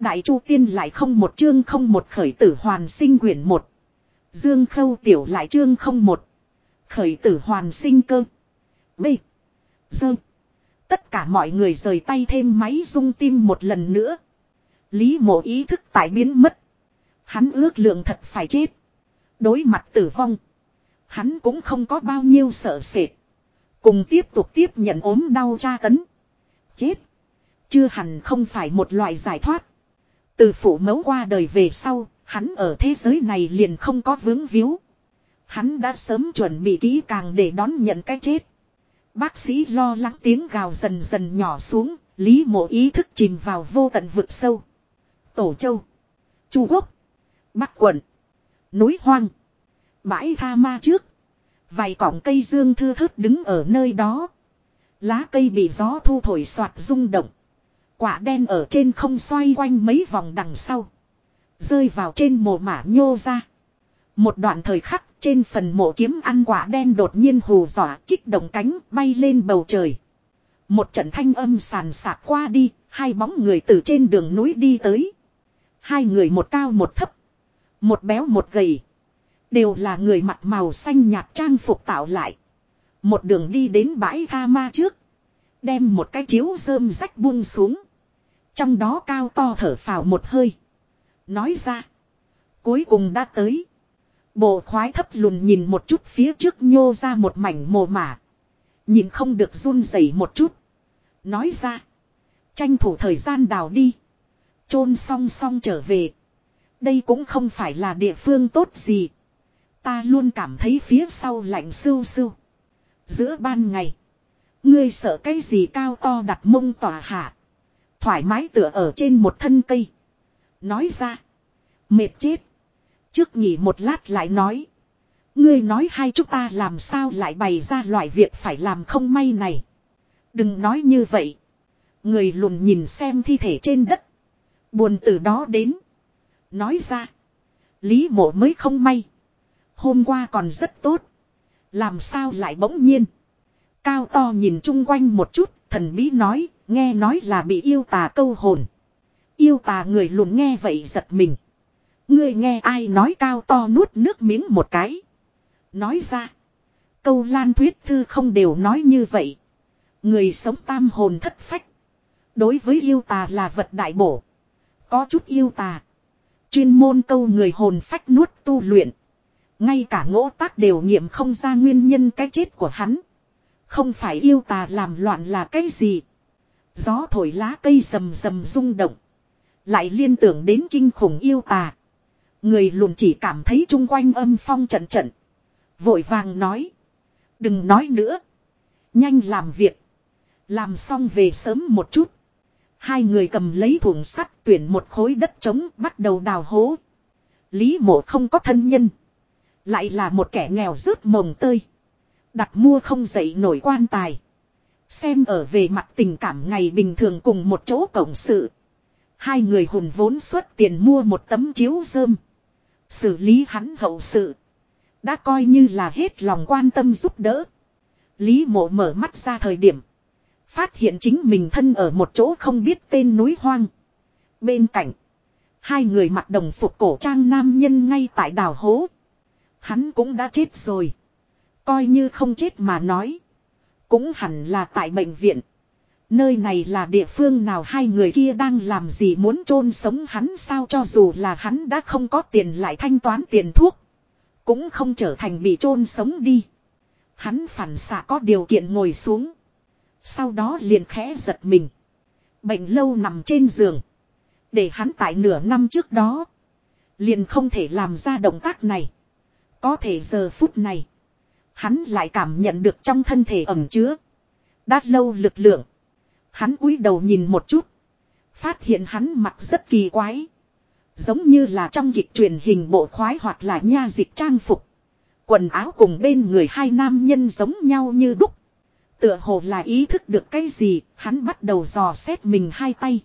Đại Chu Tiên lại không một chương không một khởi tử hoàn sinh quyển một. Dương Khâu Tiểu lại chương không một. Khởi tử hoàn sinh cơ. B. Dơ. Tất cả mọi người rời tay thêm máy rung tim một lần nữa. Lý mộ ý thức tại biến mất. Hắn ước lượng thật phải chết. Đối mặt tử vong. Hắn cũng không có bao nhiêu sợ sệt. Cùng tiếp tục tiếp nhận ốm đau tra tấn. Chết. Chưa hẳn không phải một loại giải thoát. Từ phụ mẫu qua đời về sau, hắn ở thế giới này liền không có vướng víu. Hắn đã sớm chuẩn bị kỹ càng để đón nhận cái chết. Bác sĩ lo lắng tiếng gào dần dần nhỏ xuống, Lý mộ ý thức chìm vào vô tận vực sâu. Tổ châu. Chu Quốc. Bắc quận. Núi hoang. Bãi tha ma trước. Vài cọng cây dương thư thớt đứng ở nơi đó. Lá cây bị gió thu thổi soạt rung động. Quả đen ở trên không xoay quanh mấy vòng đằng sau. Rơi vào trên mồ mả nhô ra. Một đoạn thời khắc trên phần mộ kiếm ăn quả đen đột nhiên hù dọa kích động cánh bay lên bầu trời. Một trận thanh âm sàn sạc qua đi, hai bóng người từ trên đường núi đi tới. Hai người một cao một thấp. Một béo một gầy. Đều là người mặt màu xanh nhạt trang phục tạo lại. Một đường đi đến bãi tha ma trước. Đem một cái chiếu rơm rách buông xuống. Trong đó cao to thở phào một hơi. Nói ra. Cuối cùng đã tới. Bộ khoái thấp lùn nhìn một chút phía trước nhô ra một mảnh mồ mả. Nhìn không được run rẩy một chút. Nói ra. Tranh thủ thời gian đào đi. chôn song song trở về. Đây cũng không phải là địa phương tốt gì. Ta luôn cảm thấy phía sau lạnh sưu sưu. Giữa ban ngày. Ngươi sợ cái gì cao to đặt mông tỏa hạ. Thoải mái tựa ở trên một thân cây. Nói ra. Mệt chết. Trước nghỉ một lát lại nói. Ngươi nói hai chúng ta làm sao lại bày ra loại việc phải làm không may này. Đừng nói như vậy. Người lùn nhìn xem thi thể trên đất. Buồn từ đó đến. Nói ra. Lý mộ mới không may. Hôm qua còn rất tốt. Làm sao lại bỗng nhiên. Cao to nhìn chung quanh một chút. Thần bí nói. Nghe nói là bị yêu tà câu hồn. Yêu tà người lùn nghe vậy giật mình. Ngươi nghe ai nói cao to nuốt nước miếng một cái. Nói ra. Câu lan thuyết thư không đều nói như vậy. Người sống tam hồn thất phách. Đối với yêu tà là vật đại bổ. Có chút yêu tà. Chuyên môn câu người hồn phách nuốt tu luyện. Ngay cả ngỗ tác đều nghiệm không ra nguyên nhân cái chết của hắn. Không phải yêu tà làm loạn là cái gì. Gió thổi lá cây rầm rầm rung động. Lại liên tưởng đến kinh khủng yêu tà. Người lùn chỉ cảm thấy chung quanh âm phong trận trận. Vội vàng nói. Đừng nói nữa. Nhanh làm việc. Làm xong về sớm một chút. Hai người cầm lấy thùng sắt tuyển một khối đất trống bắt đầu đào hố. Lý mộ không có thân nhân. Lại là một kẻ nghèo rớt mồng tơi. Đặt mua không dậy nổi quan tài. Xem ở về mặt tình cảm ngày bình thường cùng một chỗ cộng sự. Hai người hùn vốn xuất tiền mua một tấm chiếu rơm. Xử lý hắn hậu sự. Đã coi như là hết lòng quan tâm giúp đỡ. Lý mộ mở mắt ra thời điểm. Phát hiện chính mình thân ở một chỗ không biết tên núi hoang. Bên cạnh. Hai người mặc đồng phục cổ trang nam nhân ngay tại đảo hố. Hắn cũng đã chết rồi. Coi như không chết mà nói. Cũng hẳn là tại bệnh viện. Nơi này là địa phương nào hai người kia đang làm gì muốn chôn sống hắn sao cho dù là hắn đã không có tiền lại thanh toán tiền thuốc. Cũng không trở thành bị chôn sống đi. Hắn phản xạ có điều kiện ngồi xuống. Sau đó liền khẽ giật mình. Bệnh lâu nằm trên giường. Để hắn tại nửa năm trước đó. Liền không thể làm ra động tác này. Có thể giờ phút này. Hắn lại cảm nhận được trong thân thể ẩm chứa. Đã lâu lực lượng. Hắn cúi đầu nhìn một chút. Phát hiện hắn mặc rất kỳ quái. Giống như là trong kịch truyền hình bộ khoái hoặc là nha dịch trang phục. Quần áo cùng bên người hai nam nhân giống nhau như đúc. Tựa hồ là ý thức được cái gì, hắn bắt đầu dò xét mình hai tay.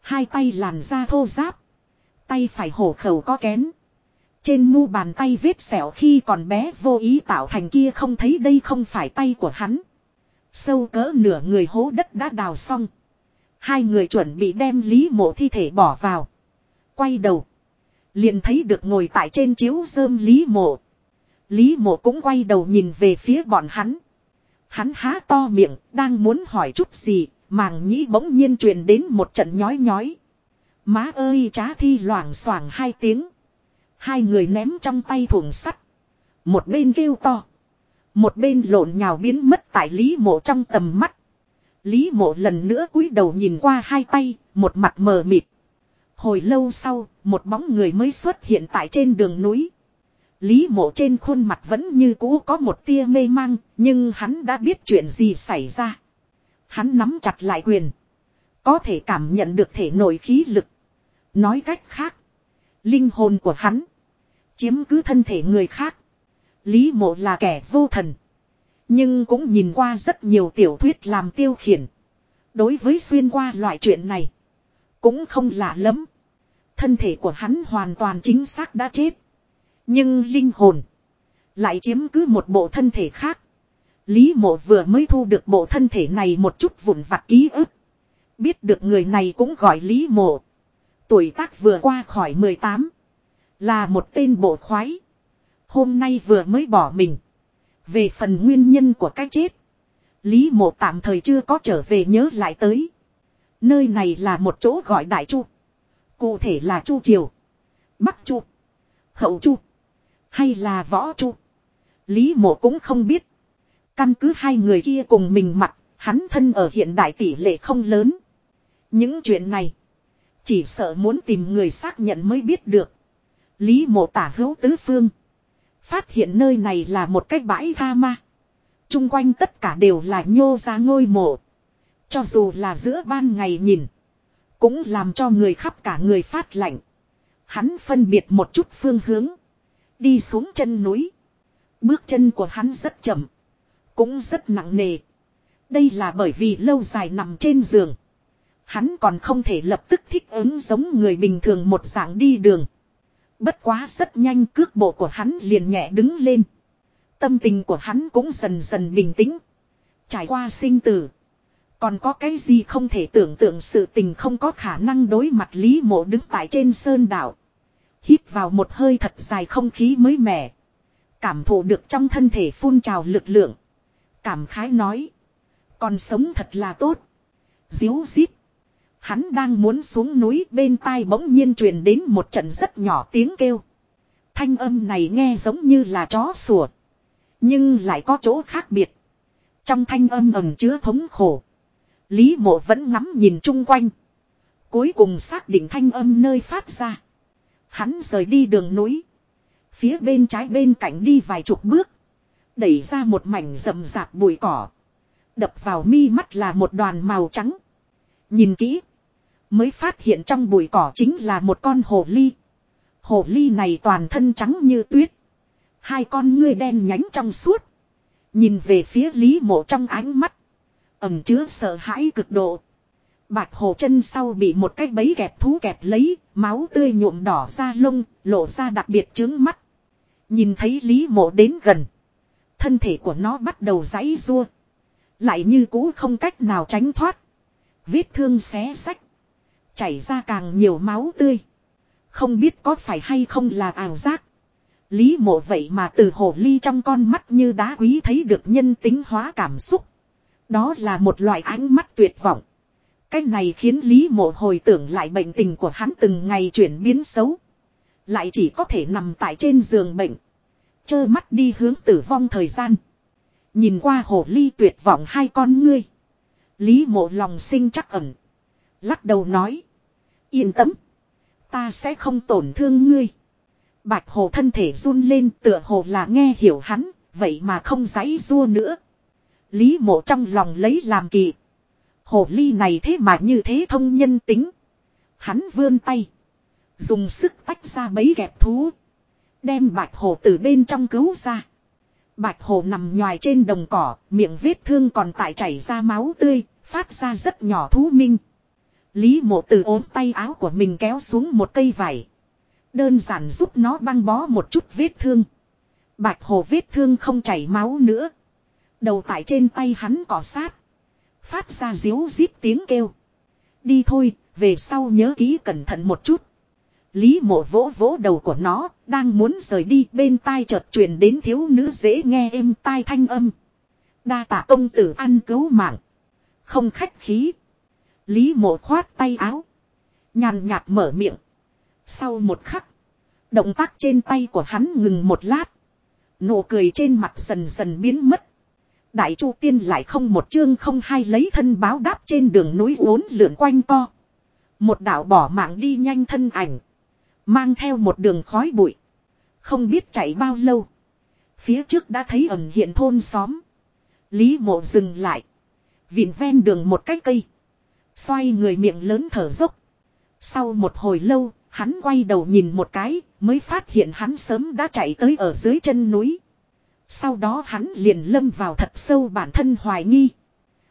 Hai tay làn da thô giáp. Tay phải hổ khẩu có kén. Trên mu bàn tay vết sẹo khi còn bé vô ý tạo thành kia không thấy đây không phải tay của hắn. Sâu cỡ nửa người hố đất đã đào xong. Hai người chuẩn bị đem Lý mộ thi thể bỏ vào. Quay đầu. Liền thấy được ngồi tại trên chiếu rơm Lý mộ. Lý mộ cũng quay đầu nhìn về phía bọn hắn. Hắn há to miệng, đang muốn hỏi chút gì, màng nhĩ bỗng nhiên truyền đến một trận nhói nhói. Má ơi trá thi loảng xoảng hai tiếng. Hai người ném trong tay thùng sắt. Một bên kêu to. Một bên lộn nhào biến mất tại Lý mộ trong tầm mắt. Lý mộ lần nữa cúi đầu nhìn qua hai tay, một mặt mờ mịt. Hồi lâu sau, một bóng người mới xuất hiện tại trên đường núi. Lý mộ trên khuôn mặt vẫn như cũ có một tia mê mang, nhưng hắn đã biết chuyện gì xảy ra. Hắn nắm chặt lại quyền. Có thể cảm nhận được thể nội khí lực. Nói cách khác. Linh hồn của hắn. Chiếm cứ thân thể người khác. Lý mộ là kẻ vô thần. Nhưng cũng nhìn qua rất nhiều tiểu thuyết làm tiêu khiển. Đối với xuyên qua loại chuyện này. Cũng không lạ lắm. Thân thể của hắn hoàn toàn chính xác đã chết. Nhưng linh hồn. Lại chiếm cứ một bộ thân thể khác. Lý mộ vừa mới thu được bộ thân thể này một chút vụn vặt ký ức. Biết được người này cũng gọi Lý mộ. Tuổi tác vừa qua khỏi 18. Là một tên bộ khoái. Hôm nay vừa mới bỏ mình. Về phần nguyên nhân của cái chết. Lý mộ tạm thời chưa có trở về nhớ lại tới. Nơi này là một chỗ gọi Đại Chu. Cụ thể là Chu Triều. Bắc Chu. Hậu Chu. Hay là Võ Chu. Lý mộ cũng không biết. Căn cứ hai người kia cùng mình mặt, hắn thân ở hiện đại tỷ lệ không lớn. Những chuyện này. Chỉ sợ muốn tìm người xác nhận mới biết được. Lý mộ tả hữu tứ phương. Phát hiện nơi này là một cái bãi tha ma. Trung quanh tất cả đều là nhô ra ngôi mộ. Cho dù là giữa ban ngày nhìn. Cũng làm cho người khắp cả người phát lạnh. Hắn phân biệt một chút phương hướng. Đi xuống chân núi. Bước chân của hắn rất chậm. Cũng rất nặng nề. Đây là bởi vì lâu dài nằm trên giường. Hắn còn không thể lập tức thích ứng giống người bình thường một dạng đi đường. Bất quá rất nhanh cước bộ của hắn liền nhẹ đứng lên. Tâm tình của hắn cũng dần dần bình tĩnh. Trải qua sinh tử. Còn có cái gì không thể tưởng tượng sự tình không có khả năng đối mặt Lý Mộ đứng tại trên sơn đảo. Hít vào một hơi thật dài không khí mới mẻ. Cảm thụ được trong thân thể phun trào lực lượng. Cảm khái nói. Còn sống thật là tốt. Díu dít. Hắn đang muốn xuống núi, bên tai bỗng nhiên truyền đến một trận rất nhỏ tiếng kêu. Thanh âm này nghe giống như là chó sủa. Nhưng lại có chỗ khác biệt. Trong thanh âm ẩm chứa thống khổ. Lý mộ vẫn ngắm nhìn chung quanh. Cuối cùng xác định thanh âm nơi phát ra. Hắn rời đi đường núi. Phía bên trái bên cạnh đi vài chục bước. Đẩy ra một mảnh rậm rạp bụi cỏ. Đập vào mi mắt là một đoàn màu trắng. Nhìn kỹ. Mới phát hiện trong bụi cỏ chính là một con hồ ly. Hồ ly này toàn thân trắng như tuyết. Hai con ngươi đen nhánh trong suốt. Nhìn về phía Lý mộ trong ánh mắt. Ẩm chứa sợ hãi cực độ. Bạch hồ chân sau bị một cái bấy kẹp thú kẹp lấy, máu tươi nhuộm đỏ ra lông, lộ ra đặc biệt trướng mắt. Nhìn thấy Lý mộ đến gần. Thân thể của nó bắt đầu giãy rua. Lại như cũ không cách nào tránh thoát. Vết thương xé sách. Chảy ra càng nhiều máu tươi. Không biết có phải hay không là ảo giác. Lý mộ vậy mà từ hồ ly trong con mắt như đá quý thấy được nhân tính hóa cảm xúc. Đó là một loại ánh mắt tuyệt vọng. Cái này khiến Lý mộ hồi tưởng lại bệnh tình của hắn từng ngày chuyển biến xấu. Lại chỉ có thể nằm tại trên giường bệnh. Chơ mắt đi hướng tử vong thời gian. Nhìn qua hồ ly tuyệt vọng hai con ngươi. Lý mộ lòng sinh chắc ẩn. Lắc đầu nói. Yên tâm. Ta sẽ không tổn thương ngươi. Bạch hồ thân thể run lên tựa hồ là nghe hiểu hắn. Vậy mà không giãy rua nữa. Lý mộ trong lòng lấy làm kỳ. Hồ ly này thế mà như thế thông nhân tính. Hắn vươn tay. Dùng sức tách ra bấy gẹp thú. Đem bạch hồ từ bên trong cứu ra. Bạch hồ nằm nhòi trên đồng cỏ, miệng vết thương còn tại chảy ra máu tươi, phát ra rất nhỏ thú minh. Lý mộ từ ốm tay áo của mình kéo xuống một cây vải. Đơn giản giúp nó băng bó một chút vết thương. Bạch hồ vết thương không chảy máu nữa. Đầu tại trên tay hắn cỏ sát. Phát ra díu rít tiếng kêu. Đi thôi, về sau nhớ kỹ cẩn thận một chút. Lý mộ vỗ vỗ đầu của nó, đang muốn rời đi bên tai chợt truyền đến thiếu nữ dễ nghe êm tai thanh âm. Đa tạ công tử ăn cứu mạng. Không khách khí. Lý mộ khoát tay áo. Nhàn nhạt mở miệng. Sau một khắc. Động tác trên tay của hắn ngừng một lát. Nụ cười trên mặt dần dần biến mất. Đại Chu Tiên lại không một chương không hai lấy thân báo đáp trên đường núi uốn lượn quanh co. Một đạo bỏ mạng đi nhanh thân ảnh. Mang theo một đường khói bụi. Không biết chạy bao lâu. Phía trước đã thấy ẩn hiện thôn xóm. Lý mộ dừng lại. Vịn ven đường một cái cây. Xoay người miệng lớn thở dốc. Sau một hồi lâu, hắn quay đầu nhìn một cái, mới phát hiện hắn sớm đã chạy tới ở dưới chân núi. Sau đó hắn liền lâm vào thật sâu bản thân hoài nghi.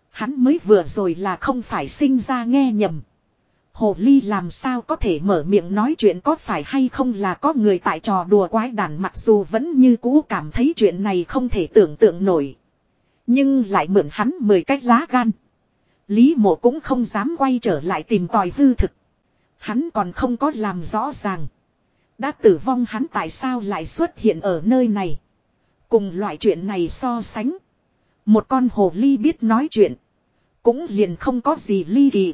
Hắn mới vừa rồi là không phải sinh ra nghe nhầm. Hồ Ly làm sao có thể mở miệng nói chuyện có phải hay không là có người tại trò đùa quái đản mặc dù vẫn như cũ cảm thấy chuyện này không thể tưởng tượng nổi. Nhưng lại mượn hắn mười cách lá gan. Lý mộ cũng không dám quay trở lại tìm tòi hư thực. Hắn còn không có làm rõ ràng. Đã tử vong hắn tại sao lại xuất hiện ở nơi này. Cùng loại chuyện này so sánh. Một con hồ ly biết nói chuyện. Cũng liền không có gì ly kỳ.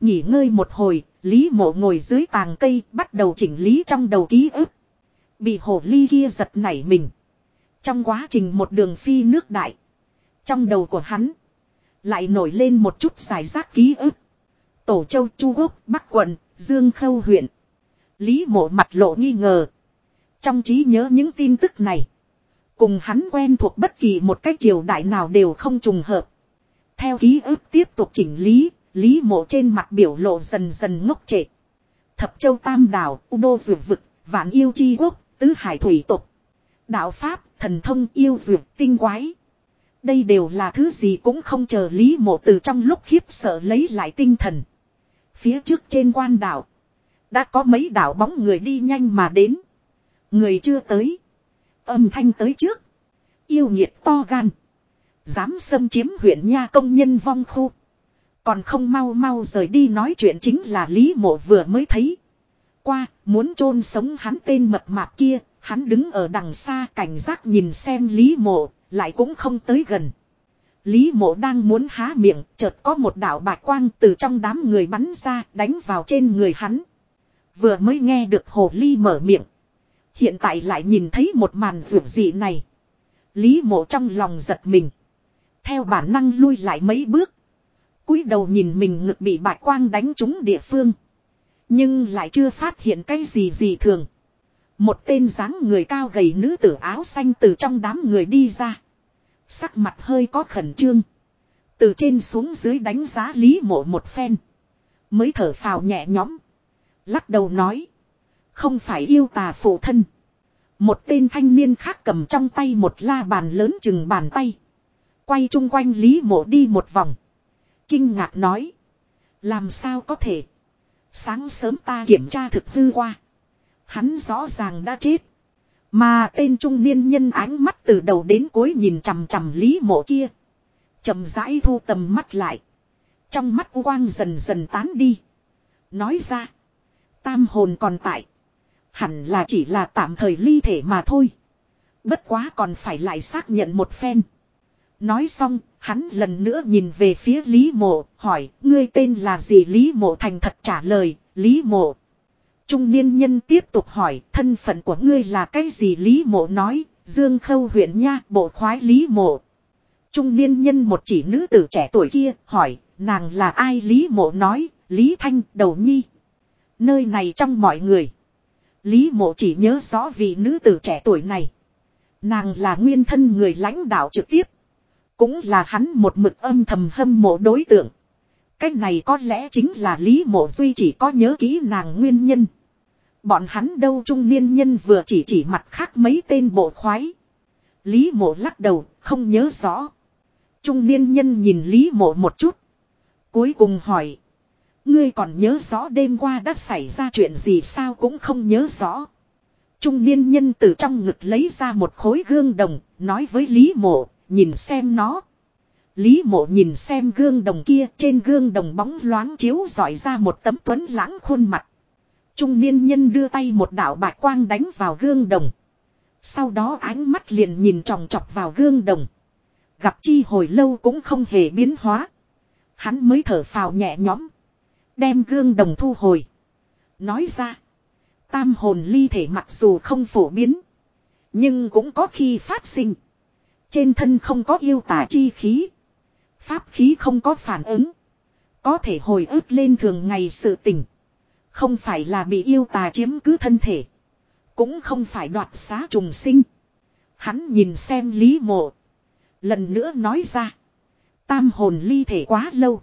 Nghỉ ngơi một hồi, Lý mộ ngồi dưới tàng cây bắt đầu chỉnh lý trong đầu ký ức. Bị hồ ly kia giật nảy mình. Trong quá trình một đường phi nước đại. Trong đầu của hắn. Lại nổi lên một chút giải rác ký ức. Tổ châu Chu Quốc, Bắc quận, Dương Khâu huyện. Lý mộ mặt lộ nghi ngờ. Trong trí nhớ những tin tức này. Cùng hắn quen thuộc bất kỳ một cách triều đại nào đều không trùng hợp. Theo ký ức tiếp tục chỉnh lý, lý mộ trên mặt biểu lộ dần dần ngốc trệ. Thập châu tam đảo, u đô dược vực, vạn yêu chi quốc, tứ hải thủy tục. Đạo Pháp, thần thông yêu dược, tinh quái. Đây đều là thứ gì cũng không chờ lý mộ từ trong lúc khiếp sợ lấy lại tinh thần. Phía trước trên quan đảo. Đã có mấy đảo bóng người đi nhanh mà đến. Người chưa tới. Âm thanh tới trước. Yêu nhiệt to gan. Dám xâm chiếm huyện nha công nhân vong khu. Còn không mau mau rời đi nói chuyện chính là Lý Mộ vừa mới thấy. Qua, muốn chôn sống hắn tên mập mạp kia, hắn đứng ở đằng xa cảnh giác nhìn xem Lý Mộ, lại cũng không tới gần. Lý mộ đang muốn há miệng, chợt có một đạo bạch quang từ trong đám người bắn ra, đánh vào trên người hắn. Vừa mới nghe được hồ ly mở miệng. Hiện tại lại nhìn thấy một màn rượu dị này. Lý mộ trong lòng giật mình. Theo bản năng lui lại mấy bước. cúi đầu nhìn mình ngực bị bạch quang đánh trúng địa phương. Nhưng lại chưa phát hiện cái gì gì thường. Một tên dáng người cao gầy nữ tử áo xanh từ trong đám người đi ra. Sắc mặt hơi có khẩn trương. Từ trên xuống dưới đánh giá Lý mộ một phen. Mới thở phào nhẹ nhõm. Lắc đầu nói. Không phải yêu tà phụ thân. Một tên thanh niên khác cầm trong tay một la bàn lớn chừng bàn tay. Quay chung quanh Lý mộ đi một vòng. Kinh ngạc nói. Làm sao có thể. Sáng sớm ta kiểm tra thực hư qua. Hắn rõ ràng đã chết. Mà tên trung niên nhân ánh mắt từ đầu đến cuối nhìn chằm chằm lý mộ kia. chậm rãi thu tầm mắt lại. Trong mắt quang dần dần tán đi. Nói ra. Tam hồn còn tại. Hẳn là chỉ là tạm thời ly thể mà thôi. Bất quá còn phải lại xác nhận một phen. Nói xong, hắn lần nữa nhìn về phía Lý Mộ, hỏi, ngươi tên là gì Lý Mộ thành thật trả lời, Lý Mộ. Trung niên nhân tiếp tục hỏi thân phận của ngươi là cái gì Lý Mộ nói, Dương Khâu huyện nha, bộ khoái Lý Mộ. Trung niên nhân một chỉ nữ tử trẻ tuổi kia, hỏi, nàng là ai Lý Mộ nói, Lý Thanh, đầu nhi. Nơi này trong mọi người. Lý Mộ chỉ nhớ rõ vị nữ tử trẻ tuổi này. Nàng là nguyên thân người lãnh đạo trực tiếp. Cũng là hắn một mực âm thầm hâm mộ đối tượng. Cách này có lẽ chính là Lý Mộ Duy chỉ có nhớ kỹ nàng nguyên nhân. Bọn hắn đâu trung niên nhân vừa chỉ chỉ mặt khác mấy tên bộ khoái. Lý mộ lắc đầu, không nhớ rõ. Trung niên nhân nhìn Lý mộ một chút. Cuối cùng hỏi. Ngươi còn nhớ rõ đêm qua đã xảy ra chuyện gì sao cũng không nhớ rõ. Trung niên nhân từ trong ngực lấy ra một khối gương đồng, nói với Lý mộ, nhìn xem nó. Lý mộ nhìn xem gương đồng kia trên gương đồng bóng loáng chiếu dọi ra một tấm tuấn lãng khuôn mặt. Trung niên nhân đưa tay một đạo bạc quang đánh vào gương đồng. Sau đó ánh mắt liền nhìn tròng trọc vào gương đồng. Gặp chi hồi lâu cũng không hề biến hóa. Hắn mới thở phào nhẹ nhõm. Đem gương đồng thu hồi. Nói ra. Tam hồn ly thể mặc dù không phổ biến. Nhưng cũng có khi phát sinh. Trên thân không có yêu tả chi khí. Pháp khí không có phản ứng. Có thể hồi ức lên thường ngày sự tình. Không phải là bị yêu tà chiếm cứ thân thể. Cũng không phải đoạt xá trùng sinh. Hắn nhìn xem Lý Mộ. Lần nữa nói ra. Tam hồn ly thể quá lâu.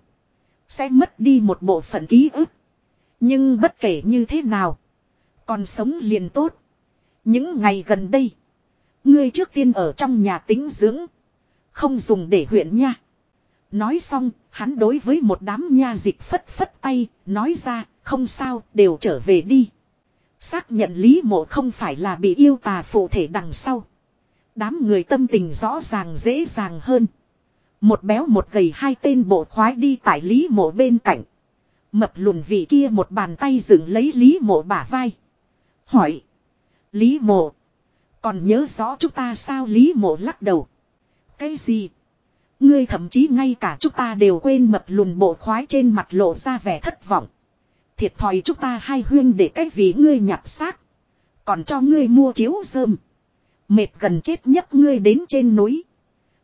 Sẽ mất đi một bộ phận ký ức. Nhưng bất kể như thế nào. Còn sống liền tốt. Những ngày gần đây. Ngươi trước tiên ở trong nhà tính dưỡng. Không dùng để huyện nha. Nói xong, hắn đối với một đám nha dịch phất phất tay, nói ra, không sao, đều trở về đi. Xác nhận Lý Mộ không phải là bị yêu tà phụ thể đằng sau. Đám người tâm tình rõ ràng dễ dàng hơn. Một béo một gầy hai tên bộ khoái đi tại Lý Mộ bên cạnh. Mập lùn vị kia một bàn tay dựng lấy Lý Mộ bả vai. Hỏi. Lý Mộ. Còn nhớ rõ chúng ta sao Lý Mộ lắc đầu. Cái gì? Ngươi thậm chí ngay cả chúng ta đều quên mập lùn bộ khoái trên mặt lộ ra vẻ thất vọng. Thiệt thòi chúng ta hai huyên để cách vì ngươi nhặt xác. Còn cho ngươi mua chiếu rơm. Mệt gần chết nhất ngươi đến trên núi.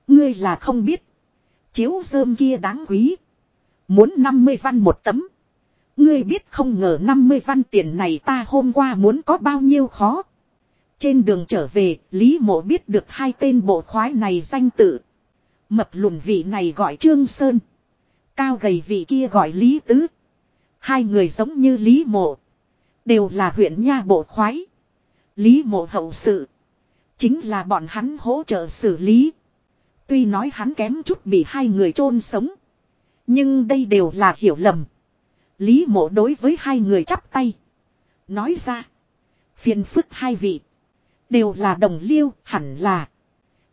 Ngươi là không biết. Chiếu rơm kia đáng quý. Muốn 50 văn một tấm. Ngươi biết không ngờ 50 văn tiền này ta hôm qua muốn có bao nhiêu khó. Trên đường trở về, Lý Mộ biết được hai tên bộ khoái này danh tự. Mập lùn vị này gọi Trương Sơn. Cao gầy vị kia gọi Lý Tứ. Hai người giống như Lý Mộ. Đều là huyện nha bộ khoái. Lý Mộ hậu sự. Chính là bọn hắn hỗ trợ xử lý. Tuy nói hắn kém chút bị hai người chôn sống. Nhưng đây đều là hiểu lầm. Lý mộ đối với hai người chắp tay. Nói ra. Phiền phức hai vị. Đều là đồng liêu, hẳn là.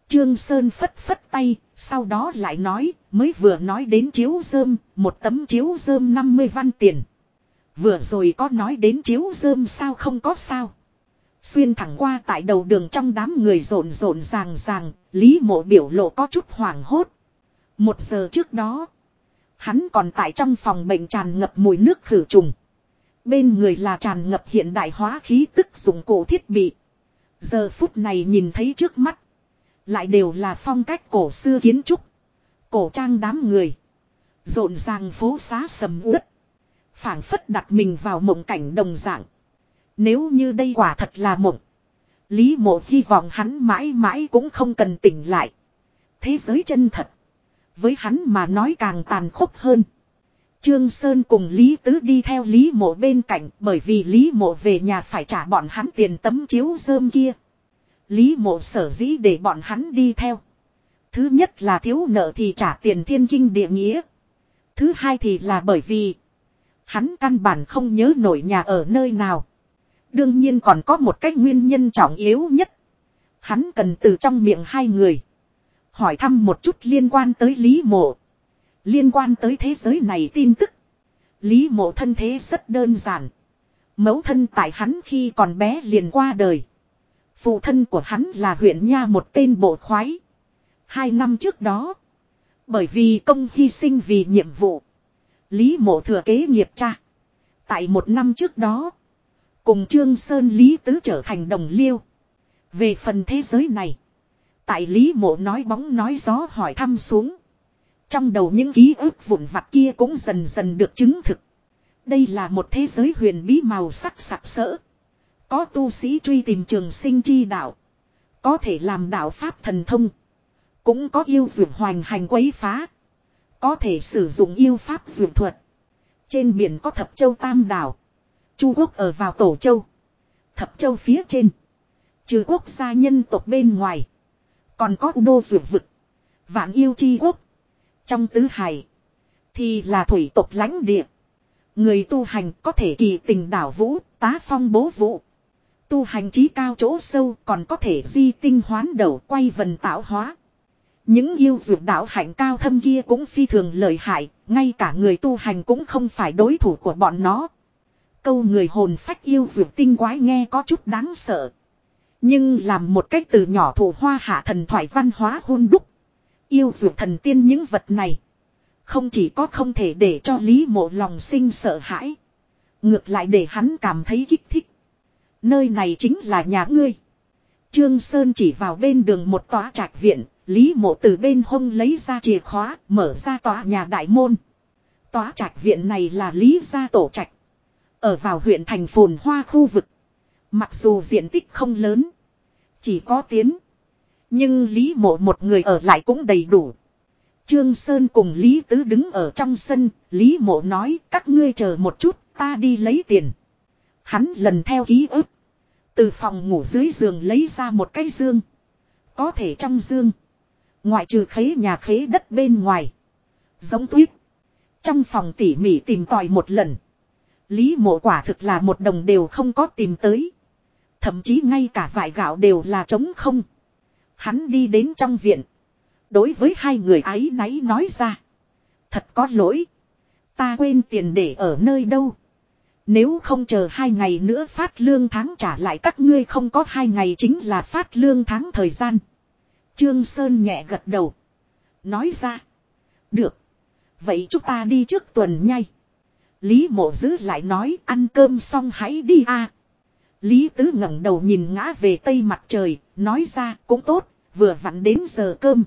Trương Sơn phất phất tay. Sau đó lại nói. Mới vừa nói đến chiếu rơm. Một tấm chiếu rơm 50 văn tiền. Vừa rồi có nói đến chiếu rơm sao không có sao. Xuyên thẳng qua tại đầu đường trong đám người rộn rộn ràng ràng, Lý mộ biểu lộ có chút hoảng hốt. Một giờ trước đó, hắn còn tại trong phòng bệnh tràn ngập mùi nước khử trùng. Bên người là tràn ngập hiện đại hóa khí tức dụng cổ thiết bị. Giờ phút này nhìn thấy trước mắt. Lại đều là phong cách cổ xưa kiến trúc. Cổ trang đám người. Rộn ràng phố xá sầm uất. phảng phất đặt mình vào mộng cảnh đồng dạng. Nếu như đây quả thật là mộng. Lý mộ hy vọng hắn mãi mãi cũng không cần tỉnh lại. Thế giới chân thật. Với hắn mà nói càng tàn khốc hơn. Trương Sơn cùng Lý Tứ đi theo Lý mộ bên cạnh bởi vì Lý mộ về nhà phải trả bọn hắn tiền tấm chiếu rơm kia. Lý mộ sở dĩ để bọn hắn đi theo. Thứ nhất là thiếu nợ thì trả tiền thiên kinh địa nghĩa. Thứ hai thì là bởi vì hắn căn bản không nhớ nổi nhà ở nơi nào. Đương nhiên còn có một cách nguyên nhân trọng yếu nhất. Hắn cần từ trong miệng hai người. Hỏi thăm một chút liên quan tới Lý Mộ. Liên quan tới thế giới này tin tức. Lý Mộ thân thế rất đơn giản. Mẫu thân tại hắn khi còn bé liền qua đời. Phụ thân của hắn là huyện nha một tên bộ khoái. Hai năm trước đó. Bởi vì công hy sinh vì nhiệm vụ. Lý mộ thừa kế nghiệp cha. Tại một năm trước đó. Cùng Trương Sơn Lý Tứ trở thành đồng liêu. Về phần thế giới này. Tại Lý Mộ nói bóng nói gió hỏi thăm xuống. Trong đầu những ký ức vụn vặt kia cũng dần dần được chứng thực. Đây là một thế giới huyền bí màu sắc sặc sỡ. Có tu sĩ truy tìm trường sinh chi đạo. Có thể làm đạo pháp thần thông. Cũng có yêu dược hoành hành quấy phá. Có thể sử dụng yêu pháp dược thuật. Trên biển có thập châu tam đảo. Chu quốc ở vào Tổ Châu. Thập Châu phía trên. Trừ quốc gia nhân tộc bên ngoài. Còn có đô dược vực. Vạn yêu chi quốc. Trong tứ hải. Thì là thủy tộc lãnh địa. Người tu hành có thể kỳ tình đảo vũ, tá phong bố vũ. Tu hành trí cao chỗ sâu còn có thể di tinh hoán đầu quay vần tạo hóa. Những yêu dược đạo hạnh cao thâm kia cũng phi thường lợi hại, ngay cả người tu hành cũng không phải đối thủ của bọn nó. Câu người hồn phách yêu dược tinh quái nghe có chút đáng sợ. Nhưng làm một cách từ nhỏ thủ hoa hạ thần thoại văn hóa hôn đúc. Yêu dược thần tiên những vật này. Không chỉ có không thể để cho Lý mộ lòng sinh sợ hãi. Ngược lại để hắn cảm thấy kích thích. Nơi này chính là nhà ngươi. Trương Sơn chỉ vào bên đường một tòa trạch viện, Lý mộ từ bên hông lấy ra chìa khóa, mở ra tòa nhà đại môn. Tòa trạch viện này là Lý gia tổ trạch. Ở vào huyện thành phồn hoa khu vực. Mặc dù diện tích không lớn. Chỉ có tiến. Nhưng Lý mộ một người ở lại cũng đầy đủ. Trương Sơn cùng Lý Tứ đứng ở trong sân. Lý mộ nói các ngươi chờ một chút ta đi lấy tiền. Hắn lần theo ký ức. Từ phòng ngủ dưới giường lấy ra một cái dương. Có thể trong dương. Ngoại trừ khế nhà khế đất bên ngoài. Giống tuyết. Trong phòng tỉ mỉ tìm tòi một lần. Lý mộ quả thực là một đồng đều không có tìm tới. Thậm chí ngay cả vải gạo đều là trống không. Hắn đi đến trong viện. Đối với hai người ấy náy nói ra. Thật có lỗi. Ta quên tiền để ở nơi đâu. Nếu không chờ hai ngày nữa phát lương tháng trả lại các ngươi không có hai ngày chính là phát lương tháng thời gian. Trương Sơn nhẹ gật đầu. Nói ra. Được. Vậy chúng ta đi trước tuần nhai. Lý mộ giữ lại nói ăn cơm xong hãy đi a. Lý tứ ngẩng đầu nhìn ngã về tây mặt trời, nói ra cũng tốt, vừa vặn đến giờ cơm.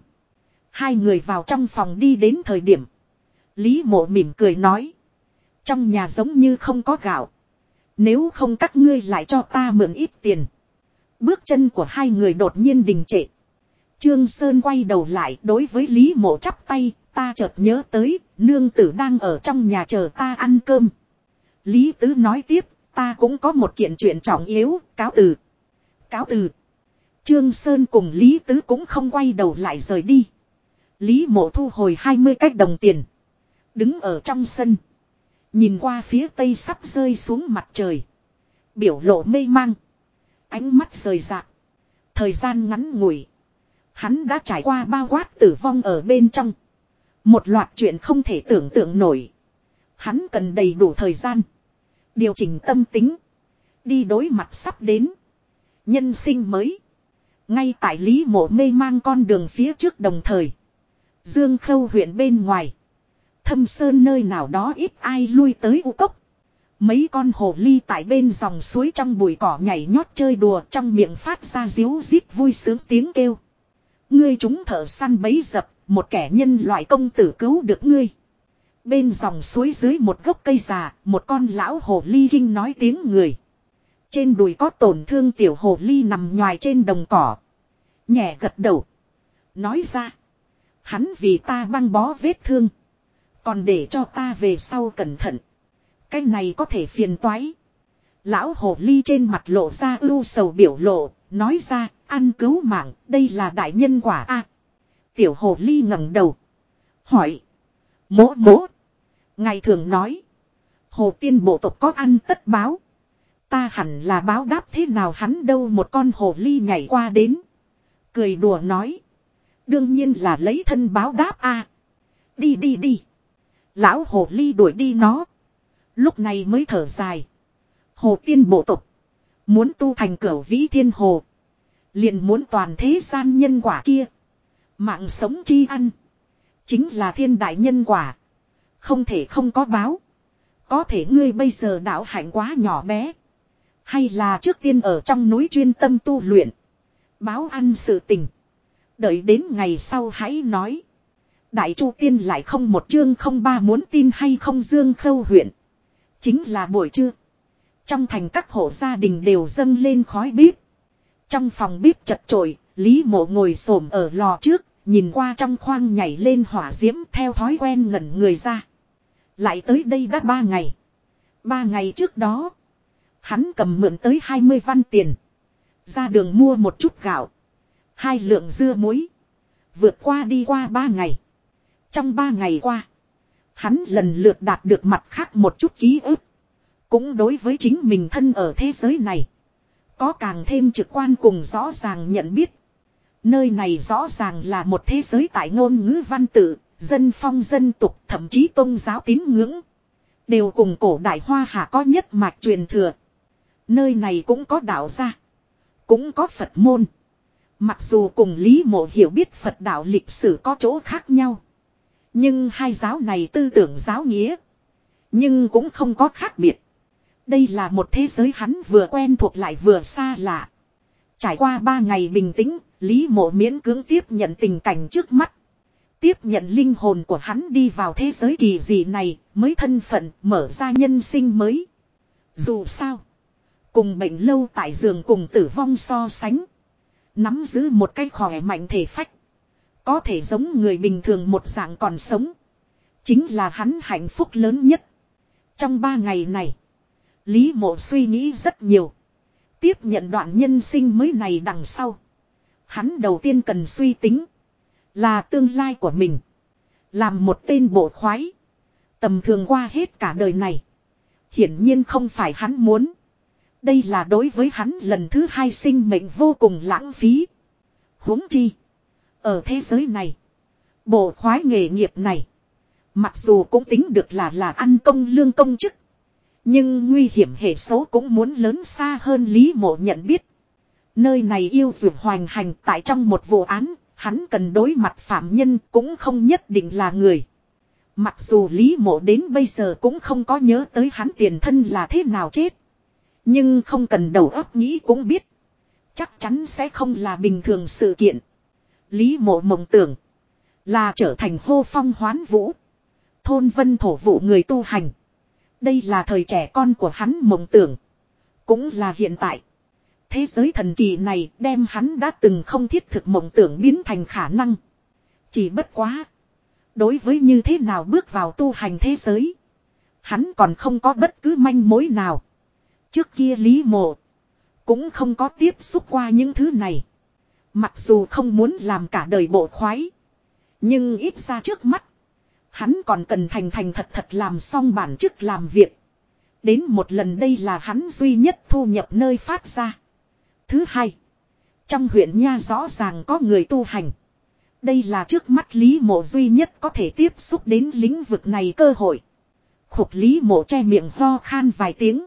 Hai người vào trong phòng đi đến thời điểm. Lý mộ mỉm cười nói. Trong nhà giống như không có gạo. Nếu không các ngươi lại cho ta mượn ít tiền. Bước chân của hai người đột nhiên đình trệ. Trương Sơn quay đầu lại đối với Lý mộ chắp tay, ta chợt nhớ tới, nương tử đang ở trong nhà chờ ta ăn cơm. Lý Tứ nói tiếp, ta cũng có một kiện chuyện trọng yếu, cáo từ. Cáo từ. Trương Sơn cùng Lý Tứ cũng không quay đầu lại rời đi. Lý mộ thu hồi 20 cách đồng tiền. Đứng ở trong sân. Nhìn qua phía tây sắp rơi xuống mặt trời. Biểu lộ mê mang. Ánh mắt rời rạc. Thời gian ngắn ngủi. Hắn đã trải qua bao quát tử vong ở bên trong. Một loạt chuyện không thể tưởng tượng nổi. Hắn cần đầy đủ thời gian. Điều chỉnh tâm tính. Đi đối mặt sắp đến. Nhân sinh mới. Ngay tại Lý Mộ mê mang con đường phía trước đồng thời. Dương Khâu huyện bên ngoài. Thâm sơn nơi nào đó ít ai lui tới u cốc. Mấy con hồ ly tại bên dòng suối trong bụi cỏ nhảy nhót chơi đùa trong miệng phát ra díu rít vui sướng tiếng kêu. Ngươi chúng thở săn bấy dập, một kẻ nhân loại công tử cứu được ngươi. Bên dòng suối dưới một gốc cây già, một con lão hồ ly kinh nói tiếng người. Trên đùi có tổn thương tiểu hồ ly nằm nhòi trên đồng cỏ. Nhẹ gật đầu. Nói ra. Hắn vì ta băng bó vết thương. Còn để cho ta về sau cẩn thận. Cái này có thể phiền toái. Lão hồ ly trên mặt lộ ra ưu sầu biểu lộ, nói ra, ăn cứu mạng, đây là đại nhân quả a. tiểu hồ ly ngẩng đầu. Hỏi. Mỗ mỗ. Ngày thường nói. Hồ tiên bộ tộc có ăn tất báo. Ta hẳn là báo đáp thế nào hắn đâu một con hồ ly nhảy qua đến. Cười đùa nói. Đương nhiên là lấy thân báo đáp a. Đi đi đi. Lão hồ ly đuổi đi nó. Lúc này mới thở dài. Hồ tiên bộ tộc. Muốn tu thành cửa vĩ thiên hồ. Liền muốn toàn thế gian nhân quả kia. Mạng sống chi ăn. Chính là thiên đại nhân quả. Không thể không có báo. Có thể ngươi bây giờ đạo hạnh quá nhỏ bé. Hay là trước tiên ở trong núi chuyên tâm tu luyện. Báo ăn sự tình. Đợi đến ngày sau hãy nói. Đại Chu Tiên lại không một chương không ba muốn tin hay không dương khâu huyện. Chính là buổi trưa. Trong thành các hộ gia đình đều dâng lên khói bếp. Trong phòng bếp chật trội, Lý mộ ngồi xổm ở lò trước, nhìn qua trong khoang nhảy lên hỏa diễm theo thói quen ngẩn người ra. Lại tới đây đã ba ngày. Ba ngày trước đó, hắn cầm mượn tới 20 văn tiền. Ra đường mua một chút gạo. Hai lượng dưa muối. Vượt qua đi qua ba ngày. Trong ba ngày qua, hắn lần lượt đạt được mặt khác một chút ký ức. Cũng đối với chính mình thân ở thế giới này. Có càng thêm trực quan cùng rõ ràng nhận biết. Nơi này rõ ràng là một thế giới tại ngôn ngữ văn tự, dân phong dân tục, thậm chí tôn giáo tín ngưỡng. Đều cùng cổ đại hoa hạ có nhất mạch truyền thừa. Nơi này cũng có đạo gia. Cũng có Phật môn. Mặc dù cùng Lý Mộ hiểu biết Phật đạo lịch sử có chỗ khác nhau. Nhưng hai giáo này tư tưởng giáo nghĩa. Nhưng cũng không có khác biệt. Đây là một thế giới hắn vừa quen thuộc lại vừa xa lạ. Trải qua ba ngày bình tĩnh, Lý Mộ miễn cưỡng tiếp nhận tình cảnh trước mắt. Tiếp nhận linh hồn của hắn đi vào thế giới kỳ dị này, mới thân phận mở ra nhân sinh mới. Dù sao, cùng bệnh lâu tại giường cùng tử vong so sánh. Nắm giữ một cái khỏe mạnh thể phách. Có thể giống người bình thường một dạng còn sống. Chính là hắn hạnh phúc lớn nhất. Trong ba ngày này, Lý mộ suy nghĩ rất nhiều. Tiếp nhận đoạn nhân sinh mới này đằng sau. Hắn đầu tiên cần suy tính. Là tương lai của mình. Làm một tên bộ khoái. Tầm thường qua hết cả đời này. Hiển nhiên không phải hắn muốn. Đây là đối với hắn lần thứ hai sinh mệnh vô cùng lãng phí. huống chi. Ở thế giới này. Bộ khoái nghề nghiệp này. Mặc dù cũng tính được là là ăn công lương công chức. Nhưng nguy hiểm hệ số cũng muốn lớn xa hơn Lý Mộ nhận biết. Nơi này yêu dược hoành hành tại trong một vụ án, hắn cần đối mặt phạm nhân cũng không nhất định là người. Mặc dù Lý Mộ đến bây giờ cũng không có nhớ tới hắn tiền thân là thế nào chết. Nhưng không cần đầu óc nghĩ cũng biết. Chắc chắn sẽ không là bình thường sự kiện. Lý Mộ mộng tưởng là trở thành hô phong hoán vũ. Thôn vân thổ vụ người tu hành. Đây là thời trẻ con của hắn mộng tưởng. Cũng là hiện tại. Thế giới thần kỳ này đem hắn đã từng không thiết thực mộng tưởng biến thành khả năng. Chỉ bất quá. Đối với như thế nào bước vào tu hành thế giới. Hắn còn không có bất cứ manh mối nào. Trước kia Lý Mộ. Cũng không có tiếp xúc qua những thứ này. Mặc dù không muốn làm cả đời bộ khoái. Nhưng ít ra trước mắt. Hắn còn cần thành thành thật thật làm xong bản chức làm việc. Đến một lần đây là hắn duy nhất thu nhập nơi phát ra. Thứ hai. Trong huyện Nha rõ ràng có người tu hành. Đây là trước mắt Lý Mộ duy nhất có thể tiếp xúc đến lĩnh vực này cơ hội. Khục Lý Mộ che miệng ho khan vài tiếng.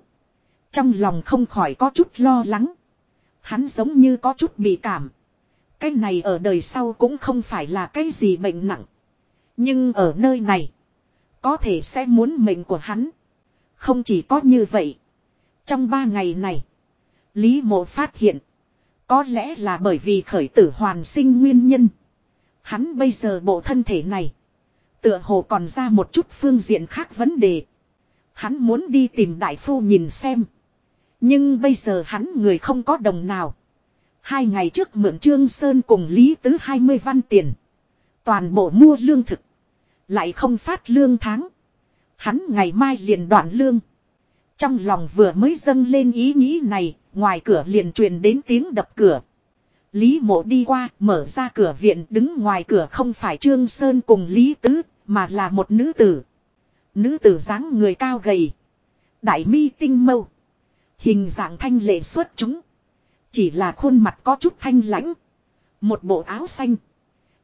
Trong lòng không khỏi có chút lo lắng. Hắn giống như có chút bị cảm. Cái này ở đời sau cũng không phải là cái gì bệnh nặng. Nhưng ở nơi này. Có thể sẽ muốn mệnh của hắn. Không chỉ có như vậy. Trong ba ngày này. Lý mộ phát hiện. Có lẽ là bởi vì khởi tử hoàn sinh nguyên nhân. Hắn bây giờ bộ thân thể này. Tựa hồ còn ra một chút phương diện khác vấn đề. Hắn muốn đi tìm đại phu nhìn xem. Nhưng bây giờ hắn người không có đồng nào. Hai ngày trước mượn Trương Sơn cùng Lý Tứ 20 văn tiền. Toàn bộ mua lương thực. Lại không phát lương tháng. Hắn ngày mai liền đoạn lương. Trong lòng vừa mới dâng lên ý nghĩ này, ngoài cửa liền truyền đến tiếng đập cửa. Lý mộ đi qua, mở ra cửa viện đứng ngoài cửa không phải Trương Sơn cùng Lý Tứ, mà là một nữ tử. Nữ tử dáng người cao gầy. Đại mi tinh mâu. Hình dạng thanh lệ xuất chúng. Chỉ là khuôn mặt có chút thanh lãnh. Một bộ áo xanh.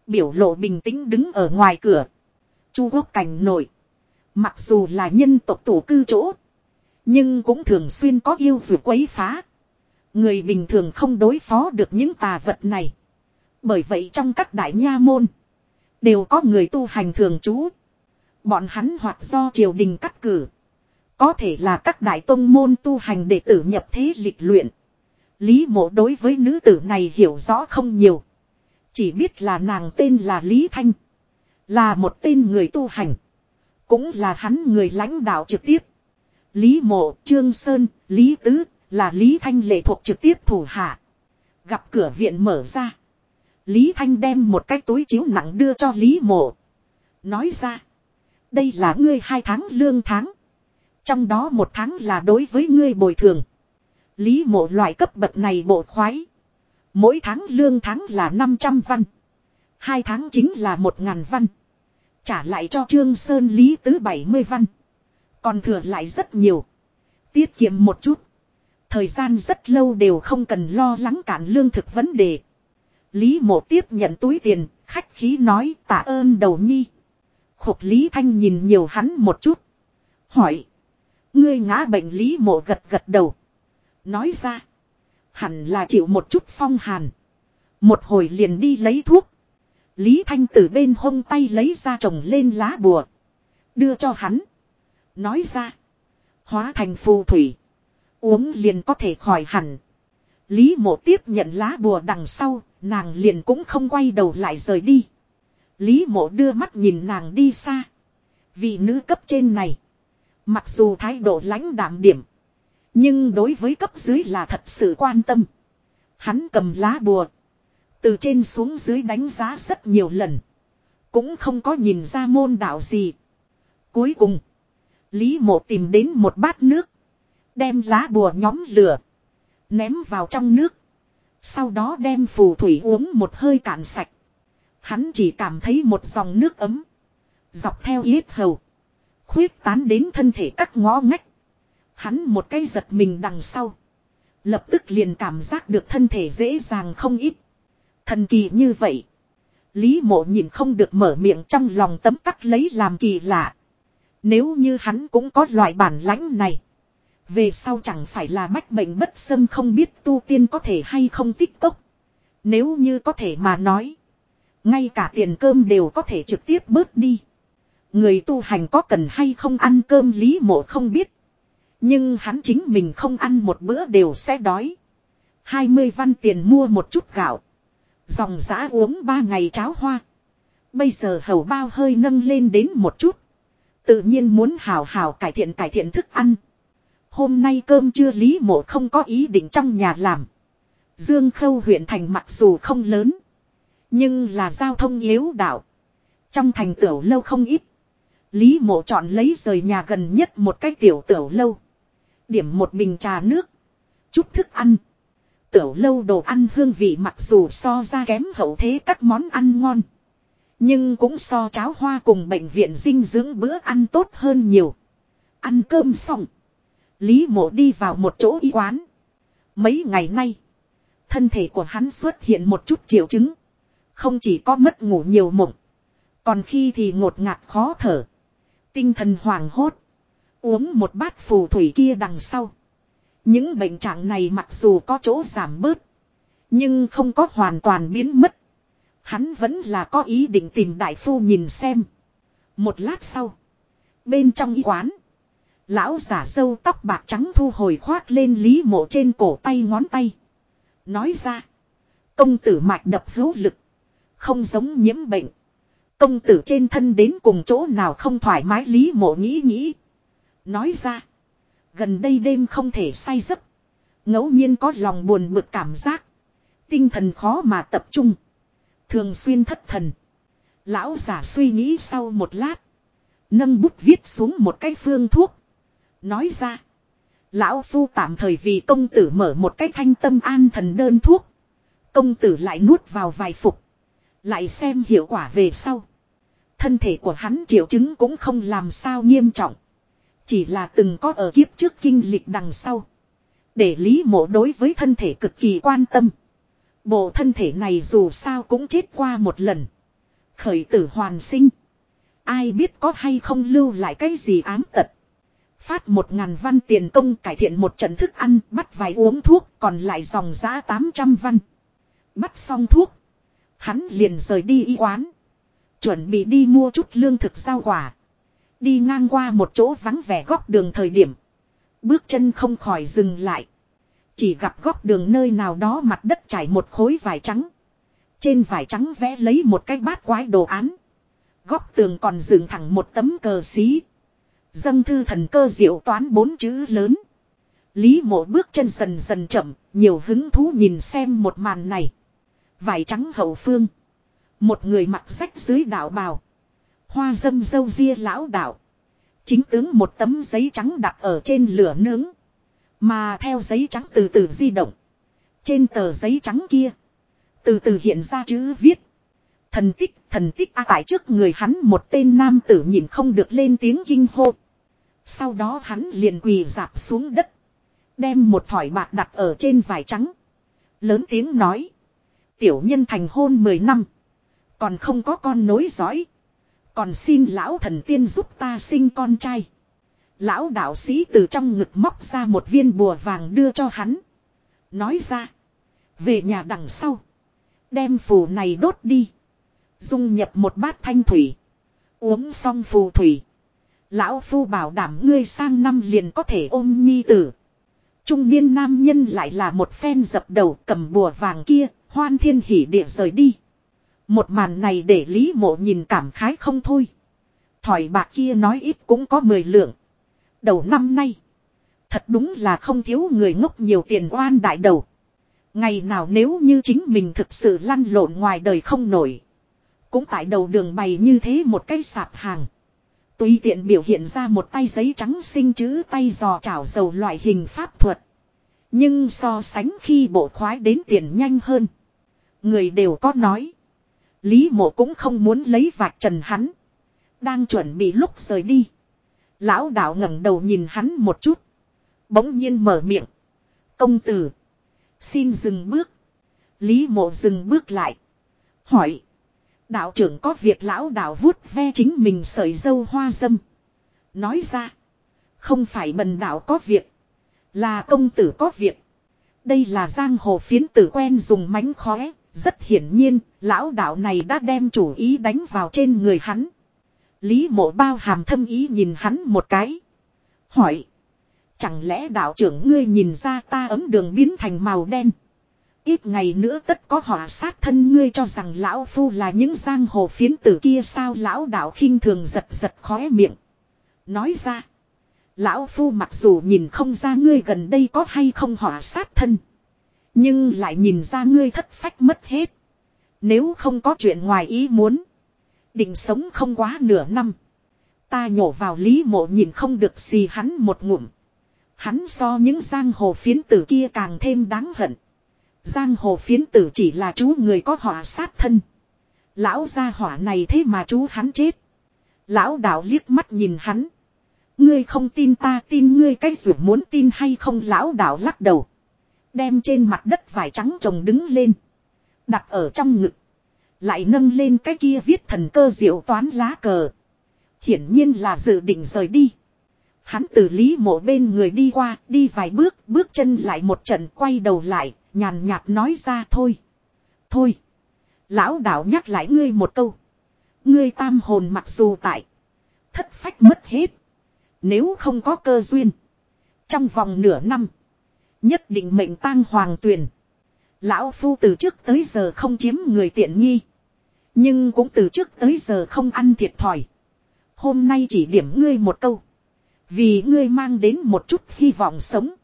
Biểu lộ bình tĩnh đứng ở ngoài cửa. Chu quốc cảnh nổi. Mặc dù là nhân tộc tổ cư chỗ. Nhưng cũng thường xuyên có yêu vượt quấy phá. Người bình thường không đối phó được những tà vật này. Bởi vậy trong các đại nha môn. Đều có người tu hành thường trú. Bọn hắn hoặc do triều đình cắt cử. Có thể là các đại tông môn tu hành đệ tử nhập thế lịch luyện. Lý mộ đối với nữ tử này hiểu rõ không nhiều. Chỉ biết là nàng tên là Lý Thanh. Là một tên người tu hành. Cũng là hắn người lãnh đạo trực tiếp. Lý Mộ, Trương Sơn, Lý Tứ, là Lý Thanh lệ thuộc trực tiếp thủ hạ. Gặp cửa viện mở ra. Lý Thanh đem một cái túi chiếu nặng đưa cho Lý Mộ. Nói ra. Đây là ngươi hai tháng lương tháng. Trong đó một tháng là đối với ngươi bồi thường. Lý mộ loại cấp bậc này bộ khoái. Mỗi tháng lương tháng là 500 văn. Hai tháng chính là 1.000 văn. Trả lại cho Trương Sơn Lý Tứ 70 văn. Còn thừa lại rất nhiều. Tiết kiệm một chút. Thời gian rất lâu đều không cần lo lắng cản lương thực vấn đề. Lý mộ tiếp nhận túi tiền, khách khí nói tạ ơn đầu nhi. Khục Lý Thanh nhìn nhiều hắn một chút. Hỏi. Ngươi ngã bệnh Lý mộ gật gật đầu. Nói ra. Hẳn là chịu một chút phong hàn. Một hồi liền đi lấy thuốc. Lý Thanh từ bên hông tay lấy ra trồng lên lá bùa. Đưa cho hắn. Nói ra. Hóa thành phù thủy. Uống liền có thể khỏi hẳn. Lý mộ tiếp nhận lá bùa đằng sau. Nàng liền cũng không quay đầu lại rời đi. Lý mộ đưa mắt nhìn nàng đi xa. vì nữ cấp trên này. Mặc dù thái độ lãnh đạm điểm. Nhưng đối với cấp dưới là thật sự quan tâm. Hắn cầm lá bùa. Từ trên xuống dưới đánh giá rất nhiều lần. Cũng không có nhìn ra môn đạo gì. Cuối cùng. Lý mộ tìm đến một bát nước. Đem lá bùa nhóm lửa. Ném vào trong nước. Sau đó đem phù thủy uống một hơi cạn sạch. Hắn chỉ cảm thấy một dòng nước ấm. Dọc theo yết hầu. Khuyết tán đến thân thể các ngõ ngách. Hắn một cái giật mình đằng sau. Lập tức liền cảm giác được thân thể dễ dàng không ít. Thần kỳ như vậy. Lý mộ nhìn không được mở miệng trong lòng tấm tắc lấy làm kỳ lạ. Nếu như hắn cũng có loại bản lãnh này. Về sau chẳng phải là bách bệnh bất xâm không biết tu tiên có thể hay không tích cốc. Nếu như có thể mà nói. Ngay cả tiền cơm đều có thể trực tiếp bớt đi. Người tu hành có cần hay không ăn cơm lý mộ không biết. Nhưng hắn chính mình không ăn một bữa đều sẽ đói. 20 văn tiền mua một chút gạo. Dòng giã uống 3 ngày cháo hoa. Bây giờ hầu bao hơi nâng lên đến một chút. Tự nhiên muốn hào hào cải thiện cải thiện thức ăn. Hôm nay cơm trưa Lý Mộ không có ý định trong nhà làm. Dương Khâu huyện thành mặc dù không lớn. Nhưng là giao thông yếu đạo. Trong thành tiểu lâu không ít. Lý mộ chọn lấy rời nhà gần nhất một cái tiểu tiểu lâu. Điểm một bình trà nước. Chút thức ăn. Tiểu lâu đồ ăn hương vị mặc dù so ra kém hậu thế các món ăn ngon. Nhưng cũng so cháo hoa cùng bệnh viện dinh dưỡng bữa ăn tốt hơn nhiều. Ăn cơm xong. Lý mộ đi vào một chỗ y quán. Mấy ngày nay. Thân thể của hắn xuất hiện một chút triệu chứng. Không chỉ có mất ngủ nhiều mộng. Còn khi thì ngột ngạt khó thở. Tinh thần hoảng hốt. Uống một bát phù thủy kia đằng sau. Những bệnh trạng này mặc dù có chỗ giảm bớt. Nhưng không có hoàn toàn biến mất. Hắn vẫn là có ý định tìm đại phu nhìn xem. Một lát sau. Bên trong y quán. Lão giả dâu tóc bạc trắng thu hồi khoác lên lý mộ trên cổ tay ngón tay. Nói ra. Công tử mạch đập hữu lực. Không giống nhiễm bệnh. Công tử trên thân đến cùng chỗ nào không thoải mái lý mộ nghĩ nghĩ. Nói ra. Gần đây đêm không thể say giấc. ngẫu nhiên có lòng buồn bực cảm giác. Tinh thần khó mà tập trung. Thường xuyên thất thần. Lão giả suy nghĩ sau một lát. Nâng bút viết xuống một cái phương thuốc. Nói ra. Lão phu tạm thời vì công tử mở một cái thanh tâm an thần đơn thuốc. Công tử lại nuốt vào vài phục. Lại xem hiệu quả về sau. Thân thể của hắn triệu chứng cũng không làm sao nghiêm trọng. Chỉ là từng có ở kiếp trước kinh lịch đằng sau. Để lý mộ đối với thân thể cực kỳ quan tâm. Bộ thân thể này dù sao cũng chết qua một lần. Khởi tử hoàn sinh. Ai biết có hay không lưu lại cái gì ám tật. Phát một ngàn văn tiền công cải thiện một trận thức ăn, bắt vài uống thuốc, còn lại dòng giá 800 văn. Bắt xong thuốc. Hắn liền rời đi y quán. Chuẩn bị đi mua chút lương thực rau quả. Đi ngang qua một chỗ vắng vẻ góc đường thời điểm. Bước chân không khỏi dừng lại. Chỉ gặp góc đường nơi nào đó mặt đất trải một khối vải trắng. Trên vải trắng vẽ lấy một cái bát quái đồ án. Góc tường còn dựng thẳng một tấm cờ xí. Dâng thư thần cơ diệu toán bốn chữ lớn. Lý mộ bước chân dần dần chậm, nhiều hứng thú nhìn xem một màn này. Vải trắng hậu phương. Một người mặc sách dưới đạo bào. Hoa dâm dâu ria lão đạo. Chính tướng một tấm giấy trắng đặt ở trên lửa nướng. Mà theo giấy trắng từ từ di động. Trên tờ giấy trắng kia. Từ từ hiện ra chữ viết. Thần tích, thần tích a tại trước người hắn một tên nam tử nhìn không được lên tiếng kinh hô. Sau đó hắn liền quỳ dạp xuống đất. Đem một thỏi bạc đặt ở trên vải trắng. Lớn tiếng nói. Tiểu nhân thành hôn 10 năm. Còn không có con nối dõi. Còn xin lão thần tiên giúp ta sinh con trai. Lão đạo sĩ từ trong ngực móc ra một viên bùa vàng đưa cho hắn. Nói ra. Về nhà đằng sau. Đem phù này đốt đi. Dung nhập một bát thanh thủy. Uống xong phù thủy. Lão phu bảo đảm ngươi sang năm liền có thể ôm nhi tử. Trung niên nam nhân lại là một phen dập đầu cầm bùa vàng kia, hoan thiên hỉ địa rời đi. Một màn này để Lý Mộ nhìn cảm khái không thôi. Thỏi bạc kia nói ít cũng có 10 lượng. Đầu năm nay. Thật đúng là không thiếu người ngốc nhiều tiền oan đại đầu. Ngày nào nếu như chính mình thực sự lăn lộn ngoài đời không nổi. Cũng tại đầu đường bày như thế một cái sạp hàng. Tùy tiện biểu hiện ra một tay giấy trắng sinh chữ tay giò chảo dầu loại hình pháp thuật. Nhưng so sánh khi bộ khoái đến tiền nhanh hơn. Người đều có nói. Lý mộ cũng không muốn lấy vạch trần hắn. Đang chuẩn bị lúc rời đi. Lão đạo ngẩng đầu nhìn hắn một chút. Bỗng nhiên mở miệng. Công tử. Xin dừng bước. Lý mộ dừng bước lại. Hỏi. Đạo trưởng có việc lão đạo vuốt ve chính mình sợi dâu hoa dâm. Nói ra. Không phải bần đạo có việc. Là công tử có việc. Đây là giang hồ phiến tử quen dùng mánh khóe. Rất hiển nhiên, lão đạo này đã đem chủ ý đánh vào trên người hắn. Lý mộ bao hàm thâm ý nhìn hắn một cái. Hỏi. Chẳng lẽ đạo trưởng ngươi nhìn ra ta ấm đường biến thành màu đen. Ít ngày nữa tất có họa sát thân ngươi cho rằng lão phu là những giang hồ phiến tử kia sao lão đạo khinh thường giật giật khóe miệng. Nói ra. Lão phu mặc dù nhìn không ra ngươi gần đây có hay không họa sát thân. Nhưng lại nhìn ra ngươi thất phách mất hết. Nếu không có chuyện ngoài ý muốn. Định sống không quá nửa năm. Ta nhổ vào lý mộ nhìn không được gì hắn một ngụm. Hắn so những giang hồ phiến tử kia càng thêm đáng hận. Giang hồ phiến tử chỉ là chú người có họa sát thân. Lão gia hỏa này thế mà chú hắn chết. Lão đạo liếc mắt nhìn hắn. Ngươi không tin ta tin ngươi cách dù muốn tin hay không lão đạo lắc đầu. Đem trên mặt đất vải trắng trồng đứng lên. Đặt ở trong ngực. Lại nâng lên cái kia viết thần cơ diệu toán lá cờ. Hiển nhiên là dự định rời đi. Hắn từ lý mộ bên người đi qua, đi vài bước, bước chân lại một trận quay đầu lại, nhàn nhạt nói ra thôi. Thôi. Lão đạo nhắc lại ngươi một câu. Ngươi tam hồn mặc dù tại. Thất phách mất hết. Nếu không có cơ duyên. Trong vòng nửa năm. Nhất định mệnh tang hoàng tuyền. Lão phu từ trước tới giờ không chiếm người tiện nghi. Nhưng cũng từ trước tới giờ không ăn thiệt thòi. Hôm nay chỉ điểm ngươi một câu. Vì ngươi mang đến một chút hy vọng sống.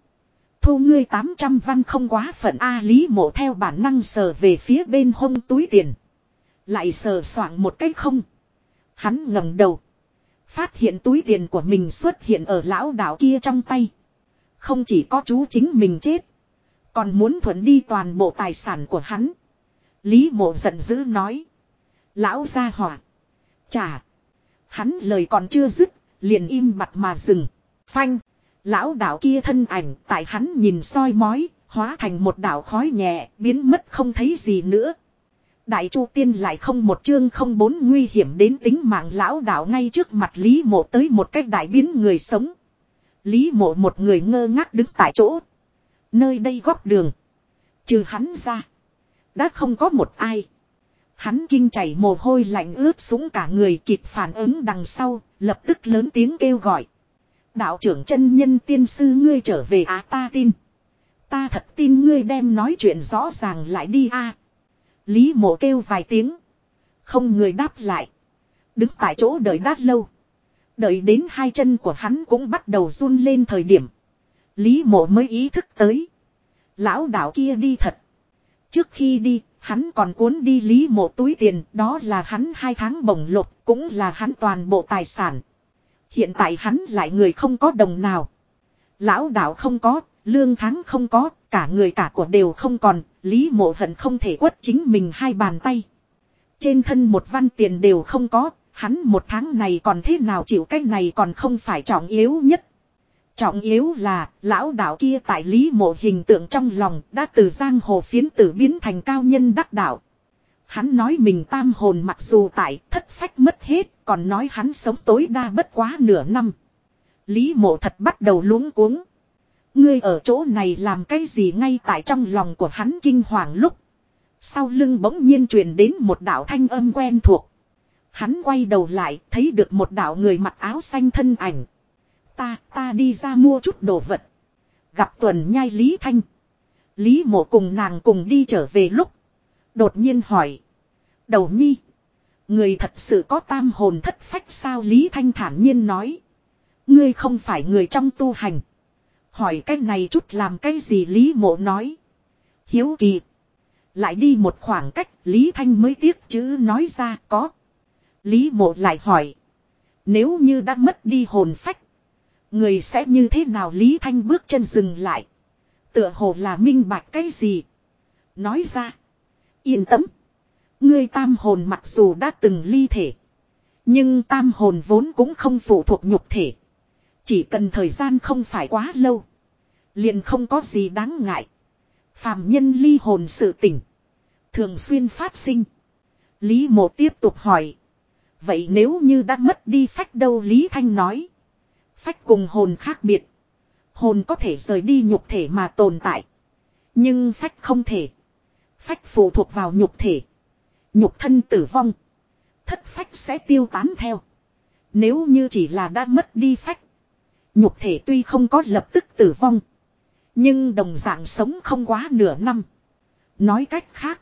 Thu ngươi 800 văn không quá phận A Lý mộ theo bản năng sờ về phía bên hông túi tiền. Lại sờ soạng một cách không. Hắn ngẩng đầu. Phát hiện túi tiền của mình xuất hiện ở lão đạo kia trong tay. Không chỉ có chú chính mình chết. Còn muốn thuận đi toàn bộ tài sản của hắn. Lý mộ giận dữ nói. Lão gia hỏa. Chà. Hắn lời còn chưa dứt. Liền im mặt mà dừng. Phanh. Lão đạo kia thân ảnh tại hắn nhìn soi mói. Hóa thành một đạo khói nhẹ. Biến mất không thấy gì nữa. Đại Chu Tiên lại không một chương không bốn nguy hiểm đến tính mạng lão đạo ngay trước mặt Lý Mộ tới một cách đại biến người sống. Lý Mộ một người ngơ ngác đứng tại chỗ. Nơi đây góc đường. Trừ hắn ra. Đã không có một ai. Hắn kinh chảy mồ hôi lạnh ướt súng cả người kịp phản ứng đằng sau, lập tức lớn tiếng kêu gọi. Đạo trưởng chân nhân tiên sư ngươi trở về á ta tin. Ta thật tin ngươi đem nói chuyện rõ ràng lại đi a. Lý mộ kêu vài tiếng. Không người đáp lại. Đứng tại chỗ đợi đát lâu. Đợi đến hai chân của hắn cũng bắt đầu run lên thời điểm. Lý mộ mới ý thức tới. Lão đạo kia đi thật. Trước khi đi, hắn còn cuốn đi lý mộ túi tiền, đó là hắn hai tháng bổng lộc, cũng là hắn toàn bộ tài sản. Hiện tại hắn lại người không có đồng nào. Lão đạo không có, lương tháng không có, cả người cả của đều không còn, lý mộ hận không thể quất chính mình hai bàn tay. Trên thân một văn tiền đều không có, hắn một tháng này còn thế nào chịu cái này còn không phải trọng yếu nhất. Trọng yếu là, lão đạo kia tại lý mộ hình tượng trong lòng đã từ giang hồ phiến tử biến thành cao nhân đắc đạo. Hắn nói mình tam hồn mặc dù tại thất phách mất hết, còn nói hắn sống tối đa bất quá nửa năm. Lý mộ thật bắt đầu luống cuống. Ngươi ở chỗ này làm cái gì ngay tại trong lòng của hắn kinh hoàng lúc. Sau lưng bỗng nhiên truyền đến một đạo thanh âm quen thuộc. Hắn quay đầu lại thấy được một đạo người mặc áo xanh thân ảnh. Ta, ta đi ra mua chút đồ vật. Gặp tuần nhai Lý Thanh. Lý mộ cùng nàng cùng đi trở về lúc. Đột nhiên hỏi. Đầu nhi. Người thật sự có tam hồn thất phách sao Lý Thanh thản nhiên nói. Ngươi không phải người trong tu hành. Hỏi cái này chút làm cái gì Lý mộ nói. Hiếu kỳ. Lại đi một khoảng cách Lý Thanh mới tiếc chữ nói ra có. Lý mộ lại hỏi. Nếu như đã mất đi hồn phách. Người sẽ như thế nào Lý Thanh bước chân dừng lại. Tựa hồ là minh bạch cái gì. Nói ra. Yên tâm. Ngươi tam hồn mặc dù đã từng ly thể. Nhưng tam hồn vốn cũng không phụ thuộc nhục thể. Chỉ cần thời gian không phải quá lâu. Liền không có gì đáng ngại. Phàm nhân ly hồn sự tỉnh. Thường xuyên phát sinh. Lý mộ tiếp tục hỏi. Vậy nếu như đã mất đi phách đâu Lý Thanh nói. Phách cùng hồn khác biệt. Hồn có thể rời đi nhục thể mà tồn tại. Nhưng phách không thể. Phách phụ thuộc vào nhục thể. Nhục thân tử vong. Thất phách sẽ tiêu tán theo. Nếu như chỉ là đã mất đi phách. Nhục thể tuy không có lập tức tử vong. Nhưng đồng dạng sống không quá nửa năm. Nói cách khác.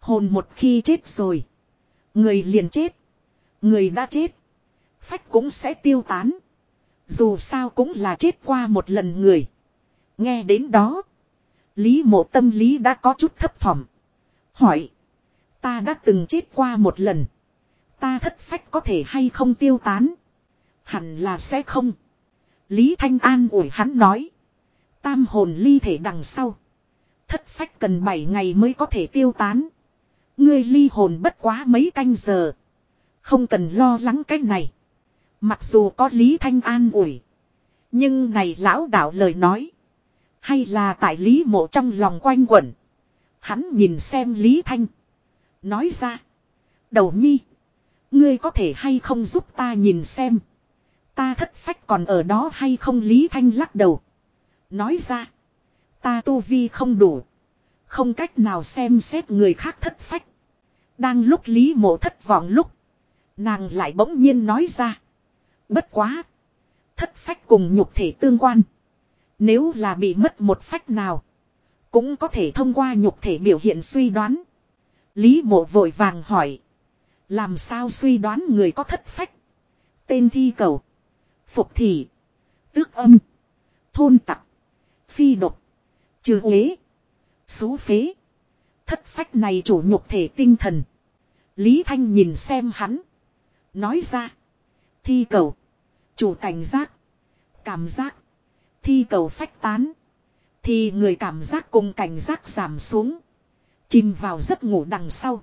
Hồn một khi chết rồi. Người liền chết. Người đã chết. Phách cũng sẽ tiêu tán. Dù sao cũng là chết qua một lần người. Nghe đến đó. Lý mộ tâm lý đã có chút thấp thỏm. Hỏi. Ta đã từng chết qua một lần. Ta thất phách có thể hay không tiêu tán. Hẳn là sẽ không. Lý Thanh An ủi hắn nói. Tam hồn ly thể đằng sau. Thất phách cần 7 ngày mới có thể tiêu tán. Ngươi ly hồn bất quá mấy canh giờ. Không cần lo lắng cái này. Mặc dù có Lý Thanh An ủi. Nhưng này lão đạo lời nói. Hay là tại Lý mộ trong lòng quanh quẩn. Hắn nhìn xem Lý Thanh. Nói ra. Đầu nhi. Ngươi có thể hay không giúp ta nhìn xem. Ta thất phách còn ở đó hay không Lý Thanh lắc đầu. Nói ra. Ta tu vi không đủ. Không cách nào xem xét người khác thất phách. Đang lúc Lý mộ thất vọng lúc. Nàng lại bỗng nhiên nói ra. Bất quá. Thất phách cùng nhục thể tương quan. Nếu là bị mất một phách nào. Cũng có thể thông qua nhục thể biểu hiện suy đoán. Lý mộ vội vàng hỏi. Làm sao suy đoán người có thất phách. Tên thi cầu. Phục thị. Tước âm. Thôn tặc. Phi độc. Trừ ế. Xú phế. Thất phách này chủ nhục thể tinh thần. Lý Thanh nhìn xem hắn. Nói ra. Thi cầu. Chủ cảnh giác. Cảm giác. Thi cầu phách tán. Thì người cảm giác cùng cảnh giác giảm xuống. Chìm vào giấc ngủ đằng sau.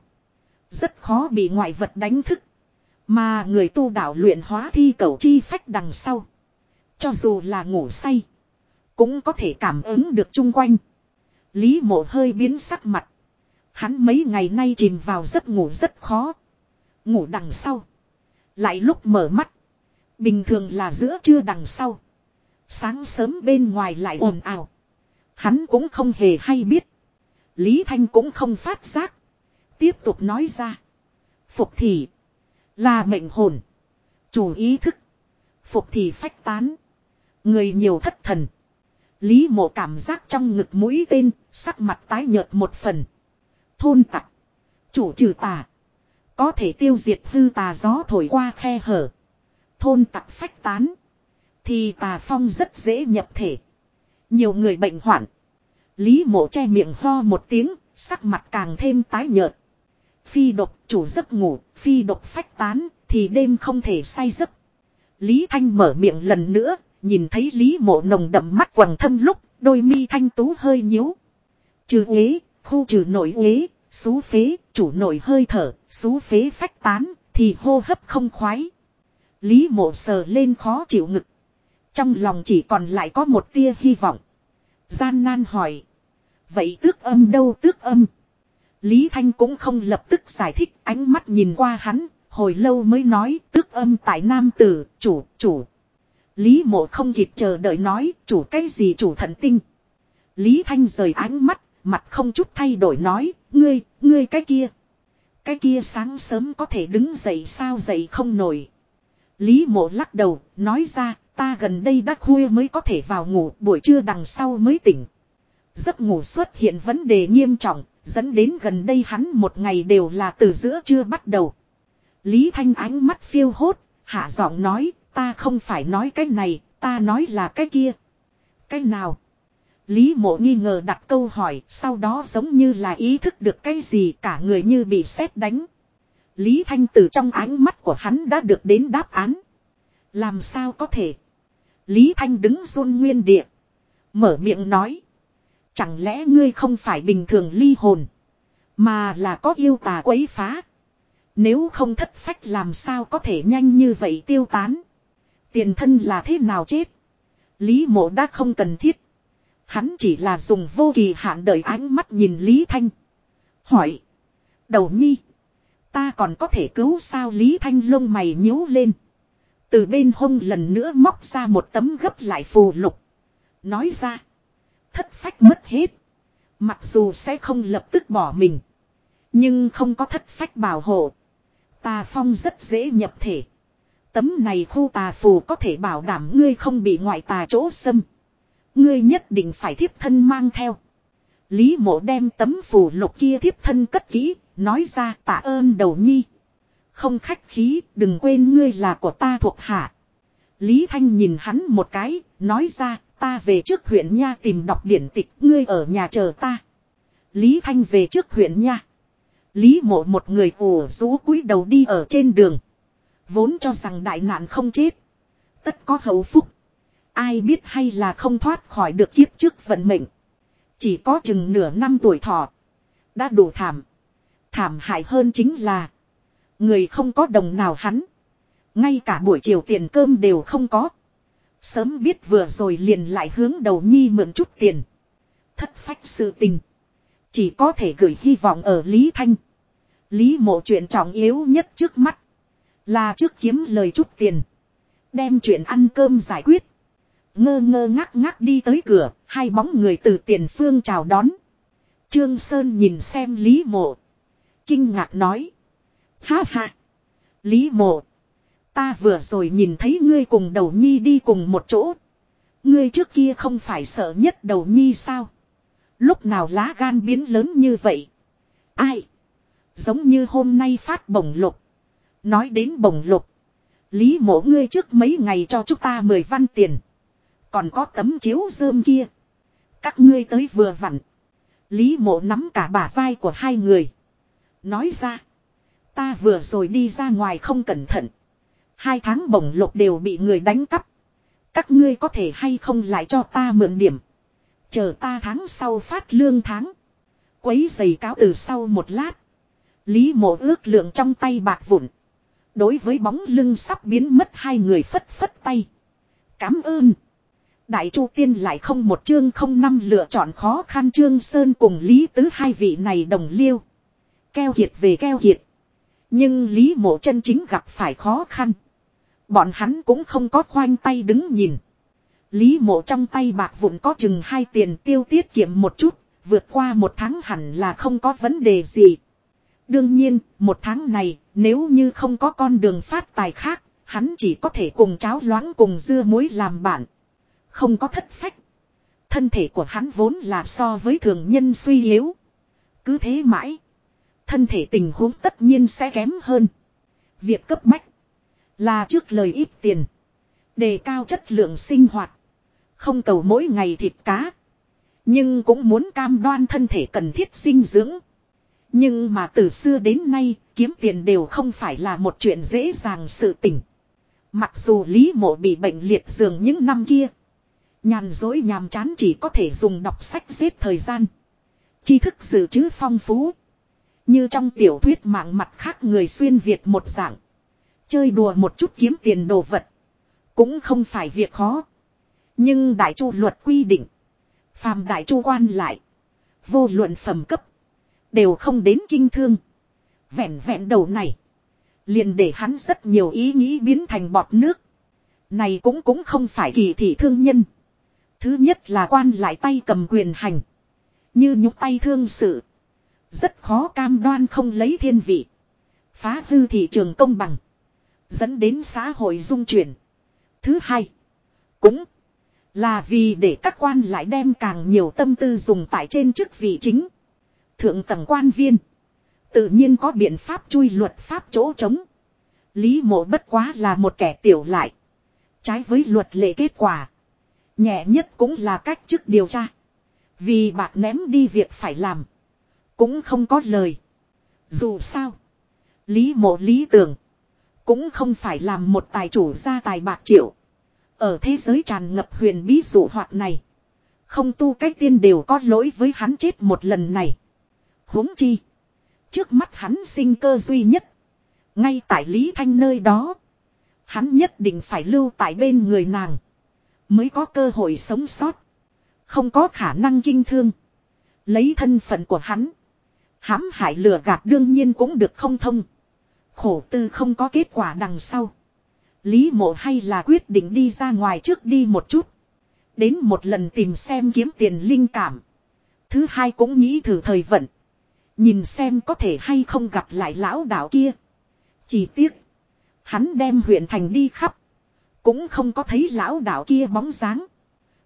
Rất khó bị ngoại vật đánh thức. Mà người tu đạo luyện hóa thi cầu chi phách đằng sau. Cho dù là ngủ say. Cũng có thể cảm ứng được chung quanh. Lý mộ hơi biến sắc mặt. Hắn mấy ngày nay chìm vào giấc ngủ rất khó. Ngủ đằng sau. Lại lúc mở mắt. Bình thường là giữa trưa đằng sau. Sáng sớm bên ngoài lại ồn ào. Hắn cũng không hề hay biết. Lý Thanh cũng không phát giác. Tiếp tục nói ra. Phục thì. Là mệnh hồn. Chủ ý thức. Phục thì phách tán. Người nhiều thất thần. Lý mộ cảm giác trong ngực mũi tên. Sắc mặt tái nhợt một phần. Thôn tặc. Chủ trừ tà. Có thể tiêu diệt hư tà gió thổi qua khe hở. Thôn tặc phách tán. Thì tà phong rất dễ nhập thể. Nhiều người bệnh hoạn. Lý mộ che miệng ho một tiếng, sắc mặt càng thêm tái nhợt. Phi độc chủ giấc ngủ, phi độc phách tán, thì đêm không thể say giấc. Lý Thanh mở miệng lần nữa, nhìn thấy Lý mộ nồng đậm mắt quầng thâm lúc, đôi mi thanh tú hơi nhíu. Trừ ế, khu trừ nội ế, xú phế, chủ nội hơi thở, xú phế phách tán, thì hô hấp không khoái. Lý mộ sờ lên khó chịu ngực. Trong lòng chỉ còn lại có một tia hy vọng. Gian nan hỏi. Vậy tước âm đâu tước âm? Lý Thanh cũng không lập tức giải thích ánh mắt nhìn qua hắn, hồi lâu mới nói tước âm tại nam tử, chủ, chủ. Lý mộ không kịp chờ đợi nói chủ cái gì chủ thận tinh. Lý Thanh rời ánh mắt, mặt không chút thay đổi nói, ngươi, ngươi cái kia. Cái kia sáng sớm có thể đứng dậy sao dậy không nổi. Lý mộ lắc đầu, nói ra, ta gần đây đã khuya mới có thể vào ngủ, buổi trưa đằng sau mới tỉnh. Giấc ngủ xuất hiện vấn đề nghiêm trọng, dẫn đến gần đây hắn một ngày đều là từ giữa trưa bắt đầu. Lý Thanh ánh mắt phiêu hốt, hạ giọng nói, ta không phải nói cái này, ta nói là cái kia. Cái nào? Lý mộ nghi ngờ đặt câu hỏi, sau đó giống như là ý thức được cái gì cả người như bị sét đánh. Lý Thanh từ trong ánh mắt của hắn đã được đến đáp án. Làm sao có thể? Lý Thanh đứng run nguyên địa. Mở miệng nói. Chẳng lẽ ngươi không phải bình thường ly hồn. Mà là có yêu tà quấy phá. Nếu không thất phách làm sao có thể nhanh như vậy tiêu tán. Tiền thân là thế nào chết. Lý mộ đã không cần thiết. Hắn chỉ là dùng vô kỳ hạn đợi ánh mắt nhìn Lý Thanh. Hỏi. Đầu nhi. Ta còn có thể cứu sao Lý Thanh lông mày nhíu lên. Từ bên hông lần nữa móc ra một tấm gấp lại phù lục. Nói ra. Thất phách mất hết. Mặc dù sẽ không lập tức bỏ mình. Nhưng không có thất phách bảo hộ. Tà phong rất dễ nhập thể. Tấm này khu tà phù có thể bảo đảm ngươi không bị ngoại tà chỗ xâm. Ngươi nhất định phải thiếp thân mang theo. Lý mộ đem tấm phù lục kia thiếp thân cất kỹ, nói ra tạ ơn đầu nhi. Không khách khí, đừng quên ngươi là của ta thuộc hạ. Lý Thanh nhìn hắn một cái, nói ra, ta về trước huyện Nha tìm đọc điển tịch, ngươi ở nhà chờ ta. Lý Thanh về trước huyện Nha. Lý mộ một người ủ rũ cúi đầu đi ở trên đường. Vốn cho rằng đại nạn không chết. Tất có hậu phúc. Ai biết hay là không thoát khỏi được kiếp trước vận mệnh. Chỉ có chừng nửa năm tuổi thọ. Đã đủ thảm. Thảm hại hơn chính là. Người không có đồng nào hắn. Ngay cả buổi chiều tiền cơm đều không có. Sớm biết vừa rồi liền lại hướng đầu nhi mượn chút tiền. Thất phách sự tình. Chỉ có thể gửi hy vọng ở Lý Thanh. Lý mộ chuyện trọng yếu nhất trước mắt. Là trước kiếm lời chút tiền. Đem chuyện ăn cơm giải quyết. Ngơ ngơ ngác ngác đi tới cửa. Hai bóng người từ tiền phương chào đón. Trương Sơn nhìn xem Lý mộ. Kinh ngạc nói. Ha ha. Lý mộ. Ta vừa rồi nhìn thấy ngươi cùng đầu nhi đi cùng một chỗ. Ngươi trước kia không phải sợ nhất đầu nhi sao? Lúc nào lá gan biến lớn như vậy? Ai? Giống như hôm nay phát bổng lục. Nói đến bổng lục. Lý mộ ngươi trước mấy ngày cho chúng ta mười văn tiền. Còn có tấm chiếu rơm kia. Các ngươi tới vừa vặn. Lý mộ nắm cả bả vai của hai người. Nói ra. Ta vừa rồi đi ra ngoài không cẩn thận. Hai tháng bổng lục đều bị người đánh cắp. Các ngươi có thể hay không lại cho ta mượn điểm. Chờ ta tháng sau phát lương tháng. Quấy giày cáo từ sau một lát. Lý mộ ước lượng trong tay bạc vụn. Đối với bóng lưng sắp biến mất hai người phất phất tay. Cám ơn. Đại Chu Tiên lại không một chương không năm lựa chọn khó khăn Trương Sơn cùng Lý Tứ hai vị này đồng liêu. Keo hiệt về keo hiệt. Nhưng Lý Mộ chân chính gặp phải khó khăn. Bọn hắn cũng không có khoanh tay đứng nhìn. Lý Mộ trong tay bạc vụn có chừng hai tiền tiêu tiết kiệm một chút, vượt qua một tháng hẳn là không có vấn đề gì. Đương nhiên, một tháng này, nếu như không có con đường phát tài khác, hắn chỉ có thể cùng cháo loãng cùng dưa muối làm bạn. Không có thất phách. Thân thể của hắn vốn là so với thường nhân suy yếu. Cứ thế mãi. Thân thể tình huống tất nhiên sẽ kém hơn. Việc cấp bách. Là trước lời ít tiền. Đề cao chất lượng sinh hoạt. Không cầu mỗi ngày thịt cá. Nhưng cũng muốn cam đoan thân thể cần thiết sinh dưỡng. Nhưng mà từ xưa đến nay, kiếm tiền đều không phải là một chuyện dễ dàng sự tình. Mặc dù Lý Mộ bị bệnh liệt giường những năm kia. Nhàn dối nhàm chán chỉ có thể dùng đọc sách giết thời gian. tri thức dự trữ phong phú. Như trong tiểu thuyết mạng mặt khác người xuyên Việt một dạng. Chơi đùa một chút kiếm tiền đồ vật. Cũng không phải việc khó. Nhưng đại chu luật quy định. Phàm đại chu quan lại. Vô luận phẩm cấp. Đều không đến kinh thương. Vẹn vẹn đầu này. Liền để hắn rất nhiều ý nghĩ biến thành bọt nước. Này cũng cũng không phải kỳ thị thương nhân. Thứ nhất là quan lại tay cầm quyền hành. Như nhúc tay thương sự. Rất khó cam đoan không lấy thiên vị. Phá hư thị trường công bằng. Dẫn đến xã hội dung chuyển. Thứ hai. Cũng là vì để các quan lại đem càng nhiều tâm tư dùng tại trên chức vị chính. Thượng tầng quan viên. Tự nhiên có biện pháp chui luật pháp chỗ trống. Lý mộ bất quá là một kẻ tiểu lại. Trái với luật lệ kết quả. Nhẹ nhất cũng là cách chức điều tra. Vì bạc ném đi việc phải làm. Cũng không có lời. Dù sao. Lý mộ lý tưởng. Cũng không phải làm một tài chủ gia tài bạc triệu. Ở thế giới tràn ngập huyền bí dụ hoạt này. Không tu cách tiên đều có lỗi với hắn chết một lần này. huống chi. Trước mắt hắn sinh cơ duy nhất. Ngay tại Lý Thanh nơi đó. Hắn nhất định phải lưu tại bên người nàng. Mới có cơ hội sống sót. Không có khả năng kinh thương. Lấy thân phận của hắn. hãm hại lừa gạt đương nhiên cũng được không thông. Khổ tư không có kết quả đằng sau. Lý mộ hay là quyết định đi ra ngoài trước đi một chút. Đến một lần tìm xem kiếm tiền linh cảm. Thứ hai cũng nghĩ thử thời vận. Nhìn xem có thể hay không gặp lại lão đạo kia. Chỉ tiếc. Hắn đem huyện thành đi khắp. Cũng không có thấy lão đạo kia bóng dáng.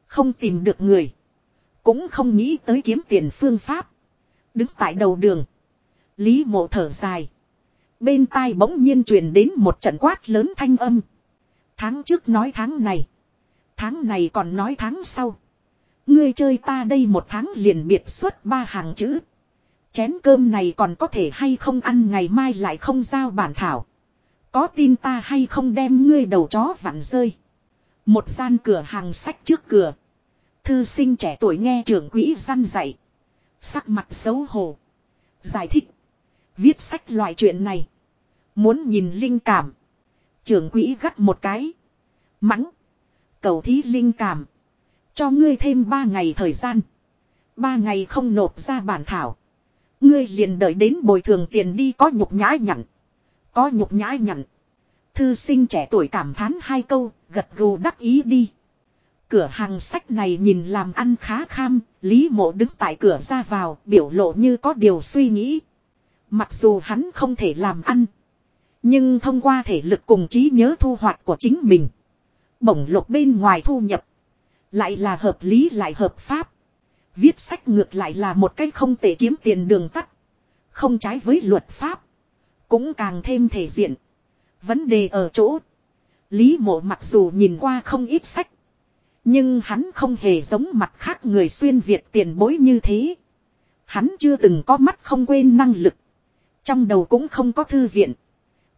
Không tìm được người. Cũng không nghĩ tới kiếm tiền phương pháp. Đứng tại đầu đường. Lý mộ thở dài. Bên tai bỗng nhiên truyền đến một trận quát lớn thanh âm. Tháng trước nói tháng này. Tháng này còn nói tháng sau. Ngươi chơi ta đây một tháng liền biệt xuất ba hàng chữ. Chén cơm này còn có thể hay không ăn ngày mai lại không giao bản thảo. Có tin ta hay không đem ngươi đầu chó vặn rơi. Một gian cửa hàng sách trước cửa. Thư sinh trẻ tuổi nghe trưởng quỹ răn dạy. Sắc mặt xấu hổ. Giải thích. Viết sách loại chuyện này. Muốn nhìn linh cảm. Trưởng quỹ gắt một cái. Mắng. Cầu thí linh cảm. Cho ngươi thêm ba ngày thời gian. Ba ngày không nộp ra bản thảo. Ngươi liền đợi đến bồi thường tiền đi có nhục nhã nhặn. Có nhục nhã nhặn. Thư sinh trẻ tuổi cảm thán hai câu, gật gù đắc ý đi. Cửa hàng sách này nhìn làm ăn khá kham, Lý mộ đứng tại cửa ra vào, biểu lộ như có điều suy nghĩ. Mặc dù hắn không thể làm ăn. Nhưng thông qua thể lực cùng trí nhớ thu hoạch của chính mình. Bổng lộc bên ngoài thu nhập. Lại là hợp lý lại hợp pháp. Viết sách ngược lại là một cách không thể kiếm tiền đường tắt. Không trái với luật pháp. Cũng càng thêm thể diện. Vấn đề ở chỗ. Lý mộ mặc dù nhìn qua không ít sách. Nhưng hắn không hề giống mặt khác người xuyên Việt tiền bối như thế. Hắn chưa từng có mắt không quên năng lực. Trong đầu cũng không có thư viện.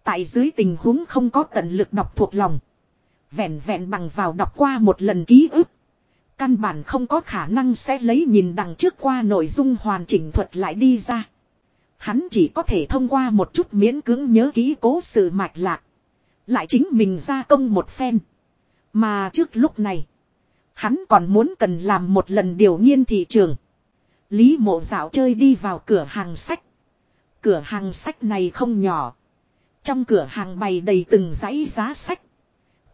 Tại dưới tình huống không có tận lực đọc thuộc lòng. Vẹn vẹn bằng vào đọc qua một lần ký ức. Căn bản không có khả năng sẽ lấy nhìn đằng trước qua nội dung hoàn chỉnh thuật lại đi ra. Hắn chỉ có thể thông qua một chút miễn cưỡng nhớ ký cố sự mạch lạc. Lại chính mình ra công một phen. Mà trước lúc này. Hắn còn muốn cần làm một lần điều nghiên thị trường. Lý mộ dạo chơi đi vào cửa hàng sách. Cửa hàng sách này không nhỏ. Trong cửa hàng bày đầy từng dãy giá sách.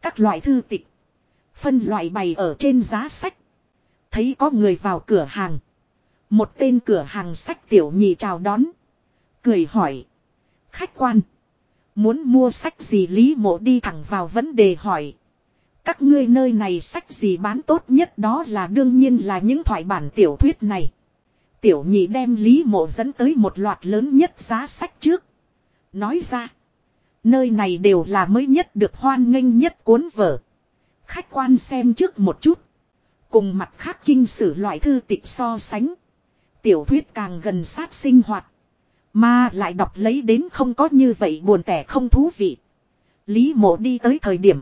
Các loại thư tịch. Phân loại bày ở trên giá sách. Thấy có người vào cửa hàng. Một tên cửa hàng sách tiểu nhị chào đón. Cười hỏi. Khách quan. Muốn mua sách gì Lý mộ đi thẳng vào vấn đề hỏi. Các ngươi nơi này sách gì bán tốt nhất đó là đương nhiên là những thoại bản tiểu thuyết này. Tiểu nhị đem Lý mộ dẫn tới một loạt lớn nhất giá sách trước. Nói ra. Nơi này đều là mới nhất được hoan nghênh nhất cuốn vở. Khách quan xem trước một chút. Cùng mặt khác kinh sử loại thư tịch so sánh. Tiểu thuyết càng gần sát sinh hoạt. Mà lại đọc lấy đến không có như vậy buồn tẻ không thú vị. Lý mộ đi tới thời điểm.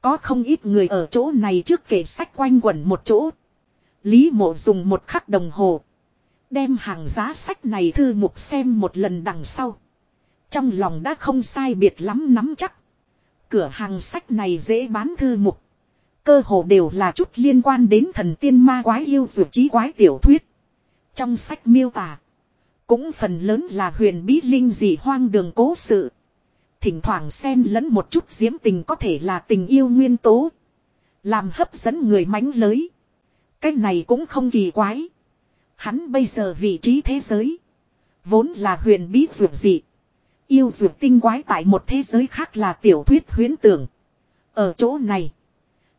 Có không ít người ở chỗ này trước kể sách quanh quẩn một chỗ. Lý mộ dùng một khắc đồng hồ. Đem hàng giá sách này thư mục xem một lần đằng sau. Trong lòng đã không sai biệt lắm nắm chắc. Cửa hàng sách này dễ bán thư mục. Cơ hồ đều là chút liên quan đến thần tiên ma quái yêu dược trí quái tiểu thuyết. Trong sách miêu tả. Cũng phần lớn là huyền bí linh dị hoang đường cố sự. Thỉnh thoảng xen lẫn một chút diễm tình có thể là tình yêu nguyên tố. Làm hấp dẫn người mánh lới. Cái này cũng không kỳ quái. Hắn bây giờ vị trí thế giới. Vốn là huyền bí dược dị. Yêu dược tinh quái tại một thế giới khác là tiểu thuyết huyến tưởng. Ở chỗ này.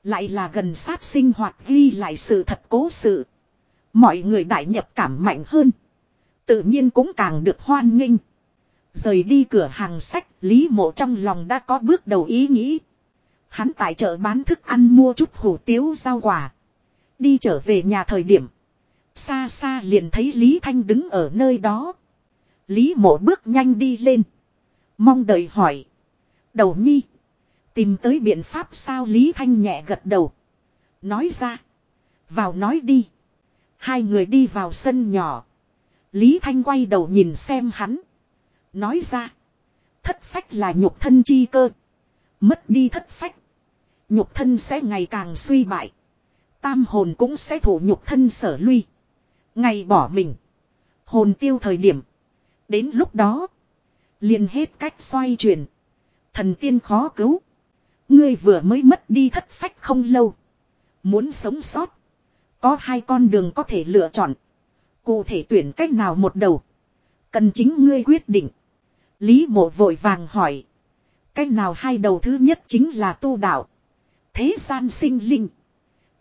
Lại là gần sát sinh hoạt ghi lại sự thật cố sự. Mọi người đại nhập cảm mạnh hơn. Tự nhiên cũng càng được hoan nghênh. Rời đi cửa hàng sách, Lý Mộ trong lòng đã có bước đầu ý nghĩ. Hắn tại chợ bán thức ăn mua chút hủ tiếu rau quả. Đi trở về nhà thời điểm. Xa xa liền thấy Lý Thanh đứng ở nơi đó. Lý mộ bước nhanh đi lên. Mong đợi hỏi. Đầu nhi. Tìm tới biện pháp sao Lý Thanh nhẹ gật đầu. Nói ra. Vào nói đi. Hai người đi vào sân nhỏ. Lý Thanh quay đầu nhìn xem hắn. Nói ra. Thất phách là nhục thân chi cơ. Mất đi thất phách. Nhục thân sẽ ngày càng suy bại. Tam hồn cũng sẽ thủ nhục thân sở lui. Ngày bỏ mình. Hồn tiêu thời điểm. Đến lúc đó. liền hết cách xoay chuyển. Thần tiên khó cứu. Ngươi vừa mới mất đi thất phách không lâu. Muốn sống sót. Có hai con đường có thể lựa chọn. Cụ thể tuyển cách nào một đầu. Cần chính ngươi quyết định. Lý mộ vội vàng hỏi. Cách nào hai đầu thứ nhất chính là tu đạo. Thế gian sinh linh.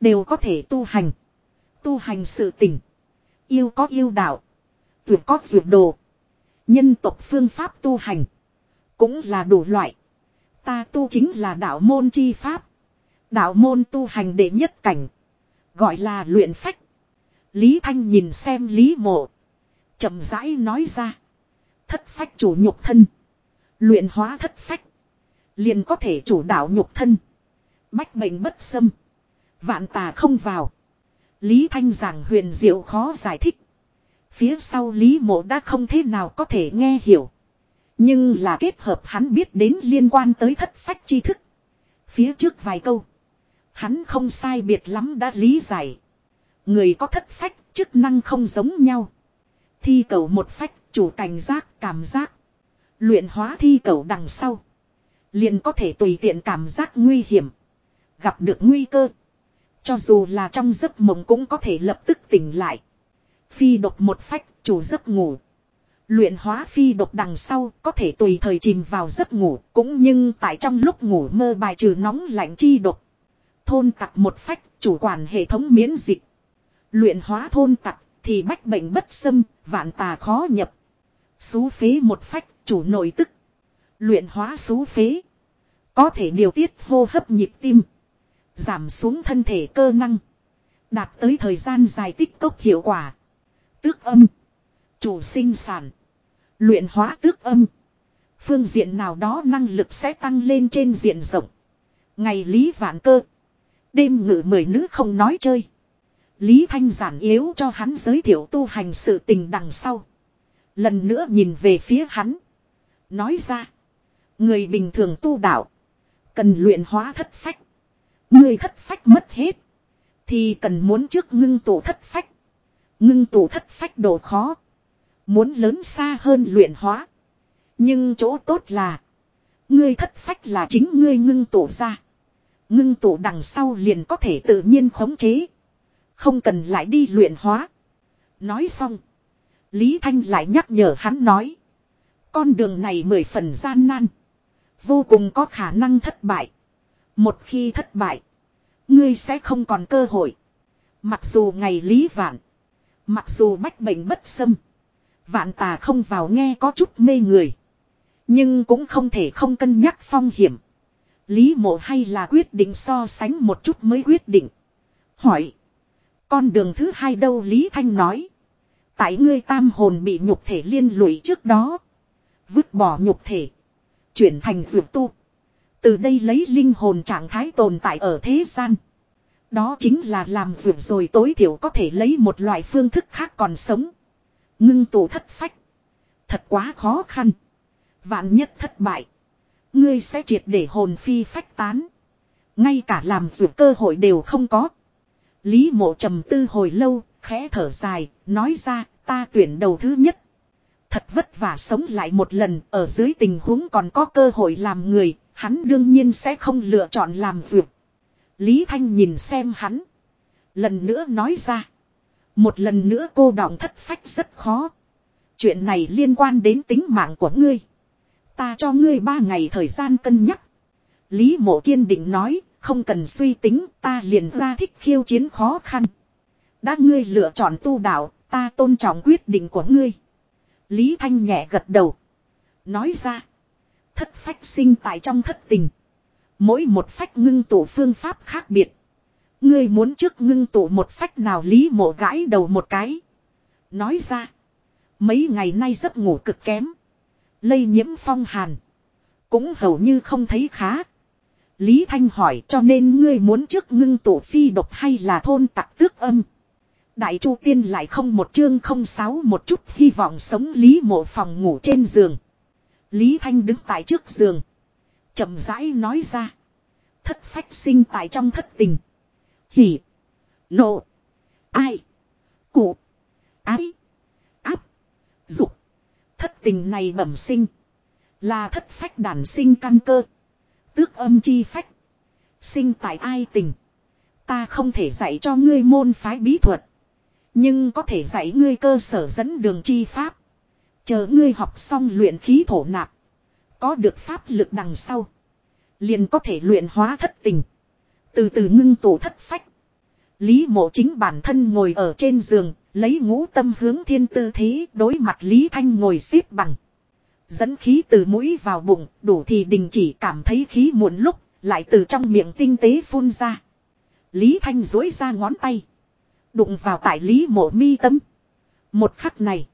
Đều có thể tu hành. Tu hành sự tình. Yêu có yêu đạo. Tuyệt có dược đồ. Nhân tộc phương pháp tu hành. Cũng là đủ loại. Ta tu chính là đạo môn chi pháp. Đạo môn tu hành đệ nhất cảnh. Gọi là luyện phách. Lý Thanh nhìn xem Lý Mộ. chậm rãi nói ra. Thất phách chủ nhục thân. Luyện hóa thất phách. Liền có thể chủ đạo nhục thân. Bách bệnh bất xâm. Vạn tà không vào. Lý Thanh giảng huyền diệu khó giải thích. Phía sau Lý Mộ đã không thế nào có thể nghe hiểu. Nhưng là kết hợp hắn biết đến liên quan tới thất phách tri thức. Phía trước vài câu. Hắn không sai biệt lắm đã lý giải. Người có thất phách, chức năng không giống nhau. Thi cầu một phách, chủ cảnh giác, cảm giác. Luyện hóa thi cầu đằng sau. Liền có thể tùy tiện cảm giác nguy hiểm. Gặp được nguy cơ. Cho dù là trong giấc mộng cũng có thể lập tức tỉnh lại. Phi độc một phách, chủ giấc ngủ. Luyện hóa phi độc đằng sau có thể tùy thời chìm vào giấc ngủ cũng nhưng tại trong lúc ngủ mơ bài trừ nóng lạnh chi độc. Thôn tặc một phách chủ quản hệ thống miễn dịch. Luyện hóa thôn tặc thì bách bệnh bất xâm, vạn tà khó nhập. Xú phế một phách chủ nội tức. Luyện hóa xú phế. Có thể điều tiết hô hấp nhịp tim. Giảm xuống thân thể cơ năng. Đạt tới thời gian dài tích cốc hiệu quả. Tước âm. Chủ sinh sản. Luyện hóa tước âm. Phương diện nào đó năng lực sẽ tăng lên trên diện rộng. Ngày lý vạn cơ. Đêm ngự mười nữ không nói chơi. Lý Thanh giản yếu cho hắn giới thiệu tu hành sự tình đằng sau. Lần nữa nhìn về phía hắn. Nói ra. Người bình thường tu đạo. Cần luyện hóa thất phách. Người thất phách mất hết. Thì cần muốn trước ngưng tụ thất phách. Ngưng tụ thất phách độ khó. Muốn lớn xa hơn luyện hóa. Nhưng chỗ tốt là. Ngươi thất phách là chính ngươi ngưng tụ ra. Ngưng tụ đằng sau liền có thể tự nhiên khống chế. Không cần lại đi luyện hóa. Nói xong. Lý Thanh lại nhắc nhở hắn nói. Con đường này mười phần gian nan. Vô cùng có khả năng thất bại. Một khi thất bại. Ngươi sẽ không còn cơ hội. Mặc dù ngày lý vạn. Mặc dù bách bệnh bất xâm. Vạn tà không vào nghe có chút mê người. Nhưng cũng không thể không cân nhắc phong hiểm. Lý mộ hay là quyết định so sánh một chút mới quyết định. Hỏi. Con đường thứ hai đâu Lý Thanh nói. Tại ngươi tam hồn bị nhục thể liên lụy trước đó. Vứt bỏ nhục thể. Chuyển thành dược tu. Từ đây lấy linh hồn trạng thái tồn tại ở thế gian. Đó chính là làm dược rồi tối thiểu có thể lấy một loại phương thức khác còn sống. Ngưng tụ thất phách. Thật quá khó khăn. Vạn nhất thất bại. Ngươi sẽ triệt để hồn phi phách tán. Ngay cả làm dược cơ hội đều không có. Lý mộ trầm tư hồi lâu, khẽ thở dài, nói ra, ta tuyển đầu thứ nhất. Thật vất vả sống lại một lần, ở dưới tình huống còn có cơ hội làm người, hắn đương nhiên sẽ không lựa chọn làm việc. Lý Thanh nhìn xem hắn. Lần nữa nói ra. Một lần nữa cô đọng thất phách rất khó. Chuyện này liên quan đến tính mạng của ngươi. Ta cho ngươi ba ngày thời gian cân nhắc. Lý mộ kiên định nói, không cần suy tính, ta liền ra thích khiêu chiến khó khăn. Đã ngươi lựa chọn tu đạo, ta tôn trọng quyết định của ngươi. Lý Thanh nhẹ gật đầu. Nói ra, thất phách sinh tại trong thất tình. Mỗi một phách ngưng tụ phương pháp khác biệt. Ngươi muốn trước ngưng tụ một phách nào lý mộ gãi đầu một cái. Nói ra. Mấy ngày nay giấc ngủ cực kém. Lây nhiễm phong hàn. Cũng hầu như không thấy khá. Lý Thanh hỏi cho nên ngươi muốn trước ngưng tổ phi độc hay là thôn tặc tước âm. Đại Chu Tiên lại không một chương không sáu một chút hy vọng sống Lý mộ phòng ngủ trên giường. Lý Thanh đứng tại trước giường. chậm rãi nói ra. Thất phách sinh tại trong thất tình. Hỉ. Nộ. Ai. Cụ. Ái. Áp. Dục. Thất tình này bẩm sinh. Là thất phách đàn sinh căn cơ. Tước âm chi phách. Sinh tại ai tình. Ta không thể dạy cho ngươi môn phái bí thuật. Nhưng có thể dạy ngươi cơ sở dẫn đường chi pháp. Chờ ngươi học xong luyện khí thổ nạp. Có được pháp lực đằng sau. Liền có thể luyện hóa thất tình. Từ từ ngưng tụ thất phách. Lý mộ chính bản thân ngồi ở trên giường, lấy ngũ tâm hướng thiên tư thế đối mặt Lý Thanh ngồi xếp bằng. Dẫn khí từ mũi vào bụng, đủ thì đình chỉ cảm thấy khí muộn lúc, lại từ trong miệng tinh tế phun ra. Lý Thanh dối ra ngón tay. Đụng vào tại Lý mộ mi tâm. Một khắc này.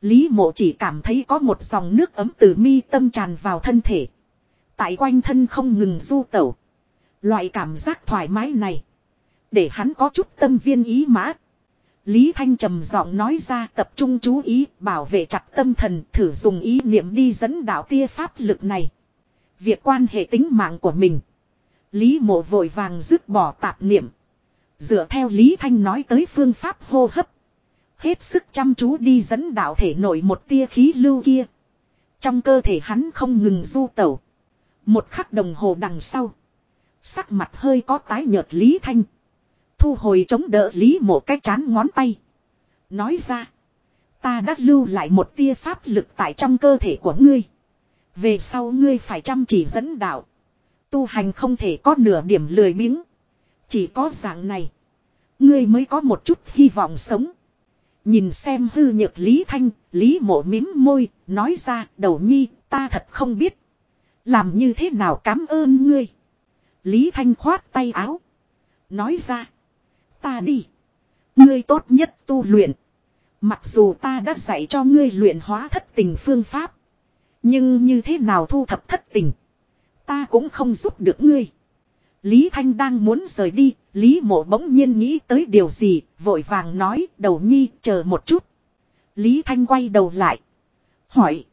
Lý mộ chỉ cảm thấy có một dòng nước ấm từ mi tâm tràn vào thân thể. Tại quanh thân không ngừng du tẩu. Loại cảm giác thoải mái này. Để hắn có chút tâm viên ý mã. Lý Thanh trầm giọng nói ra tập trung chú ý, bảo vệ chặt tâm thần, thử dùng ý niệm đi dẫn đạo tia pháp lực này. Việc quan hệ tính mạng của mình. Lý mộ vội vàng dứt bỏ tạp niệm. Dựa theo Lý Thanh nói tới phương pháp hô hấp. Hết sức chăm chú đi dẫn đạo thể nổi một tia khí lưu kia. Trong cơ thể hắn không ngừng du tẩu. Một khắc đồng hồ đằng sau. Sắc mặt hơi có tái nhợt Lý Thanh. Thu hồi chống đỡ Lý mộ cái chán ngón tay. Nói ra. Ta đã lưu lại một tia pháp lực tại trong cơ thể của ngươi. Về sau ngươi phải chăm chỉ dẫn đạo. Tu hành không thể có nửa điểm lười biếng. Chỉ có dạng này. Ngươi mới có một chút hy vọng sống. Nhìn xem hư nhược Lý Thanh, Lý mộ mím môi, nói ra đầu nhi, ta thật không biết. Làm như thế nào cảm ơn ngươi. Lý Thanh khoát tay áo. Nói ra. Ta đi. Ngươi tốt nhất tu luyện. Mặc dù ta đã dạy cho ngươi luyện hóa thất tình phương pháp. Nhưng như thế nào thu thập thất tình. Ta cũng không giúp được ngươi. Lý Thanh đang muốn rời đi. Lý mộ bỗng nhiên nghĩ tới điều gì. Vội vàng nói, đầu nhi, chờ một chút. Lý Thanh quay đầu lại. Hỏi.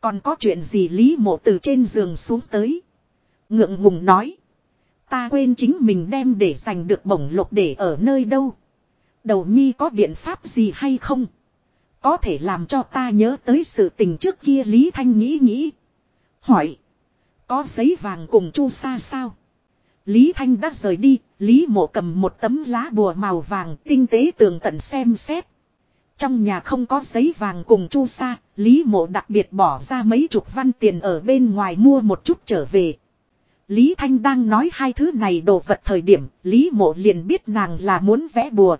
Còn có chuyện gì Lý mộ từ trên giường xuống tới. Ngượng ngùng nói. Ta quên chính mình đem để giành được bổng lộc để ở nơi đâu. Đầu nhi có biện pháp gì hay không? Có thể làm cho ta nhớ tới sự tình trước kia Lý Thanh nghĩ nghĩ. Hỏi. Có giấy vàng cùng chu sa sao? Lý Thanh đã rời đi, Lý mộ cầm một tấm lá bùa màu vàng tinh tế tường tận xem xét. Trong nhà không có giấy vàng cùng chu sa, Lý mộ đặc biệt bỏ ra mấy chục văn tiền ở bên ngoài mua một chút trở về. Lý Thanh đang nói hai thứ này đồ vật thời điểm, Lý mộ liền biết nàng là muốn vẽ bùa.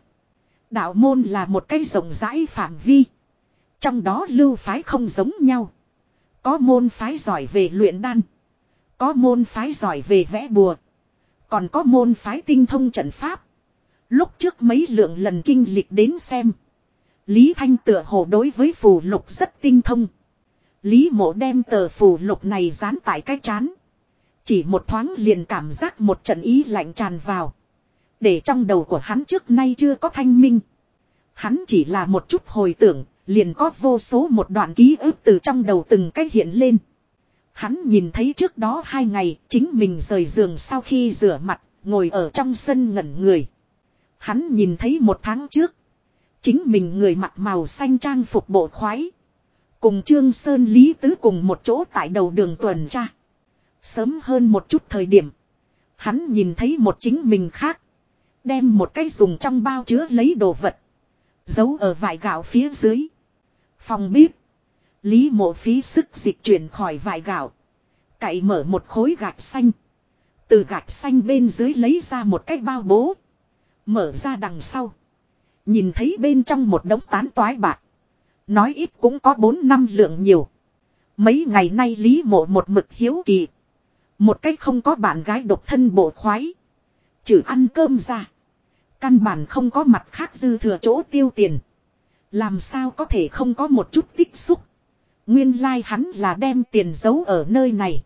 Đạo môn là một cái rộng rãi phạm vi. Trong đó lưu phái không giống nhau. Có môn phái giỏi về luyện đan. Có môn phái giỏi về vẽ bùa. Còn có môn phái tinh thông trận pháp. Lúc trước mấy lượng lần kinh lịch đến xem. Lý Thanh tựa hồ đối với phù lục rất tinh thông. Lý mộ đem tờ phù lục này dán tại cái chán. Chỉ một thoáng liền cảm giác một trận ý lạnh tràn vào. Để trong đầu của hắn trước nay chưa có thanh minh. Hắn chỉ là một chút hồi tưởng, liền có vô số một đoạn ký ức từ trong đầu từng cách hiện lên. Hắn nhìn thấy trước đó hai ngày chính mình rời giường sau khi rửa mặt, ngồi ở trong sân ngẩn người. Hắn nhìn thấy một tháng trước. Chính mình người mặc màu xanh trang phục bộ khoái. Cùng Trương Sơn Lý Tứ cùng một chỗ tại đầu đường tuần tra. Sớm hơn một chút thời điểm. Hắn nhìn thấy một chính mình khác. Đem một cái dùng trong bao chứa lấy đồ vật. Giấu ở vải gạo phía dưới. Phòng bếp. Lý mộ phí sức dịch chuyển khỏi vải gạo. Cậy mở một khối gạch xanh. Từ gạch xanh bên dưới lấy ra một cái bao bố. Mở ra đằng sau. Nhìn thấy bên trong một đống tán toái bạc. Nói ít cũng có 4 năm lượng nhiều. Mấy ngày nay Lý mộ một mực hiếu kỳ. Một cách không có bạn gái độc thân bộ khoái. Chữ ăn cơm ra. Căn bản không có mặt khác dư thừa chỗ tiêu tiền. Làm sao có thể không có một chút tích xúc. Nguyên lai like hắn là đem tiền giấu ở nơi này.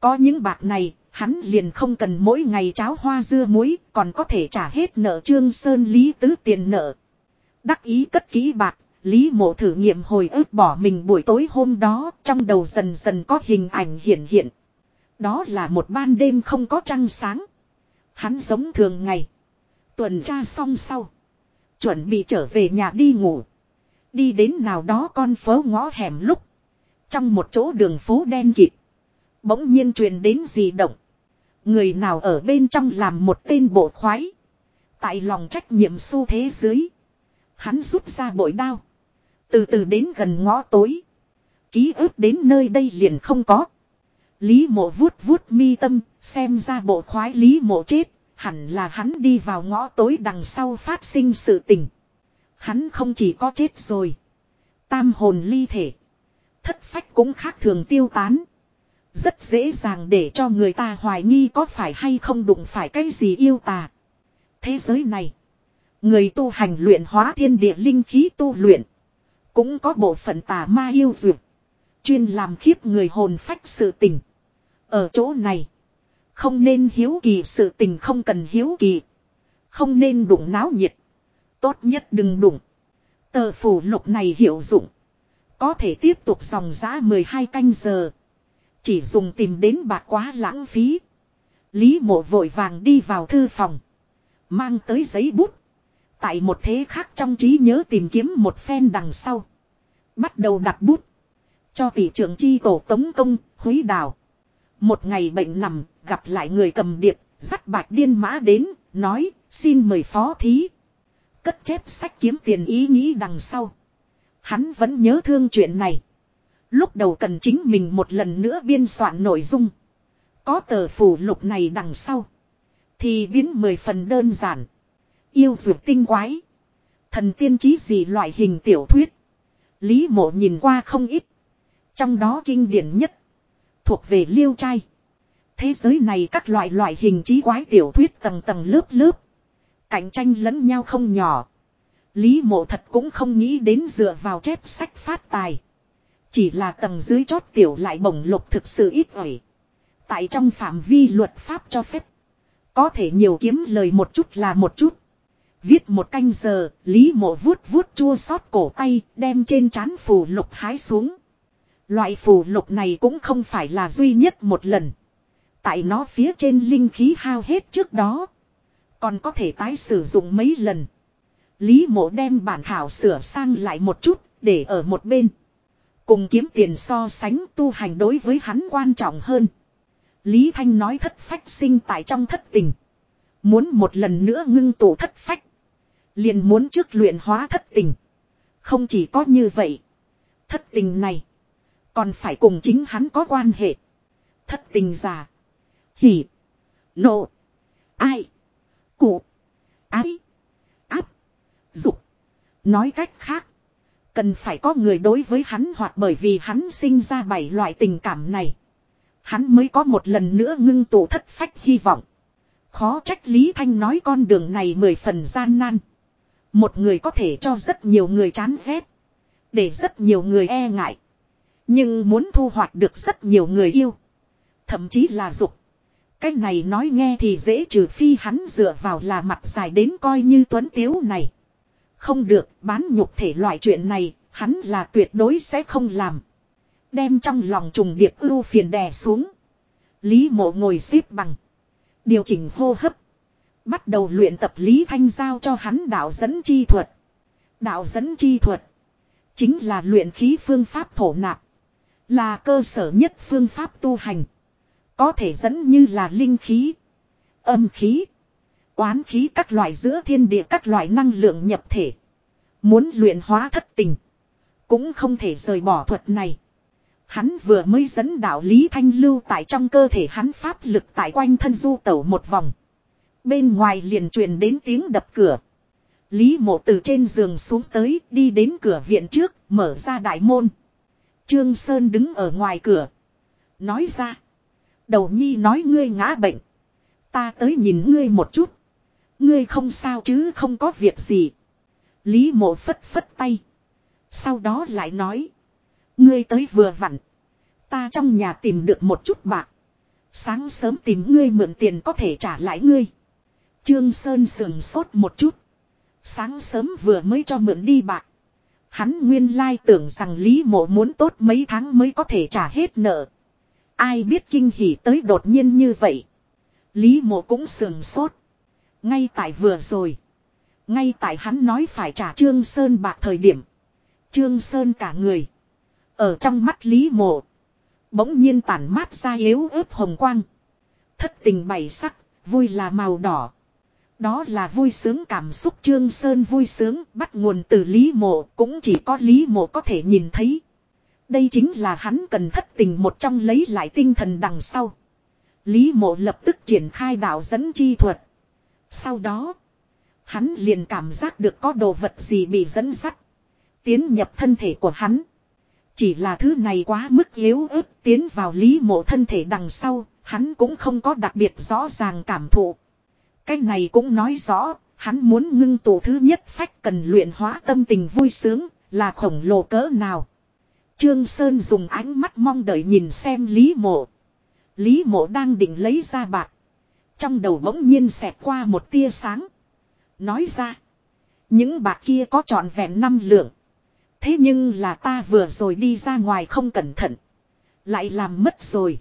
Có những bạc này, hắn liền không cần mỗi ngày cháo hoa dưa muối, còn có thể trả hết nợ trương sơn lý tứ tiền nợ. Đắc ý cất kỹ bạc, Lý mộ thử nghiệm hồi ức bỏ mình buổi tối hôm đó, trong đầu dần dần có hình ảnh hiện hiện. Đó là một ban đêm không có trăng sáng. Hắn giống thường ngày. Tuần tra xong sau. Chuẩn bị trở về nhà đi ngủ. Đi đến nào đó con phố ngõ hẻm lúc. Trong một chỗ đường phố đen kịt. Bỗng nhiên truyền đến gì động. Người nào ở bên trong làm một tên bộ khoái. Tại lòng trách nhiệm xu thế dưới. Hắn rút ra bội đao. Từ từ đến gần ngõ tối. Ký ức đến nơi đây liền không có. Lý mộ vuốt vuốt mi tâm, xem ra bộ khoái lý mộ chết, hẳn là hắn đi vào ngõ tối đằng sau phát sinh sự tình. Hắn không chỉ có chết rồi. Tam hồn ly thể. Thất phách cũng khác thường tiêu tán. Rất dễ dàng để cho người ta hoài nghi có phải hay không đụng phải cái gì yêu tà. Thế giới này. Người tu hành luyện hóa thiên địa linh khí tu luyện. Cũng có bộ phận tà ma yêu dược. Chuyên làm khiếp người hồn phách sự tình. Ở chỗ này. Không nên hiếu kỳ sự tình không cần hiếu kỳ. Không nên đụng náo nhiệt. Tốt nhất đừng đụng. Tờ phủ lục này hiệu dụng. Có thể tiếp tục dòng giá 12 canh giờ. Chỉ dùng tìm đến bạc quá lãng phí. Lý mộ vội vàng đi vào thư phòng. Mang tới giấy bút. Tại một thế khác trong trí nhớ tìm kiếm một phen đằng sau. Bắt đầu đặt bút. Cho tỷ trưởng chi tổ tống công, húy đào. Một ngày bệnh nằm, gặp lại người cầm điệp, dắt bạch điên mã đến, nói, xin mời phó thí. Cất chép sách kiếm tiền ý nghĩ đằng sau. Hắn vẫn nhớ thương chuyện này. Lúc đầu cần chính mình một lần nữa biên soạn nội dung. Có tờ phủ lục này đằng sau. Thì biến mười phần đơn giản. Yêu dược tinh quái. Thần tiên trí gì loại hình tiểu thuyết. Lý mộ nhìn qua không ít. Trong đó kinh điển nhất. Thuộc về liêu trai. Thế giới này các loại loại hình trí quái tiểu thuyết tầng tầng lớp lớp. Cạnh tranh lẫn nhau không nhỏ. Lý mộ thật cũng không nghĩ đến dựa vào chép sách phát tài. Chỉ là tầng dưới chót tiểu lại bổng lục thực sự ít ỏi. Tại trong phạm vi luật pháp cho phép. Có thể nhiều kiếm lời một chút là một chút. Viết một canh giờ, Lý mộ vuốt vuốt chua xót cổ tay, đem trên trán phù lục hái xuống. Loại phù lục này cũng không phải là duy nhất một lần. Tại nó phía trên linh khí hao hết trước đó. Còn có thể tái sử dụng mấy lần. Lý mộ đem bản thảo sửa sang lại một chút, để ở một bên. Cùng kiếm tiền so sánh tu hành đối với hắn quan trọng hơn. Lý Thanh nói thất phách sinh tại trong thất tình. Muốn một lần nữa ngưng tụ thất phách. Liền muốn trước luyện hóa thất tình. Không chỉ có như vậy. Thất tình này. Còn phải cùng chính hắn có quan hệ. Thất tình giả. Hỉ. Nộ. Ai. Cụ. Ái. Áp. Dục. Nói cách khác. Cần phải có người đối với hắn hoặc bởi vì hắn sinh ra bảy loại tình cảm này. Hắn mới có một lần nữa ngưng tụ thất phách hy vọng. Khó trách Lý Thanh nói con đường này mười phần gian nan. Một người có thể cho rất nhiều người chán ghét. Để rất nhiều người e ngại. Nhưng muốn thu hoạch được rất nhiều người yêu. Thậm chí là dục. Cái này nói nghe thì dễ trừ phi hắn dựa vào là mặt dài đến coi như tuấn tiếu này. Không được bán nhục thể loại chuyện này, hắn là tuyệt đối sẽ không làm. Đem trong lòng trùng điệp ưu phiền đè xuống. Lý mộ ngồi xếp bằng. Điều chỉnh hô hấp. Bắt đầu luyện tập Lý Thanh giao cho hắn đạo dẫn chi thuật. Đạo dẫn chi thuật. Chính là luyện khí phương pháp thổ nạp. Là cơ sở nhất phương pháp tu hành. Có thể dẫn như là linh khí. Âm khí. Oán khí các loại giữa thiên địa các loại năng lượng nhập thể. Muốn luyện hóa thất tình. Cũng không thể rời bỏ thuật này. Hắn vừa mới dẫn đạo Lý Thanh lưu tại trong cơ thể hắn pháp lực tại quanh thân du tẩu một vòng. Bên ngoài liền truyền đến tiếng đập cửa. Lý mộ từ trên giường xuống tới, đi đến cửa viện trước, mở ra đại môn. Trương Sơn đứng ở ngoài cửa. Nói ra. Đầu nhi nói ngươi ngã bệnh. Ta tới nhìn ngươi một chút. Ngươi không sao chứ không có việc gì. Lý mộ phất phất tay. Sau đó lại nói. Ngươi tới vừa vặn. Ta trong nhà tìm được một chút bạc. Sáng sớm tìm ngươi mượn tiền có thể trả lại ngươi. Trương Sơn sườn sốt một chút. Sáng sớm vừa mới cho mượn đi bạc. Hắn nguyên lai tưởng rằng Lý mộ muốn tốt mấy tháng mới có thể trả hết nợ. Ai biết kinh hỉ tới đột nhiên như vậy. Lý mộ cũng sườn sốt. Ngay tại vừa rồi. Ngay tại hắn nói phải trả Trương Sơn bạc thời điểm. Trương Sơn cả người. Ở trong mắt Lý mộ. Bỗng nhiên tản mát ra yếu ớt hồng quang. Thất tình bảy sắc, vui là màu đỏ. Đó là vui sướng cảm xúc Trương Sơn vui sướng bắt nguồn từ Lý Mộ cũng chỉ có Lý Mộ có thể nhìn thấy. Đây chính là hắn cần thất tình một trong lấy lại tinh thần đằng sau. Lý Mộ lập tức triển khai đạo dẫn chi thuật. Sau đó, hắn liền cảm giác được có đồ vật gì bị dẫn dắt. Tiến nhập thân thể của hắn. Chỉ là thứ này quá mức yếu ớt tiến vào Lý Mộ thân thể đằng sau, hắn cũng không có đặc biệt rõ ràng cảm thụ. Cái này cũng nói rõ, hắn muốn ngưng tụ thứ nhất phách cần luyện hóa tâm tình vui sướng, là khổng lồ cỡ nào. Trương Sơn dùng ánh mắt mong đợi nhìn xem Lý Mộ. Lý Mộ đang định lấy ra bạc. Trong đầu bỗng nhiên xẹt qua một tia sáng. Nói ra. Những bạc kia có trọn vẹn năm lượng. Thế nhưng là ta vừa rồi đi ra ngoài không cẩn thận. Lại làm mất rồi.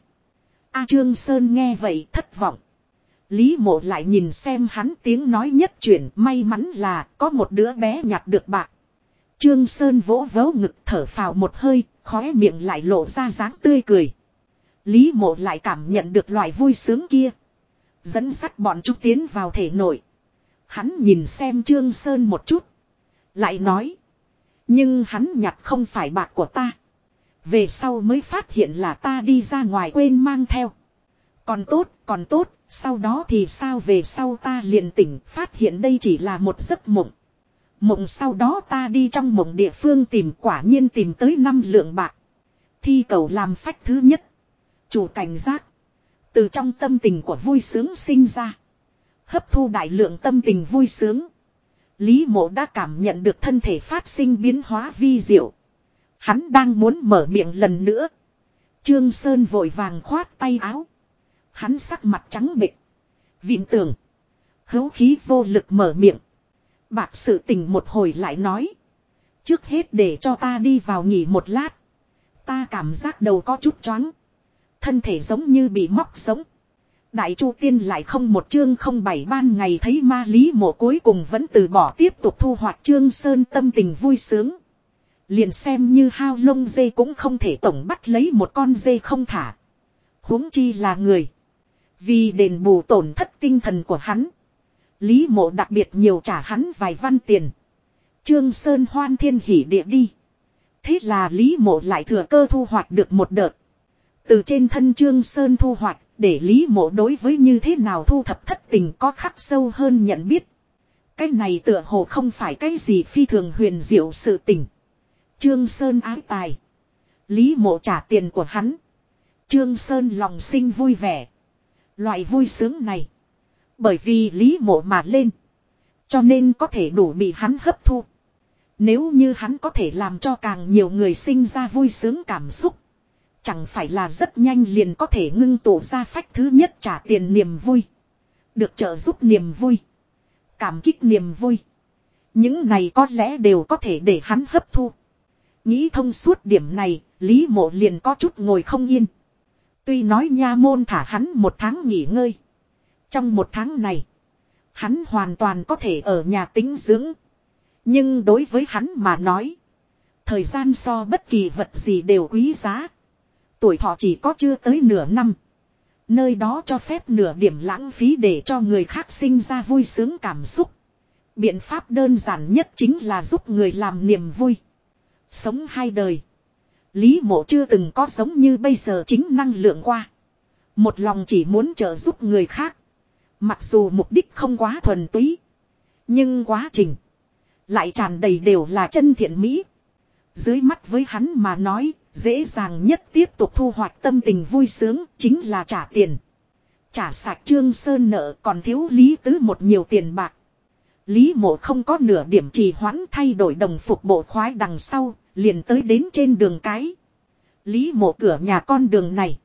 A Trương Sơn nghe vậy thất vọng. Lý mộ lại nhìn xem hắn tiếng nói nhất chuyển may mắn là có một đứa bé nhặt được bạc. Trương Sơn vỗ vỗ ngực thở phào một hơi, khóe miệng lại lộ ra dáng tươi cười. Lý mộ lại cảm nhận được loại vui sướng kia. Dẫn sắt bọn chúng tiến vào thể nội. Hắn nhìn xem Trương Sơn một chút. Lại nói. Nhưng hắn nhặt không phải bạc của ta. Về sau mới phát hiện là ta đi ra ngoài quên mang theo. Còn tốt, còn tốt, sau đó thì sao về sau ta liền tỉnh phát hiện đây chỉ là một giấc mộng. Mộng sau đó ta đi trong mộng địa phương tìm quả nhiên tìm tới năm lượng bạc. Thi cầu làm phách thứ nhất. Chủ cảnh giác. Từ trong tâm tình của vui sướng sinh ra. Hấp thu đại lượng tâm tình vui sướng. Lý mộ đã cảm nhận được thân thể phát sinh biến hóa vi diệu. Hắn đang muốn mở miệng lần nữa. Trương Sơn vội vàng khoát tay áo. Hắn sắc mặt trắng bệch. Vịn tường. Hấu khí vô lực mở miệng. Bạc sự tình một hồi lại nói. Trước hết để cho ta đi vào nghỉ một lát. Ta cảm giác đầu có chút choáng. Thân thể giống như bị móc sống. Đại Chu Tiên lại không một chương không bảy ban ngày thấy ma lý mộ cuối cùng vẫn từ bỏ tiếp tục thu hoạch trương sơn tâm tình vui sướng. Liền xem như hao lông dê cũng không thể tổng bắt lấy một con dê không thả. huống chi là người. Vì đền bù tổn thất tinh thần của hắn. Lý mộ đặc biệt nhiều trả hắn vài văn tiền. Trương Sơn hoan thiên hỉ địa đi. Thế là Lý mộ lại thừa cơ thu hoạch được một đợt. Từ trên thân Trương Sơn thu hoạch, để Lý mộ đối với như thế nào thu thập thất tình có khắc sâu hơn nhận biết. Cái này tựa hồ không phải cái gì phi thường huyền diệu sự tình. Trương Sơn ái tài. Lý mộ trả tiền của hắn. Trương Sơn lòng sinh vui vẻ. Loại vui sướng này. Bởi vì lý mộ mà lên. Cho nên có thể đủ bị hắn hấp thu. Nếu như hắn có thể làm cho càng nhiều người sinh ra vui sướng cảm xúc. Chẳng phải là rất nhanh liền có thể ngưng tụ ra phách thứ nhất trả tiền niềm vui. Được trợ giúp niềm vui. Cảm kích niềm vui. Những này có lẽ đều có thể để hắn hấp thu. Nghĩ thông suốt điểm này, Lý mộ liền có chút ngồi không yên. Tuy nói nha môn thả hắn một tháng nghỉ ngơi. Trong một tháng này, hắn hoàn toàn có thể ở nhà tính dưỡng. Nhưng đối với hắn mà nói, thời gian so bất kỳ vật gì đều quý giá. Tuổi thọ chỉ có chưa tới nửa năm. Nơi đó cho phép nửa điểm lãng phí để cho người khác sinh ra vui sướng cảm xúc. Biện pháp đơn giản nhất chính là giúp người làm niềm vui. Sống hai đời. Lý mộ chưa từng có giống như bây giờ chính năng lượng qua. Một lòng chỉ muốn trợ giúp người khác. Mặc dù mục đích không quá thuần túy. Nhưng quá trình. Lại tràn đầy đều là chân thiện mỹ. Dưới mắt với hắn mà nói, dễ dàng nhất tiếp tục thu hoạch tâm tình vui sướng, chính là trả tiền. Trả sạch trương sơn nợ còn thiếu Lý Tứ một nhiều tiền bạc. Lý mộ không có nửa điểm trì hoãn thay đổi đồng phục bộ khoái đằng sau, liền tới đến trên đường cái. Lý mộ cửa nhà con đường này.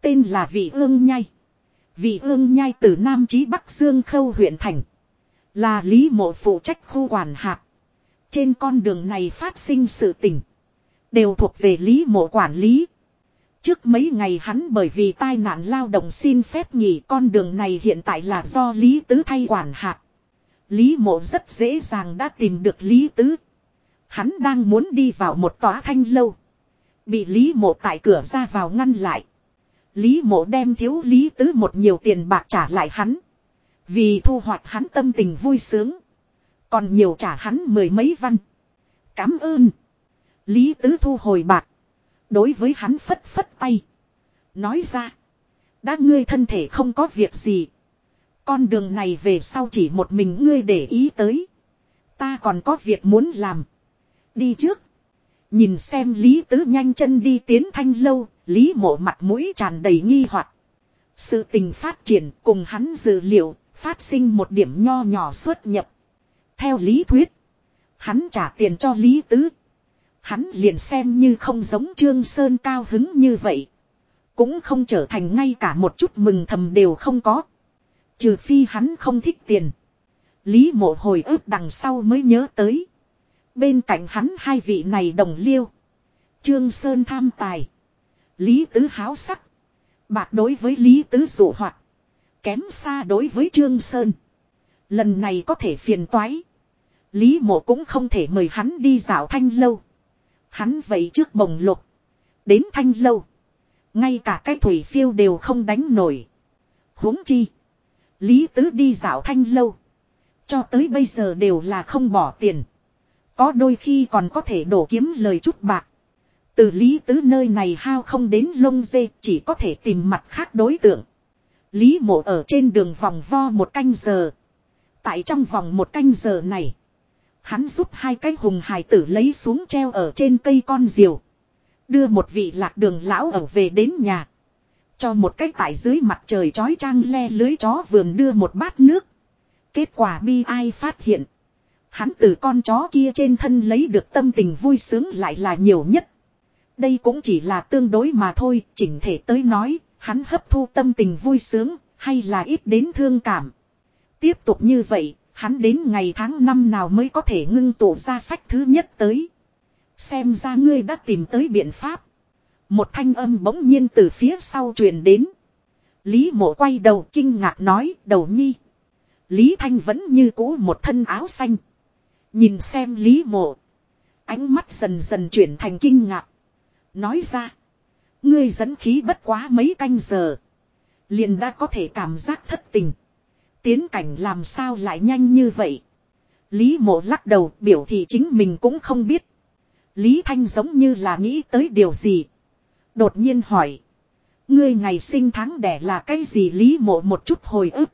Tên là Vị Ương Nhai. Vị Ương Nhai từ Nam Chí Bắc Dương Khâu huyện thành. Là Lý mộ phụ trách khu quản hạt. Trên con đường này phát sinh sự tình. Đều thuộc về Lý mộ quản lý. Trước mấy ngày hắn bởi vì tai nạn lao động xin phép nghỉ con đường này hiện tại là do Lý Tứ thay quản hạt. Lý mộ rất dễ dàng đã tìm được Lý Tứ. Hắn đang muốn đi vào một tòa thanh lâu. Bị Lý mộ tại cửa ra vào ngăn lại. Lý mộ đem thiếu Lý Tứ một nhiều tiền bạc trả lại hắn. Vì thu hoạch hắn tâm tình vui sướng. Còn nhiều trả hắn mười mấy văn. Cám ơn. Lý Tứ thu hồi bạc. Đối với hắn phất phất tay. Nói ra. Đã ngươi thân thể không có việc gì. Con đường này về sau chỉ một mình ngươi để ý tới. Ta còn có việc muốn làm. Đi trước. Nhìn xem Lý Tứ nhanh chân đi tiến thanh lâu, Lý mộ mặt mũi tràn đầy nghi hoặc. Sự tình phát triển cùng hắn dự liệu, phát sinh một điểm nho nhỏ xuất nhập. Theo lý thuyết, hắn trả tiền cho Lý Tứ. Hắn liền xem như không giống Trương Sơn cao hứng như vậy. Cũng không trở thành ngay cả một chút mừng thầm đều không có. Trừ phi hắn không thích tiền. Lý mộ hồi ức đằng sau mới nhớ tới. Bên cạnh hắn hai vị này đồng liêu. Trương Sơn tham tài. Lý Tứ háo sắc. Bạc đối với Lý Tứ dụ hoạt. Kém xa đối với Trương Sơn. Lần này có thể phiền toái. Lý mộ cũng không thể mời hắn đi dạo thanh lâu. Hắn vậy trước bồng lục. Đến thanh lâu. Ngay cả cái thủy phiêu đều không đánh nổi. huống chi. Lý Tứ đi dạo thanh lâu. Cho tới bây giờ đều là không bỏ tiền. Có đôi khi còn có thể đổ kiếm lời chút bạc. Từ Lý Tứ nơi này hao không đến lông dê, chỉ có thể tìm mặt khác đối tượng. Lý mộ ở trên đường vòng vo một canh giờ. Tại trong vòng một canh giờ này. Hắn giúp hai cái hùng hài tử lấy xuống treo ở trên cây con diều. Đưa một vị lạc đường lão ở về đến nhà. Cho một cái tại dưới mặt trời chói trang le lưới chó vườn đưa một bát nước. Kết quả bi ai phát hiện. Hắn từ con chó kia trên thân lấy được tâm tình vui sướng lại là nhiều nhất. Đây cũng chỉ là tương đối mà thôi, chỉnh thể tới nói, hắn hấp thu tâm tình vui sướng, hay là ít đến thương cảm. Tiếp tục như vậy, hắn đến ngày tháng năm nào mới có thể ngưng tụ ra phách thứ nhất tới. Xem ra ngươi đã tìm tới biện pháp. Một thanh âm bỗng nhiên từ phía sau truyền đến. Lý mộ quay đầu kinh ngạc nói đầu nhi. Lý Thanh vẫn như cũ một thân áo xanh. Nhìn xem Lý mộ. Ánh mắt dần dần chuyển thành kinh ngạc. Nói ra. Ngươi dẫn khí bất quá mấy canh giờ. Liền đã có thể cảm giác thất tình. Tiến cảnh làm sao lại nhanh như vậy. Lý mộ lắc đầu biểu thị chính mình cũng không biết. Lý Thanh giống như là nghĩ tới điều gì. Đột nhiên hỏi. Ngươi ngày sinh tháng đẻ là cái gì Lý mộ một chút hồi ức.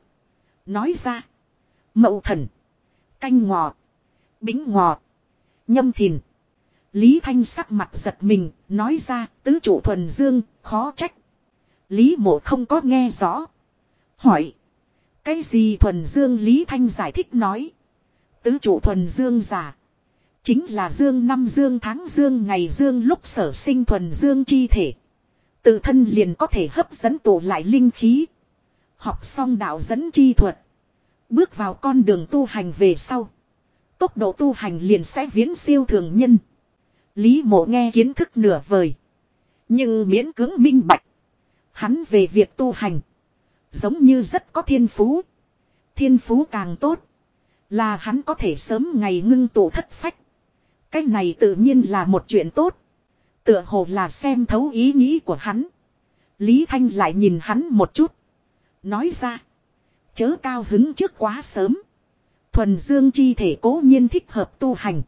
Nói ra. Mậu thần. Canh ngọt. Bính ngọt. Nhâm thìn. Lý Thanh sắc mặt giật mình, nói ra, tứ chủ thuần dương, khó trách. Lý mộ không có nghe rõ. Hỏi. Cái gì thuần dương Lý Thanh giải thích nói. Tứ chủ thuần dương giả. Chính là dương năm dương tháng dương ngày dương lúc sở sinh thuần dương chi thể. Tự thân liền có thể hấp dẫn tụ lại linh khí. Học xong đạo dẫn chi thuật. Bước vào con đường tu hành về sau. Tốc độ tu hành liền sẽ viễn siêu thường nhân. Lý mộ nghe kiến thức nửa vời. Nhưng miễn cưỡng minh bạch. Hắn về việc tu hành. Giống như rất có thiên phú. Thiên phú càng tốt. Là hắn có thể sớm ngày ngưng tụ thất phách. Cái này tự nhiên là một chuyện tốt. Tựa hồ là xem thấu ý nghĩ của hắn. Lý Thanh lại nhìn hắn một chút. Nói ra. Chớ cao hứng trước quá sớm. Thuần dương chi thể cố nhiên thích hợp tu hành.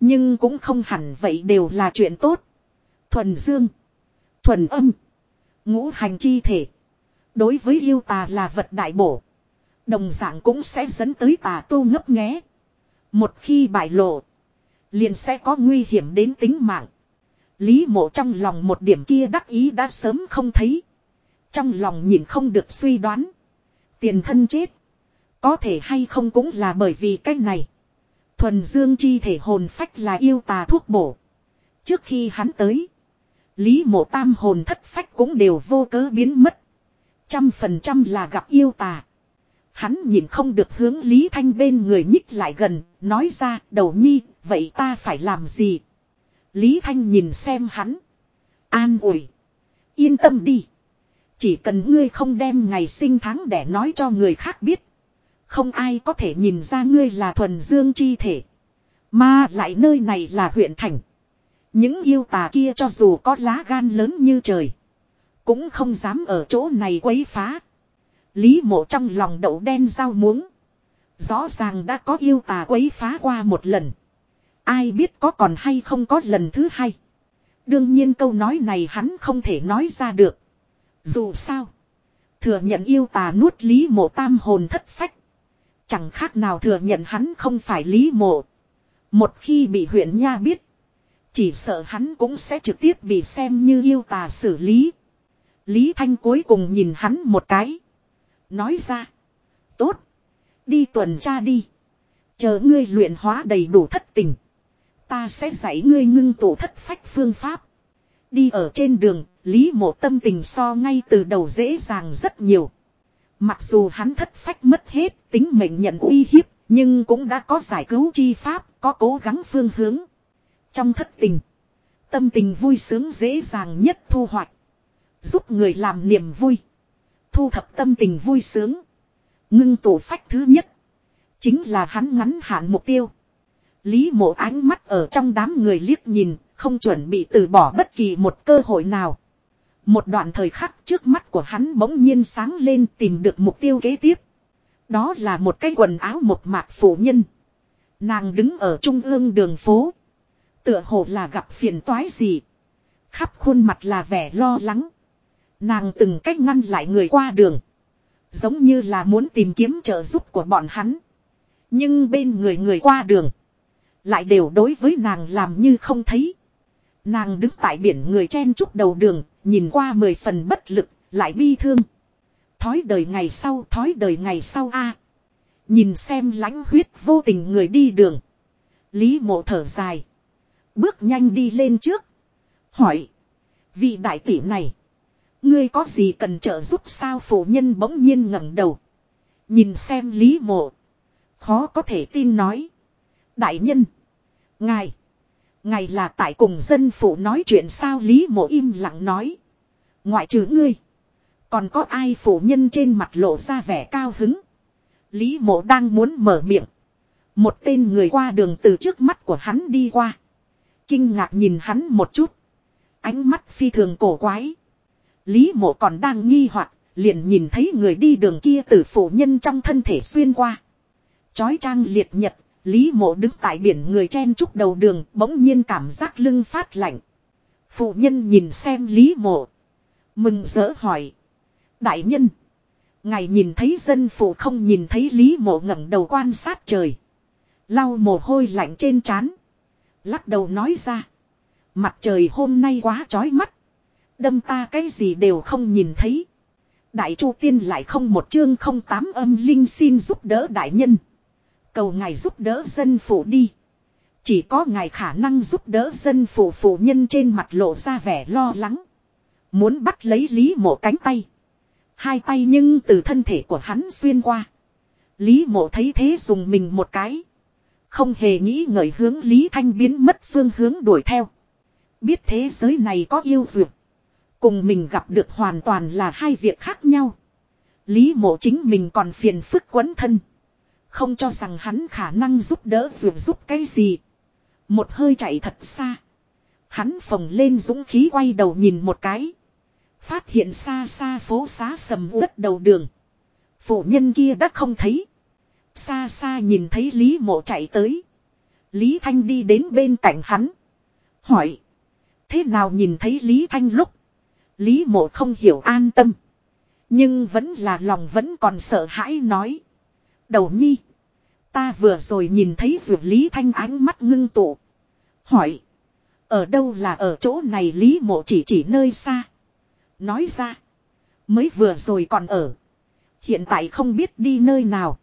Nhưng cũng không hẳn vậy đều là chuyện tốt. Thuần dương. Thuần âm. Ngũ hành chi thể. Đối với yêu tà là vật đại bổ. Đồng dạng cũng sẽ dẫn tới tà tu ngấp nghé. Một khi bại lộ. Liền sẽ có nguy hiểm đến tính mạng. Lý mộ trong lòng một điểm kia đắc ý đã sớm không thấy. Trong lòng nhìn không được suy đoán. Tiền thân chết. Có thể hay không cũng là bởi vì cái này. Thuần dương chi thể hồn phách là yêu tà thuốc bổ. Trước khi hắn tới. Lý mộ tam hồn thất phách cũng đều vô cớ biến mất. Trăm phần trăm là gặp yêu tà. Hắn nhìn không được hướng Lý Thanh bên người nhích lại gần, nói ra, đầu nhi, vậy ta phải làm gì? Lý Thanh nhìn xem hắn. An ủi. Yên tâm đi. Chỉ cần ngươi không đem ngày sinh tháng để nói cho người khác biết. Không ai có thể nhìn ra ngươi là thuần dương chi thể. Mà lại nơi này là huyện thành. Những yêu tà kia cho dù có lá gan lớn như trời. Cũng không dám ở chỗ này quấy phá. Lý mộ trong lòng đậu đen rau muống. Rõ ràng đã có yêu tà quấy phá qua một lần. Ai biết có còn hay không có lần thứ hai. Đương nhiên câu nói này hắn không thể nói ra được. Dù sao. Thừa nhận yêu tà nuốt lý mộ tam hồn thất phách. Chẳng khác nào thừa nhận hắn không phải lý mộ. Một khi bị huyện nha biết. Chỉ sợ hắn cũng sẽ trực tiếp bị xem như yêu tà xử lý. Lý Thanh cuối cùng nhìn hắn một cái. Nói ra. Tốt. Đi tuần tra đi. Chờ ngươi luyện hóa đầy đủ thất tình. Ta sẽ dạy ngươi ngưng tụ thất phách phương pháp. Đi ở trên đường, Lý mộ tâm tình so ngay từ đầu dễ dàng rất nhiều. Mặc dù hắn thất phách mất hết, tính mệnh nhận uy hiếp, nhưng cũng đã có giải cứu chi pháp, có cố gắng phương hướng. Trong thất tình, tâm tình vui sướng dễ dàng nhất thu hoạch. Giúp người làm niềm vui. Thu thập tâm tình vui sướng. Ngưng tổ phách thứ nhất. Chính là hắn ngắn hạn mục tiêu. Lý mộ ánh mắt ở trong đám người liếc nhìn, không chuẩn bị từ bỏ bất kỳ một cơ hội nào. Một đoạn thời khắc trước mắt của hắn bỗng nhiên sáng lên tìm được mục tiêu kế tiếp. Đó là một cái quần áo một mạc phụ nhân. Nàng đứng ở trung ương đường phố. Tựa hồ là gặp phiền toái gì. Khắp khuôn mặt là vẻ lo lắng. Nàng từng cách ngăn lại người qua đường. Giống như là muốn tìm kiếm trợ giúp của bọn hắn. Nhưng bên người người qua đường. Lại đều đối với nàng làm như không thấy. Nàng đứng tại biển người chen chúc đầu đường, nhìn qua mười phần bất lực, lại bi thương. Thói đời ngày sau, thói đời ngày sau a Nhìn xem lãnh huyết vô tình người đi đường. Lý mộ thở dài. Bước nhanh đi lên trước. Hỏi. Vị đại tỷ này. Ngươi có gì cần trợ giúp sao phụ nhân bỗng nhiên ngẩng đầu. Nhìn xem Lý mộ. Khó có thể tin nói. Đại nhân. Ngài ngày là tại cùng dân phụ nói chuyện sao Lý mộ im lặng nói. Ngoại trừ ngươi. Còn có ai phụ nhân trên mặt lộ ra vẻ cao hứng. Lý mộ đang muốn mở miệng. Một tên người qua đường từ trước mắt của hắn đi qua. Kinh ngạc nhìn hắn một chút. Ánh mắt phi thường cổ quái. Lý mộ còn đang nghi hoặc liền nhìn thấy người đi đường kia từ phụ nhân trong thân thể xuyên qua. Chói trang liệt nhật, Lý mộ đứng tại biển người chen trúc đầu đường, bỗng nhiên cảm giác lưng phát lạnh. Phụ nhân nhìn xem Lý mộ. Mừng rỡ hỏi. Đại nhân. Ngài nhìn thấy dân phụ không nhìn thấy Lý mộ ngẩng đầu quan sát trời. Lau mồ hôi lạnh trên trán. Lắc đầu nói ra. Mặt trời hôm nay quá chói mắt. Đâm ta cái gì đều không nhìn thấy. Đại chu tiên lại không một chương không tám âm linh xin giúp đỡ đại nhân. Cầu ngài giúp đỡ dân phụ đi. Chỉ có ngài khả năng giúp đỡ dân phụ phụ nhân trên mặt lộ ra vẻ lo lắng. Muốn bắt lấy Lý mộ cánh tay. Hai tay nhưng từ thân thể của hắn xuyên qua. Lý mộ thấy thế dùng mình một cái. Không hề nghĩ ngợi hướng Lý Thanh biến mất phương hướng đuổi theo. Biết thế giới này có yêu dược. Cùng mình gặp được hoàn toàn là hai việc khác nhau. Lý mộ chính mình còn phiền phức quấn thân. Không cho rằng hắn khả năng giúp đỡ dù giúp cái gì. Một hơi chạy thật xa. Hắn phồng lên dũng khí quay đầu nhìn một cái. Phát hiện xa xa phố xá sầm uất đầu đường. Phụ nhân kia đã không thấy. Xa xa nhìn thấy Lý mộ chạy tới. Lý Thanh đi đến bên cạnh hắn. Hỏi. Thế nào nhìn thấy Lý Thanh lúc. Lý mộ không hiểu an tâm. Nhưng vẫn là lòng vẫn còn sợ hãi nói. Đầu nhi. Ta vừa rồi nhìn thấy vượt Lý Thanh ánh mắt ngưng tụ. Hỏi. Ở đâu là ở chỗ này Lý mộ chỉ chỉ nơi xa. Nói ra. Mới vừa rồi còn ở. Hiện tại không biết đi nơi nào.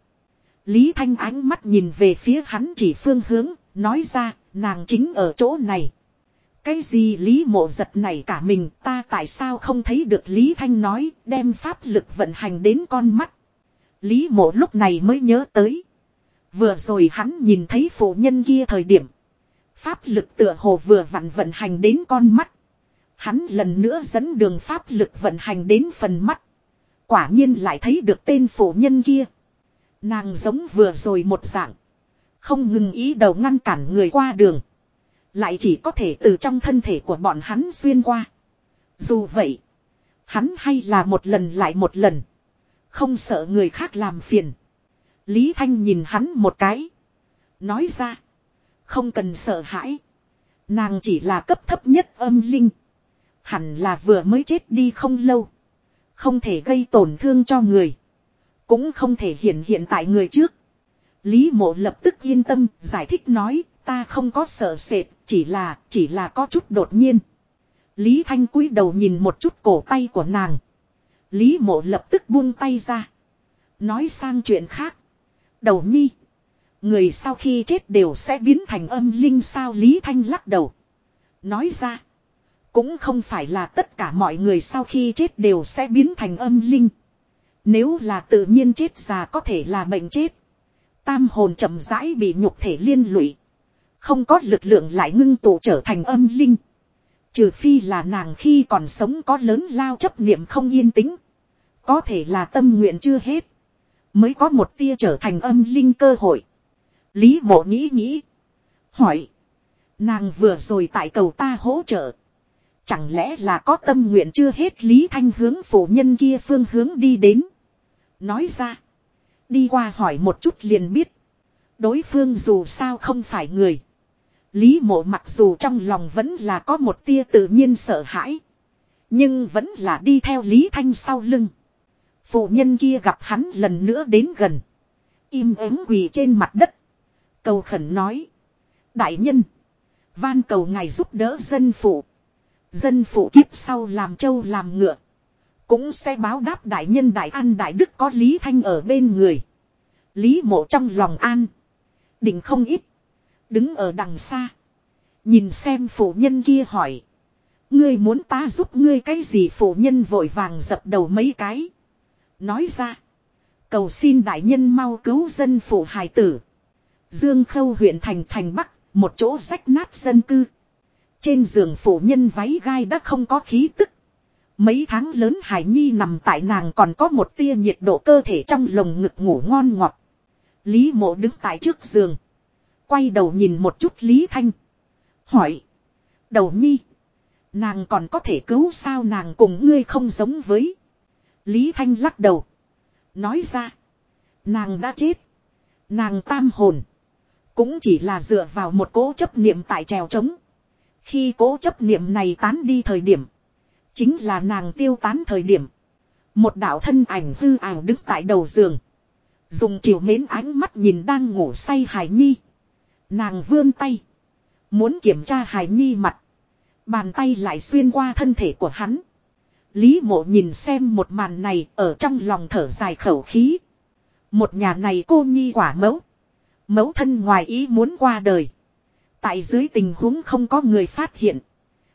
Lý Thanh ánh mắt nhìn về phía hắn chỉ phương hướng. Nói ra, nàng chính ở chỗ này. Cái gì Lý mộ giật này cả mình, ta tại sao không thấy được Lý Thanh nói, đem pháp lực vận hành đến con mắt. Lý mộ lúc này mới nhớ tới. Vừa rồi hắn nhìn thấy phụ nhân kia thời điểm. Pháp lực tựa hồ vừa vặn vận hành đến con mắt. Hắn lần nữa dẫn đường pháp lực vận hành đến phần mắt. Quả nhiên lại thấy được tên phụ nhân kia. Nàng giống vừa rồi một dạng. Không ngừng ý đầu ngăn cản người qua đường. Lại chỉ có thể từ trong thân thể của bọn hắn xuyên qua. Dù vậy. Hắn hay là một lần lại một lần. Không sợ người khác làm phiền. Lý Thanh nhìn hắn một cái. Nói ra. Không cần sợ hãi. Nàng chỉ là cấp thấp nhất âm linh. Hẳn là vừa mới chết đi không lâu. Không thể gây tổn thương cho người. Cũng không thể hiện hiện tại người trước. Lý mộ lập tức yên tâm, giải thích nói, ta không có sợ sệt, chỉ là chỉ là có chút đột nhiên. Lý Thanh cúi đầu nhìn một chút cổ tay của nàng. Lý mộ lập tức buông tay ra. Nói sang chuyện khác. Đầu nhi. Người sau khi chết đều sẽ biến thành âm linh sao Lý Thanh lắc đầu. Nói ra. Cũng không phải là tất cả mọi người sau khi chết đều sẽ biến thành âm linh. Nếu là tự nhiên chết già có thể là bệnh chết. Tam hồn chậm rãi bị nhục thể liên lụy. Không có lực lượng lại ngưng tụ trở thành âm linh. Trừ phi là nàng khi còn sống có lớn lao chấp niệm không yên tĩnh. Có thể là tâm nguyện chưa hết. Mới có một tia trở thành âm linh cơ hội. Lý mộ nghĩ nghĩ. Hỏi. Nàng vừa rồi tại cầu ta hỗ trợ. Chẳng lẽ là có tâm nguyện chưa hết Lý Thanh hướng phụ nhân kia phương hướng đi đến. Nói ra. Đi qua hỏi một chút liền biết. Đối phương dù sao không phải người. Lý mộ mặc dù trong lòng vẫn là có một tia tự nhiên sợ hãi. Nhưng vẫn là đi theo Lý Thanh sau lưng. Phụ nhân kia gặp hắn lần nữa đến gần. Im ắng quỳ trên mặt đất. Cầu khẩn nói. Đại nhân. Van cầu ngài giúp đỡ dân phụ. Dân phụ kiếp sau làm châu làm ngựa. Cũng sẽ báo đáp đại nhân đại an đại đức có Lý Thanh ở bên người. Lý mộ trong lòng an. Định không ít. Đứng ở đằng xa. Nhìn xem phụ nhân kia hỏi. Ngươi muốn ta giúp ngươi cái gì phụ nhân vội vàng dập đầu mấy cái. Nói ra. Cầu xin đại nhân mau cứu dân phụ hài tử. Dương Khâu huyện thành thành Bắc, một chỗ rách nát dân cư. Trên giường phụ nhân váy gai đã không có khí tức. Mấy tháng lớn Hải Nhi nằm tại nàng còn có một tia nhiệt độ cơ thể trong lồng ngực ngủ ngon ngọt. Lý mộ đứng tại trước giường. Quay đầu nhìn một chút Lý Thanh. Hỏi. Đầu nhi. Nàng còn có thể cứu sao nàng cùng ngươi không giống với. Lý Thanh lắc đầu. Nói ra. Nàng đã chết. Nàng tam hồn. Cũng chỉ là dựa vào một cố chấp niệm tại trèo trống. Khi cố chấp niệm này tán đi thời điểm. Chính là nàng tiêu tán thời điểm. Một đạo thân ảnh hư ảo đứng tại đầu giường. Dùng chiều mến ánh mắt nhìn đang ngủ say Hải Nhi. Nàng vươn tay. Muốn kiểm tra Hải Nhi mặt. Bàn tay lại xuyên qua thân thể của hắn. Lý mộ nhìn xem một màn này ở trong lòng thở dài khẩu khí. Một nhà này cô nhi quả mẫu. Mẫu thân ngoài ý muốn qua đời. Tại dưới tình huống không có người phát hiện.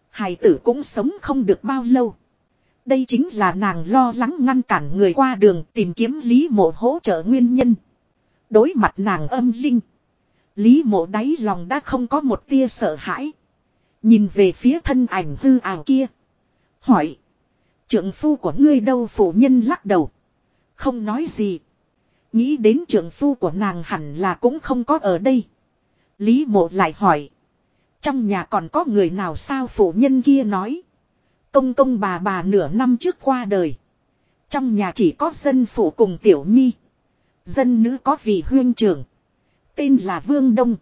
Hải tử cũng sống không được bao lâu. Đây chính là nàng lo lắng ngăn cản người qua đường tìm kiếm Lý mộ hỗ trợ nguyên nhân. Đối mặt nàng âm linh. Lý mộ đáy lòng đã không có một tia sợ hãi. Nhìn về phía thân ảnh hư ảo kia. Hỏi. Trượng phu của ngươi đâu phụ nhân lắc đầu. Không nói gì. Nghĩ đến trượng phu của nàng hẳn là cũng không có ở đây. Lý mộ lại hỏi. Trong nhà còn có người nào sao phụ nhân kia nói. Công công bà bà nửa năm trước qua đời. Trong nhà chỉ có dân phụ cùng tiểu nhi. Dân nữ có vị huyên trưởng. Tên là Vương Đông.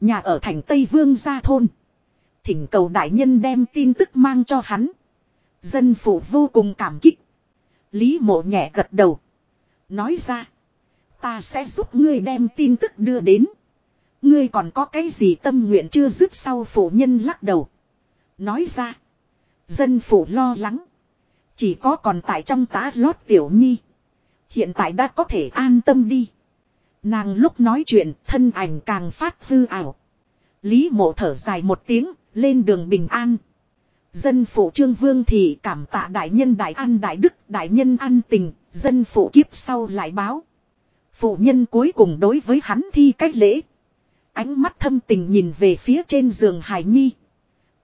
Nhà ở thành Tây Vương Gia Thôn. Thỉnh cầu đại nhân đem tin tức mang cho hắn. Dân phụ vô cùng cảm kích. Lý mộ nhẹ gật đầu. Nói ra. Ta sẽ giúp ngươi đem tin tức đưa đến. Ngươi còn có cái gì tâm nguyện chưa dứt sau phụ nhân lắc đầu. Nói ra. Dân phụ lo lắng. Chỉ có còn tại trong tá lót tiểu nhi. Hiện tại đã có thể an tâm đi. Nàng lúc nói chuyện thân ảnh càng phát hư ảo. Lý mộ thở dài một tiếng, lên đường bình an. Dân phụ trương vương thì cảm tạ đại nhân đại an đại đức đại nhân an tình, dân phụ kiếp sau lại báo. Phụ nhân cuối cùng đối với hắn thi cách lễ. Ánh mắt thâm tình nhìn về phía trên giường hải nhi.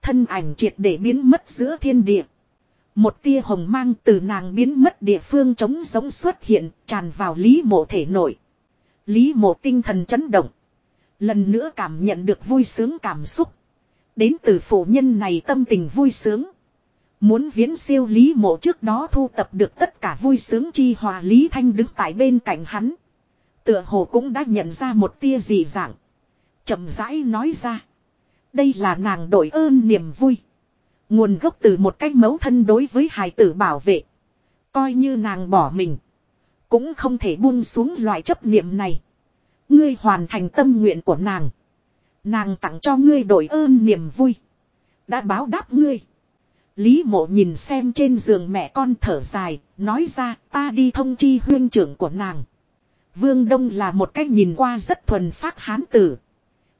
Thân ảnh triệt để biến mất giữa thiên địa. Một tia hồng mang từ nàng biến mất địa phương trống giống xuất hiện, tràn vào lý mộ thể nội. Lý mộ tinh thần chấn động. Lần nữa cảm nhận được vui sướng cảm xúc. Đến từ phụ nhân này tâm tình vui sướng. Muốn viễn siêu Lý mộ trước đó thu tập được tất cả vui sướng chi hòa Lý Thanh đứng tại bên cạnh hắn. Tựa hồ cũng đã nhận ra một tia dị dạng. chậm rãi nói ra. Đây là nàng đổi ơn niềm vui. Nguồn gốc từ một cách mấu thân đối với hài tử bảo vệ. Coi như nàng bỏ mình. Cũng không thể buông xuống loại chấp niệm này. Ngươi hoàn thành tâm nguyện của nàng. Nàng tặng cho ngươi đổi ơn niềm vui. Đã báo đáp ngươi. Lý mộ nhìn xem trên giường mẹ con thở dài, nói ra ta đi thông chi huyên trưởng của nàng. Vương Đông là một cách nhìn qua rất thuần phát hán tử.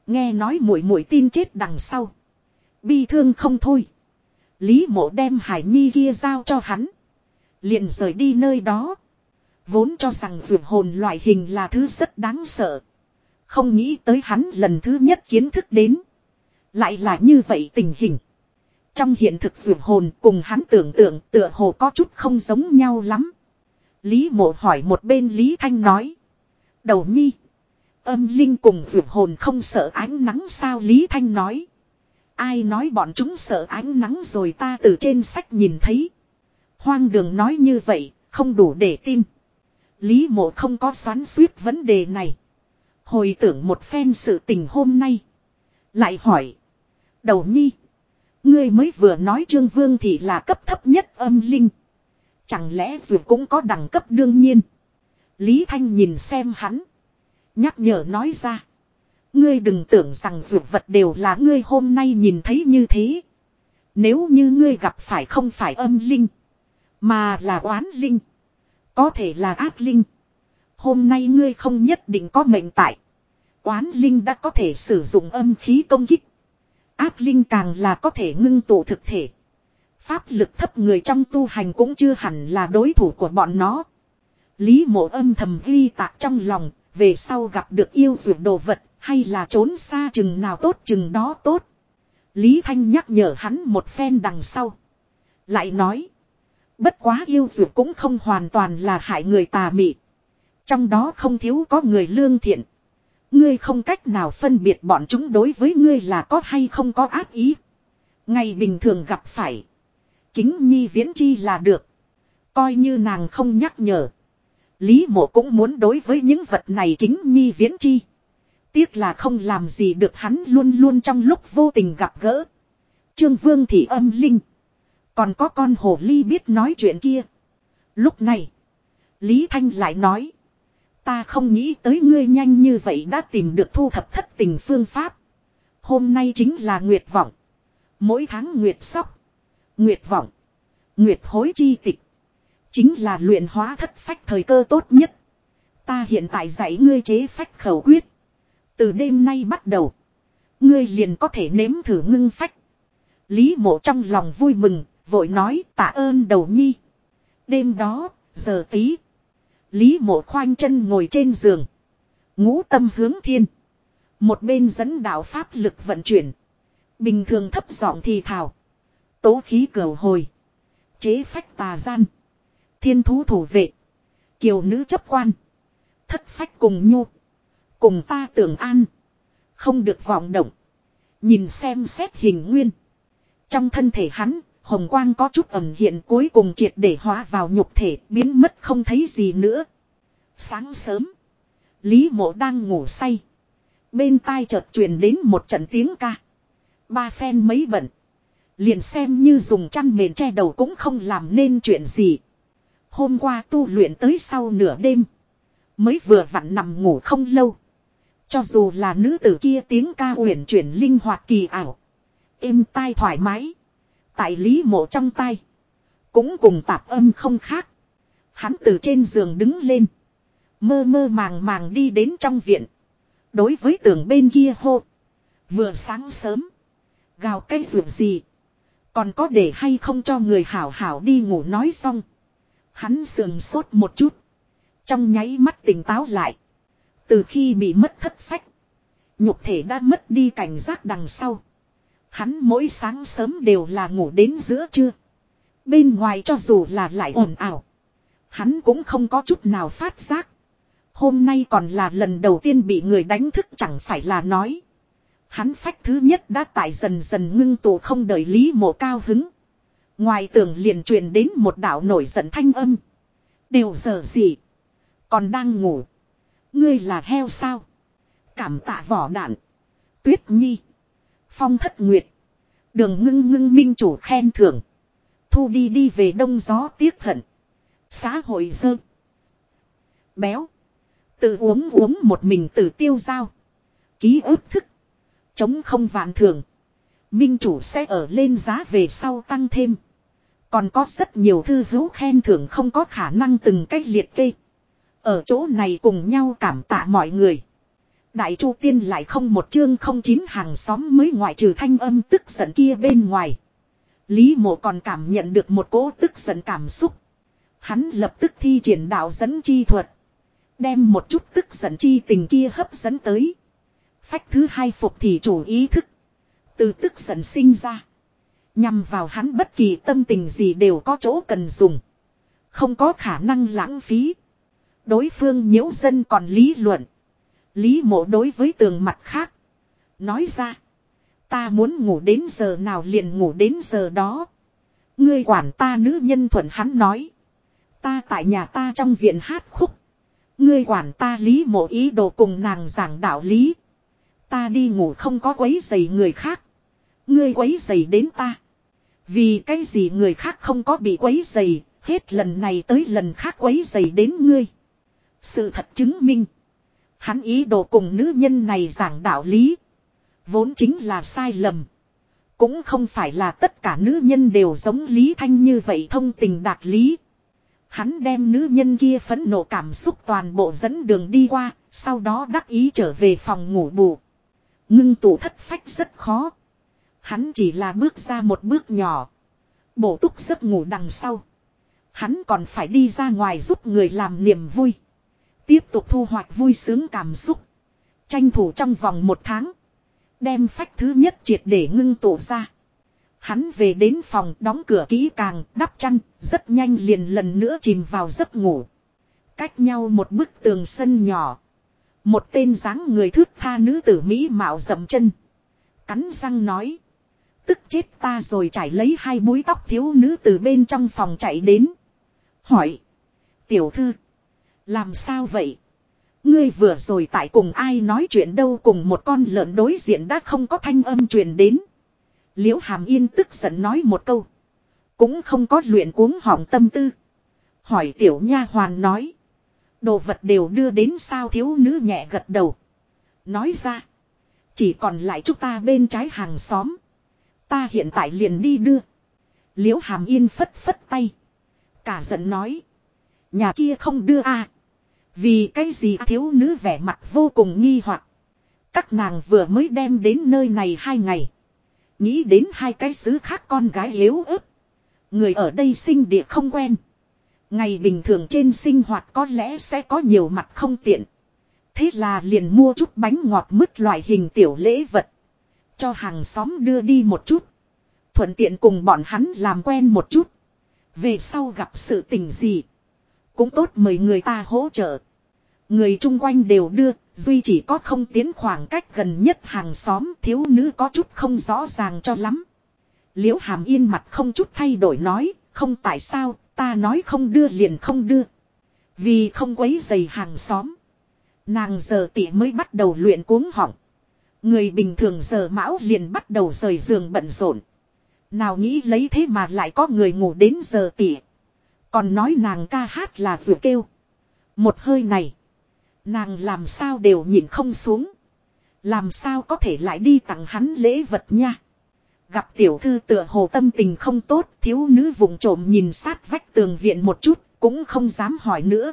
Nghe nói mũi mũi tin chết đằng sau. Bi thương không thôi. Lý mộ đem Hải Nhi kia giao cho hắn. liền rời đi nơi đó. Vốn cho rằng vượt hồn loại hình là thứ rất đáng sợ. Không nghĩ tới hắn lần thứ nhất kiến thức đến. Lại là như vậy tình hình. Trong hiện thực vượt hồn cùng hắn tưởng tượng tựa hồ có chút không giống nhau lắm. Lý mộ hỏi một bên Lý Thanh nói. Đầu nhi. Âm linh cùng vượt hồn không sợ ánh nắng sao Lý Thanh nói. Ai nói bọn chúng sợ ánh nắng rồi ta từ trên sách nhìn thấy. Hoang đường nói như vậy, không đủ để tin. Lý mộ không có xoắn suýt vấn đề này. Hồi tưởng một phen sự tình hôm nay. Lại hỏi. Đầu nhi. Ngươi mới vừa nói Trương Vương thì là cấp thấp nhất âm linh. Chẳng lẽ dù cũng có đẳng cấp đương nhiên. Lý Thanh nhìn xem hắn. Nhắc nhở nói ra. Ngươi đừng tưởng rằng dù vật đều là ngươi hôm nay nhìn thấy như thế. Nếu như ngươi gặp phải không phải âm linh. Mà là oán linh. Có thể là ác linh. Hôm nay ngươi không nhất định có mệnh tại. Oán linh đã có thể sử dụng âm khí công kích. Ác linh càng là có thể ngưng tụ thực thể. Pháp lực thấp người trong tu hành cũng chưa hẳn là đối thủ của bọn nó. Lý mộ âm thầm ghi tạc trong lòng, về sau gặp được yêu dược đồ vật, hay là trốn xa chừng nào tốt chừng đó tốt. Lý Thanh nhắc nhở hắn một phen đằng sau. Lại nói. Bất quá yêu dược cũng không hoàn toàn là hại người tà mị. Trong đó không thiếu có người lương thiện. Ngươi không cách nào phân biệt bọn chúng đối với ngươi là có hay không có ác ý. Ngày bình thường gặp phải. Kính nhi viễn chi là được. Coi như nàng không nhắc nhở. Lý mộ cũng muốn đối với những vật này kính nhi viễn chi. Tiếc là không làm gì được hắn luôn luôn trong lúc vô tình gặp gỡ. Trương Vương thì âm linh. Còn có con hồ ly biết nói chuyện kia. Lúc này. Lý Thanh lại nói. Ta không nghĩ tới ngươi nhanh như vậy đã tìm được thu thập thất tình phương pháp. Hôm nay chính là nguyệt vọng. Mỗi tháng nguyệt sóc. Nguyệt vọng. Nguyệt hối chi tịch. Chính là luyện hóa thất phách thời cơ tốt nhất. Ta hiện tại dạy ngươi chế phách khẩu quyết. Từ đêm nay bắt đầu. Ngươi liền có thể nếm thử ngưng phách. Lý mộ trong lòng vui mừng, vội nói tạ ơn đầu nhi. Đêm đó, giờ tí. Lý mộ khoanh chân ngồi trên giường. Ngũ tâm hướng thiên. Một bên dẫn đạo pháp lực vận chuyển. Bình thường thấp giọng thì thảo. Tố khí cầu hồi. Chế phách tà gian. Thiên thú thủ vệ. Kiều nữ chấp quan. Thất phách cùng nhu. Cùng ta tưởng an. Không được vọng động. Nhìn xem xét hình nguyên. Trong thân thể hắn, hồng quang có chút ẩm hiện cuối cùng triệt để hóa vào nhục thể, biến mất không thấy gì nữa. Sáng sớm. Lý mộ đang ngủ say. Bên tai chợt truyền đến một trận tiếng ca. Ba phen mấy bận. Liền xem như dùng chăn mền che đầu cũng không làm nên chuyện gì. Hôm qua tu luyện tới sau nửa đêm. Mới vừa vặn nằm ngủ không lâu. Cho dù là nữ tử kia tiếng ca uyển chuyển linh hoạt kỳ ảo. Êm tai thoải mái. Tại lý mộ trong tay. Cũng cùng tạp âm không khác. Hắn từ trên giường đứng lên. Mơ mơ màng màng đi đến trong viện. Đối với tường bên kia hô. Vừa sáng sớm. Gào cây ruột gì. Còn có để hay không cho người hảo hảo đi ngủ nói xong. Hắn sườn sốt một chút. Trong nháy mắt tỉnh táo lại. Từ khi bị mất thất phách. Nhục thể đã mất đi cảnh giác đằng sau. Hắn mỗi sáng sớm đều là ngủ đến giữa trưa. Bên ngoài cho dù là lại ồn ào. Hắn cũng không có chút nào phát giác. Hôm nay còn là lần đầu tiên bị người đánh thức chẳng phải là nói. Hắn phách thứ nhất đã tại dần dần ngưng tụ không đợi Lý Mộ cao hứng. Ngoài tường liền truyền đến một đạo nổi giận thanh âm. Đều giờ gì? Còn đang ngủ. Ngươi là heo sao? Cảm tạ vỏ đạn. Tuyết Nhi. Phong thất nguyệt. Đường ngưng ngưng minh chủ khen thưởng. Thu đi đi về đông gió tiếc hận. Xã hội dơ. Béo. Tự uống uống một mình tự tiêu dao. Ký ức thức. Chống không vạn thường. Minh chủ sẽ ở lên giá về sau tăng thêm. Còn có rất nhiều thư hữu khen thưởng không có khả năng từng cách liệt kê. Ở chỗ này cùng nhau cảm tạ mọi người. Đại Chu Tiên lại không một chương không chín hàng xóm mới ngoại trừ thanh âm tức giận kia bên ngoài. Lý mộ còn cảm nhận được một cỗ tức giận cảm xúc. Hắn lập tức thi triển đạo dẫn chi thuật. Đem một chút tức giận chi tình kia hấp dẫn tới. Phách thứ hai phục thì chủ ý thức. Từ tức giận sinh ra. Nhằm vào hắn bất kỳ tâm tình gì đều có chỗ cần dùng. Không có khả năng lãng phí. Đối phương nhiễu dân còn lý luận. Lý mộ đối với tường mặt khác. Nói ra. Ta muốn ngủ đến giờ nào liền ngủ đến giờ đó. Ngươi quản ta nữ nhân thuận hắn nói. Ta tại nhà ta trong viện hát khúc. Ngươi quản ta lý mộ ý đồ cùng nàng giảng đạo lý. Ta đi ngủ không có quấy giày người khác. Ngươi quấy giày đến ta. Vì cái gì người khác không có bị quấy giày, hết lần này tới lần khác quấy giày đến ngươi. Sự thật chứng minh. Hắn ý đồ cùng nữ nhân này giảng đạo lý. Vốn chính là sai lầm. Cũng không phải là tất cả nữ nhân đều giống Lý Thanh như vậy thông tình đạt lý. Hắn đem nữ nhân kia phẫn nộ cảm xúc toàn bộ dẫn đường đi qua, sau đó đắc ý trở về phòng ngủ bù. Ngưng tụ thất phách rất khó. Hắn chỉ là bước ra một bước nhỏ. Bổ túc giấc ngủ đằng sau. Hắn còn phải đi ra ngoài giúp người làm niềm vui. Tiếp tục thu hoạch vui sướng cảm xúc. Tranh thủ trong vòng một tháng. Đem phách thứ nhất triệt để ngưng tụ ra. Hắn về đến phòng đóng cửa kỹ càng, đắp chăn, rất nhanh liền lần nữa chìm vào giấc ngủ. Cách nhau một bức tường sân nhỏ. Một tên dáng người thước tha nữ tử Mỹ mạo dậm chân. Cắn răng nói. Tức chết ta rồi trải lấy hai búi tóc thiếu nữ từ bên trong phòng chạy đến. Hỏi. Tiểu thư. Làm sao vậy? Ngươi vừa rồi tại cùng ai nói chuyện đâu cùng một con lợn đối diện đã không có thanh âm truyền đến. Liễu Hàm Yên tức giận nói một câu. Cũng không có luyện cuống họng tâm tư. Hỏi tiểu nha hoàn nói. Đồ vật đều đưa đến sao thiếu nữ nhẹ gật đầu. Nói ra. Chỉ còn lại chúng ta bên trái hàng xóm. Ta hiện tại liền đi đưa. Liễu Hàm Yên phất phất tay. Cả giận nói. Nhà kia không đưa à. Vì cái gì thiếu nữ vẻ mặt vô cùng nghi hoặc Các nàng vừa mới đem đến nơi này hai ngày. Nghĩ đến hai cái xứ khác con gái yếu ớt. Người ở đây sinh địa không quen. Ngày bình thường trên sinh hoạt có lẽ sẽ có nhiều mặt không tiện. Thế là liền mua chút bánh ngọt mứt loại hình tiểu lễ vật. Cho hàng xóm đưa đi một chút. Thuận tiện cùng bọn hắn làm quen một chút. Về sau gặp sự tình gì. Cũng tốt mời người ta hỗ trợ. Người chung quanh đều đưa, duy chỉ có không tiến khoảng cách gần nhất hàng xóm thiếu nữ có chút không rõ ràng cho lắm. Liễu hàm yên mặt không chút thay đổi nói, không tại sao, ta nói không đưa liền không đưa. Vì không quấy dày hàng xóm. Nàng giờ tỉ mới bắt đầu luyện cuống họng. Người bình thường giờ mão liền bắt đầu rời giường bận rộn. Nào nghĩ lấy thế mà lại có người ngủ đến giờ tỉ. Còn nói nàng ca hát là vừa kêu. Một hơi này. Nàng làm sao đều nhìn không xuống. Làm sao có thể lại đi tặng hắn lễ vật nha. Gặp tiểu thư tựa hồ tâm tình không tốt, thiếu nữ vùng trộm nhìn sát vách tường viện một chút, cũng không dám hỏi nữa.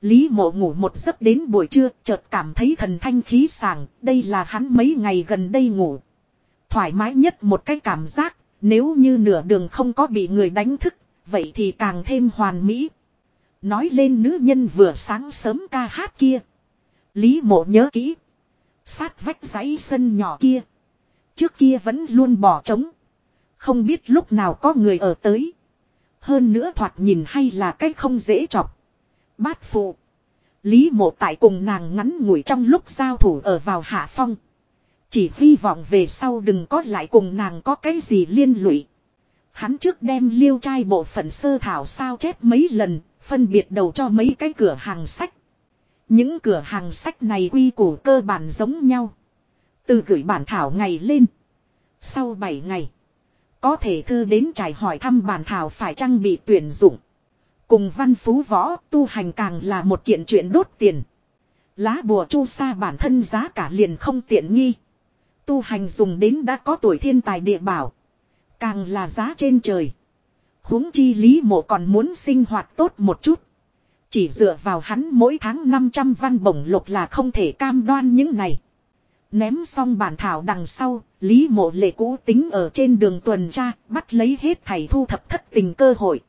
Lý mộ ngủ một giấc đến buổi trưa, chợt cảm thấy thần thanh khí sảng, đây là hắn mấy ngày gần đây ngủ. Thoải mái nhất một cái cảm giác, nếu như nửa đường không có bị người đánh thức, vậy thì càng thêm hoàn mỹ. Nói lên nữ nhân vừa sáng sớm ca hát kia. Lý mộ nhớ kỹ. Sát vách dãy sân nhỏ kia. Trước kia vẫn luôn bỏ trống. Không biết lúc nào có người ở tới. Hơn nữa thoạt nhìn hay là cách không dễ chọc. Bát phụ. Lý mộ tại cùng nàng ngắn ngủi trong lúc giao thủ ở vào hạ phong. Chỉ hy vọng về sau đừng có lại cùng nàng có cái gì liên lụy. Hắn trước đem liêu trai bộ phận sơ thảo sao chép mấy lần, phân biệt đầu cho mấy cái cửa hàng sách. Những cửa hàng sách này quy củ cơ bản giống nhau. Từ gửi bản thảo ngày lên. Sau 7 ngày. Có thể thư đến trải hỏi thăm bản thảo phải trang bị tuyển dụng. Cùng văn phú võ tu hành càng là một kiện chuyện đốt tiền. Lá bùa chu sa bản thân giá cả liền không tiện nghi. Tu hành dùng đến đã có tuổi thiên tài địa bảo. Càng là giá trên trời huống chi lý mộ còn muốn sinh hoạt tốt một chút. Chỉ dựa vào hắn mỗi tháng 500 văn bổng lục là không thể cam đoan những này. Ném xong bản thảo đằng sau, Lý mộ lệ cũ tính ở trên đường tuần tra, bắt lấy hết thầy thu thập thất tình cơ hội.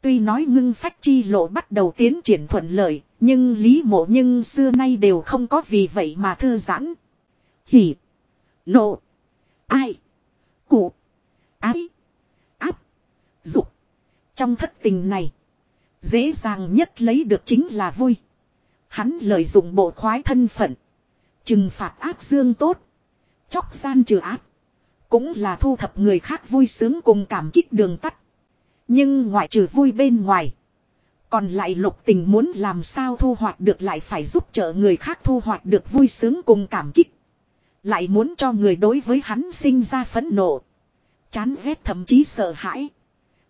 Tuy nói ngưng phách chi lộ bắt đầu tiến triển thuận lợi, nhưng Lý mộ nhưng xưa nay đều không có vì vậy mà thư giãn. Hỉ, nộ, ai, cụ, ái, dục. Trong thất tình này, dễ dàng nhất lấy được chính là vui. Hắn lợi dụng bộ khoái thân phận. Trừng phạt ác dương tốt. Chóc gian trừ ác. Cũng là thu thập người khác vui sướng cùng cảm kích đường tắt. Nhưng ngoại trừ vui bên ngoài. Còn lại lục tình muốn làm sao thu hoạch được lại phải giúp trợ người khác thu hoạch được vui sướng cùng cảm kích. Lại muốn cho người đối với hắn sinh ra phẫn nộ. Chán ghét thậm chí sợ hãi.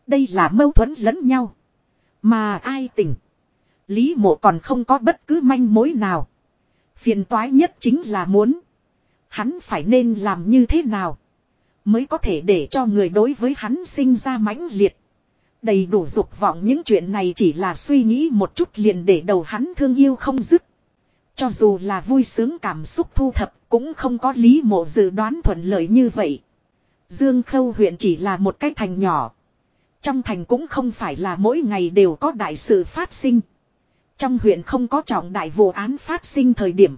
Đây là mâu thuẫn lẫn nhau. Mà ai tỉnh, Lý mộ còn không có bất cứ manh mối nào. Phiền toái nhất chính là muốn. Hắn phải nên làm như thế nào. Mới có thể để cho người đối với hắn sinh ra mãnh liệt. Đầy đủ dục vọng những chuyện này chỉ là suy nghĩ một chút liền để đầu hắn thương yêu không dứt. Cho dù là vui sướng cảm xúc thu thập cũng không có lý mộ dự đoán thuận lợi như vậy. Dương Khâu huyện chỉ là một cái thành nhỏ. Trong thành cũng không phải là mỗi ngày đều có đại sự phát sinh. Trong huyện không có trọng đại vụ án phát sinh thời điểm.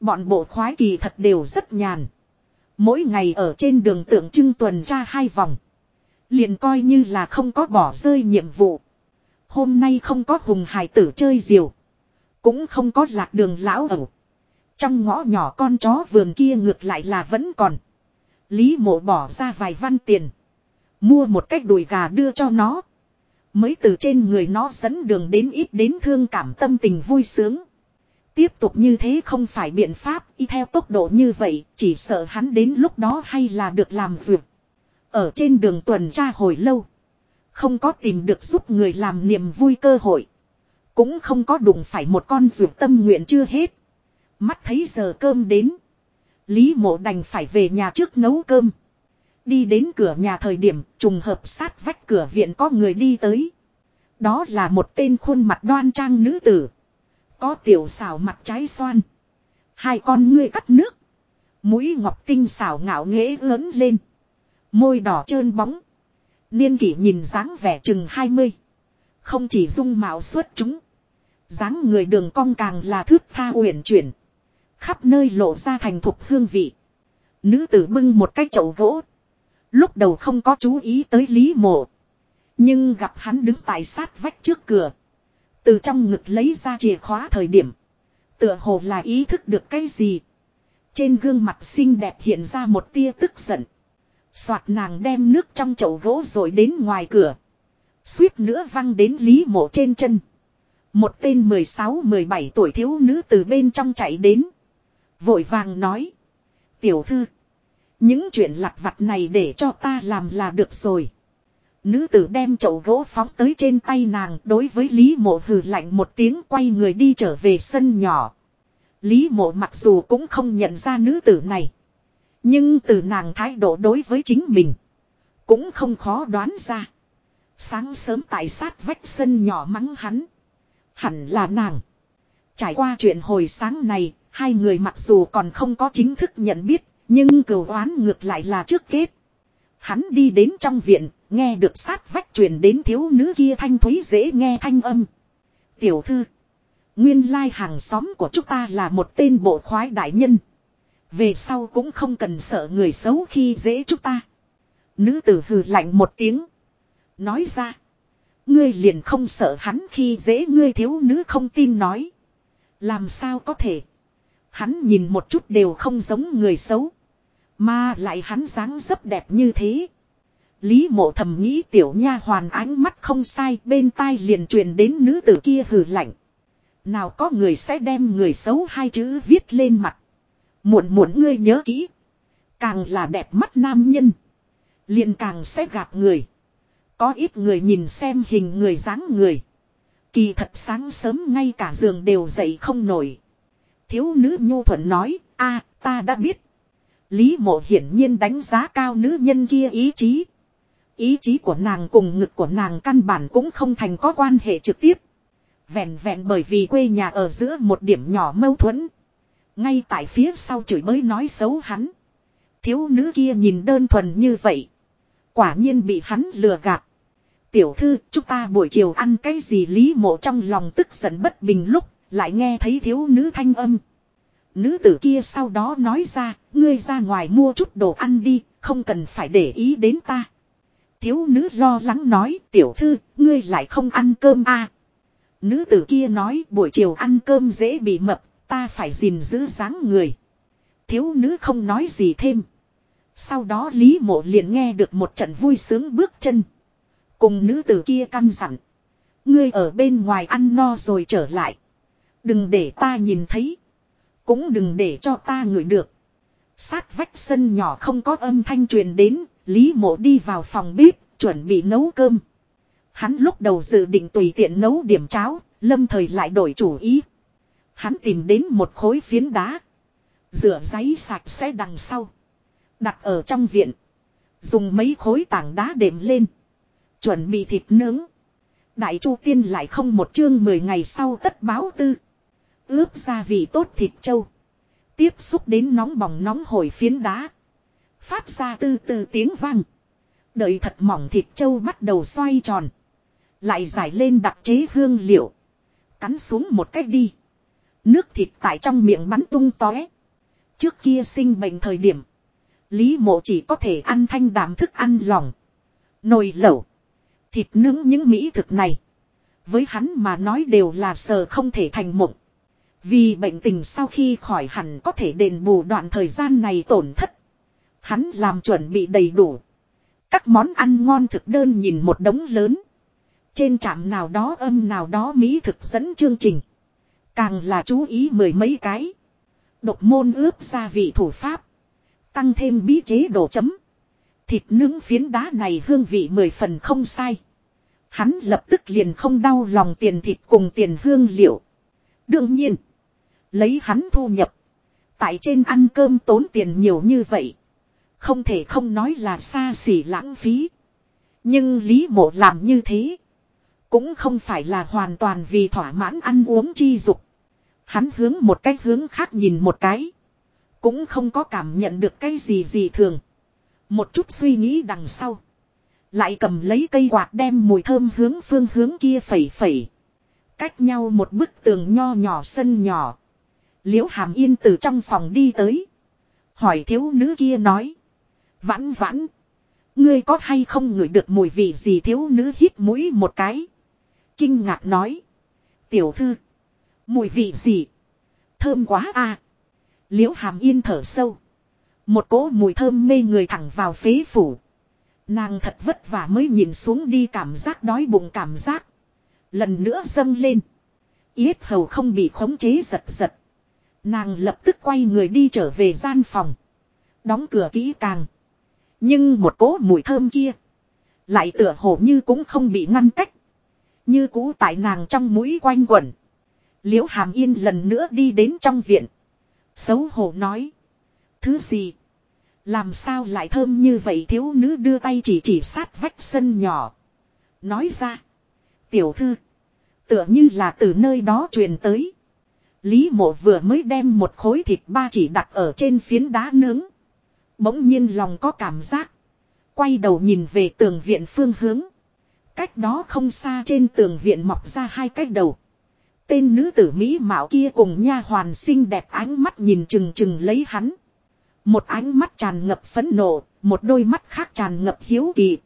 Bọn bộ khoái kỳ thật đều rất nhàn. Mỗi ngày ở trên đường tượng trưng tuần tra hai vòng. Liền coi như là không có bỏ rơi nhiệm vụ. Hôm nay không có hùng hải tử chơi diều. Cũng không có lạc đường lão ẩu. Trong ngõ nhỏ con chó vườn kia ngược lại là vẫn còn. Lý mộ bỏ ra vài văn tiền. Mua một cách đùi gà đưa cho nó. Mới từ trên người nó dẫn đường đến ít đến thương cảm tâm tình vui sướng. Tiếp tục như thế không phải biện pháp y theo tốc độ như vậy, chỉ sợ hắn đến lúc đó hay là được làm việc. Ở trên đường tuần tra hồi lâu. Không có tìm được giúp người làm niềm vui cơ hội. Cũng không có đụng phải một con ruột tâm nguyện chưa hết. Mắt thấy giờ cơm đến. Lý mộ đành phải về nhà trước nấu cơm. Đi đến cửa nhà thời điểm, trùng hợp sát vách cửa viện có người đi tới. Đó là một tên khuôn mặt đoan trang nữ tử. Có tiểu xảo mặt trái xoan. Hai con ngươi cắt nước. Mũi ngọc tinh xảo ngạo nghễ lớn lên. Môi đỏ trơn bóng. Niên kỷ nhìn dáng vẻ chừng 20. Không chỉ dung mạo xuất chúng. dáng người đường cong càng là thước tha uyển chuyển. Khắp nơi lộ ra thành thục hương vị. Nữ tử bưng một cái chậu gỗ. Lúc đầu không có chú ý tới Lý Mộ. Nhưng gặp hắn đứng tại sát vách trước cửa. Từ trong ngực lấy ra chìa khóa thời điểm. Tựa hồ là ý thức được cái gì. Trên gương mặt xinh đẹp hiện ra một tia tức giận. Soạt nàng đem nước trong chậu gỗ rồi đến ngoài cửa. Suýt nữa văng đến Lý Mộ trên chân. Một tên 16-17 tuổi thiếu nữ từ bên trong chạy đến. Vội vàng nói. Tiểu thư. Những chuyện lặt vặt này để cho ta làm là được rồi. Nữ tử đem chậu gỗ phóng tới trên tay nàng đối với Lý Mộ hừ lạnh một tiếng quay người đi trở về sân nhỏ. Lý Mộ mặc dù cũng không nhận ra nữ tử này. Nhưng từ nàng thái độ đối với chính mình. Cũng không khó đoán ra. Sáng sớm tại sát vách sân nhỏ mắng hắn. Hẳn là nàng. Trải qua chuyện hồi sáng này, hai người mặc dù còn không có chính thức nhận biết, nhưng cửu oán ngược lại là trước kết. Hắn đi đến trong viện, nghe được sát vách truyền đến thiếu nữ kia thanh thúy dễ nghe thanh âm. Tiểu thư. Nguyên lai hàng xóm của chúng ta là một tên bộ khoái đại nhân. Về sau cũng không cần sợ người xấu khi dễ chúng ta. Nữ tử hừ lạnh một tiếng. Nói ra. Ngươi liền không sợ hắn khi dễ ngươi thiếu nữ không tin nói. Làm sao có thể. Hắn nhìn một chút đều không giống người xấu. Mà lại hắn dáng dấp đẹp như thế. Lý mộ thầm nghĩ tiểu nha hoàn ánh mắt không sai, bên tai liền truyền đến nữ tử kia hừ lạnh. Nào có người sẽ đem người xấu hai chữ viết lên mặt. Muộn muộn ngươi nhớ kỹ. Càng là đẹp mắt nam nhân. Liền càng sẽ gạt người. Có ít người nhìn xem hình người dáng người. Kỳ thật sáng sớm ngay cả giường đều dậy không nổi. Thiếu nữ nhu thuận nói, a ta đã biết. Lý mộ hiển nhiên đánh giá cao nữ nhân kia ý chí. Ý chí của nàng cùng ngực của nàng căn bản cũng không thành có quan hệ trực tiếp. Vẹn vẹn bởi vì quê nhà ở giữa một điểm nhỏ mâu thuẫn. Ngay tại phía sau chửi bới nói xấu hắn. Thiếu nữ kia nhìn đơn thuần như vậy. Quả nhiên bị hắn lừa gạt. Tiểu thư, chúng ta buổi chiều ăn cái gì lý mộ trong lòng tức giận bất bình lúc, lại nghe thấy thiếu nữ thanh âm. Nữ tử kia sau đó nói ra, ngươi ra ngoài mua chút đồ ăn đi, không cần phải để ý đến ta. Thiếu nữ lo lắng nói, tiểu thư, ngươi lại không ăn cơm à. Nữ tử kia nói, buổi chiều ăn cơm dễ bị mập, ta phải gìn giữ dáng người. Thiếu nữ không nói gì thêm. Sau đó Lý Mộ liền nghe được một trận vui sướng bước chân. Cùng nữ tử kia căn dặn. Ngươi ở bên ngoài ăn no rồi trở lại. Đừng để ta nhìn thấy. Cũng đừng để cho ta ngửi được. Sát vách sân nhỏ không có âm thanh truyền đến. Lý mộ đi vào phòng bếp. Chuẩn bị nấu cơm. Hắn lúc đầu dự định tùy tiện nấu điểm cháo. Lâm thời lại đổi chủ ý. Hắn tìm đến một khối phiến đá. Rửa giấy sạch sẽ đằng sau. Đặt ở trong viện. Dùng mấy khối tảng đá đệm lên. Chuẩn bị thịt nướng. Đại Chu Tiên lại không một chương 10 ngày sau tất báo tư. Ướp gia vị tốt thịt trâu. Tiếp xúc đến nóng bỏng nóng hổi phiến đá. Phát ra từ từ tiếng vang. Đợi thật mỏng thịt trâu bắt đầu xoay tròn. Lại giải lên đặc chế hương liệu. Cắn xuống một cách đi. Nước thịt tại trong miệng bắn tung tóe. Trước kia sinh bệnh thời điểm. Lý mộ chỉ có thể ăn thanh đạm thức ăn lòng. Nồi lẩu. Thịt nướng những mỹ thực này. Với hắn mà nói đều là sờ không thể thành mộng. Vì bệnh tình sau khi khỏi hẳn có thể đền bù đoạn thời gian này tổn thất. Hắn làm chuẩn bị đầy đủ. Các món ăn ngon thực đơn nhìn một đống lớn. Trên trạm nào đó âm nào đó mỹ thực dẫn chương trình. Càng là chú ý mười mấy cái. Độc môn ướp gia vị thủ pháp. Tăng thêm bí chế đồ chấm. Thịt nướng phiến đá này hương vị mười phần không sai. Hắn lập tức liền không đau lòng tiền thịt cùng tiền hương liệu. Đương nhiên. Lấy hắn thu nhập. Tại trên ăn cơm tốn tiền nhiều như vậy. Không thể không nói là xa xỉ lãng phí. Nhưng Lý Mộ làm như thế. Cũng không phải là hoàn toàn vì thỏa mãn ăn uống chi dục. Hắn hướng một cách hướng khác nhìn một cái. Cũng không có cảm nhận được cái gì gì thường. Một chút suy nghĩ đằng sau. Lại cầm lấy cây quạt đem mùi thơm hướng phương hướng kia phẩy phẩy. Cách nhau một bức tường nho nhỏ sân nhỏ. Liễu hàm yên từ trong phòng đi tới. Hỏi thiếu nữ kia nói. Vãn vãn. Ngươi có hay không ngửi được mùi vị gì thiếu nữ hít mũi một cái. Kinh ngạc nói. Tiểu thư. Mùi vị gì? Thơm quá à. Liễu hàm yên thở sâu. Một cỗ mùi thơm mê người thẳng vào phế phủ. Nàng thật vất vả mới nhìn xuống đi cảm giác đói bụng cảm giác. Lần nữa dâng lên. Yết hầu không bị khống chế giật giật. Nàng lập tức quay người đi trở về gian phòng. Đóng cửa kỹ càng. Nhưng một cỗ mùi thơm kia. Lại tựa hồ như cũng không bị ngăn cách. Như cũ tại nàng trong mũi quanh quẩn. Liễu hàm yên lần nữa đi đến trong viện. Xấu hổ nói. Thứ gì? Làm sao lại thơm như vậy thiếu nữ đưa tay chỉ chỉ sát vách sân nhỏ. Nói ra. Tiểu thư. Tựa như là từ nơi đó truyền tới. Lý mộ vừa mới đem một khối thịt ba chỉ đặt ở trên phiến đá nướng. Bỗng nhiên lòng có cảm giác. Quay đầu nhìn về tường viện phương hướng. Cách đó không xa trên tường viện mọc ra hai cái đầu. Tên nữ tử Mỹ mạo kia cùng nha hoàn xinh đẹp ánh mắt nhìn chừng chừng lấy hắn. Một ánh mắt tràn ngập phẫn nộ, một đôi mắt khác tràn ngập hiếu kỳ.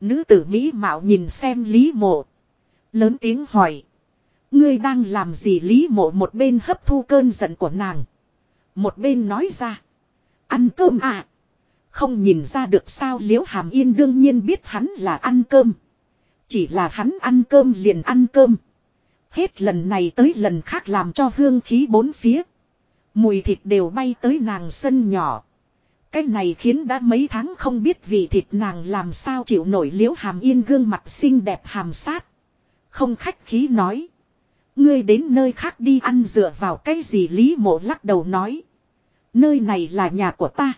Nữ tử Mỹ mạo nhìn xem Lý mộ. Lớn tiếng hỏi. Ngươi đang làm gì Lý mộ một bên hấp thu cơn giận của nàng. Một bên nói ra. Ăn cơm à. Không nhìn ra được sao liễu hàm yên đương nhiên biết hắn là ăn cơm. Chỉ là hắn ăn cơm liền ăn cơm. Hết lần này tới lần khác làm cho hương khí bốn phía. Mùi thịt đều bay tới nàng sân nhỏ. Cái này khiến đã mấy tháng không biết vì thịt nàng làm sao chịu nổi liễu hàm yên gương mặt xinh đẹp hàm sát. Không khách khí nói. Ngươi đến nơi khác đi ăn dựa vào cái gì Lý mộ lắc đầu nói. Nơi này là nhà của ta.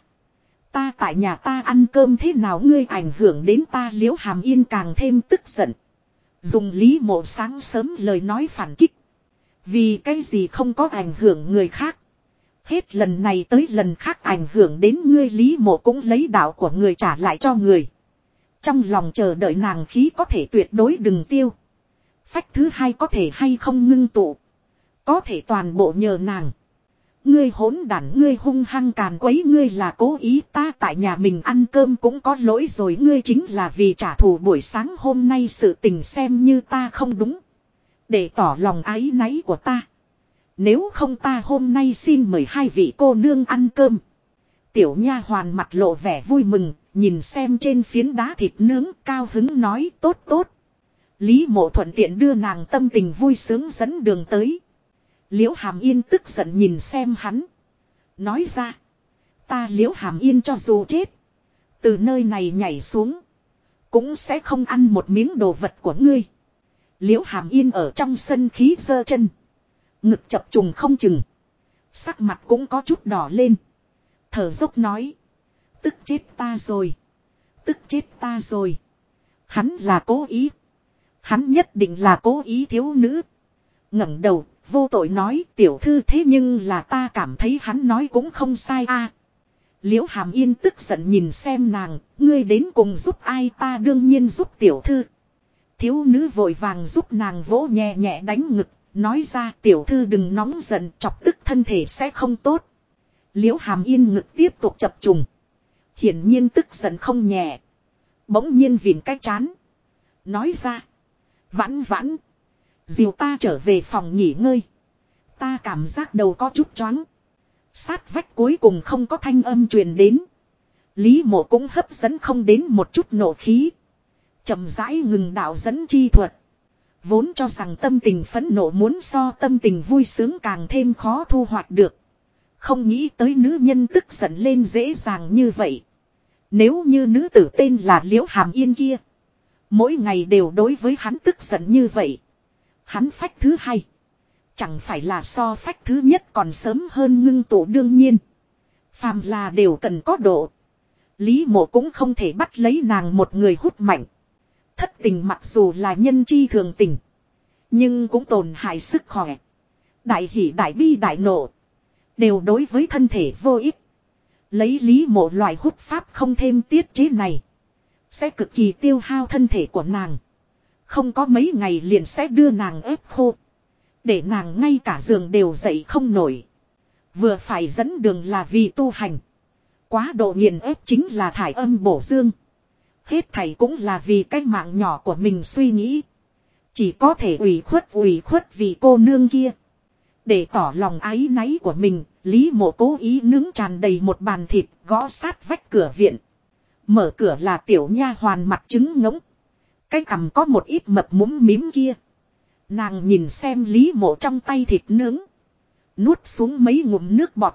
Ta tại nhà ta ăn cơm thế nào ngươi ảnh hưởng đến ta liễu hàm yên càng thêm tức giận. Dùng lý mộ sáng sớm lời nói phản kích. Vì cái gì không có ảnh hưởng người khác. Hết lần này tới lần khác ảnh hưởng đến ngươi lý mộ cũng lấy đạo của người trả lại cho người. Trong lòng chờ đợi nàng khí có thể tuyệt đối đừng tiêu. Phách thứ hai có thể hay không ngưng tụ. Có thể toàn bộ nhờ nàng. Ngươi hỗn đản ngươi hung hăng càn quấy ngươi là cố ý ta tại nhà mình ăn cơm cũng có lỗi rồi ngươi chính là vì trả thù buổi sáng hôm nay sự tình xem như ta không đúng. Để tỏ lòng ái náy của ta. Nếu không ta hôm nay xin mời hai vị cô nương ăn cơm. Tiểu nha hoàn mặt lộ vẻ vui mừng, nhìn xem trên phiến đá thịt nướng cao hứng nói tốt tốt. Lý mộ thuận tiện đưa nàng tâm tình vui sướng dẫn đường tới. Liễu Hàm Yên tức giận nhìn xem hắn. Nói ra. Ta Liễu Hàm Yên cho dù chết. Từ nơi này nhảy xuống. Cũng sẽ không ăn một miếng đồ vật của ngươi. Liễu Hàm Yên ở trong sân khí dơ chân. Ngực chập trùng không chừng. Sắc mặt cũng có chút đỏ lên. Thở dốc nói. Tức chết ta rồi. Tức chết ta rồi. Hắn là cố ý. Hắn nhất định là cố ý thiếu nữ. ngẩng đầu Vô tội nói tiểu thư thế nhưng là ta cảm thấy hắn nói cũng không sai a. Liễu hàm yên tức giận nhìn xem nàng, ngươi đến cùng giúp ai ta đương nhiên giúp tiểu thư. Thiếu nữ vội vàng giúp nàng vỗ nhẹ nhẹ đánh ngực, nói ra tiểu thư đừng nóng giận chọc tức thân thể sẽ không tốt. Liễu hàm yên ngực tiếp tục chập trùng. Hiển nhiên tức giận không nhẹ. Bỗng nhiên vìn cái chán. Nói ra. Vãn vãn. Diều ta trở về phòng nghỉ ngơi. Ta cảm giác đầu có chút choáng. Sát vách cuối cùng không có thanh âm truyền đến. Lý mộ cũng hấp dẫn không đến một chút nổ khí. chậm rãi ngừng đạo dẫn chi thuật. Vốn cho rằng tâm tình phẫn nộ muốn so tâm tình vui sướng càng thêm khó thu hoạch được. Không nghĩ tới nữ nhân tức giận lên dễ dàng như vậy. Nếu như nữ tử tên là Liễu Hàm Yên kia. Mỗi ngày đều đối với hắn tức giận như vậy. Hắn phách thứ hai. Chẳng phải là so phách thứ nhất còn sớm hơn ngưng tụ đương nhiên. Phàm là đều cần có độ. Lý mộ cũng không thể bắt lấy nàng một người hút mạnh. Thất tình mặc dù là nhân chi thường tình. Nhưng cũng tổn hại sức khỏe. Đại hỷ đại bi đại nộ. Đều đối với thân thể vô ích. Lấy lý mộ loại hút pháp không thêm tiết chế này. Sẽ cực kỳ tiêu hao thân thể của nàng. Không có mấy ngày liền sẽ đưa nàng ép khô. Để nàng ngay cả giường đều dậy không nổi. Vừa phải dẫn đường là vì tu hành. Quá độ nghiền ép chính là thải âm bổ dương. Hết thảy cũng là vì cái mạng nhỏ của mình suy nghĩ. Chỉ có thể ủy khuất ủy khuất vì cô nương kia. Để tỏ lòng ái náy của mình, Lý mộ cố ý nướng tràn đầy một bàn thịt gõ sát vách cửa viện. Mở cửa là tiểu nha hoàn mặt trứng ngỗng. Cái cằm có một ít mập mũm mím kia. Nàng nhìn xem lý mộ trong tay thịt nướng. Nuốt xuống mấy ngụm nước bọt.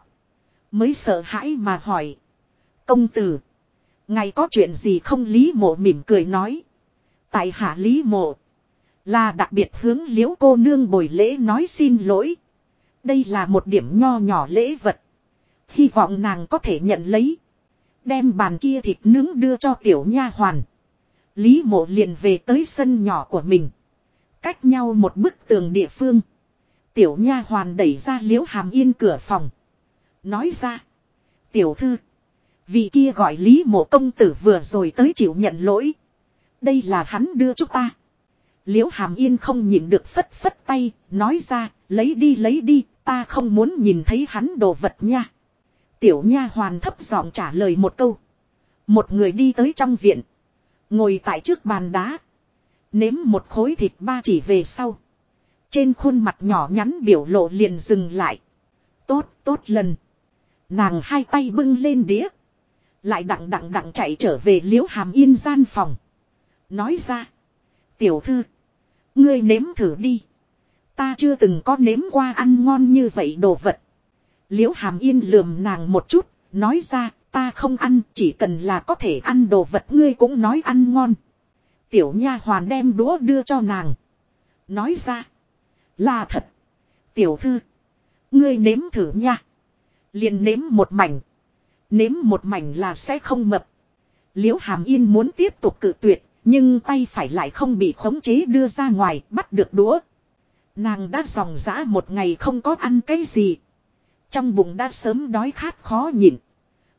Mới sợ hãi mà hỏi. Công tử. Ngày có chuyện gì không lý mộ mỉm cười nói. Tại hạ lý mộ. Là đặc biệt hướng liễu cô nương bồi lễ nói xin lỗi. Đây là một điểm nho nhỏ lễ vật. Hy vọng nàng có thể nhận lấy. Đem bàn kia thịt nướng đưa cho tiểu nha hoàn. Lý mộ liền về tới sân nhỏ của mình. Cách nhau một bức tường địa phương. Tiểu nha hoàn đẩy ra liễu hàm yên cửa phòng. Nói ra. Tiểu thư. Vị kia gọi Lý mộ công tử vừa rồi tới chịu nhận lỗi. Đây là hắn đưa chúng ta. Liễu hàm yên không nhịn được phất phất tay. Nói ra. Lấy đi lấy đi. Ta không muốn nhìn thấy hắn đồ vật nha. Tiểu nha hoàn thấp giọng trả lời một câu. Một người đi tới trong viện. Ngồi tại trước bàn đá. Nếm một khối thịt ba chỉ về sau. Trên khuôn mặt nhỏ nhắn biểu lộ liền dừng lại. Tốt, tốt lần. Nàng hai tay bưng lên đĩa. Lại đặng đặng đặng chạy trở về liễu hàm yên gian phòng. Nói ra. Tiểu thư. Ngươi nếm thử đi. Ta chưa từng có nếm qua ăn ngon như vậy đồ vật. Liễu hàm yên lườm nàng một chút. Nói ra, ta không ăn, chỉ cần là có thể ăn đồ vật ngươi cũng nói ăn ngon. Tiểu nha hoàn đem đũa đưa cho nàng. Nói ra. Là thật. Tiểu thư. Ngươi nếm thử nha. liền nếm một mảnh. Nếm một mảnh là sẽ không mập. Liễu hàm yên muốn tiếp tục cự tuyệt. Nhưng tay phải lại không bị khống chế đưa ra ngoài, bắt được đũa. Nàng đã dòng dã một ngày không có ăn cái gì. Trong bụng đã sớm đói khát khó nhịn.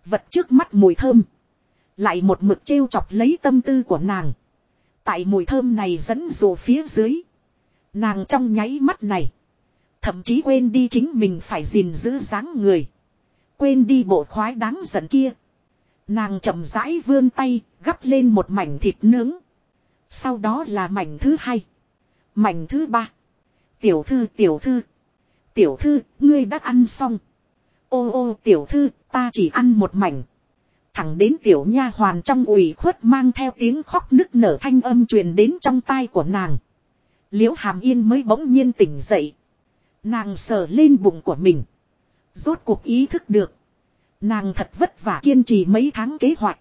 Vật trước mắt mùi thơm. Lại một mực trêu chọc lấy tâm tư của nàng. Tại mùi thơm này dẫn dụ phía dưới. Nàng trong nháy mắt này. Thậm chí quên đi chính mình phải gìn giữ dáng người. Quên đi bộ khoái đáng giận kia. Nàng chậm rãi vươn tay, gắp lên một mảnh thịt nướng. Sau đó là mảnh thứ hai. Mảnh thứ ba. Tiểu thư, tiểu thư. Tiểu thư, ngươi đã ăn xong. Ô ô tiểu thư, ta chỉ ăn một mảnh. Thẳng đến tiểu nha hoàn trong ủy khuất mang theo tiếng khóc nức nở thanh âm truyền đến trong tai của nàng. Liễu hàm yên mới bỗng nhiên tỉnh dậy. Nàng sờ lên bụng của mình. Rốt cuộc ý thức được. Nàng thật vất vả kiên trì mấy tháng kế hoạch.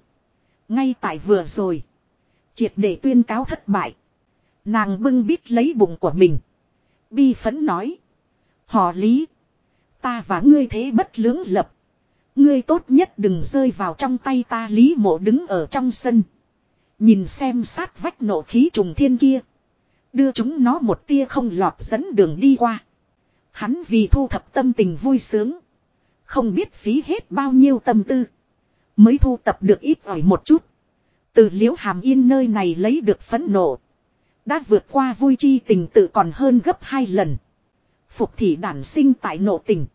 Ngay tại vừa rồi. Triệt để tuyên cáo thất bại. Nàng bưng bít lấy bụng của mình. Bi phấn nói. Họ lý. Ta và ngươi thế bất lưỡng lập. Ngươi tốt nhất đừng rơi vào trong tay ta lý mộ đứng ở trong sân. Nhìn xem sát vách nộ khí trùng thiên kia. Đưa chúng nó một tia không lọt dẫn đường đi qua. Hắn vì thu thập tâm tình vui sướng. Không biết phí hết bao nhiêu tâm tư. Mới thu tập được ít ỏi một chút. Từ liễu hàm yên nơi này lấy được phấn nộ. Đã vượt qua vui chi tình tự còn hơn gấp hai lần. Phục thị đản sinh tại nộ tình.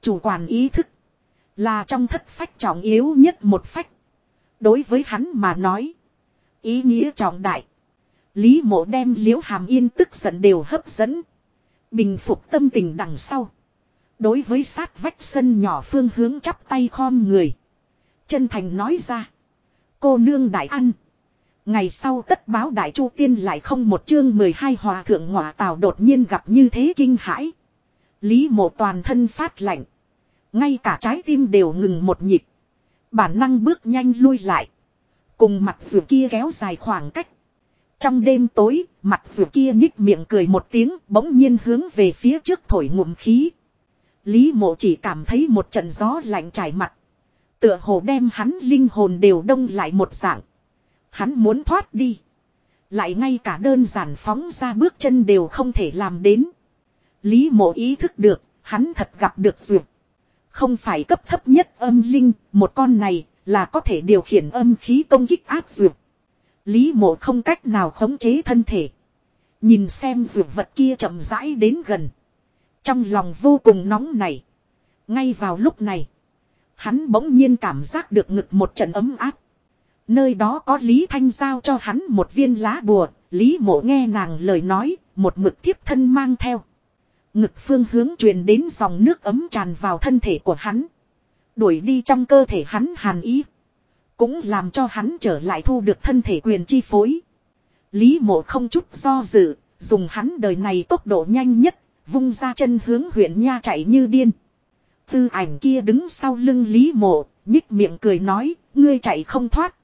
Chủ quản ý thức. Là trong thất phách trọng yếu nhất một phách. Đối với hắn mà nói. Ý nghĩa trọng đại. Lý mộ đem liễu hàm yên tức giận đều hấp dẫn. Bình phục tâm tình đằng sau. Đối với sát vách sân nhỏ phương hướng chắp tay khom người. Chân thành nói ra. Cô nương đại ăn. Ngày sau tất báo đại chu tiên lại không một chương 12 hòa thượng ngọa tào đột nhiên gặp như thế kinh hãi. Lý mộ toàn thân phát lạnh. Ngay cả trái tim đều ngừng một nhịp. Bản năng bước nhanh lui lại. Cùng mặt vừa kia kéo dài khoảng cách. Trong đêm tối, mặt vừa kia nhích miệng cười một tiếng bỗng nhiên hướng về phía trước thổi ngụm khí. Lý mộ chỉ cảm thấy một trận gió lạnh trải mặt. Tựa hồ đem hắn linh hồn đều đông lại một dạng. Hắn muốn thoát đi. Lại ngay cả đơn giản phóng ra bước chân đều không thể làm đến. Lý mộ ý thức được, hắn thật gặp được duyệt. Không phải cấp thấp nhất âm linh, một con này là có thể điều khiển âm khí công kích áp duyệt. Lý mộ không cách nào khống chế thân thể. Nhìn xem duyệt vật kia chậm rãi đến gần. Trong lòng vô cùng nóng này. Ngay vào lúc này. Hắn bỗng nhiên cảm giác được ngực một trận ấm áp. Nơi đó có Lý Thanh giao cho hắn một viên lá bùa, Lý mộ nghe nàng lời nói, một mực thiếp thân mang theo. Ngực phương hướng truyền đến dòng nước ấm tràn vào thân thể của hắn. Đuổi đi trong cơ thể hắn hàn ý. Cũng làm cho hắn trở lại thu được thân thể quyền chi phối. Lý mộ không chút do dự, dùng hắn đời này tốc độ nhanh nhất, vung ra chân hướng huyện nha chạy như điên. Tư ảnh kia đứng sau lưng Lý mộ, nhích miệng cười nói, ngươi chạy không thoát.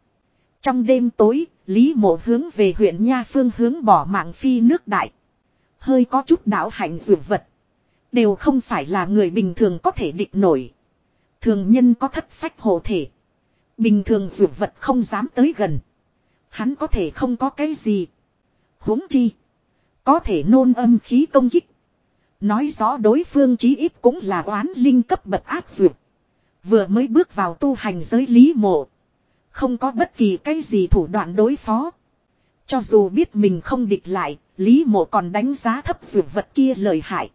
Trong đêm tối, Lý mộ hướng về huyện nha phương hướng bỏ mạng phi nước đại. Hơi có chút đảo hạnh dược vật. Đều không phải là người bình thường có thể địch nổi. Thường nhân có thất phách hộ thể. Bình thường dược vật không dám tới gần. Hắn có thể không có cái gì. huống chi. Có thể nôn âm khí công kích. Nói rõ đối phương chí ít cũng là oán linh cấp bậc ác dược. Vừa mới bước vào tu hành giới lý mộ. Không có bất kỳ cái gì thủ đoạn đối phó. Cho dù biết mình không địch lại, Lý mộ còn đánh giá thấp dược vật kia lời hại.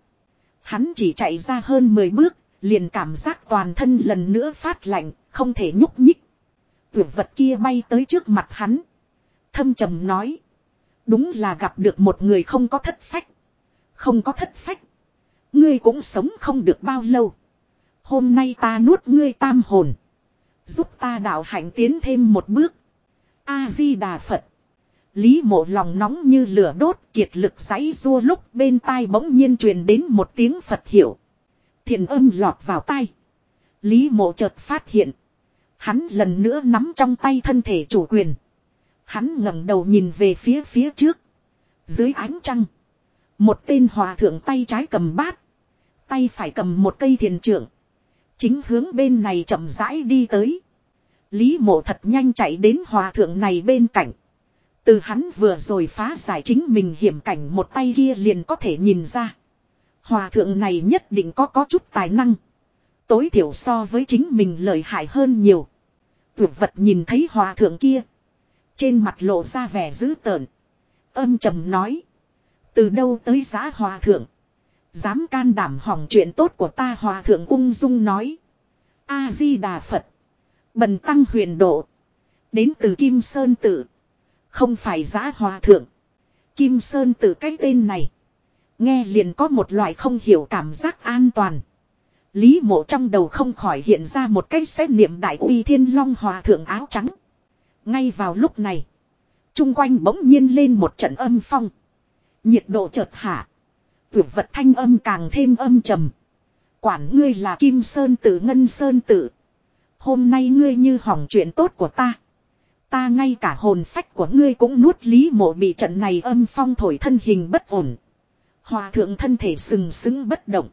Hắn chỉ chạy ra hơn 10 bước, liền cảm giác toàn thân lần nữa phát lạnh, không thể nhúc nhích. Dược vật kia bay tới trước mặt hắn. Thâm trầm nói. Đúng là gặp được một người không có thất phách. Không có thất phách. Ngươi cũng sống không được bao lâu. Hôm nay ta nuốt ngươi tam hồn. Giúp ta đạo hạnh tiến thêm một bước. A-di-đà Phật. Lý mộ lòng nóng như lửa đốt, kiệt lực giấy rua lúc bên tai bỗng nhiên truyền đến một tiếng Phật hiểu. Thiền âm lọt vào tai. Lý mộ chợt phát hiện. Hắn lần nữa nắm trong tay thân thể chủ quyền. Hắn ngẩng đầu nhìn về phía phía trước. Dưới ánh trăng. Một tên hòa thượng tay trái cầm bát. Tay phải cầm một cây thiền trưởng. Chính hướng bên này chậm rãi đi tới. Lý mộ thật nhanh chạy đến hòa thượng này bên cạnh. Từ hắn vừa rồi phá giải chính mình hiểm cảnh một tay kia liền có thể nhìn ra. Hòa thượng này nhất định có có chút tài năng. Tối thiểu so với chính mình lợi hại hơn nhiều. Tuyệt vật nhìn thấy hòa thượng kia. Trên mặt lộ ra vẻ dữ tợn. Âm trầm nói. Từ đâu tới giá hòa thượng. Dám can đảm hỏng chuyện tốt của ta, hòa thượng ung dung nói. A-di-đà Phật. Bần tăng huyền độ. Đến từ Kim Sơn Tự. Không phải giá hòa thượng. Kim Sơn Tự cái tên này. Nghe liền có một loại không hiểu cảm giác an toàn. Lý mộ trong đầu không khỏi hiện ra một cái xét niệm đại uy thiên long hòa thượng áo trắng. Ngay vào lúc này. Trung quanh bỗng nhiên lên một trận âm phong. Nhiệt độ chợt hạ. Vượt vật thanh âm càng thêm âm trầm. Quản ngươi là Kim Sơn Tử Ngân Sơn Tử. Hôm nay ngươi như hỏng chuyện tốt của ta. Ta ngay cả hồn phách của ngươi cũng nuốt lý mộ bị trận này âm phong thổi thân hình bất ổn. Hòa thượng thân thể sừng sững bất động.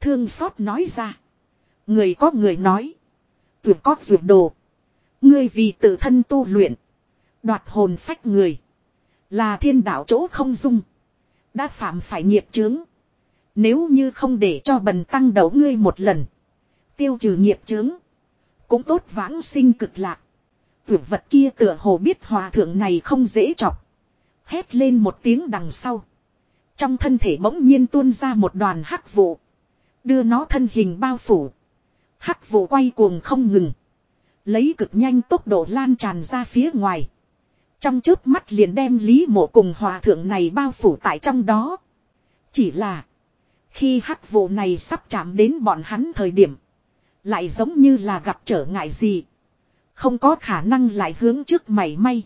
Thương xót nói ra. Người có người nói. Vượt có vượt đồ. Ngươi vì tự thân tu luyện. Đoạt hồn phách người. Là thiên đạo chỗ không dung. Đã phạm phải nghiệp chướng. Nếu như không để cho bần tăng đấu ngươi một lần. Tiêu trừ nghiệp chướng. Cũng tốt vãng sinh cực lạc. Vượt vật kia tựa hồ biết hòa thượng này không dễ chọc. Hét lên một tiếng đằng sau. Trong thân thể bỗng nhiên tuôn ra một đoàn hắc vụ. Đưa nó thân hình bao phủ. Hắc vụ quay cuồng không ngừng. Lấy cực nhanh tốc độ lan tràn ra phía ngoài. Trong trước mắt liền đem Lý Mộ cùng hòa thượng này bao phủ tại trong đó. Chỉ là. Khi hắc vụ này sắp chạm đến bọn hắn thời điểm. Lại giống như là gặp trở ngại gì. Không có khả năng lại hướng trước mảy may.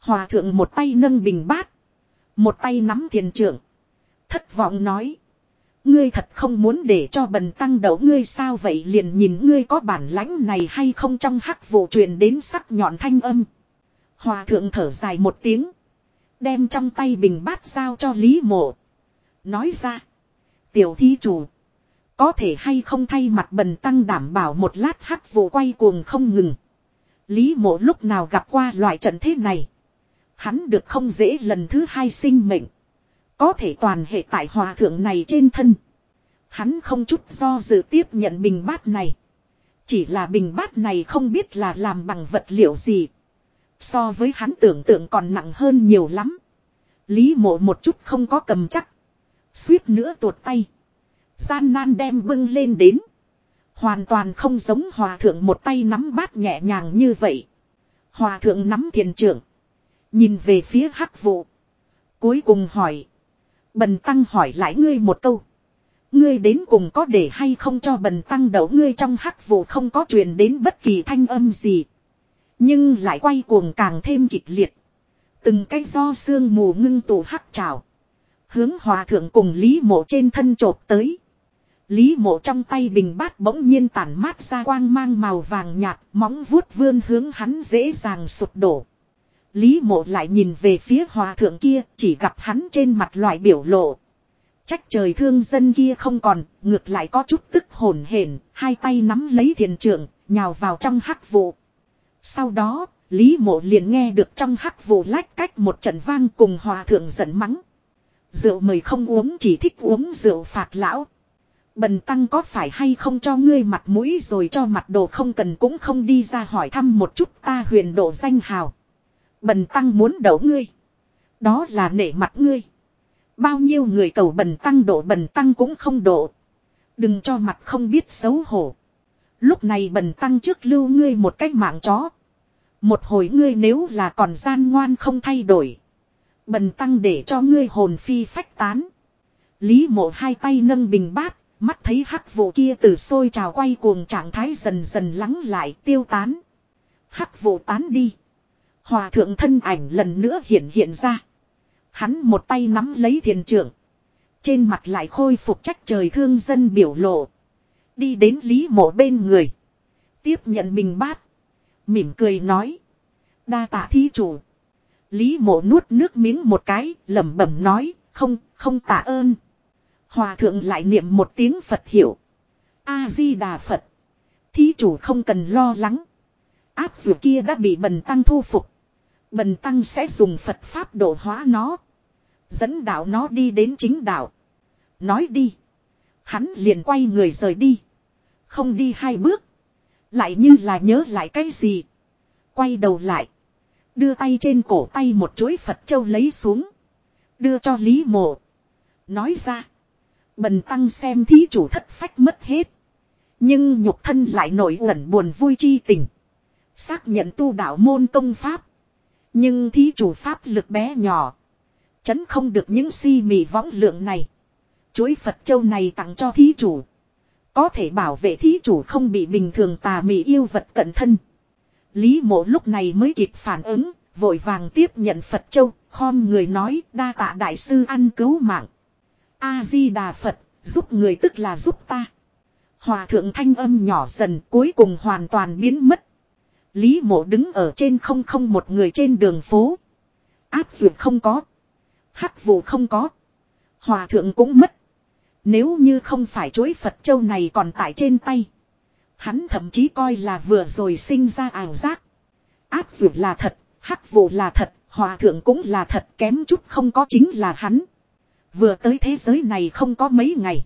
Hòa thượng một tay nâng bình bát. Một tay nắm thiền trưởng. Thất vọng nói. Ngươi thật không muốn để cho bần tăng đấu ngươi sao vậy liền nhìn ngươi có bản lãnh này hay không trong hắc vụ truyền đến sắc nhọn thanh âm. Hòa thượng thở dài một tiếng. Đem trong tay bình bát giao cho Lý Mộ. Nói ra. Tiểu thí chủ. Có thể hay không thay mặt bần tăng đảm bảo một lát hắc vụ quay cuồng không ngừng. Lý mộ lúc nào gặp qua loại trận thế này. Hắn được không dễ lần thứ hai sinh mệnh. Có thể toàn hệ tại hòa thượng này trên thân. Hắn không chút do dự tiếp nhận bình bát này. Chỉ là bình bát này không biết là làm bằng vật liệu gì. So với hắn tưởng tượng còn nặng hơn nhiều lắm. Lý mộ một chút không có cầm chắc. Suýt nữa tuột tay. Gian nan đem bưng lên đến. Hoàn toàn không giống hòa thượng một tay nắm bát nhẹ nhàng như vậy. Hòa thượng nắm thiền trưởng. Nhìn về phía hắc vụ. Cuối cùng hỏi. Bần tăng hỏi lại ngươi một câu. Ngươi đến cùng có để hay không cho bần tăng đậu ngươi trong hắc vụ không có truyền đến bất kỳ thanh âm gì. Nhưng lại quay cuồng càng thêm kịch liệt. Từng cái do xương mù ngưng tụ hắc trào. Hướng hòa thượng cùng Lý mộ trên thân trộp tới. Lý mộ trong tay bình bát bỗng nhiên tản mát ra quang mang màu vàng nhạt, móng vuốt vươn hướng hắn dễ dàng sụp đổ. Lý mộ lại nhìn về phía hòa thượng kia, chỉ gặp hắn trên mặt loại biểu lộ. Trách trời thương dân kia không còn, ngược lại có chút tức hồn hển, hai tay nắm lấy thiền trưởng, nhào vào trong hắc vụ. Sau đó, Lý mộ liền nghe được trong hắc vụ lách cách một trận vang cùng hòa thượng giận mắng. Rượu mời không uống chỉ thích uống rượu phạt lão. Bần tăng có phải hay không cho ngươi mặt mũi rồi cho mặt đồ không cần cũng không đi ra hỏi thăm một chút ta huyền độ danh hào. Bần tăng muốn đậu ngươi. Đó là nể mặt ngươi. Bao nhiêu người cầu bần tăng độ bần tăng cũng không độ. Đừng cho mặt không biết xấu hổ. Lúc này bần tăng trước lưu ngươi một cách mạng chó. Một hồi ngươi nếu là còn gian ngoan không thay đổi. Bần tăng để cho ngươi hồn phi phách tán. Lý mộ hai tay nâng bình bát, mắt thấy hắc vụ kia từ sôi trào quay cuồng trạng thái dần dần lắng lại tiêu tán. Hắc vụ tán đi. Hòa thượng thân ảnh lần nữa hiện hiện ra. Hắn một tay nắm lấy thiền trưởng. Trên mặt lại khôi phục trách trời thương dân biểu lộ. Đi đến Lý mộ bên người. Tiếp nhận bình bát. Mỉm cười nói. Đa tạ thí chủ. Lý mộ nuốt nước miếng một cái, lẩm bẩm nói, không, không tạ ơn. Hòa thượng lại niệm một tiếng Phật hiểu. A-di-đà Phật. Thí chủ không cần lo lắng. Áp dù kia đã bị bần tăng thu phục. Bần tăng sẽ dùng Phật Pháp độ hóa nó. Dẫn đạo nó đi đến chính đạo. Nói đi. Hắn liền quay người rời đi. Không đi hai bước. Lại như là nhớ lại cái gì. Quay đầu lại. Đưa tay trên cổ tay một chuỗi Phật châu lấy xuống. Đưa cho Lý Mộ. Nói ra. Bần tăng xem thí chủ thất phách mất hết. Nhưng nhục thân lại nổi ẩn buồn vui chi tình. Xác nhận tu đạo môn công pháp. Nhưng thí chủ pháp lực bé nhỏ. Chấn không được những si mị võng lượng này chuối Phật châu này tặng cho thí chủ. Có thể bảo vệ thí chủ không bị bình thường tà mị yêu vật cận thân. Lý mộ lúc này mới kịp phản ứng, vội vàng tiếp nhận Phật châu, khom người nói đa tạ đại sư ăn cứu mạng. A-di-đà Phật, giúp người tức là giúp ta. Hòa thượng thanh âm nhỏ dần cuối cùng hoàn toàn biến mất. Lý mộ đứng ở trên không không một người trên đường phố. Áp dụng không có. Hắc vụ không có. Hòa thượng cũng mất. Nếu như không phải chuỗi Phật châu này còn tại trên tay. Hắn thậm chí coi là vừa rồi sinh ra ảo giác. Áp dược là thật, hắc vụ là thật, hòa thượng cũng là thật kém chút không có chính là hắn. Vừa tới thế giới này không có mấy ngày.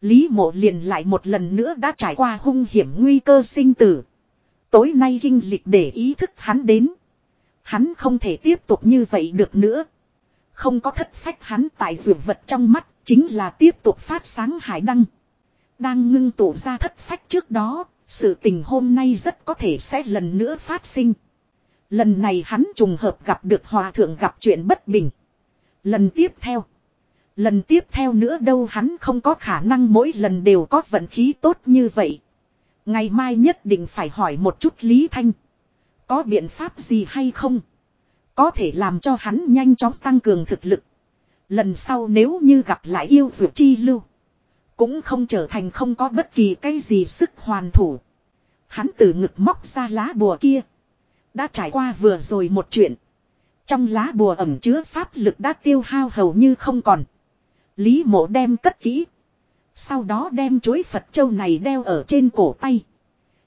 Lý mộ liền lại một lần nữa đã trải qua hung hiểm nguy cơ sinh tử. Tối nay kinh lịch để ý thức hắn đến. Hắn không thể tiếp tục như vậy được nữa. Không có thất phách hắn tại dược vật trong mắt, chính là tiếp tục phát sáng hải đăng. Đang ngưng tụ ra thất phách trước đó, sự tình hôm nay rất có thể sẽ lần nữa phát sinh. Lần này hắn trùng hợp gặp được hòa thượng gặp chuyện bất bình. Lần tiếp theo. Lần tiếp theo nữa đâu hắn không có khả năng mỗi lần đều có vận khí tốt như vậy. Ngày mai nhất định phải hỏi một chút Lý Thanh. Có biện pháp gì hay không? Có thể làm cho hắn nhanh chóng tăng cường thực lực. Lần sau nếu như gặp lại yêu dược chi lưu. Cũng không trở thành không có bất kỳ cái gì sức hoàn thủ. Hắn từ ngực móc ra lá bùa kia. Đã trải qua vừa rồi một chuyện. Trong lá bùa ẩm chứa pháp lực đã tiêu hao hầu như không còn. Lý mộ đem cất kỹ. Sau đó đem chuối Phật châu này đeo ở trên cổ tay.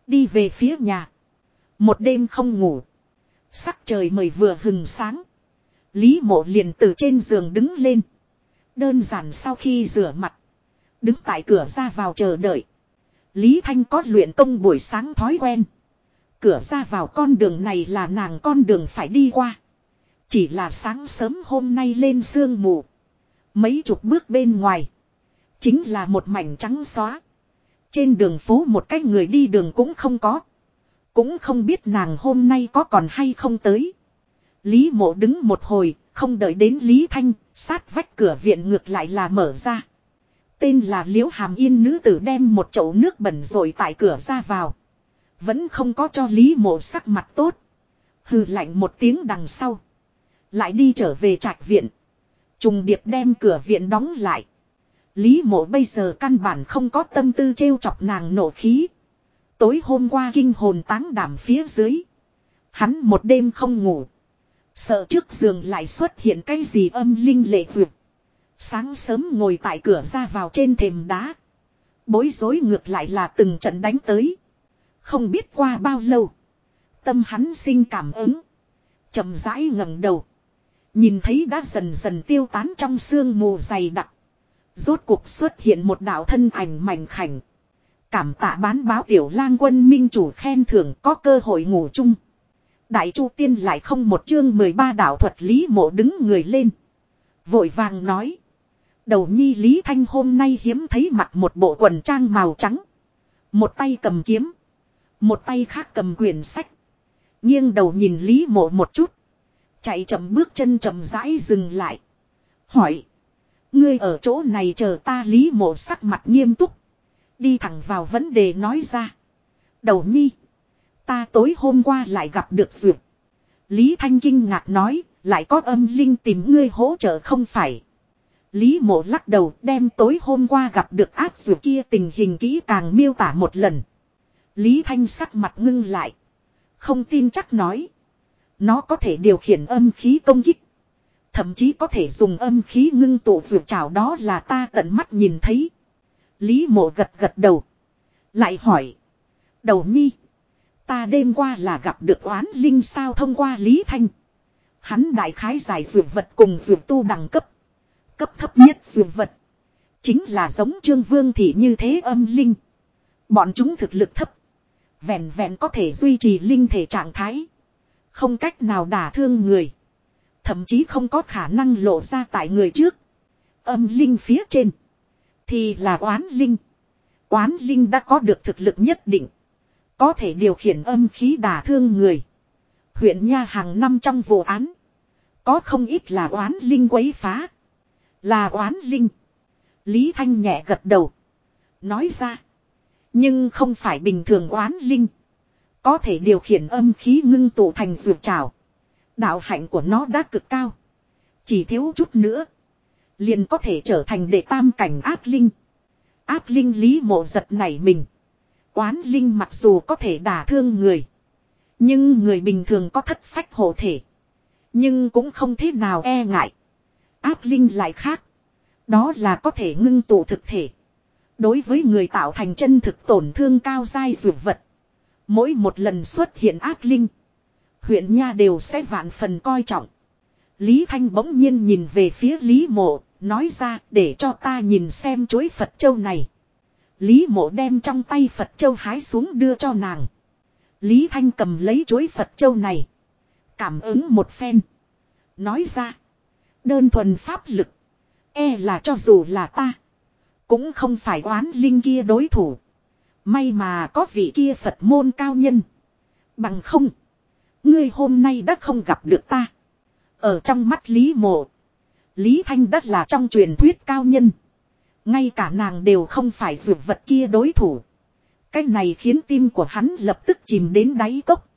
Đi về phía nhà. Một đêm không ngủ. Sắc trời mời vừa hừng sáng. Lý mộ liền từ trên giường đứng lên. Đơn giản sau khi rửa mặt. Đứng tại cửa ra vào chờ đợi. Lý Thanh có luyện công buổi sáng thói quen. Cửa ra vào con đường này là nàng con đường phải đi qua. Chỉ là sáng sớm hôm nay lên sương mù. Mấy chục bước bên ngoài. Chính là một mảnh trắng xóa. Trên đường phố một cái người đi đường cũng không có. Cũng không biết nàng hôm nay có còn hay không tới. Lý mộ đứng một hồi, không đợi đến Lý Thanh, sát vách cửa viện ngược lại là mở ra. Tên là Liễu Hàm Yên nữ tử đem một chậu nước bẩn rồi tại cửa ra vào. Vẫn không có cho Lý mộ sắc mặt tốt. Hừ lạnh một tiếng đằng sau. Lại đi trở về trạch viện. Trùng điệp đem cửa viện đóng lại. Lý mộ bây giờ căn bản không có tâm tư trêu chọc nàng nổ khí. Tối hôm qua kinh hồn táng đảm phía dưới. Hắn một đêm không ngủ. Sợ trước giường lại xuất hiện cái gì âm linh lệ vượt. Sáng sớm ngồi tại cửa ra vào trên thềm đá. Bối rối ngược lại là từng trận đánh tới. Không biết qua bao lâu. Tâm hắn sinh cảm ứng. chậm rãi ngẩng đầu. Nhìn thấy đã dần dần tiêu tán trong sương mù dày đặc. Rốt cuộc xuất hiện một đạo thân ảnh mảnh khảnh. Cảm tạ bán báo tiểu lang quân minh chủ khen thưởng có cơ hội ngủ chung. Đại chu tiên lại không một chương 13 đạo thuật lý mộ đứng người lên. Vội vàng nói. Đầu nhi Lý Thanh hôm nay hiếm thấy mặc một bộ quần trang màu trắng. Một tay cầm kiếm. Một tay khác cầm quyển sách. Nghiêng đầu nhìn Lý mộ một chút. Chạy chậm bước chân chậm rãi dừng lại. Hỏi. Ngươi ở chỗ này chờ ta Lý mộ sắc mặt nghiêm túc. Đi thẳng vào vấn đề nói ra. Đầu nhi. Ta tối hôm qua lại gặp được duyệt. Lý Thanh kinh ngạc nói. Lại có âm linh tìm ngươi hỗ trợ không phải. Lý mộ lắc đầu, đem tối hôm qua gặp được ác duyệt kia tình hình kỹ càng miêu tả một lần. Lý Thanh sắc mặt ngưng lại. Không tin chắc nói. Nó có thể điều khiển âm khí công kích. Thậm chí có thể dùng âm khí ngưng tụ vượt trào đó là ta tận mắt nhìn thấy. Lý mộ gật gật đầu. Lại hỏi. Đầu nhi. Ta đêm qua là gặp được oán linh sao thông qua Lý Thanh. Hắn đại khái giải dược vật cùng dược tu đẳng cấp. Cấp thấp nhất dược vật. Chính là giống trương vương thị như thế âm linh. Bọn chúng thực lực thấp. Vẹn vẹn có thể duy trì linh thể trạng thái. Không cách nào đả thương người. Thậm chí không có khả năng lộ ra tại người trước. Âm linh phía trên. Thì là oán linh. Oán linh đã có được thực lực nhất định. Có thể điều khiển âm khí đả thương người. Huyện Nha hàng năm trong vụ án. Có không ít là oán linh quấy phá. Là oán linh. Lý Thanh nhẹ gật đầu. Nói ra. Nhưng không phải bình thường oán linh. Có thể điều khiển âm khí ngưng tụ thành dược trào. Đạo hạnh của nó đã cực cao. Chỉ thiếu chút nữa. Liền có thể trở thành đệ tam cảnh ác linh. Ác linh lý mộ giật này mình. Oán linh mặc dù có thể đả thương người. Nhưng người bình thường có thất phách hộ thể. Nhưng cũng không thế nào e ngại. Ác linh lại khác. Đó là có thể ngưng tụ thực thể. Đối với người tạo thành chân thực tổn thương cao dai dụ vật. Mỗi một lần xuất hiện ác linh. Huyện Nha đều sẽ vạn phần coi trọng. Lý Thanh bỗng nhiên nhìn về phía Lý Mộ, nói ra để cho ta nhìn xem chuối Phật Châu này. Lý Mộ đem trong tay Phật Châu hái xuống đưa cho nàng. Lý Thanh cầm lấy chuối Phật Châu này. Cảm ứng một phen. Nói ra. Đơn thuần pháp lực. E là cho dù là ta. Cũng không phải oán linh kia đối thủ. May mà có vị kia Phật môn cao nhân. Bằng không. Ngươi hôm nay đã không gặp được ta. Ở trong mắt Lý Mộ. Lý Thanh đất là trong truyền thuyết cao nhân. Ngay cả nàng đều không phải vượt vật kia đối thủ. Cái này khiến tim của hắn lập tức chìm đến đáy cốc.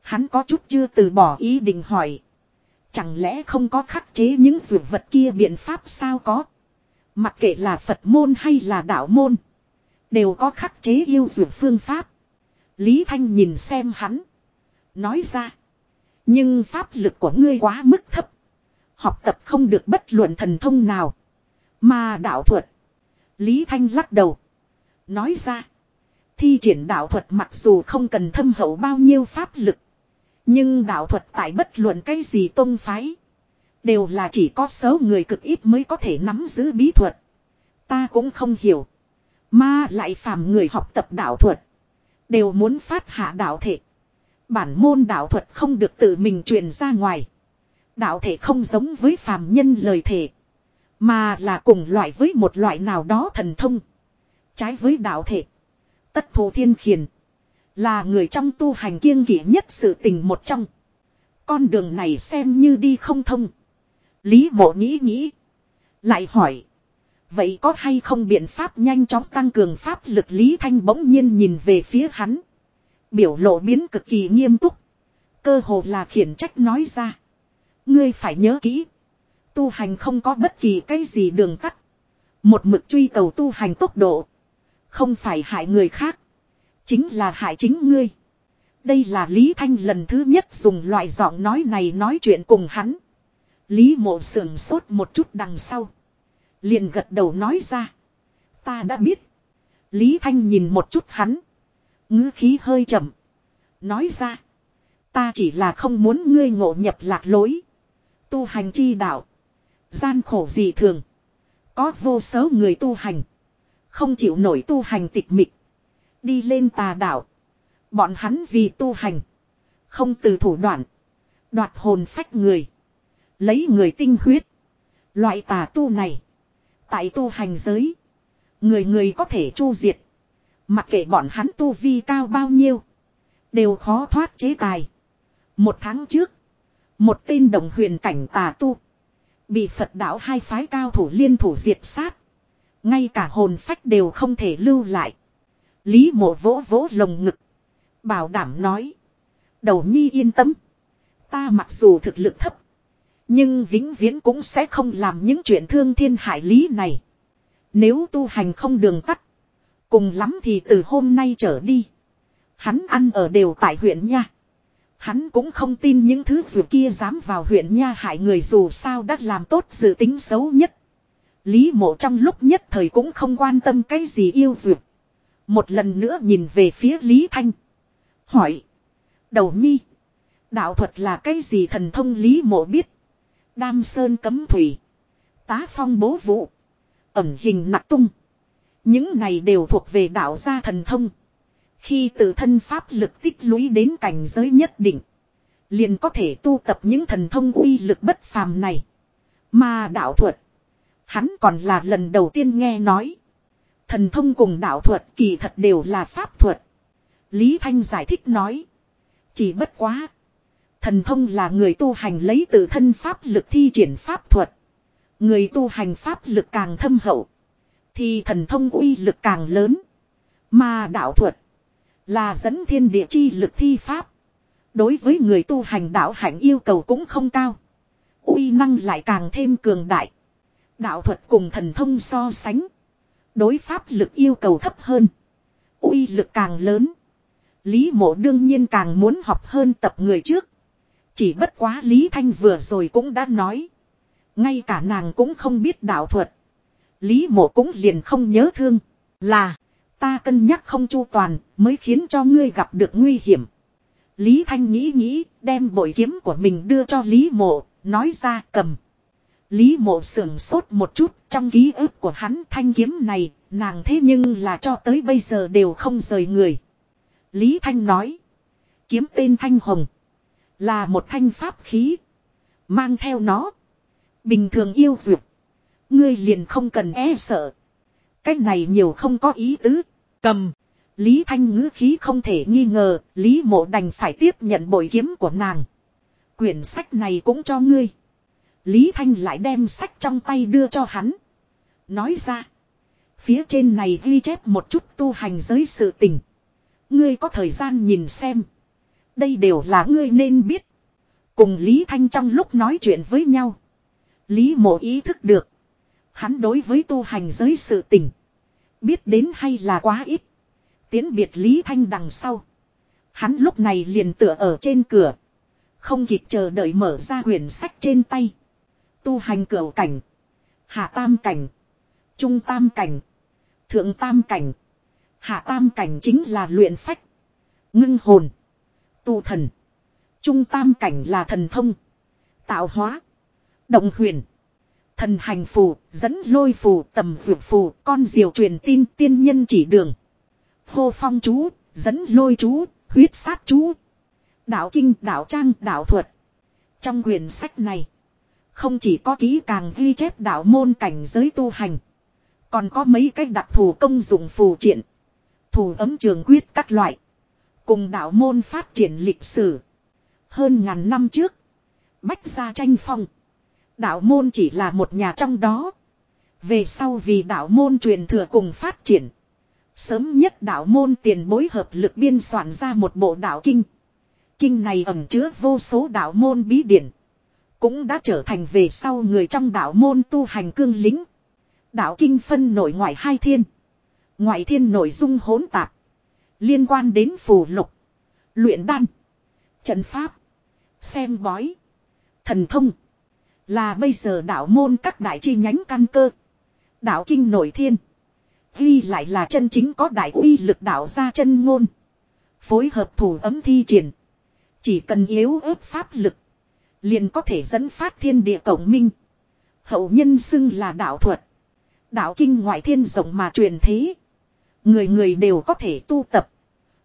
Hắn có chút chưa từ bỏ ý định hỏi. Chẳng lẽ không có khắc chế những vượt vật kia biện pháp sao có. Mặc kệ là Phật môn hay là đạo môn. Đều có khắc chế yêu dược phương pháp. Lý Thanh nhìn xem hắn. Nói ra. Nhưng pháp lực của ngươi quá mức thấp. Học tập không được bất luận thần thông nào. Mà đạo thuật. Lý Thanh lắc đầu. Nói ra. Thi triển đạo thuật mặc dù không cần thâm hậu bao nhiêu pháp lực. Nhưng đạo thuật tại bất luận cái gì tôn phái. Đều là chỉ có số người cực ít mới có thể nắm giữ bí thuật. Ta cũng không hiểu. Mà lại phàm người học tập đạo thuật. Đều muốn phát hạ đạo thể. Bản môn đạo thuật không được tự mình truyền ra ngoài. Đạo thể không giống với phàm nhân lời thể. Mà là cùng loại với một loại nào đó thần thông. Trái với đạo thể. Tất thù thiên khiển. Là người trong tu hành kiêng kỵ nhất sự tình một trong. Con đường này xem như đi không thông. Lý mộ nghĩ nghĩ. Lại hỏi. Vậy có hay không biện pháp nhanh chóng tăng cường pháp lực Lý Thanh bỗng nhiên nhìn về phía hắn. Biểu lộ biến cực kỳ nghiêm túc. Cơ hồ là khiển trách nói ra. Ngươi phải nhớ kỹ. Tu hành không có bất kỳ cái gì đường tắt. Một mực truy cầu tu hành tốc độ. Không phải hại người khác. Chính là hại chính ngươi. Đây là Lý Thanh lần thứ nhất dùng loại giọng nói này nói chuyện cùng hắn. Lý mộ sườn sốt một chút đằng sau. Liền gật đầu nói ra. Ta đã biết. Lý Thanh nhìn một chút hắn. ngữ khí hơi chậm. Nói ra. Ta chỉ là không muốn ngươi ngộ nhập lạc lối. Tu hành chi đạo. Gian khổ gì thường. Có vô số người tu hành. Không chịu nổi tu hành tịch mịch. Đi lên tà đạo. Bọn hắn vì tu hành. Không từ thủ đoạn. Đoạt hồn phách người. Lấy người tinh huyết. Loại tà tu này. Tại tu hành giới. Người người có thể chu diệt. Mặc kệ bọn hắn tu vi cao bao nhiêu. Đều khó thoát chế tài. Một tháng trước. Một tên đồng huyền cảnh tà tu. Bị Phật đạo hai phái cao thủ liên thủ diệt sát. Ngay cả hồn phách đều không thể lưu lại. Lý mộ vỗ vỗ lồng ngực. Bảo đảm nói. Đầu nhi yên tâm. Ta mặc dù thực lực thấp. Nhưng vĩnh viễn cũng sẽ không làm những chuyện thương thiên hại lý này. Nếu tu hành không đường tắt. Cùng lắm thì từ hôm nay trở đi. Hắn ăn ở đều tại huyện nha. Hắn cũng không tin những thứ dù kia dám vào huyện nha hại người dù sao đã làm tốt dự tính xấu nhất. Lý mộ trong lúc nhất thời cũng không quan tâm cái gì yêu dược. Một lần nữa nhìn về phía Lý Thanh. Hỏi. Đầu nhi. Đạo thuật là cái gì thần thông Lý mộ biết. Đam sơn cấm thủy. Tá phong bố vụ. Ẩm hình nặc tung. Những này đều thuộc về đạo gia thần thông. Khi tự thân pháp lực tích lũy đến cảnh giới nhất định. Liền có thể tu tập những thần thông uy lực bất phàm này. Mà đạo thuật. Hắn còn là lần đầu tiên nghe nói. Thần thông cùng đạo thuật kỳ thật đều là pháp thuật. Lý Thanh giải thích nói. Chỉ bất quá. Thần thông là người tu hành lấy tự thân pháp lực thi triển pháp thuật. Người tu hành pháp lực càng thâm hậu. Thì thần thông uy lực càng lớn. Mà đạo thuật. Là dẫn thiên địa chi lực thi pháp. Đối với người tu hành đạo hạnh yêu cầu cũng không cao. uy năng lại càng thêm cường đại. Đạo thuật cùng thần thông so sánh. Đối pháp lực yêu cầu thấp hơn. uy lực càng lớn. Lý mộ đương nhiên càng muốn học hơn tập người trước. Chỉ bất quá Lý Thanh vừa rồi cũng đã nói. Ngay cả nàng cũng không biết đạo thuật. Lý mộ cũng liền không nhớ thương. Là. Ta cân nhắc không chu toàn, mới khiến cho ngươi gặp được nguy hiểm. Lý Thanh nghĩ nghĩ, đem bội kiếm của mình đưa cho Lý mộ. Nói ra cầm. Lý mộ sưởng sốt một chút, trong ký ức của hắn thanh kiếm này, nàng thế nhưng là cho tới bây giờ đều không rời người. Lý Thanh nói. Kiếm tên Thanh Hồng. Là một thanh pháp khí. Mang theo nó. Bình thường yêu dược. Ngươi liền không cần e sợ. Cách này nhiều không có ý tứ. Cầm. Lý Thanh ngữ khí không thể nghi ngờ. Lý mộ đành phải tiếp nhận bội kiếm của nàng. Quyển sách này cũng cho ngươi. Lý Thanh lại đem sách trong tay đưa cho hắn. Nói ra. Phía trên này ghi chép một chút tu hành giới sự tình. Ngươi có thời gian nhìn xem. Đây đều là ngươi nên biết. Cùng Lý Thanh trong lúc nói chuyện với nhau. Lý mộ ý thức được. Hắn đối với tu hành giới sự tình. Biết đến hay là quá ít. Tiến biệt Lý Thanh đằng sau. Hắn lúc này liền tựa ở trên cửa. Không kịp chờ đợi mở ra quyển sách trên tay. Tu hành cửa cảnh. Hạ tam cảnh. Trung tam cảnh. Thượng tam cảnh. Hạ tam cảnh chính là luyện phách. Ngưng hồn. Tu thần. Trung tam cảnh là thần thông. Tạo hóa. Động huyền. Thần hành phù, dẫn lôi phù, tầm dược phù, con diều truyền tin tiên nhân chỉ đường. Hô phong chú, dẫn lôi chú, huyết sát chú. Đạo kinh, đạo trang, đạo thuật. Trong quyển sách này, không chỉ có ký càng ghi chép đạo môn cảnh giới tu hành. Còn có mấy cách đặc thù công dụng phù triện. Thủ ấm trường quyết các loại. Cùng đạo môn phát triển lịch sử. Hơn ngàn năm trước. Bách gia tranh phong. Đạo môn chỉ là một nhà trong đó. Về sau vì đạo môn truyền thừa cùng phát triển. Sớm nhất đạo môn tiền bối hợp lực biên soạn ra một bộ đạo kinh. Kinh này ẩn chứa vô số đạo môn bí điển. Cũng đã trở thành về sau người trong đạo môn tu hành cương lính. Đạo kinh phân nội ngoại hai thiên. Ngoại thiên nội dung hỗn tạp. Liên quan đến phù lục. Luyện đan. Trận pháp. Xem bói. Thần thông. Là bây giờ đạo môn các đại chi nhánh căn cơ. Đạo kinh nội thiên. Ghi lại là chân chính có đại uy lực đạo ra chân ngôn. Phối hợp thủ ấm thi triển. Chỉ cần yếu ớt pháp lực. Liền có thể dẫn phát thiên địa cổng minh. Hậu nhân xưng là đạo thuật. Đạo kinh ngoại thiên rộng mà truyền thế. Người người đều có thể tu tập.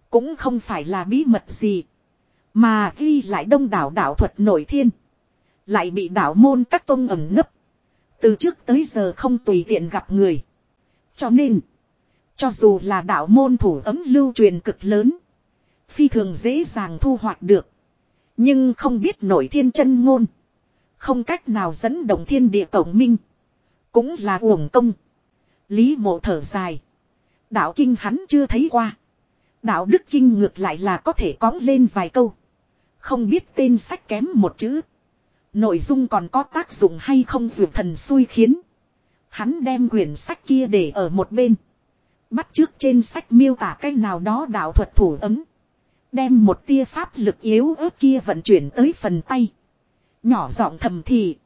Cũng không phải là bí mật gì. Mà ghi lại đông đảo đạo thuật nổi thiên. Lại bị đạo môn các tôn ẩn nấp. Từ trước tới giờ không tùy tiện gặp người. Cho nên. Cho dù là đạo môn thủ ấm lưu truyền cực lớn. Phi thường dễ dàng thu hoạch được. Nhưng không biết nổi thiên chân ngôn. Không cách nào dẫn động thiên địa cổng minh. Cũng là uổng công. Lý mộ thở dài. Đạo kinh hắn chưa thấy qua. Đạo đức kinh ngược lại là có thể cóng lên vài câu. Không biết tên sách kém một chữ. Nội dung còn có tác dụng hay không dù thần xui khiến. Hắn đem quyển sách kia để ở một bên. Bắt trước trên sách miêu tả cách nào đó đạo thuật thủ ấm. Đem một tia pháp lực yếu ớt kia vận chuyển tới phần tay. Nhỏ giọng thầm thì.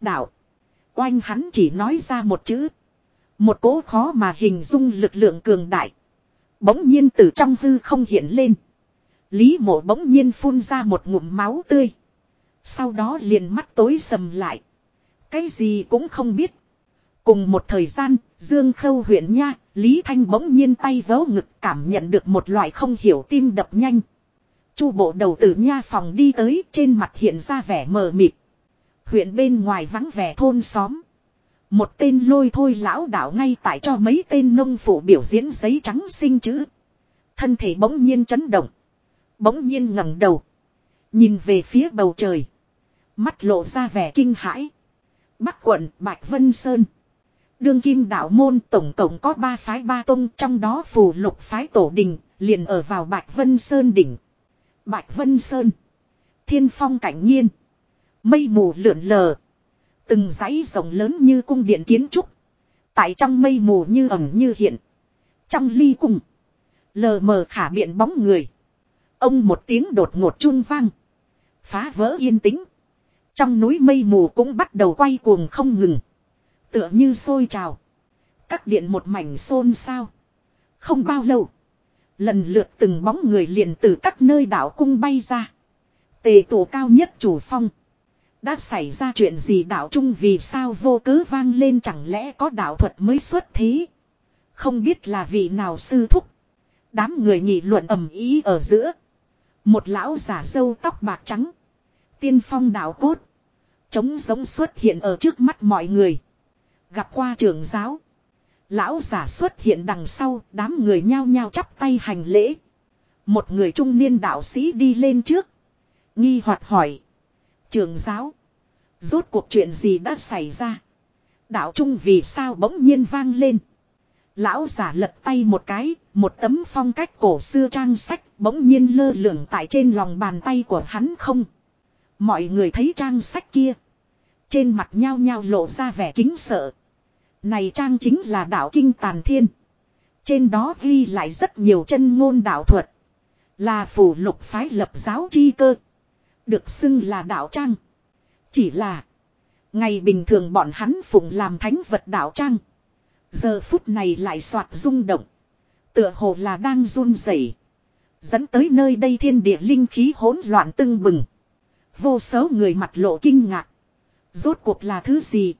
Đạo. Oanh hắn chỉ nói ra một chữ. Một cố khó mà hình dung lực lượng cường đại. Bỗng nhiên từ trong hư không hiện lên. Lý mộ bỗng nhiên phun ra một ngụm máu tươi. Sau đó liền mắt tối sầm lại. Cái gì cũng không biết. Cùng một thời gian, Dương Khâu huyện nha, Lý Thanh bỗng nhiên tay vớ ngực cảm nhận được một loại không hiểu tim đập nhanh. Chu bộ đầu tử nha phòng đi tới trên mặt hiện ra vẻ mờ mịt. Huyện bên ngoài vắng vẻ thôn xóm. Một tên lôi thôi lão đạo ngay tại cho mấy tên nông phụ biểu diễn giấy trắng sinh chữ. Thân thể bỗng nhiên chấn động. Bỗng nhiên ngẩng đầu. Nhìn về phía bầu trời. Mắt lộ ra vẻ kinh hãi. Bắc quận Bạch Vân Sơn. Đương kim đạo môn tổng cộng có ba phái ba tông, trong đó phù lục phái tổ đình liền ở vào Bạch Vân Sơn đỉnh. Bạch Vân Sơn. Thiên phong cảnh nhiên. Mây mù lượn lờ. Từng dãy rồng lớn như cung điện kiến trúc. Tại trong mây mù như ẩm như hiện. Trong ly cung. Lờ mờ khả biện bóng người. Ông một tiếng đột ngột chun vang. Phá vỡ yên tĩnh. Trong núi mây mù cũng bắt đầu quay cuồng không ngừng. Tựa như sôi trào. Các điện một mảnh xôn xao. Không bao lâu. Lần lượt từng bóng người liền từ các nơi đảo cung bay ra. Tề tổ cao nhất chủ phong. Đã xảy ra chuyện gì đạo trung vì sao vô cớ vang lên chẳng lẽ có đạo thuật mới xuất thế. Không biết là vị nào sư thúc. Đám người nghị luận ầm ý ở giữa. Một lão giả dâu tóc bạc trắng. Tiên phong đạo cốt. Trống giống xuất hiện ở trước mắt mọi người. Gặp qua trưởng giáo. Lão giả xuất hiện đằng sau, đám người nhao nhao chắp tay hành lễ. Một người trung niên đạo sĩ đi lên trước. Nghi hoạt hỏi. Trường giáo. Rốt cuộc chuyện gì đã xảy ra? Đạo trung vì sao bỗng nhiên vang lên? Lão giả lật tay một cái, một tấm phong cách cổ xưa trang sách bỗng nhiên lơ lửng tại trên lòng bàn tay của hắn không. Mọi người thấy trang sách kia. Trên mặt nhao nhao lộ ra vẻ kính sợ. Này trang chính là đạo kinh tàn thiên. Trên đó ghi lại rất nhiều chân ngôn đạo thuật. Là phủ lục phái lập giáo chi cơ. Được xưng là đạo trang. Chỉ là. Ngày bình thường bọn hắn phụng làm thánh vật đạo trang. Giờ phút này lại soạt rung động. Tựa hồ là đang run rẩy, Dẫn tới nơi đây thiên địa linh khí hỗn loạn tưng bừng. Vô số người mặt lộ kinh ngạc. Rốt cuộc là thứ gì?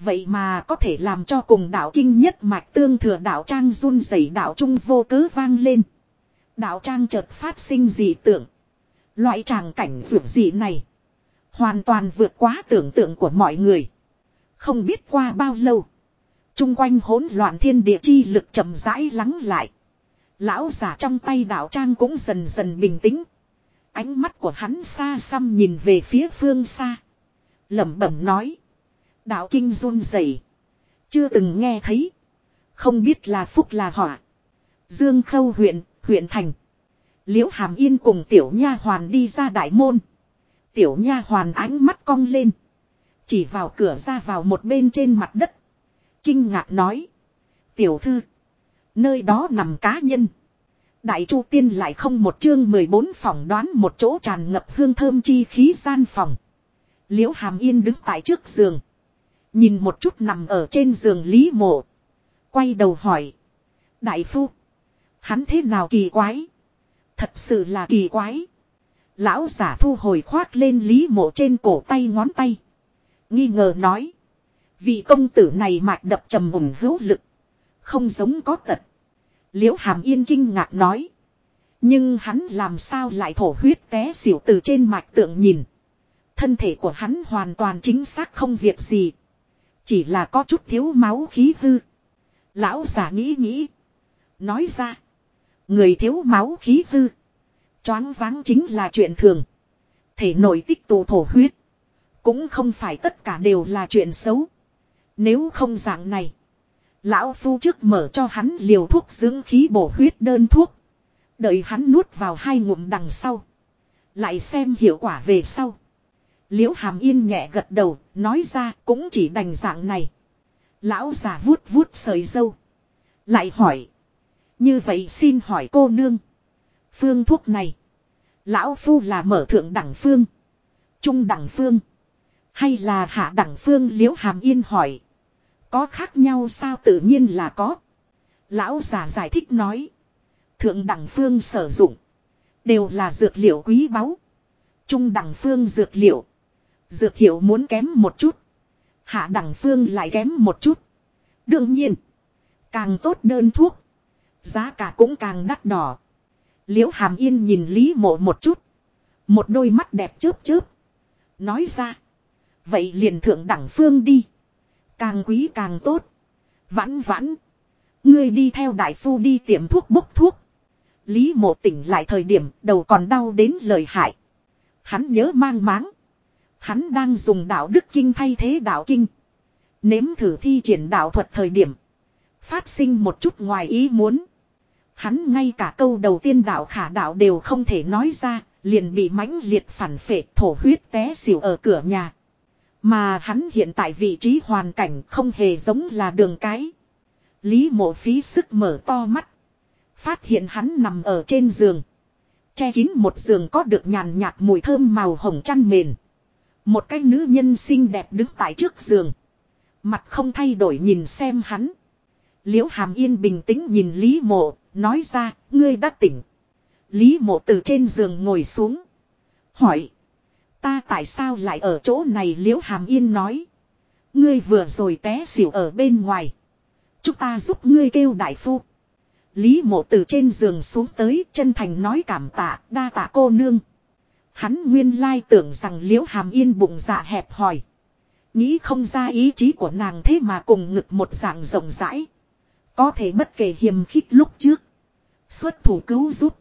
Vậy mà có thể làm cho cùng đạo kinh nhất mạch tương thừa đạo trang run rẩy đạo trung vô cớ vang lên. Đạo trang chợt phát sinh dị tượng. Loại tràng cảnh vượt dị này. Hoàn toàn vượt quá tưởng tượng của mọi người. Không biết qua bao lâu. Trung quanh hỗn loạn thiên địa chi lực chậm rãi lắng lại. Lão giả trong tay đạo trang cũng dần dần bình tĩnh. Ánh mắt của hắn xa xăm nhìn về phía phương xa. lẩm bẩm nói. Đạo kinh run rẩy, Chưa từng nghe thấy. Không biết là phúc là họa. Dương Khâu huyện, huyện thành. Liễu Hàm Yên cùng tiểu nha hoàn đi ra đại môn. Tiểu nha hoàn ánh mắt cong lên. Chỉ vào cửa ra vào một bên trên mặt đất. Kinh ngạc nói. Tiểu thư. Nơi đó nằm cá nhân. Đại Chu Tiên lại không một chương 14 phòng đoán một chỗ tràn ngập hương thơm chi khí gian phòng. Liễu Hàm Yên đứng tại trước giường. Nhìn một chút nằm ở trên giường Lý Mộ. Quay đầu hỏi. Đại Phu. Hắn thế nào kỳ quái? Thật sự là kỳ quái. Lão giả thu hồi khoác lên Lý Mộ trên cổ tay ngón tay. Nghi ngờ nói. Vị công tử này mạch đập trầm mùng hữu lực. Không giống có tật. Liễu hàm yên kinh ngạc nói. Nhưng hắn làm sao lại thổ huyết té xỉu từ trên mạch tượng nhìn. Thân thể của hắn hoàn toàn chính xác không việc gì. Chỉ là có chút thiếu máu khí hư. Lão giả nghĩ nghĩ. Nói ra. Người thiếu máu khí hư. Choáng váng chính là chuyện thường. Thể nội tích tụ thổ huyết. Cũng không phải tất cả đều là chuyện xấu. Nếu không dạng này. Lão phu trước mở cho hắn liều thuốc dưỡng khí bổ huyết đơn thuốc. Đợi hắn nuốt vào hai ngụm đằng sau. Lại xem hiệu quả về sau. Liễu hàm yên nhẹ gật đầu, nói ra cũng chỉ đành dạng này. Lão già vuốt vuốt sợi dâu. Lại hỏi. Như vậy xin hỏi cô nương. Phương thuốc này. Lão phu là mở thượng đẳng phương. Trung đẳng phương. Hay là hạ đẳng phương liễu hàm yên hỏi. Có khác nhau sao tự nhiên là có. Lão già giải thích nói. Thượng đẳng phương sử dụng. Đều là dược liệu quý báu. Trung đẳng phương dược liệu. Dược hiệu muốn kém một chút. Hạ đẳng phương lại kém một chút. Đương nhiên. Càng tốt đơn thuốc. Giá cả cũng càng đắt đỏ. Liễu hàm yên nhìn Lý mộ một chút. Một đôi mắt đẹp chớp chớp. Nói ra. Vậy liền thượng đẳng phương đi. Càng quý càng tốt. Vãn vãn. Ngươi đi theo đại phu đi tiệm thuốc bốc thuốc. Lý mộ tỉnh lại thời điểm đầu còn đau đến lời hại. Hắn nhớ mang máng. Hắn đang dùng đạo đức kinh thay thế đạo kinh. Nếm thử thi triển đạo thuật thời điểm. Phát sinh một chút ngoài ý muốn. Hắn ngay cả câu đầu tiên đạo khả đạo đều không thể nói ra, liền bị mãnh liệt phản phệ thổ huyết té xỉu ở cửa nhà. Mà hắn hiện tại vị trí hoàn cảnh không hề giống là đường cái. Lý mộ phí sức mở to mắt. Phát hiện hắn nằm ở trên giường. Che kín một giường có được nhàn nhạt mùi thơm màu hồng chăn mền. Một cái nữ nhân xinh đẹp đứng tại trước giường. Mặt không thay đổi nhìn xem hắn. Liễu hàm yên bình tĩnh nhìn Lý mộ, nói ra, ngươi đã tỉnh. Lý mộ từ trên giường ngồi xuống. Hỏi. Ta tại sao lại ở chỗ này, liễu hàm yên nói. Ngươi vừa rồi té xỉu ở bên ngoài. Chúng ta giúp ngươi kêu đại phu. Lý mộ từ trên giường xuống tới, chân thành nói cảm tạ, đa tạ cô nương. Hắn nguyên lai tưởng rằng liễu hàm yên bụng dạ hẹp hòi. Nghĩ không ra ý chí của nàng thế mà cùng ngực một dạng rộng rãi. Có thể bất kể hiềm khích lúc trước. Xuất thủ cứu giúp.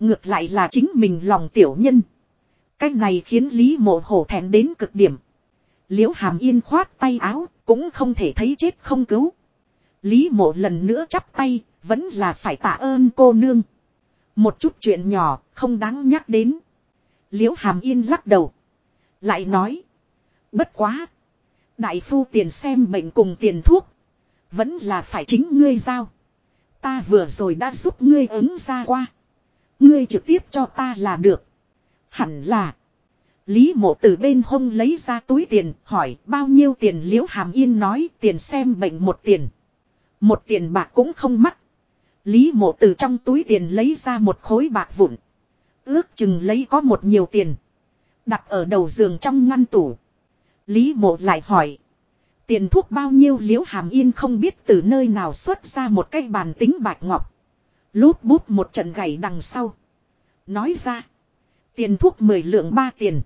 Ngược lại là chính mình lòng tiểu nhân. Cách này khiến Lý mộ hổ thẹn đến cực điểm. Liễu hàm yên khoát tay áo, cũng không thể thấy chết không cứu. Lý mộ lần nữa chắp tay, vẫn là phải tạ ơn cô nương. Một chút chuyện nhỏ, không đáng nhắc đến. Liễu hàm yên lắc đầu. Lại nói. Bất quá. Đại phu tiền xem bệnh cùng tiền thuốc. Vẫn là phải chính ngươi giao. Ta vừa rồi đã giúp ngươi ứng ra qua. Ngươi trực tiếp cho ta là được. Hẳn là. Lý mộ từ bên hông lấy ra túi tiền, hỏi, bao nhiêu tiền liễu hàm yên nói, tiền xem bệnh một tiền. Một tiền bạc cũng không mắc. Lý mộ từ trong túi tiền lấy ra một khối bạc vụn. Ước chừng lấy có một nhiều tiền. Đặt ở đầu giường trong ngăn tủ. Lý mộ lại hỏi. Tiền thuốc bao nhiêu liễu hàm yên không biết từ nơi nào xuất ra một cái bàn tính bạch ngọc. Lút bút một trận gảy đằng sau. Nói ra. Tiền thuốc mười lượng ba tiền.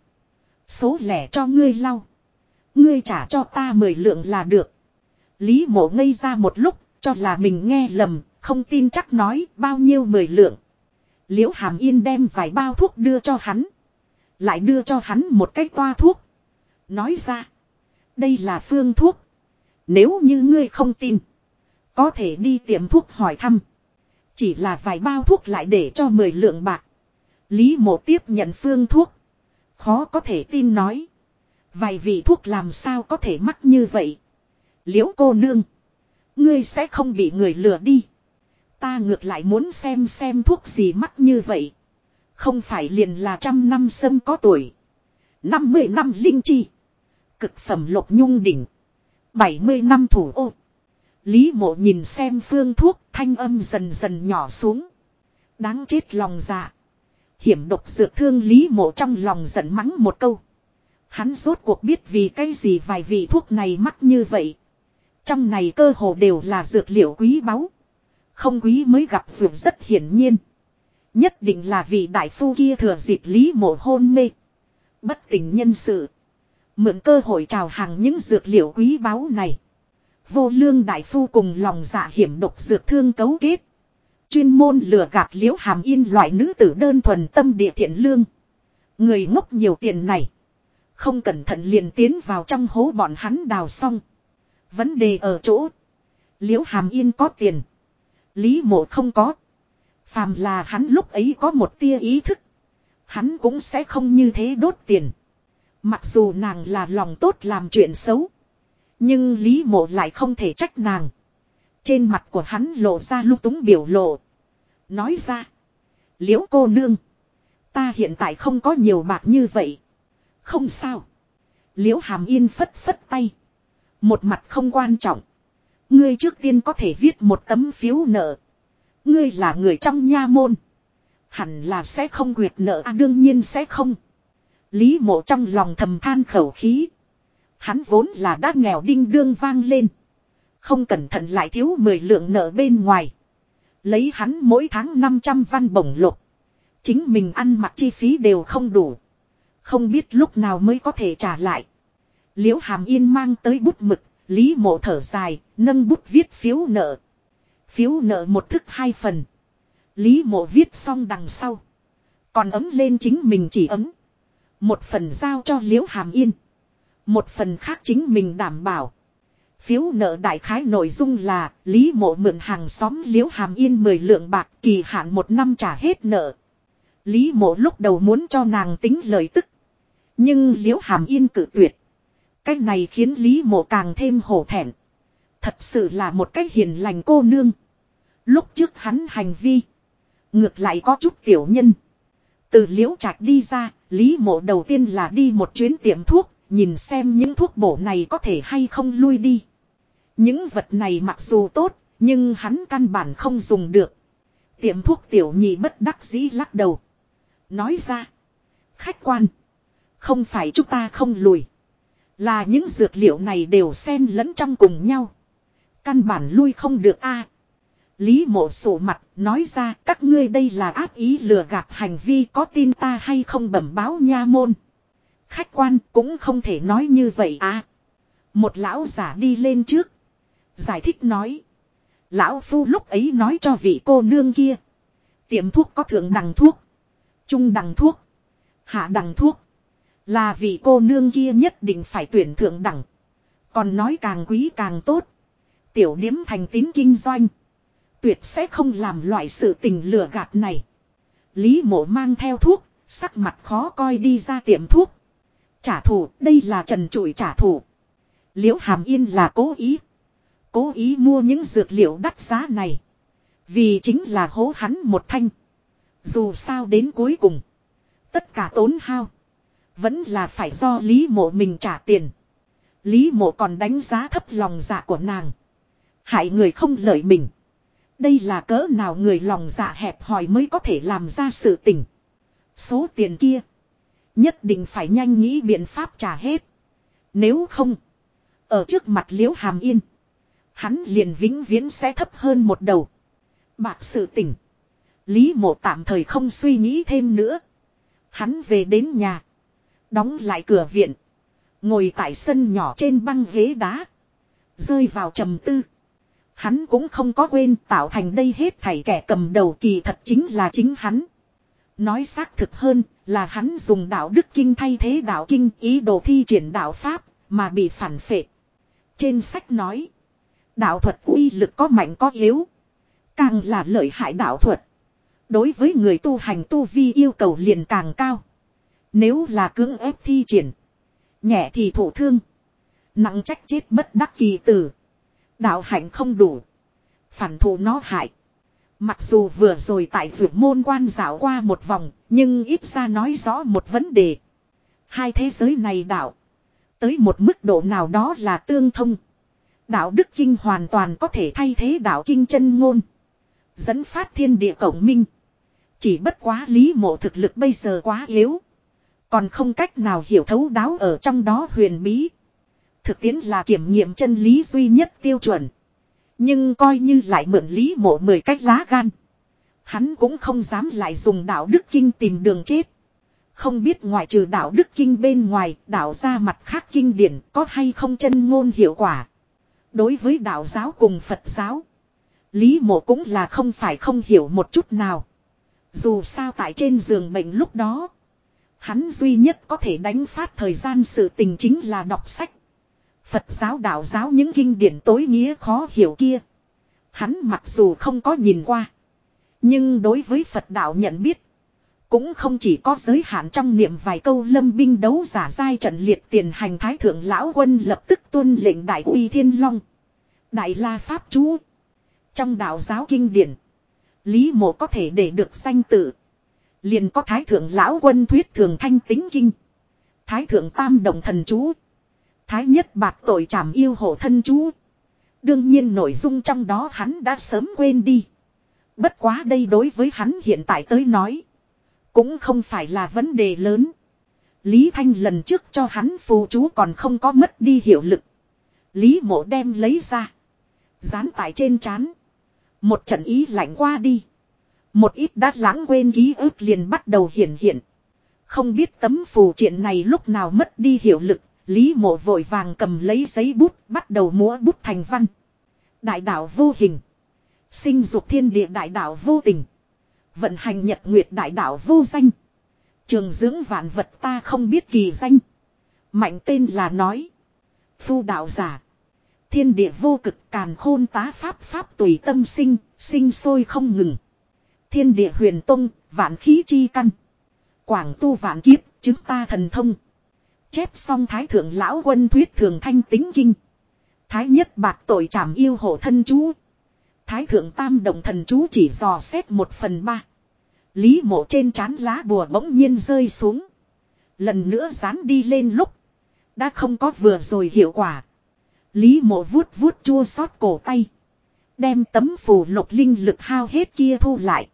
Số lẻ cho ngươi lau. Ngươi trả cho ta mười lượng là được. Lý mộ ngây ra một lúc, cho là mình nghe lầm. không tin chắc nói bao nhiêu mười lượng. Liễu hàm yên đem vài bao thuốc đưa cho hắn. Lại đưa cho hắn một cái toa thuốc. Nói ra. Đây là phương thuốc. Nếu như ngươi không tin. Có thể đi tiệm thuốc hỏi thăm. Chỉ là vài bao thuốc lại để cho 10 lượng bạc. Lý mộ tiếp nhận phương thuốc. Khó có thể tin nói. Vài vị thuốc làm sao có thể mắc như vậy. Liễu cô nương. Ngươi sẽ không bị người lừa đi. Ta ngược lại muốn xem xem thuốc gì mắc như vậy. Không phải liền là trăm năm sâm có tuổi. 50 năm linh chi. Cực phẩm lục nhung đỉnh. 70 năm thủ ô. Lý mộ nhìn xem phương thuốc, thanh âm dần dần nhỏ xuống. Đáng chết lòng dạ. Hiểm độc dược thương Lý mộ trong lòng giận mắng một câu. Hắn rốt cuộc biết vì cái gì vài vị thuốc này mắc như vậy. Trong này cơ hồ đều là dược liệu quý báu. Không quý mới gặp dược rất hiển nhiên. Nhất định là vị đại phu kia thừa dịp Lý mộ hôn mê. Bất tỉnh nhân sự. Mượn cơ hội chào hàng những dược liệu quý báu này. Vô lương đại phu cùng lòng dạ hiểm độc dược thương cấu kết. Chuyên môn lừa gạt liễu hàm yên loại nữ tử đơn thuần tâm địa thiện lương. Người ngốc nhiều tiền này. Không cẩn thận liền tiến vào trong hố bọn hắn đào xong. Vấn đề ở chỗ. Liễu hàm yên có tiền. Lý mộ không có. Phàm là hắn lúc ấy có một tia ý thức. Hắn cũng sẽ không như thế đốt tiền. Mặc dù nàng là lòng tốt làm chuyện xấu. Nhưng Lý mộ lại không thể trách nàng. Trên mặt của hắn lộ ra lúc túng biểu lộ. Nói ra. Liễu cô nương. Ta hiện tại không có nhiều bạc như vậy. Không sao. Liễu hàm yên phất phất tay. Một mặt không quan trọng. Ngươi trước tiên có thể viết một tấm phiếu nợ. Ngươi là người trong nha môn. Hẳn là sẽ không quyệt nợ à đương nhiên sẽ không. Lý mộ trong lòng thầm than khẩu khí. Hắn vốn là đã nghèo đinh đương vang lên. Không cẩn thận lại thiếu 10 lượng nợ bên ngoài. Lấy hắn mỗi tháng 500 văn bổng lục. Chính mình ăn mặc chi phí đều không đủ. Không biết lúc nào mới có thể trả lại. Liễu hàm yên mang tới bút mực. Lý mộ thở dài, nâng bút viết phiếu nợ. Phiếu nợ một thức hai phần. Lý mộ viết xong đằng sau. Còn ấm lên chính mình chỉ ấm. Một phần giao cho liễu hàm yên. Một phần khác chính mình đảm bảo. Phiếu nợ đại khái nội dung là Lý mộ mượn hàng xóm liễu hàm yên 10 lượng bạc kỳ hạn một năm trả hết nợ. Lý mộ lúc đầu muốn cho nàng tính lời tức. Nhưng liễu hàm yên cự tuyệt. Cách này khiến Lý mộ càng thêm hổ thẹn. Thật sự là một cách hiền lành cô nương. Lúc trước hắn hành vi. Ngược lại có chút tiểu nhân. Từ liễu trạch đi ra, Lý mộ đầu tiên là đi một chuyến tiệm thuốc, nhìn xem những thuốc bổ này có thể hay không lui đi. Những vật này mặc dù tốt, nhưng hắn căn bản không dùng được. Tiệm thuốc tiểu nhị bất đắc dĩ lắc đầu. Nói ra. Khách quan. Không phải chúng ta không lùi. Là những dược liệu này đều xen lẫn trong cùng nhau. Căn bản lui không được a. Lý mộ sổ mặt nói ra các ngươi đây là áp ý lừa gạt hành vi có tin ta hay không bẩm báo nha môn. Khách quan cũng không thể nói như vậy à. Một lão giả đi lên trước. Giải thích nói. Lão phu lúc ấy nói cho vị cô nương kia. Tiệm thuốc có thượng đằng thuốc. Trung đằng thuốc. Hạ đằng thuốc. Là vị cô nương kia nhất định phải tuyển thượng đẳng. Còn nói càng quý càng tốt. Tiểu điếm thành tín kinh doanh. Tuyệt sẽ không làm loại sự tình lừa gạt này. Lý mộ mang theo thuốc, sắc mặt khó coi đi ra tiệm thuốc. Trả thù, đây là trần trụi trả thù. Liễu hàm yên là cố ý. Cố ý mua những dược liệu đắt giá này. Vì chính là hố hắn một thanh. Dù sao đến cuối cùng. Tất cả tốn hao. Vẫn là phải do Lý mộ mình trả tiền. Lý mộ còn đánh giá thấp lòng dạ của nàng. Hại người không lợi mình. Đây là cỡ nào người lòng dạ hẹp hòi mới có thể làm ra sự tình. Số tiền kia. Nhất định phải nhanh nghĩ biện pháp trả hết. Nếu không. Ở trước mặt liễu hàm yên. Hắn liền vĩnh viễn sẽ thấp hơn một đầu. Bạc sự tỉnh. Lý mộ tạm thời không suy nghĩ thêm nữa. Hắn về đến nhà. Đóng lại cửa viện. Ngồi tại sân nhỏ trên băng ghế đá. Rơi vào trầm tư. Hắn cũng không có quên tạo thành đây hết thảy kẻ cầm đầu kỳ thật chính là chính hắn. Nói xác thực hơn là hắn dùng đạo đức kinh thay thế đạo kinh, ý đồ thi triển đạo Pháp mà bị phản phệ. Trên sách nói. Đạo thuật uy lực có mạnh có yếu. Càng là lợi hại đạo thuật. Đối với người tu hành tu vi yêu cầu liền càng cao. Nếu là cưỡng ép thi triển. Nhẹ thì thổ thương. Nặng trách chết bất đắc kỳ tử. Đạo hạnh không đủ. Phản thụ nó hại. Mặc dù vừa rồi tại vượt môn quan dạo qua một vòng, nhưng ít ra nói rõ một vấn đề. Hai thế giới này đạo. Tới một mức độ nào đó là tương thông. Đạo đức kinh hoàn toàn có thể thay thế đạo kinh chân ngôn. Dẫn phát thiên địa cổng minh. Chỉ bất quá lý mộ thực lực bây giờ quá yếu. Còn không cách nào hiểu thấu đáo ở trong đó huyền bí. Thực tiễn là kiểm nghiệm chân lý duy nhất tiêu chuẩn. Nhưng coi như lại mượn lý mộ mười cách lá gan. Hắn cũng không dám lại dùng đạo đức kinh tìm đường chết. Không biết ngoại trừ đạo đức kinh bên ngoài, đạo ra mặt khác kinh điển có hay không chân ngôn hiệu quả. Đối với đạo giáo cùng Phật giáo, Lý mộ cũng là không phải không hiểu một chút nào. Dù sao tại trên giường bệnh lúc đó, hắn duy nhất có thể đánh phát thời gian sự tình chính là đọc sách. Phật giáo đạo giáo những kinh điển tối nghĩa khó hiểu kia. Hắn mặc dù không có nhìn qua. Nhưng đối với Phật đạo nhận biết. Cũng không chỉ có giới hạn trong niệm vài câu lâm binh đấu giả giai trận liệt tiền hành thái thượng lão quân lập tức tuân lệnh đại uy thiên long. Đại la pháp chú. Trong đạo giáo kinh điển. Lý mộ có thể để được danh tự. Liền có thái thượng lão quân thuyết thường thanh tính kinh. Thái thượng tam đồng thần chú. Thái nhất bạc tội trảm yêu hộ thân chú. Đương nhiên nội dung trong đó hắn đã sớm quên đi. Bất quá đây đối với hắn hiện tại tới nói. Cũng không phải là vấn đề lớn. Lý Thanh lần trước cho hắn phù chú còn không có mất đi hiệu lực. Lý mộ đem lấy ra. Dán tại trên chán. Một trận ý lạnh qua đi. Một ít đã lãng quên ký ức liền bắt đầu hiện hiện. Không biết tấm phù triện này lúc nào mất đi hiệu lực, Lý mộ vội vàng cầm lấy giấy bút, bắt đầu múa bút thành văn. Đại đạo vô hình. Sinh dục thiên địa đại đạo vô tình. Vận hành nhật nguyệt đại đạo vô danh. Trường dưỡng vạn vật ta không biết kỳ danh. Mạnh tên là nói. Phu đạo giả. Thiên địa vô cực càn khôn tá pháp pháp tùy tâm sinh, sinh sôi không ngừng. Thiên địa huyền tông, vạn khí chi căn. Quảng tu vạn kiếp, chứng ta thần thông. Chép xong thái thượng lão quân thuyết thường thanh tính kinh. Thái nhất bạc tội trảm yêu hộ thân chú. Thái thượng tam động thần chú chỉ dò xét một phần ba. Lý mộ trên trán lá bùa bỗng nhiên rơi xuống. Lần nữa dán đi lên lúc. Đã không có vừa rồi hiệu quả. Lý mộ vuốt vuốt chua xót cổ tay. Đem tấm phù lục linh lực hao hết kia thu lại.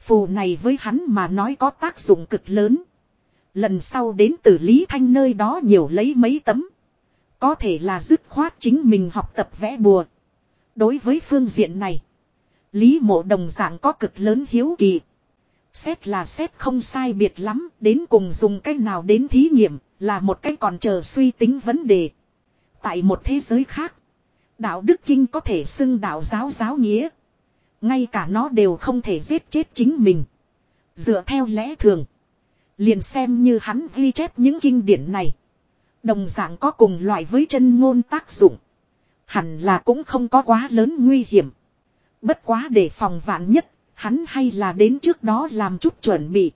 Phù này với hắn mà nói có tác dụng cực lớn. Lần sau đến từ Lý Thanh nơi đó nhiều lấy mấy tấm. Có thể là dứt khoát chính mình học tập vẽ bùa. Đối với phương diện này. Lý mộ đồng dạng có cực lớn hiếu kỳ. Xét là xét không sai biệt lắm. Đến cùng dùng cách nào đến thí nghiệm. Là một cách còn chờ suy tính vấn đề. Tại một thế giới khác. Đạo đức kinh có thể xưng đạo giáo giáo nghĩa. Ngay cả nó đều không thể giết chết chính mình. Dựa theo lẽ thường. Liền xem như hắn ghi chép những kinh điển này. Đồng dạng có cùng loại với chân ngôn tác dụng. Hẳn là cũng không có quá lớn nguy hiểm. Bất quá để phòng vạn nhất, hắn hay là đến trước đó làm chút chuẩn bị.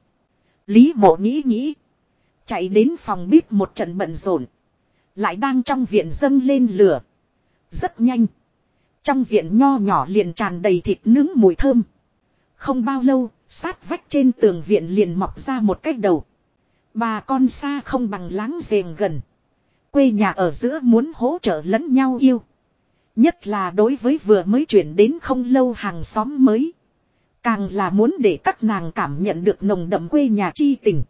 Lý mộ nghĩ nghĩ. Chạy đến phòng bếp một trận bận rộn. Lại đang trong viện dâng lên lửa. Rất nhanh. Trong viện nho nhỏ liền tràn đầy thịt nướng mùi thơm. Không bao lâu, sát vách trên tường viện liền mọc ra một cái đầu. Bà con xa không bằng láng giềng gần. Quê nhà ở giữa muốn hỗ trợ lẫn nhau yêu. Nhất là đối với vừa mới chuyển đến không lâu hàng xóm mới. Càng là muốn để các nàng cảm nhận được nồng đậm quê nhà chi tình.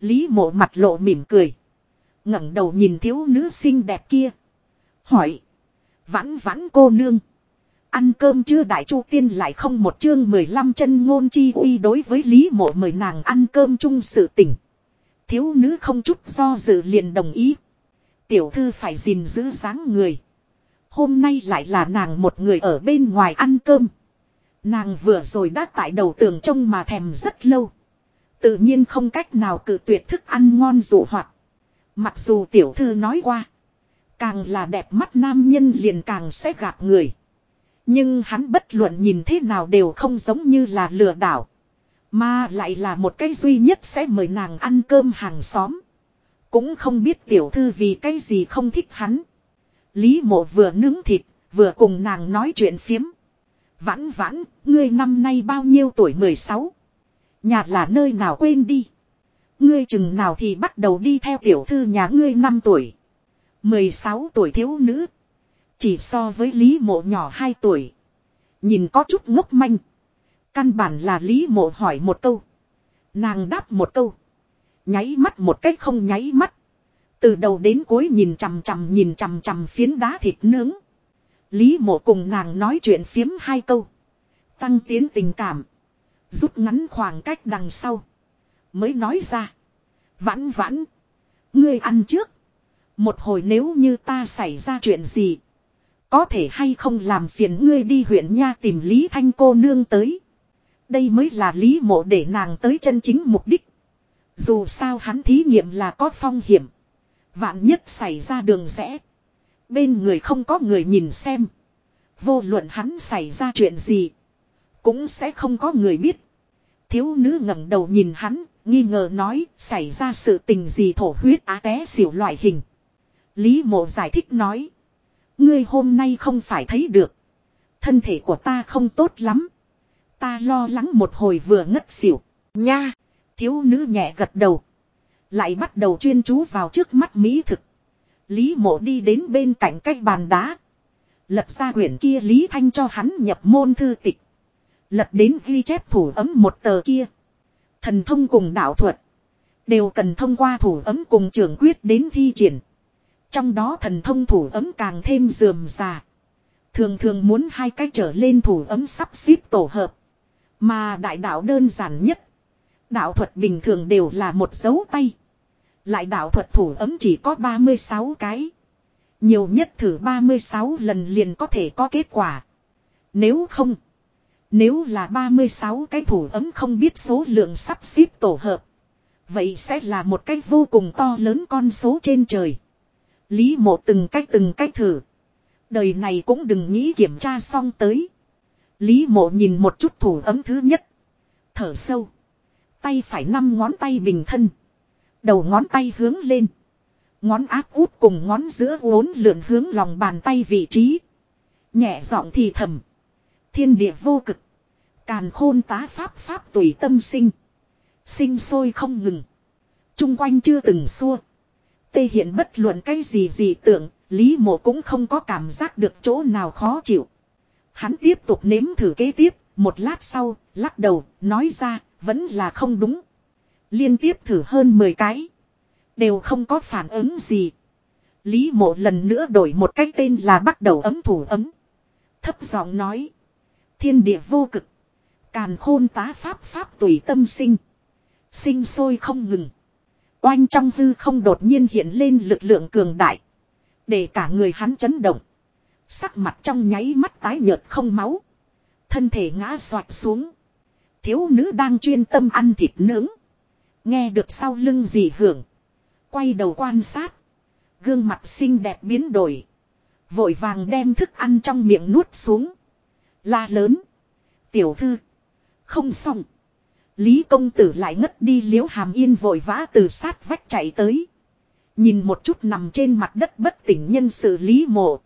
Lý mộ mặt lộ mỉm cười ngẩng đầu nhìn thiếu nữ xinh đẹp kia. Hỏi. Vãn vãn cô nương. Ăn cơm chưa đại chu tiên lại không một chương 15 chân ngôn chi uy đối với Lý mộ mời nàng ăn cơm chung sự tình Thiếu nữ không chút do dự liền đồng ý. Tiểu thư phải gìn giữ dáng người. Hôm nay lại là nàng một người ở bên ngoài ăn cơm. Nàng vừa rồi đã tại đầu tường trông mà thèm rất lâu. Tự nhiên không cách nào cự tuyệt thức ăn ngon dụ hoạt. Mặc dù tiểu thư nói qua. Càng là đẹp mắt nam nhân liền càng sẽ gạt người. Nhưng hắn bất luận nhìn thế nào đều không giống như là lừa đảo. Mà lại là một cái duy nhất sẽ mời nàng ăn cơm hàng xóm. Cũng không biết tiểu thư vì cái gì không thích hắn. Lý mộ vừa nướng thịt, vừa cùng nàng nói chuyện phiếm. Vãn vãn, ngươi năm nay bao nhiêu tuổi 16? Nhà là nơi nào quên đi. Ngươi chừng nào thì bắt đầu đi theo tiểu thư nhà ngươi 5 tuổi. 16 tuổi thiếu nữ. Chỉ so với Lý mộ nhỏ 2 tuổi. Nhìn có chút ngốc manh. Căn bản là Lý mộ hỏi một câu. Nàng đáp một câu. Nháy mắt một cách không nháy mắt. Từ đầu đến cuối nhìn chằm chằm nhìn chằm chằm phiến đá thịt nướng. Lý mộ cùng nàng nói chuyện phiếm hai câu. Tăng tiến tình cảm. Rút ngắn khoảng cách đằng sau. Mới nói ra. Vãn vãn. Ngươi ăn trước. Một hồi nếu như ta xảy ra chuyện gì. Có thể hay không làm phiền ngươi đi huyện nha tìm Lý Thanh cô nương tới. Đây mới là Lý mộ để nàng tới chân chính mục đích. Dù sao hắn thí nghiệm là có phong hiểm. Vạn nhất xảy ra đường rẽ. Bên người không có người nhìn xem. Vô luận hắn xảy ra chuyện gì. Cũng sẽ không có người biết. Thiếu nữ ngẩng đầu nhìn hắn, nghi ngờ nói xảy ra sự tình gì thổ huyết á té xỉu loại hình. Lý mộ giải thích nói. Ngươi hôm nay không phải thấy được. Thân thể của ta không tốt lắm. Ta lo lắng một hồi vừa ngất xỉu. Nha. Thiếu nữ nhẹ gật đầu. Lại bắt đầu chuyên chú vào trước mắt Mỹ thực. Lý mộ đi đến bên cạnh cái bàn đá. Lật ra quyển kia Lý Thanh cho hắn nhập môn thư tịch. Lật đến ghi chép thủ ấm một tờ kia. Thần thông cùng đạo thuật. Đều cần thông qua thủ ấm cùng trưởng quyết đến thi triển. Trong đó thần thông thủ ấm càng thêm dườm già. Thường thường muốn hai cách trở lên thủ ấm sắp xếp tổ hợp. Mà đại đạo đơn giản nhất. Đạo thuật bình thường đều là một dấu tay. Lại đạo thuật thủ ấm chỉ có 36 cái. Nhiều nhất thử 36 lần liền có thể có kết quả. Nếu không. Nếu là 36 cái thủ ấm không biết số lượng sắp xếp tổ hợp. Vậy sẽ là một cách vô cùng to lớn con số trên trời. Lý mộ từng cách từng cách thử. Đời này cũng đừng nghĩ kiểm tra xong tới. Lý mộ nhìn một chút thủ ấm thứ nhất. Thở sâu. Tay phải năm ngón tay bình thân. Đầu ngón tay hướng lên. Ngón áp út cùng ngón giữa uốn lượn hướng lòng bàn tay vị trí. Nhẹ giọng thì thầm. Thiên địa vô cực. Càn khôn tá pháp pháp tùy tâm sinh. Sinh sôi không ngừng. Trung quanh chưa từng xua. Tê hiện bất luận cái gì gì tưởng, Lý mộ cũng không có cảm giác được chỗ nào khó chịu. Hắn tiếp tục nếm thử kế tiếp, một lát sau, lắc đầu, nói ra, vẫn là không đúng. Liên tiếp thử hơn 10 cái. Đều không có phản ứng gì. Lý mộ lần nữa đổi một cái tên là bắt đầu ấm thủ ấm. Thấp giọng nói. Thiên địa vô cực. Càn khôn tá pháp pháp tùy tâm sinh. Sinh sôi không ngừng. Oanh trong hư không đột nhiên hiện lên lực lượng cường đại. Để cả người hắn chấn động. Sắc mặt trong nháy mắt tái nhợt không máu. Thân thể ngã xoạch xuống. Thiếu nữ đang chuyên tâm ăn thịt nướng. Nghe được sau lưng gì hưởng. Quay đầu quan sát. Gương mặt xinh đẹp biến đổi. Vội vàng đem thức ăn trong miệng nuốt xuống. La lớn. Tiểu thư. Không xong. Lý công tử lại ngất đi liễu hàm yên vội vã từ sát vách chạy tới. Nhìn một chút nằm trên mặt đất bất tỉnh nhân sự lý mộ.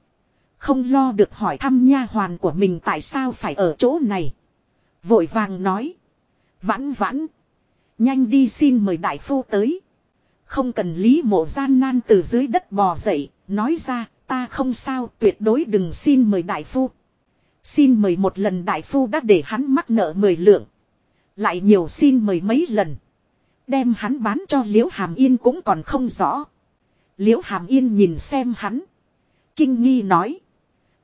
Không lo được hỏi thăm nha hoàn của mình tại sao phải ở chỗ này. Vội vàng nói. Vãn vãn. Nhanh đi xin mời đại phu tới. Không cần lý mộ gian nan từ dưới đất bò dậy. Nói ra, ta không sao, tuyệt đối đừng xin mời đại phu. Xin mời một lần đại phu đã để hắn mắc nợ mười lượng. Lại nhiều xin mời mấy lần. Đem hắn bán cho liễu hàm yên cũng còn không rõ. Liễu hàm yên nhìn xem hắn. Kinh nghi nói.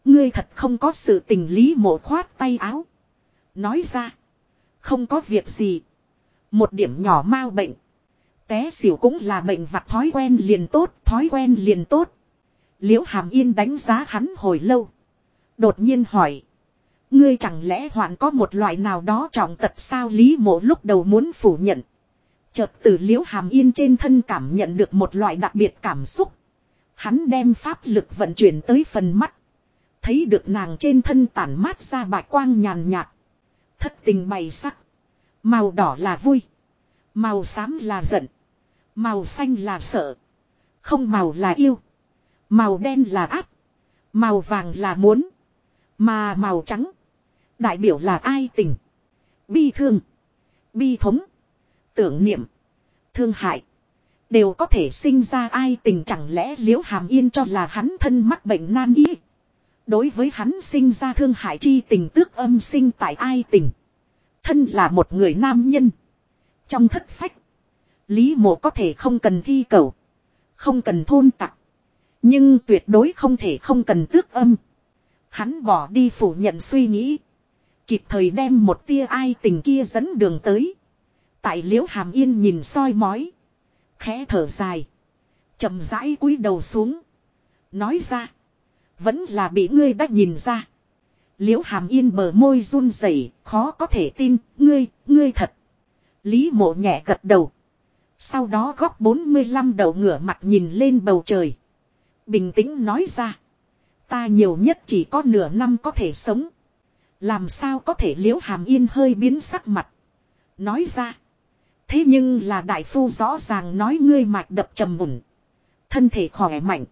Ngươi thật không có sự tình lý mộ khoát tay áo. Nói ra. Không có việc gì. Một điểm nhỏ mau bệnh. Té xỉu cũng là bệnh vặt thói quen liền tốt, thói quen liền tốt. Liễu Hàm Yên đánh giá hắn hồi lâu. Đột nhiên hỏi. Ngươi chẳng lẽ hoạn có một loại nào đó trọng tật sao Lý mộ lúc đầu muốn phủ nhận. Chợt từ liễu hàm yên trên thân cảm nhận được một loại đặc biệt cảm xúc. Hắn đem pháp lực vận chuyển tới phần mắt. Thấy được nàng trên thân tản mát ra bạch quang nhàn nhạt. Thất tình bày sắc. Màu đỏ là vui. Màu xám là giận. Màu xanh là sợ. Không màu là yêu. Màu đen là áp. Màu vàng là muốn. Mà màu trắng. Đại biểu là ai tình. Bi thương. Bi thống. Tưởng niệm. Thương hại. Đều có thể sinh ra ai tình chẳng lẽ liễu hàm yên cho là hắn thân mắc bệnh nan y. Đối với hắn sinh ra thương hại chi tình tước âm sinh tại ai tình. Thân là một người nam nhân. Trong thất phách. Lý mộ có thể không cần thi cầu. Không cần thôn tặc. Nhưng tuyệt đối không thể không cần tước âm. Hắn bỏ đi phủ nhận suy nghĩ. Kịp thời đem một tia ai tình kia dẫn đường tới. Tại liễu hàm yên nhìn soi mói. Khẽ thở dài. chậm rãi cúi đầu xuống. Nói ra. Vẫn là bị ngươi đã nhìn ra. Liễu hàm yên bờ môi run rẩy, khó có thể tin, ngươi, ngươi thật. Lý mộ nhẹ gật đầu. Sau đó góc 45 đầu ngửa mặt nhìn lên bầu trời. Bình tĩnh nói ra. Ta nhiều nhất chỉ có nửa năm có thể sống. Làm sao có thể liễu hàm yên hơi biến sắc mặt. Nói ra. Thế nhưng là đại phu rõ ràng nói ngươi mạch đập trầm mùn. Thân thể khỏe mạnh.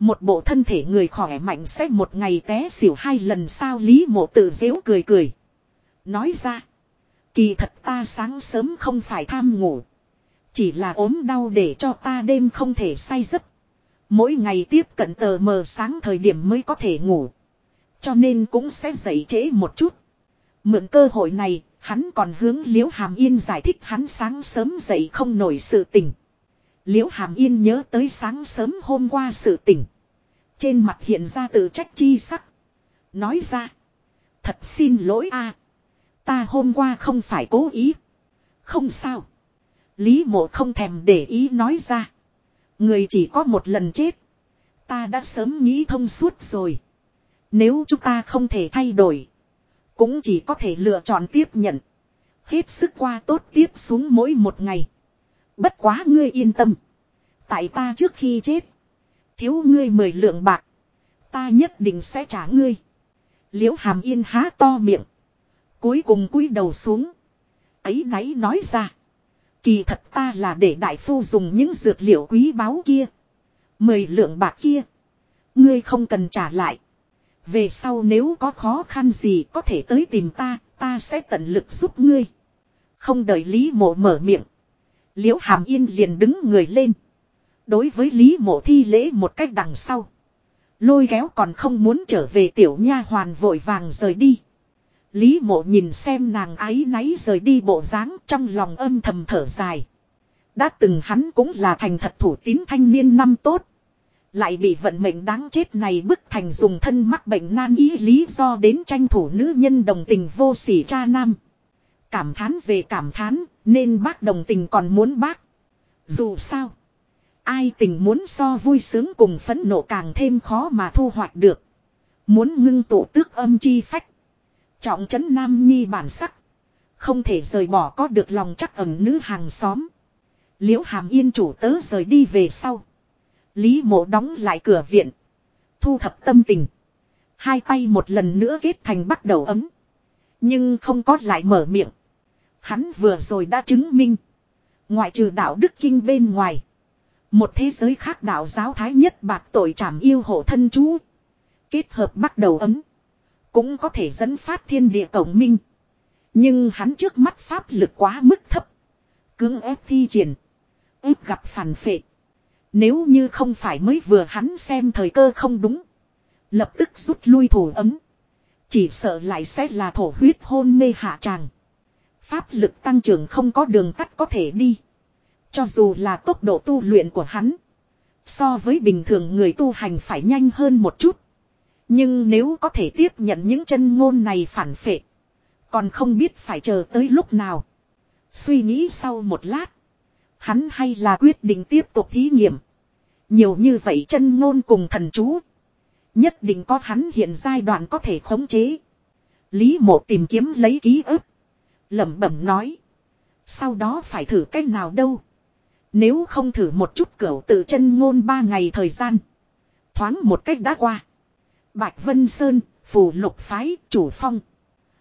Một bộ thân thể người khỏe mạnh sẽ một ngày té xỉu hai lần sao lý mộ tự dễu cười cười. Nói ra. Kỳ thật ta sáng sớm không phải tham ngủ. Chỉ là ốm đau để cho ta đêm không thể say giấc. Mỗi ngày tiếp cận tờ mờ sáng thời điểm mới có thể ngủ. Cho nên cũng sẽ dậy trễ một chút. Mượn cơ hội này, hắn còn hướng Liễu Hàm Yên giải thích hắn sáng sớm dậy không nổi sự tình. Liễu Hàm Yên nhớ tới sáng sớm hôm qua sự tình. Trên mặt hiện ra tự trách chi sắc. Nói ra. Thật xin lỗi a Ta hôm qua không phải cố ý. Không sao. Lý mộ không thèm để ý nói ra. Người chỉ có một lần chết. Ta đã sớm nghĩ thông suốt rồi. Nếu chúng ta không thể thay đổi. Cũng chỉ có thể lựa chọn tiếp nhận. Hết sức qua tốt tiếp xuống mỗi một ngày. Bất quá ngươi yên tâm. Tại ta trước khi chết. Thiếu ngươi mười lượng bạc. Ta nhất định sẽ trả ngươi. Liễu hàm yên há to miệng. Cuối cùng cúi đầu xuống. Ấy náy nói ra. Kỳ thật ta là để đại phu dùng những dược liệu quý báu kia. Mười lượng bạc kia. Ngươi không cần trả lại. Về sau nếu có khó khăn gì có thể tới tìm ta, ta sẽ tận lực giúp ngươi. Không đợi Lý mộ mở miệng. Liễu hàm yên liền đứng người lên. Đối với Lý mộ thi lễ một cách đằng sau. Lôi kéo còn không muốn trở về tiểu nha hoàn vội vàng rời đi. Lý mộ nhìn xem nàng ấy náy rời đi bộ dáng trong lòng âm thầm thở dài. Đã từng hắn cũng là thành thật thủ tín thanh niên năm tốt. Lại bị vận mệnh đáng chết này bức thành dùng thân mắc bệnh nan ý lý do đến tranh thủ nữ nhân đồng tình vô sỉ cha nam. Cảm thán về cảm thán, nên bác đồng tình còn muốn bác. Dù sao, ai tình muốn so vui sướng cùng phẫn nộ càng thêm khó mà thu hoạch được. Muốn ngưng tụ tước âm chi phách. Trọng trấn nam nhi bản sắc. Không thể rời bỏ có được lòng chắc ẩn nữ hàng xóm. Liễu hàm yên chủ tớ rời đi về sau. Lý mộ đóng lại cửa viện. Thu thập tâm tình. Hai tay một lần nữa kết thành bắt đầu ấm. Nhưng không có lại mở miệng. Hắn vừa rồi đã chứng minh. Ngoại trừ đạo đức kinh bên ngoài. Một thế giới khác đạo giáo thái nhất bạc tội trảm yêu hộ thân chú. Kết hợp bắt đầu ấm. Cũng có thể dẫn phát thiên địa cổng minh. Nhưng hắn trước mắt pháp lực quá mức thấp. Cưỡng ép thi triển. ép gặp phản phệ. Nếu như không phải mới vừa hắn xem thời cơ không đúng. Lập tức rút lui thủ ấm. Chỉ sợ lại sẽ là thổ huyết hôn mê hạ tràng. Pháp lực tăng trưởng không có đường tắt có thể đi. Cho dù là tốc độ tu luyện của hắn. So với bình thường người tu hành phải nhanh hơn một chút. Nhưng nếu có thể tiếp nhận những chân ngôn này phản phệ. Còn không biết phải chờ tới lúc nào. Suy nghĩ sau một lát. Hắn hay là quyết định tiếp tục thí nghiệm. Nhiều như vậy chân ngôn cùng thần chú. Nhất định có hắn hiện giai đoạn có thể khống chế. Lý mộ tìm kiếm lấy ký ức lẩm bẩm nói. Sau đó phải thử cách nào đâu. Nếu không thử một chút cửu tự chân ngôn ba ngày thời gian. Thoáng một cách đã qua. Bạch Vân Sơn, phù lục phái, chủ phong.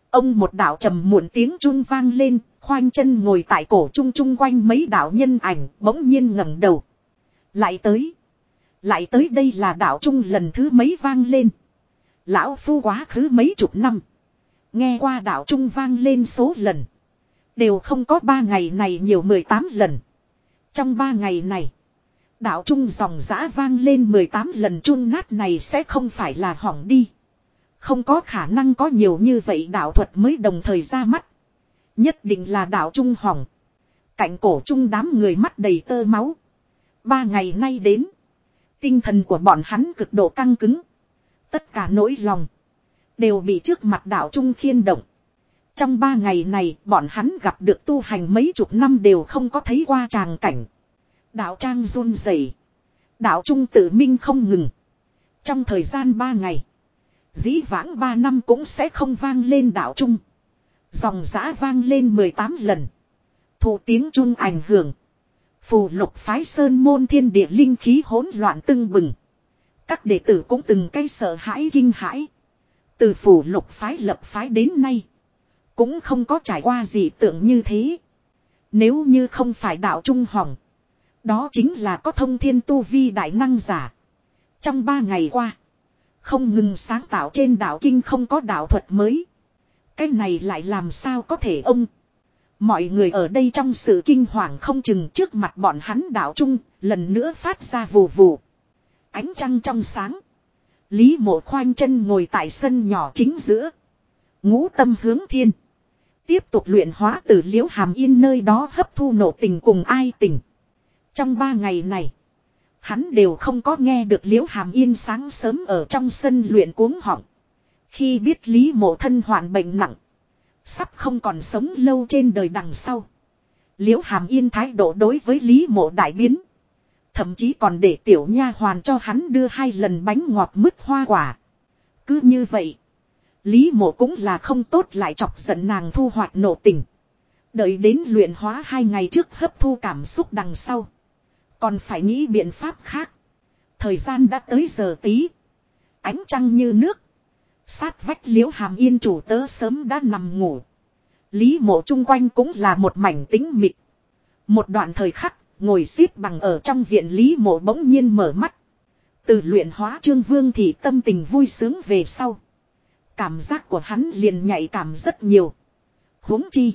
Ông một đạo trầm muộn tiếng trung vang lên, khoanh chân ngồi tại cổ trung trung quanh mấy đạo nhân ảnh, bỗng nhiên ngẩng đầu. Lại tới. Lại tới đây là đạo trung lần thứ mấy vang lên. Lão phu quá khứ mấy chục năm. Nghe qua đạo trung vang lên số lần. Đều không có ba ngày này nhiều 18 lần. Trong ba ngày này. Đạo trung dòng giã vang lên 18 lần chun nát này sẽ không phải là hỏng đi. Không có khả năng có nhiều như vậy đạo thuật mới đồng thời ra mắt. Nhất định là đạo trung hỏng. Cạnh cổ trung đám người mắt đầy tơ máu. Ba ngày nay đến. Tinh thần của bọn hắn cực độ căng cứng. Tất cả nỗi lòng. Đều bị trước mặt đạo trung khiên động. Trong ba ngày này bọn hắn gặp được tu hành mấy chục năm đều không có thấy qua tràng cảnh. Đạo trang run rẩy, Đạo trung tự minh không ngừng. Trong thời gian ba ngày. Dĩ vãng ba năm cũng sẽ không vang lên đạo trung. Dòng giã vang lên 18 lần. Thủ tiếng trung ảnh hưởng. Phù lục phái sơn môn thiên địa linh khí hỗn loạn tưng bừng. Các đệ tử cũng từng cây sợ hãi kinh hãi. Từ phủ lục phái lập phái đến nay. Cũng không có trải qua gì tưởng như thế. Nếu như không phải đạo trung hỏng. Đó chính là có thông thiên tu vi đại năng giả. Trong ba ngày qua. Không ngừng sáng tạo trên đạo kinh không có đạo thuật mới. Cái này lại làm sao có thể ông. Mọi người ở đây trong sự kinh hoàng không chừng trước mặt bọn hắn đạo trung, lần nữa phát ra vù vù. Ánh trăng trong sáng. Lý mộ khoanh chân ngồi tại sân nhỏ chính giữa. Ngũ tâm hướng thiên. Tiếp tục luyện hóa từ liễu hàm yên nơi đó hấp thu nộ tình cùng ai tình. Trong ba ngày này. Hắn đều không có nghe được liễu hàm yên sáng sớm ở trong sân luyện cuống họng. Khi biết lý mộ thân hoạn bệnh nặng. Sắp không còn sống lâu trên đời đằng sau. Liễu hàm yên thái độ đối với lý mộ đại biến. Thậm chí còn để tiểu nha hoàn cho hắn đưa hai lần bánh ngọt mứt hoa quả. Cứ như vậy. Lý mộ cũng là không tốt lại chọc giận nàng thu hoạch nộ tình. Đợi đến luyện hóa hai ngày trước hấp thu cảm xúc đằng sau. Còn phải nghĩ biện pháp khác. Thời gian đã tới giờ tí. Ánh trăng như nước. Sát vách liễu hàm yên chủ tớ sớm đã nằm ngủ. Lý mộ chung quanh cũng là một mảnh tính mịt. Một đoạn thời khắc, ngồi xếp bằng ở trong viện Lý mộ bỗng nhiên mở mắt. Từ luyện hóa trương vương thì tâm tình vui sướng về sau. Cảm giác của hắn liền nhạy cảm rất nhiều. huống chi.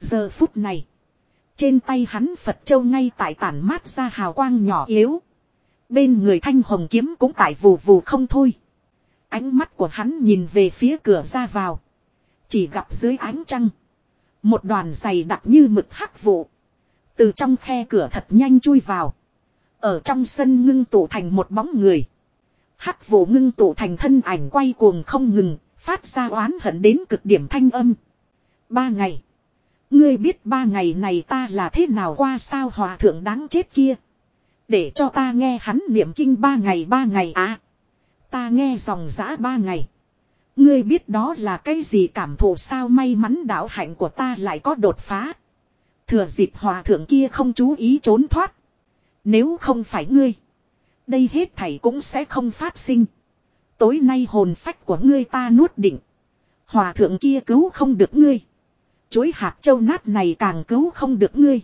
Giờ phút này. Trên tay hắn Phật Châu ngay tại tản mát ra hào quang nhỏ yếu. Bên người thanh hồng kiếm cũng tại vù vù không thôi. Ánh mắt của hắn nhìn về phía cửa ra vào. Chỉ gặp dưới ánh trăng. Một đoàn dày đặc như mực hắc vụ. Từ trong khe cửa thật nhanh chui vào. Ở trong sân ngưng tụ thành một bóng người. Hắc vụ ngưng tụ thành thân ảnh quay cuồng không ngừng. Phát ra oán hận đến cực điểm thanh âm. Ba ngày. Ngươi biết ba ngày này ta là thế nào qua sao hòa thượng đáng chết kia. Để cho ta nghe hắn niệm kinh ba ngày ba ngày à. Ta nghe dòng giã ba ngày. Ngươi biết đó là cái gì cảm thụ sao may mắn đạo hạnh của ta lại có đột phá. Thừa dịp hòa thượng kia không chú ý trốn thoát. Nếu không phải ngươi. Đây hết thảy cũng sẽ không phát sinh. Tối nay hồn phách của ngươi ta nuốt định. Hòa thượng kia cứu không được ngươi. Chối hạt châu nát này càng cứu không được ngươi.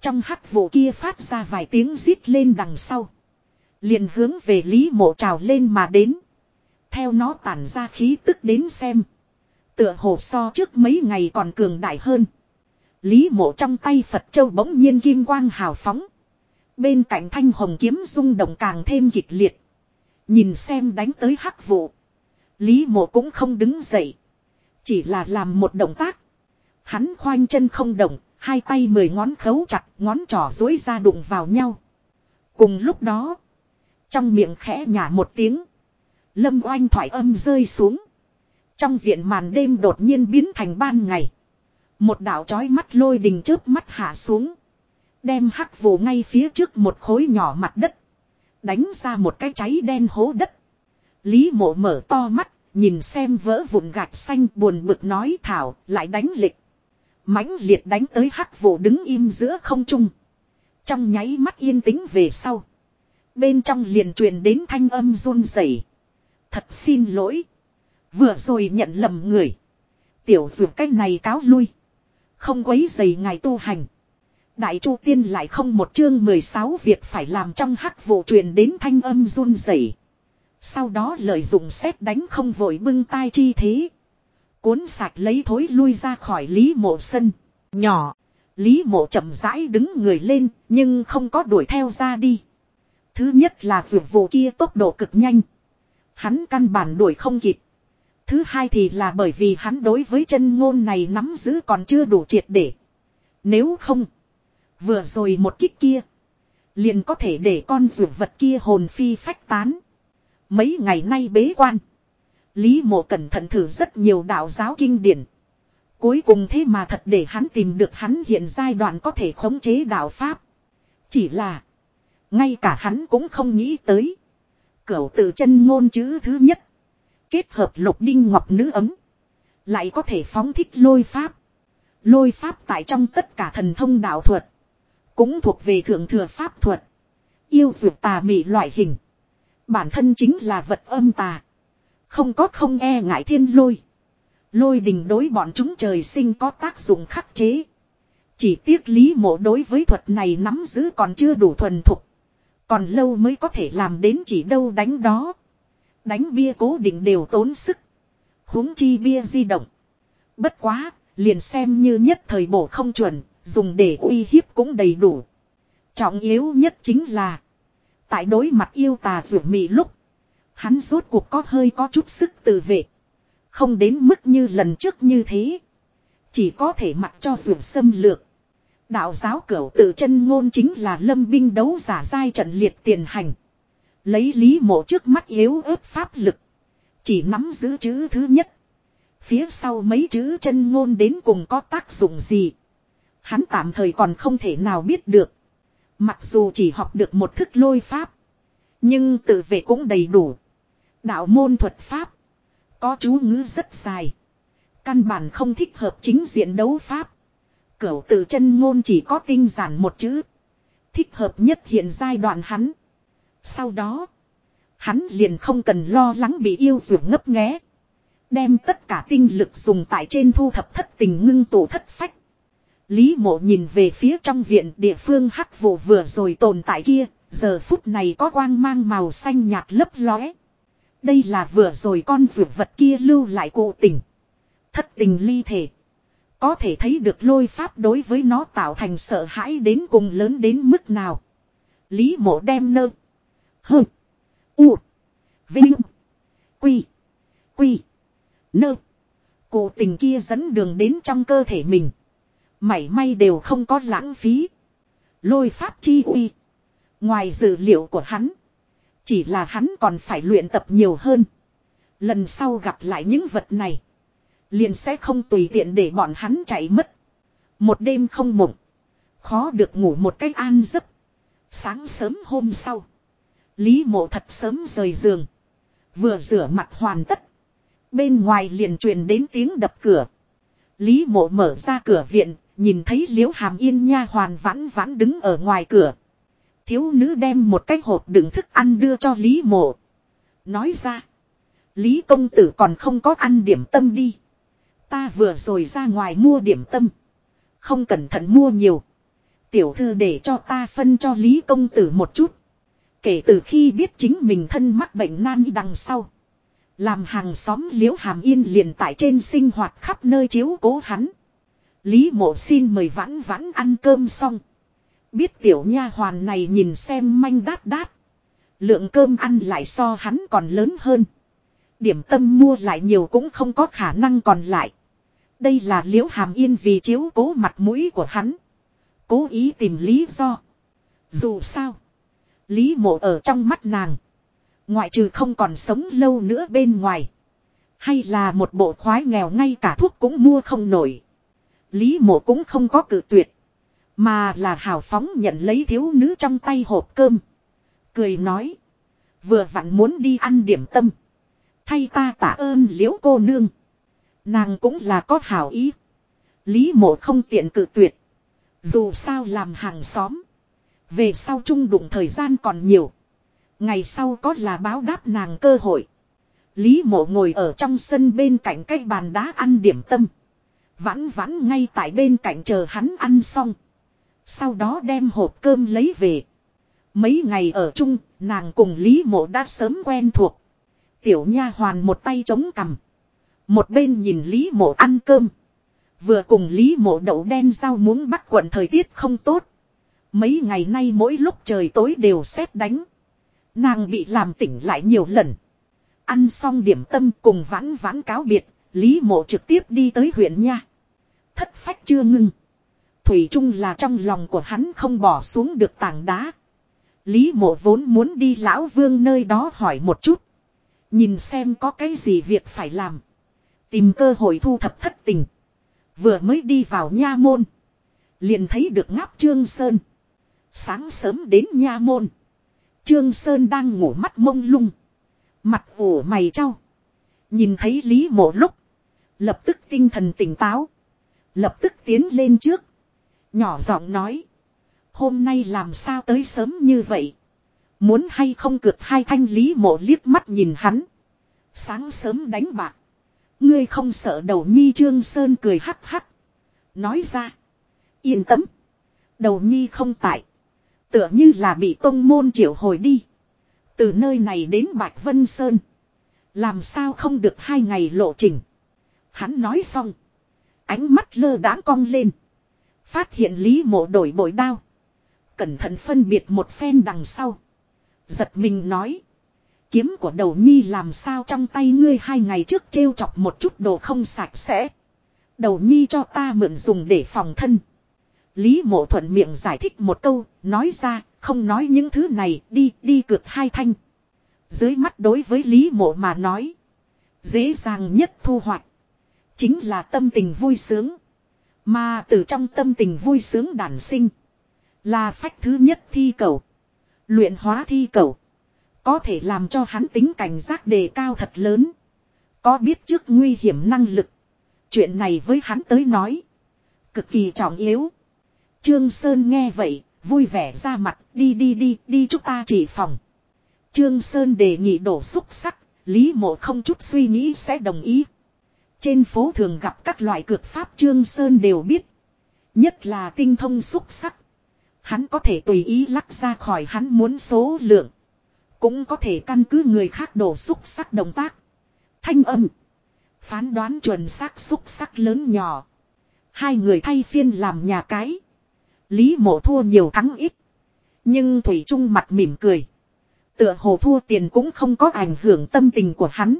Trong hắc vụ kia phát ra vài tiếng rít lên đằng sau. Liền hướng về Lý mộ trào lên mà đến. Theo nó tản ra khí tức đến xem. Tựa hồ so trước mấy ngày còn cường đại hơn. Lý mộ trong tay Phật Châu bỗng nhiên kim quang hào phóng. Bên cạnh thanh hồng kiếm rung động càng thêm kịch liệt. Nhìn xem đánh tới hắc vụ. Lý mộ cũng không đứng dậy. Chỉ là làm một động tác. Hắn khoanh chân không động, hai tay mười ngón khấu chặt, ngón trỏ dối ra đụng vào nhau. Cùng lúc đó, trong miệng khẽ nhả một tiếng. Lâm oanh thoại âm rơi xuống. Trong viện màn đêm đột nhiên biến thành ban ngày. Một đạo chói mắt lôi đình chớp mắt hạ xuống. Đem hắc vụ ngay phía trước một khối nhỏ mặt đất. Đánh ra một cái cháy đen hố đất. Lý mộ mở to mắt, nhìn xem vỡ vụn gạch xanh buồn bực nói thảo, lại đánh lịch. mãnh liệt đánh tới hắc vụ đứng im giữa không trung. Trong nháy mắt yên tĩnh về sau. Bên trong liền truyền đến thanh âm run rẩy. Thật xin lỗi. Vừa rồi nhận lầm người. Tiểu dù cách này cáo lui. Không quấy dày ngài tu hành. Đại Chu Tiên lại không một chương 16 việc phải làm trong hắc vụ truyền đến thanh âm run rẩy. Sau đó lợi dụng xét đánh không vội bưng tai chi thế. Cuốn sạch lấy thối lui ra khỏi Lý Mộ Sân. Nhỏ. Lý Mộ chậm rãi đứng người lên, nhưng không có đuổi theo ra đi. Thứ nhất là vượt vụ kia tốc độ cực nhanh. Hắn căn bản đuổi không kịp. Thứ hai thì là bởi vì hắn đối với chân ngôn này nắm giữ còn chưa đủ triệt để. Nếu không. Vừa rồi một kích kia. Liền có thể để con ruột vật kia hồn phi phách tán. Mấy ngày nay bế quan. Lý mộ cẩn thận thử rất nhiều đạo giáo kinh điển. Cuối cùng thế mà thật để hắn tìm được hắn hiện giai đoạn có thể khống chế đạo Pháp. Chỉ là. Ngay cả hắn cũng không nghĩ tới. Cửu tự chân ngôn chữ thứ nhất. Kết hợp lục đinh ngọc nữ ấm. Lại có thể phóng thích lôi pháp. Lôi pháp tại trong tất cả thần thông đạo thuật. Cũng thuộc về thượng thừa pháp thuật. Yêu dược tà mị loại hình. Bản thân chính là vật âm tà. Không có không e ngại thiên lôi. Lôi đình đối bọn chúng trời sinh có tác dụng khắc chế. Chỉ tiếc lý mộ đối với thuật này nắm giữ còn chưa đủ thuần thục. Còn lâu mới có thể làm đến chỉ đâu đánh đó. Đánh bia cố định đều tốn sức. huống chi bia di động. Bất quá, liền xem như nhất thời bổ không chuẩn, dùng để uy hiếp cũng đầy đủ. Trọng yếu nhất chính là, tại đối mặt yêu tà rửa mị lúc, hắn rốt cuộc có hơi có chút sức tự vệ. Không đến mức như lần trước như thế. Chỉ có thể mặc cho rượu xâm lược. Đạo giáo cửu tự chân ngôn chính là lâm binh đấu giả giai trận liệt tiền hành. Lấy lý mộ trước mắt yếu ớt pháp lực. Chỉ nắm giữ chữ thứ nhất. Phía sau mấy chữ chân ngôn đến cùng có tác dụng gì. Hắn tạm thời còn không thể nào biết được. Mặc dù chỉ học được một thức lôi pháp. Nhưng tự vệ cũng đầy đủ. Đạo môn thuật pháp. Có chú ngữ rất dài. Căn bản không thích hợp chính diện đấu pháp. Cửu tự chân ngôn chỉ có tinh giản một chữ. Thích hợp nhất hiện giai đoạn hắn. Sau đó. Hắn liền không cần lo lắng bị yêu dược ngấp nghé. Đem tất cả tinh lực dùng tại trên thu thập thất tình ngưng tụ thất phách. Lý mộ nhìn về phía trong viện địa phương hắc vụ vừa rồi tồn tại kia. Giờ phút này có quang mang màu xanh nhạt lấp lóe. Đây là vừa rồi con dược vật kia lưu lại cụ tình. Thất tình ly thể. Có thể thấy được lôi pháp đối với nó tạo thành sợ hãi đến cùng lớn đến mức nào. Lý mộ đem nơ. Hơ. U. Vinh. Quy. Quy. Nơ. Cụ tình kia dẫn đường đến trong cơ thể mình. Mảy may đều không có lãng phí. Lôi pháp chi uy. Ngoài dự liệu của hắn. Chỉ là hắn còn phải luyện tập nhiều hơn. Lần sau gặp lại những vật này. Liền sẽ không tùy tiện để bọn hắn chạy mất. Một đêm không mộng. Khó được ngủ một cách an giấc. Sáng sớm hôm sau. Lý mộ thật sớm rời giường. Vừa rửa mặt hoàn tất. Bên ngoài liền truyền đến tiếng đập cửa. Lý mộ mở ra cửa viện. Nhìn thấy liễu hàm yên nha hoàn vãn vãn đứng ở ngoài cửa. Thiếu nữ đem một cái hộp đựng thức ăn đưa cho Lý mộ. Nói ra. Lý công tử còn không có ăn điểm tâm đi. Ta vừa rồi ra ngoài mua điểm tâm. Không cẩn thận mua nhiều. Tiểu thư để cho ta phân cho Lý công tử một chút. Kể từ khi biết chính mình thân mắc bệnh nan đằng sau. Làm hàng xóm liễu hàm yên liền tại trên sinh hoạt khắp nơi chiếu cố hắn. Lý mộ xin mời vãn vãn ăn cơm xong. Biết tiểu nha hoàn này nhìn xem manh đát đát. Lượng cơm ăn lại so hắn còn lớn hơn. Điểm tâm mua lại nhiều cũng không có khả năng còn lại. Đây là liễu hàm yên vì chiếu cố mặt mũi của hắn. Cố ý tìm lý do. Dù sao. Lý mộ ở trong mắt nàng. Ngoại trừ không còn sống lâu nữa bên ngoài. Hay là một bộ khoái nghèo ngay cả thuốc cũng mua không nổi. Lý mộ cũng không có cự tuyệt. Mà là hào phóng nhận lấy thiếu nữ trong tay hộp cơm. Cười nói. Vừa vặn muốn đi ăn điểm tâm. Thay ta tạ ơn liễu cô nương. Nàng cũng là có hảo ý. Lý mộ không tiện cự tuyệt. Dù sao làm hàng xóm. Về sau chung đụng thời gian còn nhiều. Ngày sau có là báo đáp nàng cơ hội. Lý mộ ngồi ở trong sân bên cạnh cái bàn đá ăn điểm tâm. Vãn vãn ngay tại bên cạnh chờ hắn ăn xong. Sau đó đem hộp cơm lấy về. Mấy ngày ở chung, nàng cùng Lý mộ đã sớm quen thuộc. Tiểu nha hoàn một tay chống cằm. Một bên nhìn Lý mộ ăn cơm. Vừa cùng Lý mộ đậu đen rau muống bắt quận thời tiết không tốt. Mấy ngày nay mỗi lúc trời tối đều xét đánh. Nàng bị làm tỉnh lại nhiều lần. Ăn xong điểm tâm cùng vãn vãn cáo biệt, Lý mộ trực tiếp đi tới huyện nha. Thất phách chưa ngưng. Thủy chung là trong lòng của hắn không bỏ xuống được tảng đá. Lý mộ vốn muốn đi lão vương nơi đó hỏi một chút. Nhìn xem có cái gì việc phải làm. Tìm cơ hội thu thập thất tình. Vừa mới đi vào nha môn. Liền thấy được ngáp Trương Sơn. Sáng sớm đến nha môn. Trương Sơn đang ngủ mắt mông lung. Mặt ủ mày trao. Nhìn thấy Lý mộ lúc. Lập tức tinh thần tỉnh táo. Lập tức tiến lên trước. Nhỏ giọng nói. Hôm nay làm sao tới sớm như vậy. Muốn hay không cược hai thanh Lý mộ liếc mắt nhìn hắn. Sáng sớm đánh bạc. Ngươi không sợ đầu nhi Trương Sơn cười hắc hắc. Nói ra. Yên tâm. Đầu nhi không tại. Tựa như là bị tông môn triệu hồi đi. Từ nơi này đến Bạch Vân Sơn. Làm sao không được hai ngày lộ trình. Hắn nói xong. Ánh mắt lơ đãng cong lên. Phát hiện Lý mộ đổi bội đao. Cẩn thận phân biệt một phen đằng sau. Giật mình nói. Kiếm của đầu nhi làm sao trong tay ngươi hai ngày trước trêu chọc một chút đồ không sạch sẽ. Đầu nhi cho ta mượn dùng để phòng thân. Lý mộ thuận miệng giải thích một câu, nói ra, không nói những thứ này, đi, đi cược hai thanh. Dưới mắt đối với Lý mộ mà nói, dễ dàng nhất thu hoạch. Chính là tâm tình vui sướng. Mà từ trong tâm tình vui sướng đản sinh. Là phách thứ nhất thi cầu. Luyện hóa thi cầu. Có thể làm cho hắn tính cảnh giác đề cao thật lớn. Có biết trước nguy hiểm năng lực. Chuyện này với hắn tới nói. Cực kỳ trọng yếu. Trương Sơn nghe vậy, vui vẻ ra mặt, đi đi đi, đi chúng ta chỉ phòng. Trương Sơn đề nghị đổ xúc sắc, Lý Mộ không chút suy nghĩ sẽ đồng ý. Trên phố thường gặp các loại cược pháp Trương Sơn đều biết. Nhất là tinh thông xúc sắc. Hắn có thể tùy ý lắc ra khỏi hắn muốn số lượng. Cũng có thể căn cứ người khác đổ xúc sắc động tác. Thanh âm. Phán đoán chuẩn xác xúc sắc lớn nhỏ. Hai người thay phiên làm nhà cái. Lý mộ thua nhiều thắng ít. Nhưng Thủy Trung mặt mỉm cười. Tựa hồ thua tiền cũng không có ảnh hưởng tâm tình của hắn.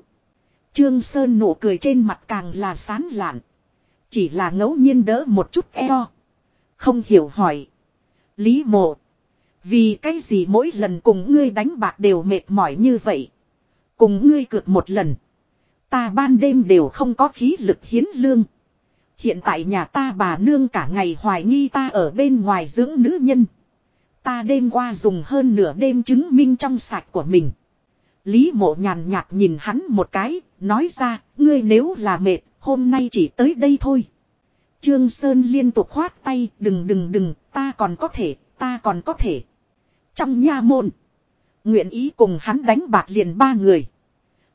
Trương Sơn nụ cười trên mặt càng là sán lạn. Chỉ là ngẫu nhiên đỡ một chút eo. Không hiểu hỏi. Lý mộ. Vì cái gì mỗi lần cùng ngươi đánh bạc đều mệt mỏi như vậy. Cùng ngươi cược một lần. Ta ban đêm đều không có khí lực hiến lương. Hiện tại nhà ta bà nương cả ngày hoài nghi ta ở bên ngoài dưỡng nữ nhân. Ta đêm qua dùng hơn nửa đêm chứng minh trong sạch của mình. Lý mộ nhàn nhạt nhìn hắn một cái, nói ra, ngươi nếu là mệt, hôm nay chỉ tới đây thôi. Trương Sơn liên tục khoát tay, đừng đừng đừng, ta còn có thể, ta còn có thể. Trong nha môn, nguyện ý cùng hắn đánh bạc liền ba người.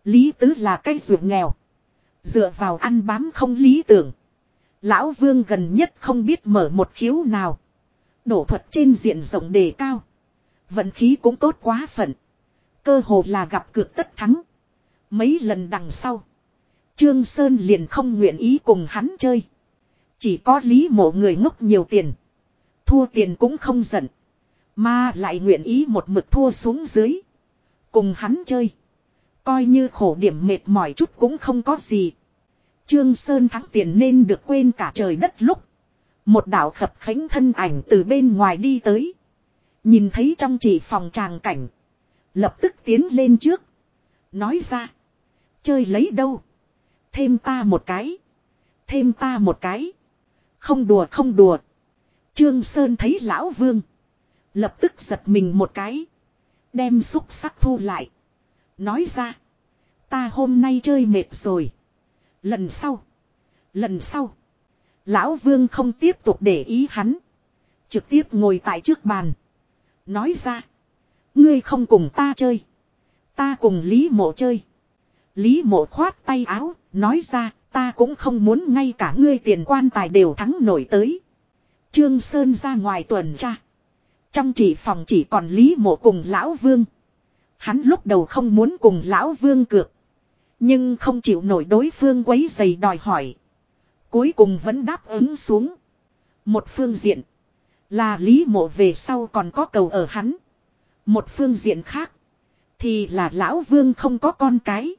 Lý tứ là cái ruột nghèo. Dựa vào ăn bám không lý tưởng. Lão vương gần nhất không biết mở một khiếu nào. Đổ thuật trên diện rộng đề cao. Vận khí cũng tốt quá phận. Cơ hồ là gặp cược tất thắng. Mấy lần đằng sau. Trương Sơn liền không nguyện ý cùng hắn chơi. Chỉ có lý mộ người ngốc nhiều tiền. Thua tiền cũng không giận. Mà lại nguyện ý một mực thua xuống dưới. Cùng hắn chơi. Coi như khổ điểm mệt mỏi chút cũng không có gì. Trương Sơn thắng tiền nên được quên cả trời đất lúc. Một đạo khập khánh thân ảnh từ bên ngoài đi tới. Nhìn thấy trong chỉ phòng tràng cảnh. Lập tức tiến lên trước. Nói ra. Chơi lấy đâu. Thêm ta một cái. Thêm ta một cái. Không đùa không đùa. Trương Sơn thấy lão vương. Lập tức giật mình một cái. Đem xúc sắc thu lại. Nói ra. Ta hôm nay chơi mệt rồi. Lần sau. Lần sau. Lão Vương không tiếp tục để ý hắn. Trực tiếp ngồi tại trước bàn. Nói ra. Ngươi không cùng ta chơi. Ta cùng Lý mộ chơi. Lý mộ khoát tay áo. Nói ra, ta cũng không muốn ngay cả ngươi tiền quan tài đều thắng nổi tới. Trương Sơn ra ngoài tuần tra. Trong chỉ phòng chỉ còn Lý mộ cùng Lão Vương. Hắn lúc đầu không muốn cùng Lão Vương cược. Nhưng không chịu nổi đối phương quấy giày đòi hỏi. Cuối cùng vẫn đáp ứng xuống. Một phương diện. Là Lý mộ về sau còn có cầu ở hắn. Một phương diện khác. Thì là Lão Vương không có con cái.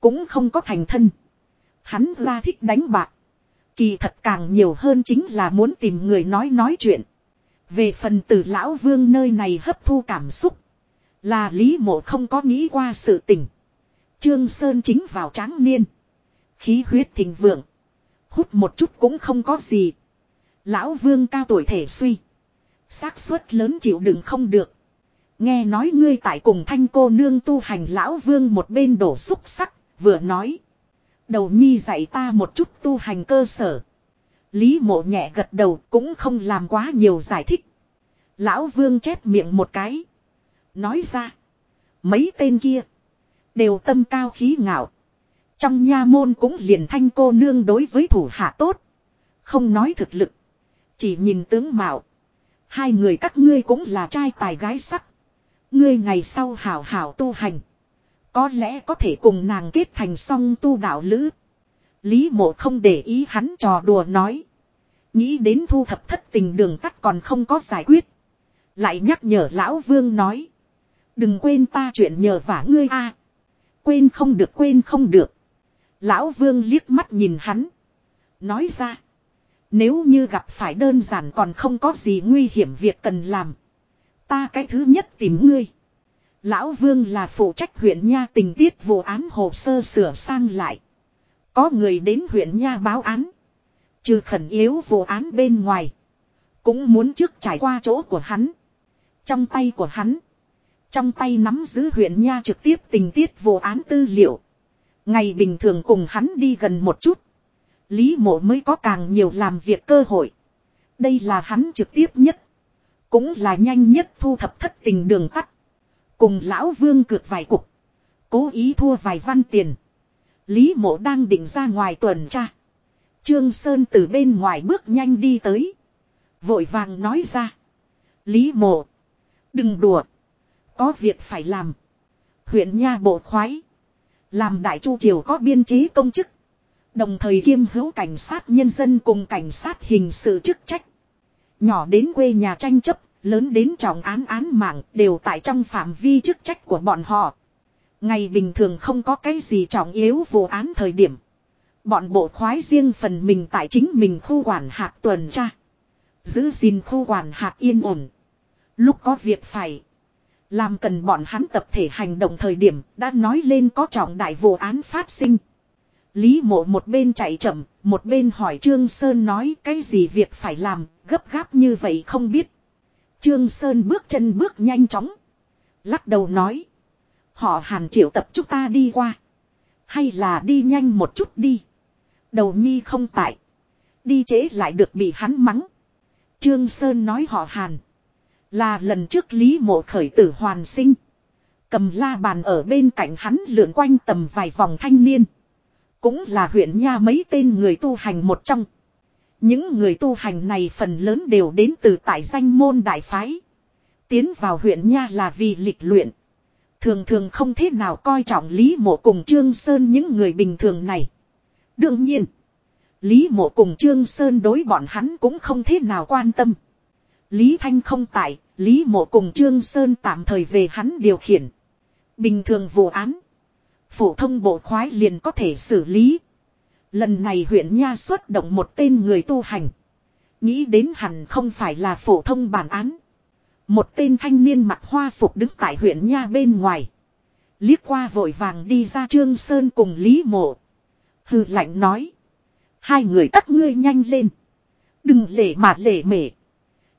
Cũng không có thành thân. Hắn ra thích đánh bạc. Kỳ thật càng nhiều hơn chính là muốn tìm người nói nói chuyện. Về phần từ lão vương nơi này hấp thu cảm xúc. Là lý mộ không có nghĩ qua sự tình. Trương Sơn chính vào tráng niên. Khí huyết thịnh vượng. Hút một chút cũng không có gì. Lão vương cao tuổi thể suy. xác suất lớn chịu đựng không được. Nghe nói ngươi tại cùng thanh cô nương tu hành lão vương một bên đổ xúc sắc, vừa nói. Đầu nhi dạy ta một chút tu hành cơ sở. Lý mộ nhẹ gật đầu cũng không làm quá nhiều giải thích. Lão vương chép miệng một cái. Nói ra. Mấy tên kia. Đều tâm cao khí ngạo. Trong nha môn cũng liền thanh cô nương đối với thủ hạ tốt. Không nói thực lực. Chỉ nhìn tướng mạo. Hai người các ngươi cũng là trai tài gái sắc. Ngươi ngày sau hảo hảo tu hành. Có lẽ có thể cùng nàng kết thành song tu đạo lữ. Lý mộ không để ý hắn trò đùa nói. Nghĩ đến thu thập thất tình đường tắt còn không có giải quyết. Lại nhắc nhở lão vương nói. Đừng quên ta chuyện nhờ vả ngươi a Quên không được, quên không được. Lão vương liếc mắt nhìn hắn. Nói ra. Nếu như gặp phải đơn giản còn không có gì nguy hiểm việc cần làm. Ta cái thứ nhất tìm ngươi. Lão Vương là phụ trách huyện Nha tình tiết vụ án hồ sơ sửa sang lại. Có người đến huyện Nha báo án. Trừ khẩn yếu vụ án bên ngoài. Cũng muốn trước trải qua chỗ của hắn. Trong tay của hắn. Trong tay nắm giữ huyện Nha trực tiếp tình tiết vô án tư liệu. Ngày bình thường cùng hắn đi gần một chút. Lý mộ mới có càng nhiều làm việc cơ hội. Đây là hắn trực tiếp nhất. Cũng là nhanh nhất thu thập thất tình đường tắt. Cùng lão vương cược vài cục. Cố ý thua vài văn tiền. Lý mộ đang định ra ngoài tuần tra. Trương Sơn từ bên ngoài bước nhanh đi tới. Vội vàng nói ra. Lý mộ. Đừng đùa. Có việc phải làm. Huyện Nha Bộ khoái. Làm đại chu triều có biên chế công chức. Đồng thời kiêm hữu cảnh sát nhân dân cùng cảnh sát hình sự chức trách. Nhỏ đến quê nhà tranh chấp, lớn đến trọng án án mạng đều tại trong phạm vi chức trách của bọn họ. Ngày bình thường không có cái gì trọng yếu vụ án thời điểm. Bọn bộ khoái riêng phần mình tại chính mình khu quản hạt tuần tra. Giữ gìn khu quản hạt yên ổn. Lúc có việc phải. Làm cần bọn hắn tập thể hành động thời điểm đã nói lên có trọng đại vụ án phát sinh. Lý mộ một bên chạy chậm, một bên hỏi Trương Sơn nói cái gì việc phải làm, gấp gáp như vậy không biết. Trương Sơn bước chân bước nhanh chóng. Lắc đầu nói. Họ hàn triệu tập chúng ta đi qua. Hay là đi nhanh một chút đi. Đầu nhi không tại. Đi chế lại được bị hắn mắng. Trương Sơn nói họ hàn. Là lần trước Lý Mộ khởi tử hoàn sinh. Cầm la bàn ở bên cạnh hắn lượn quanh tầm vài vòng thanh niên. Cũng là huyện nha mấy tên người tu hành một trong. Những người tu hành này phần lớn đều đến từ tại danh môn đại phái. Tiến vào huyện Nha là vì lịch luyện. Thường thường không thế nào coi trọng Lý Mộ cùng Trương Sơn những người bình thường này. Đương nhiên, Lý Mộ cùng Trương Sơn đối bọn hắn cũng không thế nào quan tâm. Lý Thanh không tại, Lý Mộ cùng Trương Sơn tạm thời về hắn điều khiển. Bình thường vụ án, phổ thông bộ khoái liền có thể xử lý. Lần này huyện Nha xuất động một tên người tu hành. Nghĩ đến hẳn không phải là phổ thông bản án. Một tên thanh niên mặt hoa phục đứng tại huyện Nha bên ngoài. Liếc qua vội vàng đi ra Trương Sơn cùng Lý Mộ. Hừ lạnh nói. Hai người các ngươi nhanh lên. Đừng lệ mà lệ mệt.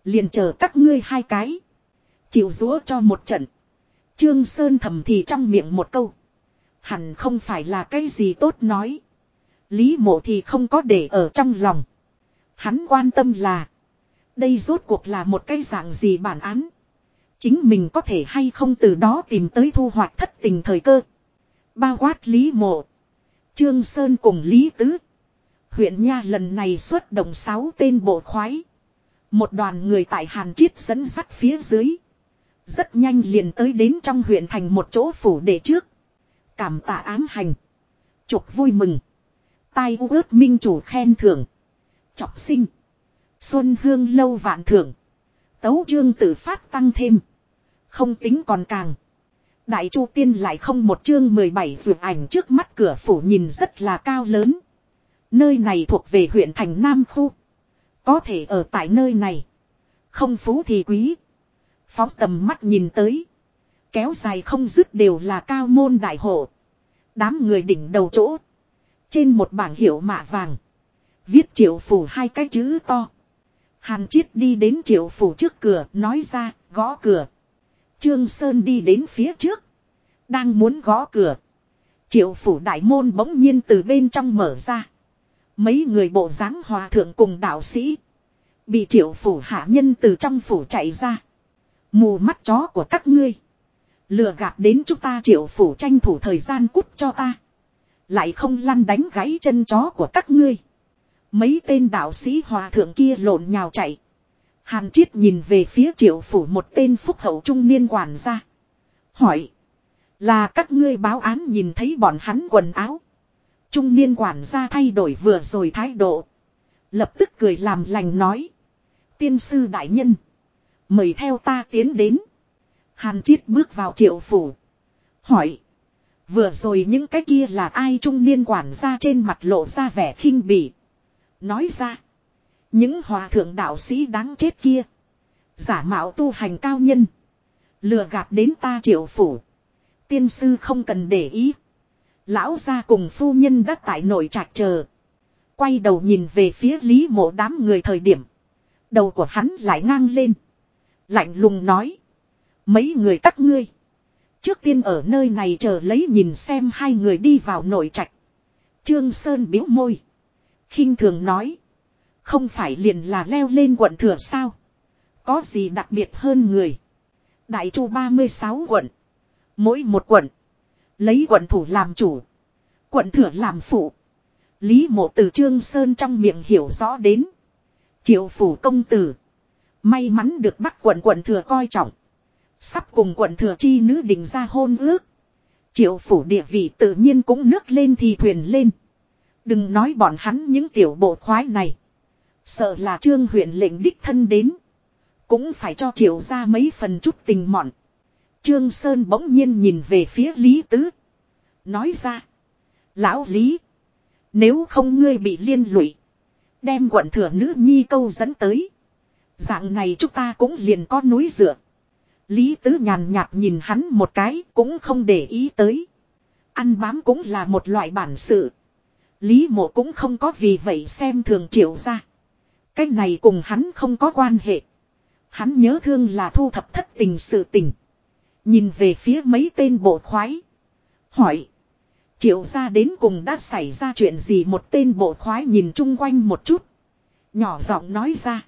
Liền chờ các ngươi hai cái. Chịu rúa cho một trận. Trương Sơn thầm thì trong miệng một câu. Hẳn không phải là cái gì tốt nói. Lý mộ thì không có để ở trong lòng. Hắn quan tâm là. Đây rốt cuộc là một cái dạng gì bản án. Chính mình có thể hay không từ đó tìm tới thu hoạch thất tình thời cơ. Bao quát Lý mộ. Trương Sơn cùng Lý Tứ. Huyện Nha lần này xuất động 6 tên bộ khoái. Một đoàn người tại Hàn Chiết dẫn sắt phía dưới. Rất nhanh liền tới đến trong huyện thành một chỗ phủ để trước. Cảm tạ ám hành. chục vui mừng. Tai u ước minh chủ khen thưởng. Chọc sinh. Xuân hương lâu vạn thưởng. Tấu chương tự phát tăng thêm. Không tính còn càng. Đại Chu Tiên lại không một chương 17 dược ảnh trước mắt cửa phủ nhìn rất là cao lớn. Nơi này thuộc về huyện thành Nam Khu. Có thể ở tại nơi này. Không phú thì quý. Phóng tầm mắt nhìn tới. Kéo dài không dứt đều là cao môn đại hộ. Đám người đỉnh đầu chỗ. Trên một bảng hiệu mạ vàng. Viết triệu phủ hai cái chữ to. Hàn Chiết đi đến triệu phủ trước cửa, nói ra, gõ cửa. Trương Sơn đi đến phía trước. Đang muốn gõ cửa. Triệu phủ đại môn bỗng nhiên từ bên trong mở ra. Mấy người bộ dáng hòa thượng cùng đạo sĩ. Bị triệu phủ hạ nhân từ trong phủ chạy ra. Mù mắt chó của các ngươi. Lừa gạt đến chúng ta triệu phủ tranh thủ thời gian cút cho ta. Lại không lăn đánh gãy chân chó của các ngươi. Mấy tên đạo sĩ hòa thượng kia lộn nhào chạy. Hàn Triết nhìn về phía triệu phủ một tên phúc hậu trung niên quản gia. Hỏi. Là các ngươi báo án nhìn thấy bọn hắn quần áo. Trung niên quản gia thay đổi vừa rồi thái độ. Lập tức cười làm lành nói. Tiên sư đại nhân. Mời theo ta tiến đến. Hàn Triết bước vào triệu phủ. Hỏi. Vừa rồi những cái kia là ai trung niên quản gia trên mặt lộ ra vẻ khinh bỉ. Nói ra. Những hòa thượng đạo sĩ đáng chết kia. Giả mạo tu hành cao nhân. Lừa gạt đến ta triệu phủ. Tiên sư không cần để ý. Lão gia cùng phu nhân đã tại nội trạch chờ. Quay đầu nhìn về phía lý mộ đám người thời điểm. Đầu của hắn lại ngang lên. Lạnh lùng nói. Mấy người các ngươi. Trước tiên ở nơi này chờ lấy nhìn xem hai người đi vào nội trạch. Trương Sơn biếu môi. khinh thường nói. Không phải liền là leo lên quận thừa sao. Có gì đặc biệt hơn người. Đại chu 36 quận. Mỗi một quận. Lấy quận thủ làm chủ. Quận thừa làm phụ. Lý mộ từ Trương Sơn trong miệng hiểu rõ đến. Triệu phủ công tử. May mắn được bắt quận quận thừa coi trọng. Sắp cùng quận thừa chi nữ định ra hôn ước. Triệu phủ địa vị tự nhiên cũng nước lên thì thuyền lên. Đừng nói bọn hắn những tiểu bộ khoái này. Sợ là trương huyện lệnh đích thân đến. Cũng phải cho triệu ra mấy phần chút tình mọn. Trương Sơn bỗng nhiên nhìn về phía Lý Tứ. Nói ra. Lão Lý. Nếu không ngươi bị liên lụy. Đem quận thừa nữ nhi câu dẫn tới. Dạng này chúng ta cũng liền có núi dựa. Lý Tứ nhàn nhạt nhìn hắn một cái cũng không để ý tới. Ăn bám cũng là một loại bản sự. Lý mộ cũng không có vì vậy xem thường triệu ra. Cái này cùng hắn không có quan hệ. Hắn nhớ thương là thu thập thất tình sự tình. Nhìn về phía mấy tên bộ khoái. Hỏi. Triệu ra đến cùng đã xảy ra chuyện gì một tên bộ khoái nhìn chung quanh một chút. Nhỏ giọng nói ra.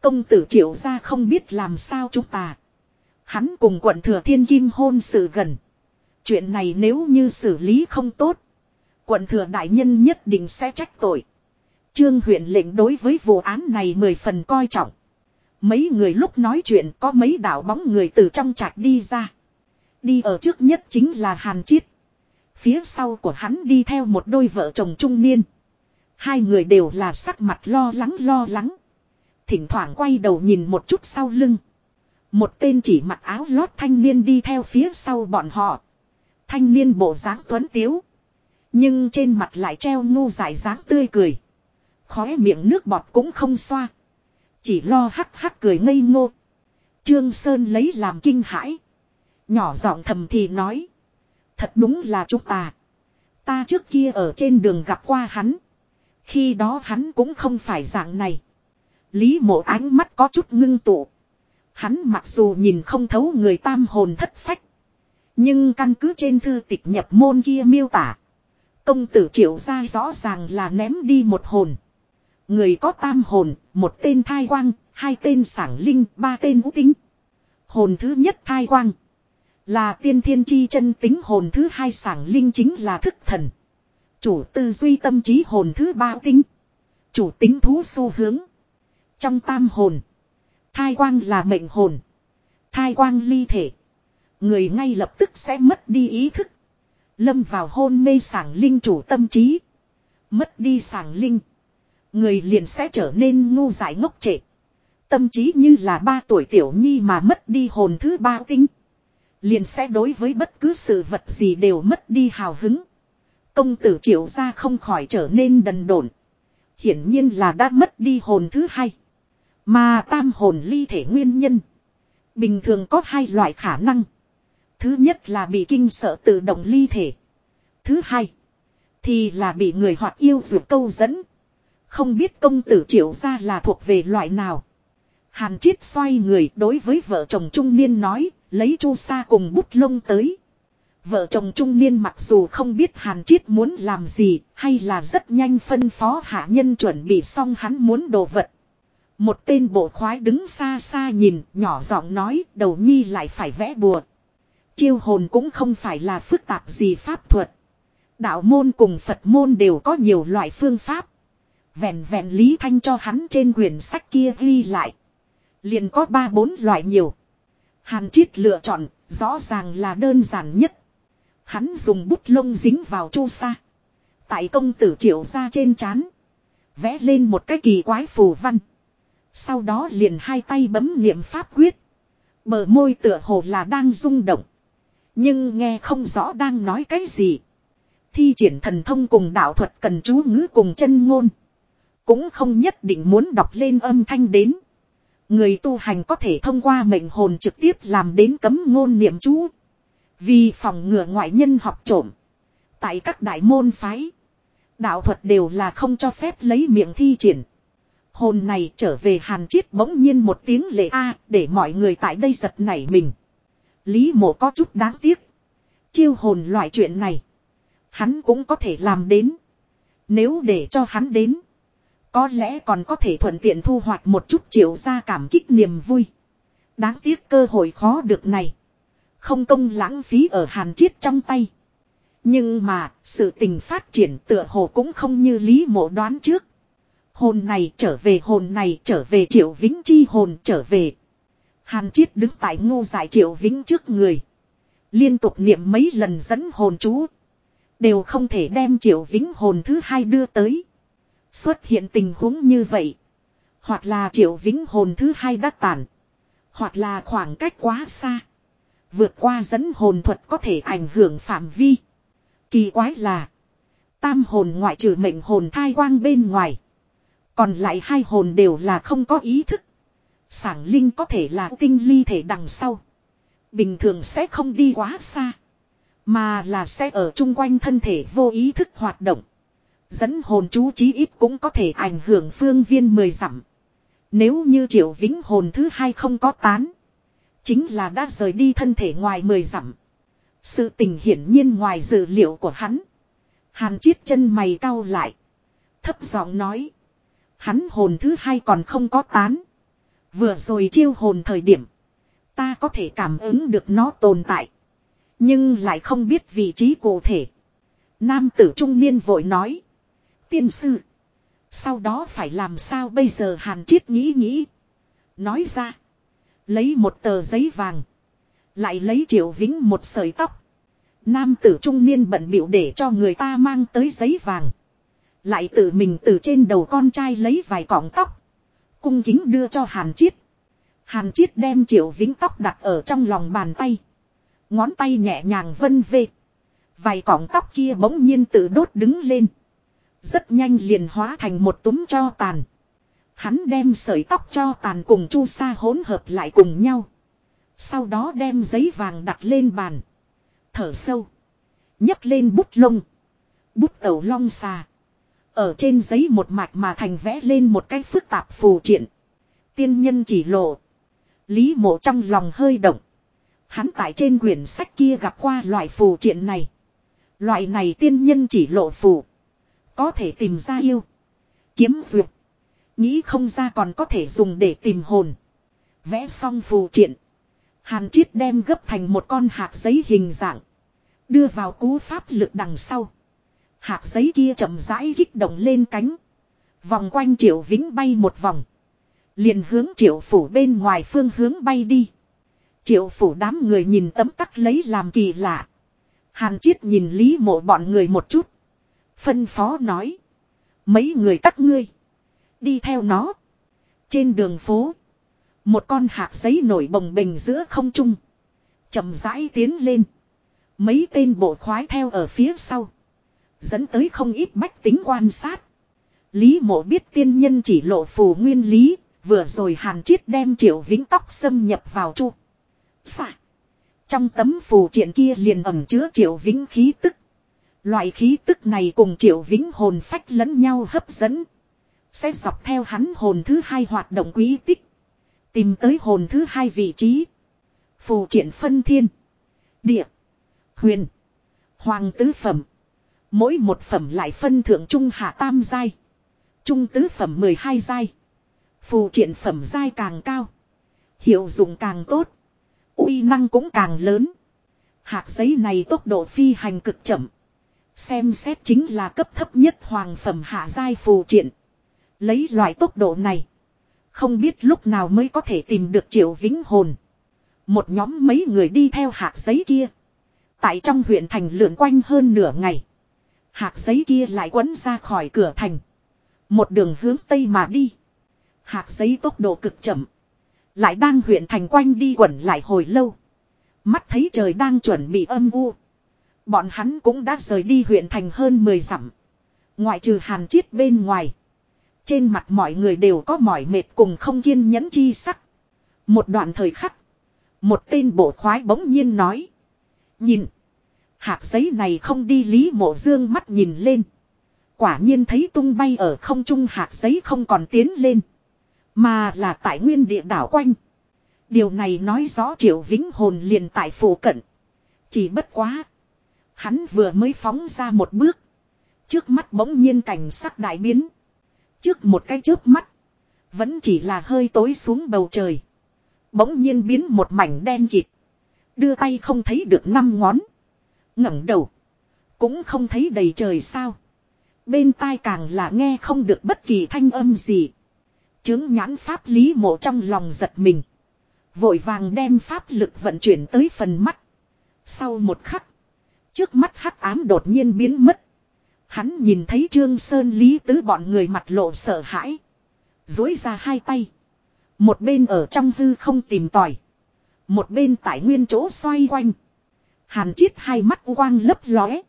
Công tử triệu ra không biết làm sao chúng ta. Hắn cùng quận thừa thiên kim hôn sự gần. Chuyện này nếu như xử lý không tốt. Quận thừa đại nhân nhất định sẽ trách tội. Trương huyện lệnh đối với vụ án này mười phần coi trọng. Mấy người lúc nói chuyện có mấy đạo bóng người từ trong trạch đi ra. Đi ở trước nhất chính là Hàn Chiết. Phía sau của hắn đi theo một đôi vợ chồng trung niên. Hai người đều là sắc mặt lo lắng lo lắng. Thỉnh thoảng quay đầu nhìn một chút sau lưng. Một tên chỉ mặc áo lót thanh niên đi theo phía sau bọn họ. Thanh niên bộ dáng tuấn tiếu. Nhưng trên mặt lại treo ngu dài dáng tươi cười. Khóe miệng nước bọt cũng không xoa. Chỉ lo hắc hắc cười ngây ngô. Trương Sơn lấy làm kinh hãi. Nhỏ giọng thầm thì nói. Thật đúng là chúng ta. Ta trước kia ở trên đường gặp qua hắn. Khi đó hắn cũng không phải dạng này. Lý mộ ánh mắt có chút ngưng tụ. Hắn mặc dù nhìn không thấu người tam hồn thất phách. Nhưng căn cứ trên thư tịch nhập môn kia miêu tả. Công tử triệu ra rõ ràng là ném đi một hồn. Người có tam hồn, một tên thai quang, hai tên sảng linh, ba tên ngũ tính. Hồn thứ nhất thai quang. Là tiên thiên chi chân tính hồn thứ hai sảng linh chính là thức thần. Chủ tư duy tâm trí hồn thứ ba tính. Chủ tính thú xu hướng. Trong tam hồn. Thai quang là mệnh hồn. Thai quang ly thể. Người ngay lập tức sẽ mất đi ý thức. Lâm vào hôn mê sảng linh chủ tâm trí. Mất đi sảng linh. Người liền sẽ trở nên ngu dại ngốc trệ. Tâm trí như là ba tuổi tiểu nhi mà mất đi hồn thứ ba kinh, Liền sẽ đối với bất cứ sự vật gì đều mất đi hào hứng. Công tử triệu ra không khỏi trở nên đần độn. Hiển nhiên là đã mất đi hồn thứ hai. Mà tam hồn ly thể nguyên nhân. Bình thường có hai loại khả năng. Thứ nhất là bị kinh sợ tự động ly thể. Thứ hai. Thì là bị người hoặc yêu dược câu dẫn. Không biết công tử triệu ra là thuộc về loại nào. Hàn Triết xoay người đối với vợ chồng trung niên nói, lấy chu sa cùng bút lông tới. Vợ chồng trung niên mặc dù không biết Hàn Triết muốn làm gì, hay là rất nhanh phân phó hạ nhân chuẩn bị xong hắn muốn đồ vật. Một tên bộ khoái đứng xa xa nhìn, nhỏ giọng nói, đầu nhi lại phải vẽ bùa. Chiêu hồn cũng không phải là phức tạp gì pháp thuật. Đạo môn cùng Phật môn đều có nhiều loại phương pháp. Vẹn vẹn Lý Thanh cho hắn trên quyển sách kia ghi lại. Liền có ba bốn loại nhiều. Hàn Triết lựa chọn, rõ ràng là đơn giản nhất. Hắn dùng bút lông dính vào chu sa. Tại công tử triệu ra trên chán. Vẽ lên một cái kỳ quái phù văn. Sau đó liền hai tay bấm niệm pháp quyết. Bờ môi tựa hồ là đang rung động. Nhưng nghe không rõ đang nói cái gì. Thi triển thần thông cùng đạo thuật cần chú ngữ cùng chân ngôn. Cũng không nhất định muốn đọc lên âm thanh đến. Người tu hành có thể thông qua mệnh hồn trực tiếp làm đến cấm ngôn niệm chú. Vì phòng ngừa ngoại nhân học trộm. Tại các đại môn phái. Đạo thuật đều là không cho phép lấy miệng thi triển. Hồn này trở về hàn chiết bỗng nhiên một tiếng lệ a, để mọi người tại đây giật nảy mình. Lý mộ có chút đáng tiếc. Chiêu hồn loại chuyện này. Hắn cũng có thể làm đến. Nếu để cho hắn đến. Có lẽ còn có thể thuận tiện thu hoạch một chút triệu ra cảm kích niềm vui. Đáng tiếc cơ hội khó được này. Không công lãng phí ở hàn chiết trong tay. Nhưng mà, sự tình phát triển tựa hồ cũng không như lý mộ đoán trước. Hồn này trở về hồn này trở về triệu vĩnh chi hồn trở về. Hàn chiết đứng tại ngô giải triệu vĩnh trước người. Liên tục niệm mấy lần dẫn hồn chú. Đều không thể đem triệu vĩnh hồn thứ hai đưa tới. Xuất hiện tình huống như vậy. Hoặc là triệu vĩnh hồn thứ hai đã tản. Hoặc là khoảng cách quá xa. Vượt qua dẫn hồn thuật có thể ảnh hưởng phạm vi. Kỳ quái là. Tam hồn ngoại trừ mệnh hồn thai quang bên ngoài. Còn lại hai hồn đều là không có ý thức. Sảng linh có thể là tinh ly thể đằng sau. Bình thường sẽ không đi quá xa. Mà là sẽ ở chung quanh thân thể vô ý thức hoạt động. Dẫn hồn chú chí ít cũng có thể ảnh hưởng phương viên mười dặm. Nếu như triệu vĩnh hồn thứ hai không có tán. Chính là đã rời đi thân thể ngoài mười dặm. Sự tình hiển nhiên ngoài dự liệu của hắn. Hàn chiết chân mày cau lại. Thấp giọng nói. Hắn hồn thứ hai còn không có tán. Vừa rồi chiêu hồn thời điểm. Ta có thể cảm ứng được nó tồn tại. Nhưng lại không biết vị trí cụ thể. Nam tử trung niên vội nói. Tiên sư. Sau đó phải làm sao bây giờ hàn triết nghĩ nghĩ. Nói ra. Lấy một tờ giấy vàng. Lại lấy triệu vĩnh một sợi tóc. Nam tử trung niên bận biểu để cho người ta mang tới giấy vàng. Lại tự mình từ trên đầu con trai lấy vài cọng tóc. Cung kính đưa cho Hàn Chiết. Hàn Chiết đem triệu vĩnh tóc đặt ở trong lòng bàn tay. Ngón tay nhẹ nhàng vân về. Vài cọng tóc kia bỗng nhiên tự đốt đứng lên. Rất nhanh liền hóa thành một túm cho tàn. Hắn đem sợi tóc cho tàn cùng chu sa hỗn hợp lại cùng nhau. Sau đó đem giấy vàng đặt lên bàn. Thở sâu. nhấc lên bút lông. Bút tẩu long xà. Ở trên giấy một mạch mà thành vẽ lên một cái phức tạp phù triện. Tiên nhân chỉ lộ. Lý mộ trong lòng hơi động. Hắn tại trên quyển sách kia gặp qua loại phù triện này. Loại này tiên nhân chỉ lộ phù. Có thể tìm ra yêu. Kiếm duyệt. Nghĩ không ra còn có thể dùng để tìm hồn. Vẽ xong phù triện. Hàn Chiết đem gấp thành một con hạt giấy hình dạng. Đưa vào cú pháp lực đằng sau. Hạt giấy kia chậm rãi kích động lên cánh. Vòng quanh triệu vĩnh bay một vòng. Liền hướng triệu phủ bên ngoài phương hướng bay đi. Triệu phủ đám người nhìn tấm tắc lấy làm kỳ lạ. Hàn Chiết nhìn Lý mộ bọn người một chút. Phân phó nói. Mấy người các ngươi. Đi theo nó. Trên đường phố. Một con hạt giấy nổi bồng bềnh giữa không trung. chậm rãi tiến lên. Mấy tên bộ khoái theo ở phía sau. Dẫn tới không ít bách tính quan sát. Lý mộ biết tiên nhân chỉ lộ phù nguyên lý. Vừa rồi hàn Triết đem triệu vĩnh tóc xâm nhập vào chu. Xạ. Trong tấm phù triện kia liền ẩm chứa triệu vĩnh khí tức. Loại khí tức này cùng triệu vĩnh hồn phách lẫn nhau hấp dẫn. Sẽ dọc theo hắn hồn thứ hai hoạt động quý tích. Tìm tới hồn thứ hai vị trí. Phù triển phân thiên. Địa. Huyền. Hoàng tứ phẩm. Mỗi một phẩm lại phân thượng trung hạ tam giai. Trung tứ phẩm 12 giai. Phù triển phẩm giai càng cao. Hiệu dụng càng tốt. uy năng cũng càng lớn. Hạt giấy này tốc độ phi hành cực chậm. Xem xét chính là cấp thấp nhất hoàng phẩm hạ giai phù triện. Lấy loại tốc độ này. Không biết lúc nào mới có thể tìm được triệu vĩnh hồn. Một nhóm mấy người đi theo hạt giấy kia. Tại trong huyện thành lượn quanh hơn nửa ngày. Hạt giấy kia lại quấn ra khỏi cửa thành. Một đường hướng tây mà đi. Hạt giấy tốc độ cực chậm. Lại đang huyện thành quanh đi quẩn lại hồi lâu. Mắt thấy trời đang chuẩn bị âm u. Bọn hắn cũng đã rời đi huyện thành hơn 10 dặm. Ngoại trừ hàn chiết bên ngoài. Trên mặt mọi người đều có mỏi mệt cùng không kiên nhẫn chi sắc. Một đoạn thời khắc. Một tên bộ khoái bỗng nhiên nói. Nhìn. Hạt giấy này không đi lý mộ dương mắt nhìn lên. Quả nhiên thấy tung bay ở không trung hạt giấy không còn tiến lên. Mà là tại nguyên địa đảo quanh. Điều này nói rõ triệu vĩnh hồn liền tại phủ cận. Chỉ bất quá. Hắn vừa mới phóng ra một bước. Trước mắt bỗng nhiên cảnh sắc đại biến. Trước một cái chớp mắt. Vẫn chỉ là hơi tối xuống bầu trời. Bỗng nhiên biến một mảnh đen kịt. Đưa tay không thấy được năm ngón. ngẩng đầu. Cũng không thấy đầy trời sao. Bên tai càng là nghe không được bất kỳ thanh âm gì. Chứng nhãn pháp lý mộ trong lòng giật mình. Vội vàng đem pháp lực vận chuyển tới phần mắt. Sau một khắc. Trước mắt hắc ám đột nhiên biến mất. Hắn nhìn thấy Trương Sơn Lý Tứ bọn người mặt lộ sợ hãi. Dối ra hai tay. Một bên ở trong hư không tìm tòi. Một bên tại nguyên chỗ xoay quanh. Hàn chiết hai mắt quang lấp lóe.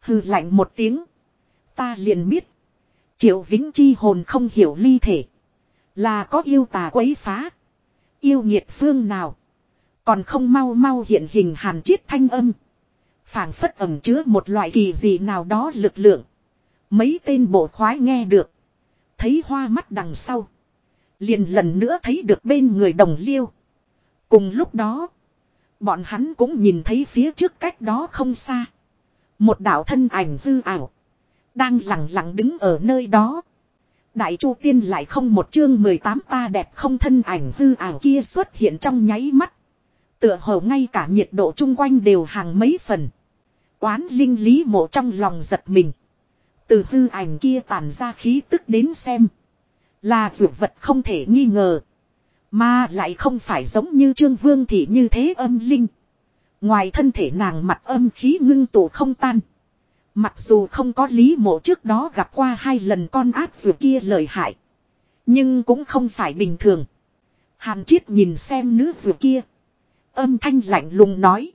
Hư lạnh một tiếng. Ta liền biết. Triệu Vĩnh Chi hồn không hiểu ly thể. Là có yêu tà quấy phá. Yêu nhiệt phương nào. Còn không mau mau hiện hình hàn chiết thanh âm phảng phất ẩm chứa một loại kỳ gì nào đó lực lượng. Mấy tên bộ khoái nghe được. Thấy hoa mắt đằng sau. Liền lần nữa thấy được bên người đồng liêu. Cùng lúc đó. Bọn hắn cũng nhìn thấy phía trước cách đó không xa. Một đạo thân ảnh hư ảo. Đang lặng lặng đứng ở nơi đó. Đại Chu Tiên lại không một chương 18 ta đẹp không thân ảnh hư ảo kia xuất hiện trong nháy mắt. Tựa hồ ngay cả nhiệt độ chung quanh đều hàng mấy phần. Oán linh lý mộ trong lòng giật mình. Từ hư ảnh kia tản ra khí tức đến xem. Là dụ vật không thể nghi ngờ. Mà lại không phải giống như trương vương thị như thế âm linh. Ngoài thân thể nàng mặt âm khí ngưng tụ không tan. Mặc dù không có lý mộ trước đó gặp qua hai lần con ác dụ kia lợi hại. Nhưng cũng không phải bình thường. Hàn triết nhìn xem nữ dụ kia. Âm thanh lạnh lùng nói.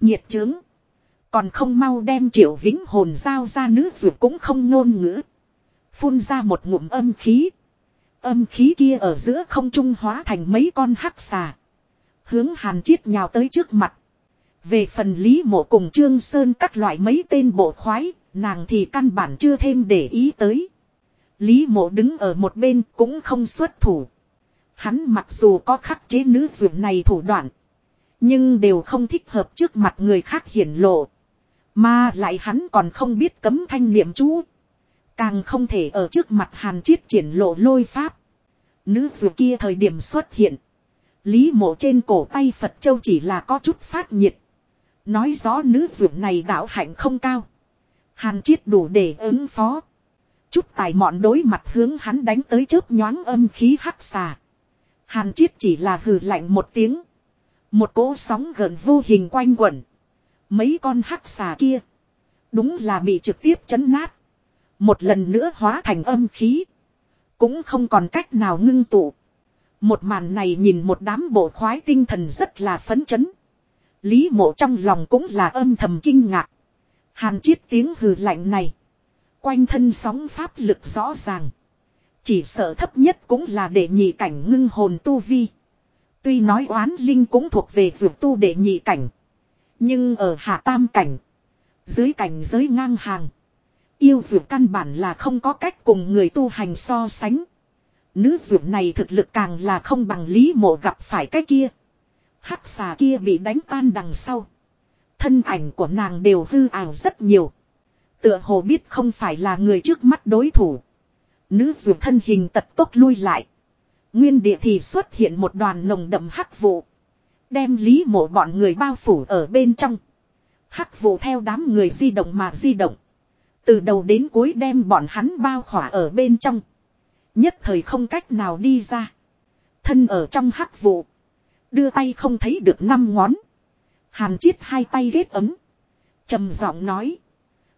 Nhiệt trướng. Còn không mau đem triệu vĩnh hồn giao ra nữ dược cũng không ngôn ngữ. Phun ra một ngụm âm khí. Âm khí kia ở giữa không trung hóa thành mấy con hắc xà. Hướng hàn chiết nhào tới trước mặt. Về phần Lý Mộ cùng Trương Sơn các loại mấy tên bộ khoái, nàng thì căn bản chưa thêm để ý tới. Lý Mộ đứng ở một bên cũng không xuất thủ. Hắn mặc dù có khắc chế nữ dược này thủ đoạn. Nhưng đều không thích hợp trước mặt người khác hiển lộ. Mà lại hắn còn không biết cấm thanh niệm chú. Càng không thể ở trước mặt hàn chiết triển lộ lôi pháp. Nữ dù kia thời điểm xuất hiện. Lý mộ trên cổ tay Phật Châu chỉ là có chút phát nhiệt. Nói rõ nữ dù này đạo hạnh không cao. Hàn chiết đủ để ứng phó. Chút tài mọn đối mặt hướng hắn đánh tới chớp nhoáng âm khí hắc xà. Hàn chiết chỉ là hừ lạnh một tiếng. Một cỗ sóng gần vô hình quanh quẩn. Mấy con hắc xà kia. Đúng là bị trực tiếp chấn nát. Một lần nữa hóa thành âm khí. Cũng không còn cách nào ngưng tụ. Một màn này nhìn một đám bộ khoái tinh thần rất là phấn chấn. Lý mộ trong lòng cũng là âm thầm kinh ngạc. Hàn chiết tiếng hừ lạnh này. Quanh thân sóng pháp lực rõ ràng. Chỉ sợ thấp nhất cũng là để nhị cảnh ngưng hồn tu vi. Tuy nói oán linh cũng thuộc về dược tu để nhị cảnh. Nhưng ở hạ tam cảnh. Dưới cảnh giới ngang hàng. Yêu dược căn bản là không có cách cùng người tu hành so sánh. Nữ dược này thực lực càng là không bằng lý mộ gặp phải cái kia. Hắc xà kia bị đánh tan đằng sau. Thân ảnh của nàng đều hư ảo rất nhiều. Tựa hồ biết không phải là người trước mắt đối thủ. Nữ dược thân hình tật tốc lui lại. Nguyên địa thì xuất hiện một đoàn nồng đậm hắc vụ. Đem lý mộ bọn người bao phủ ở bên trong. Hắc vụ theo đám người di động mà di động. Từ đầu đến cuối đem bọn hắn bao khỏa ở bên trong. Nhất thời không cách nào đi ra. Thân ở trong hắc vụ. Đưa tay không thấy được năm ngón. Hàn chiết hai tay ghét ấm. trầm giọng nói.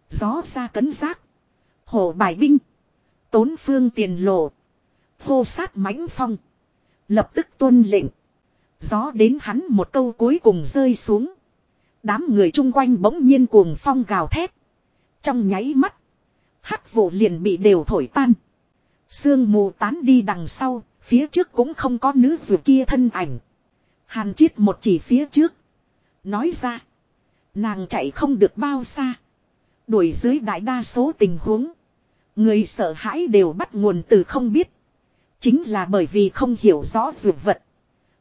Gió ra cấn giác. Hổ bài binh. Tốn phương tiền lộ. Hô sát mãnh phong. Lập tức tuân lệnh. Gió đến hắn một câu cuối cùng rơi xuống. Đám người chung quanh bỗng nhiên cuồng phong gào thét. Trong nháy mắt. Hắc vụ liền bị đều thổi tan. Sương mù tán đi đằng sau. Phía trước cũng không có nữ vừa kia thân ảnh. Hàn chiết một chỉ phía trước. Nói ra. Nàng chạy không được bao xa. Đuổi dưới đại đa số tình huống. Người sợ hãi đều bắt nguồn từ không biết. Chính là bởi vì không hiểu rõ dược vật.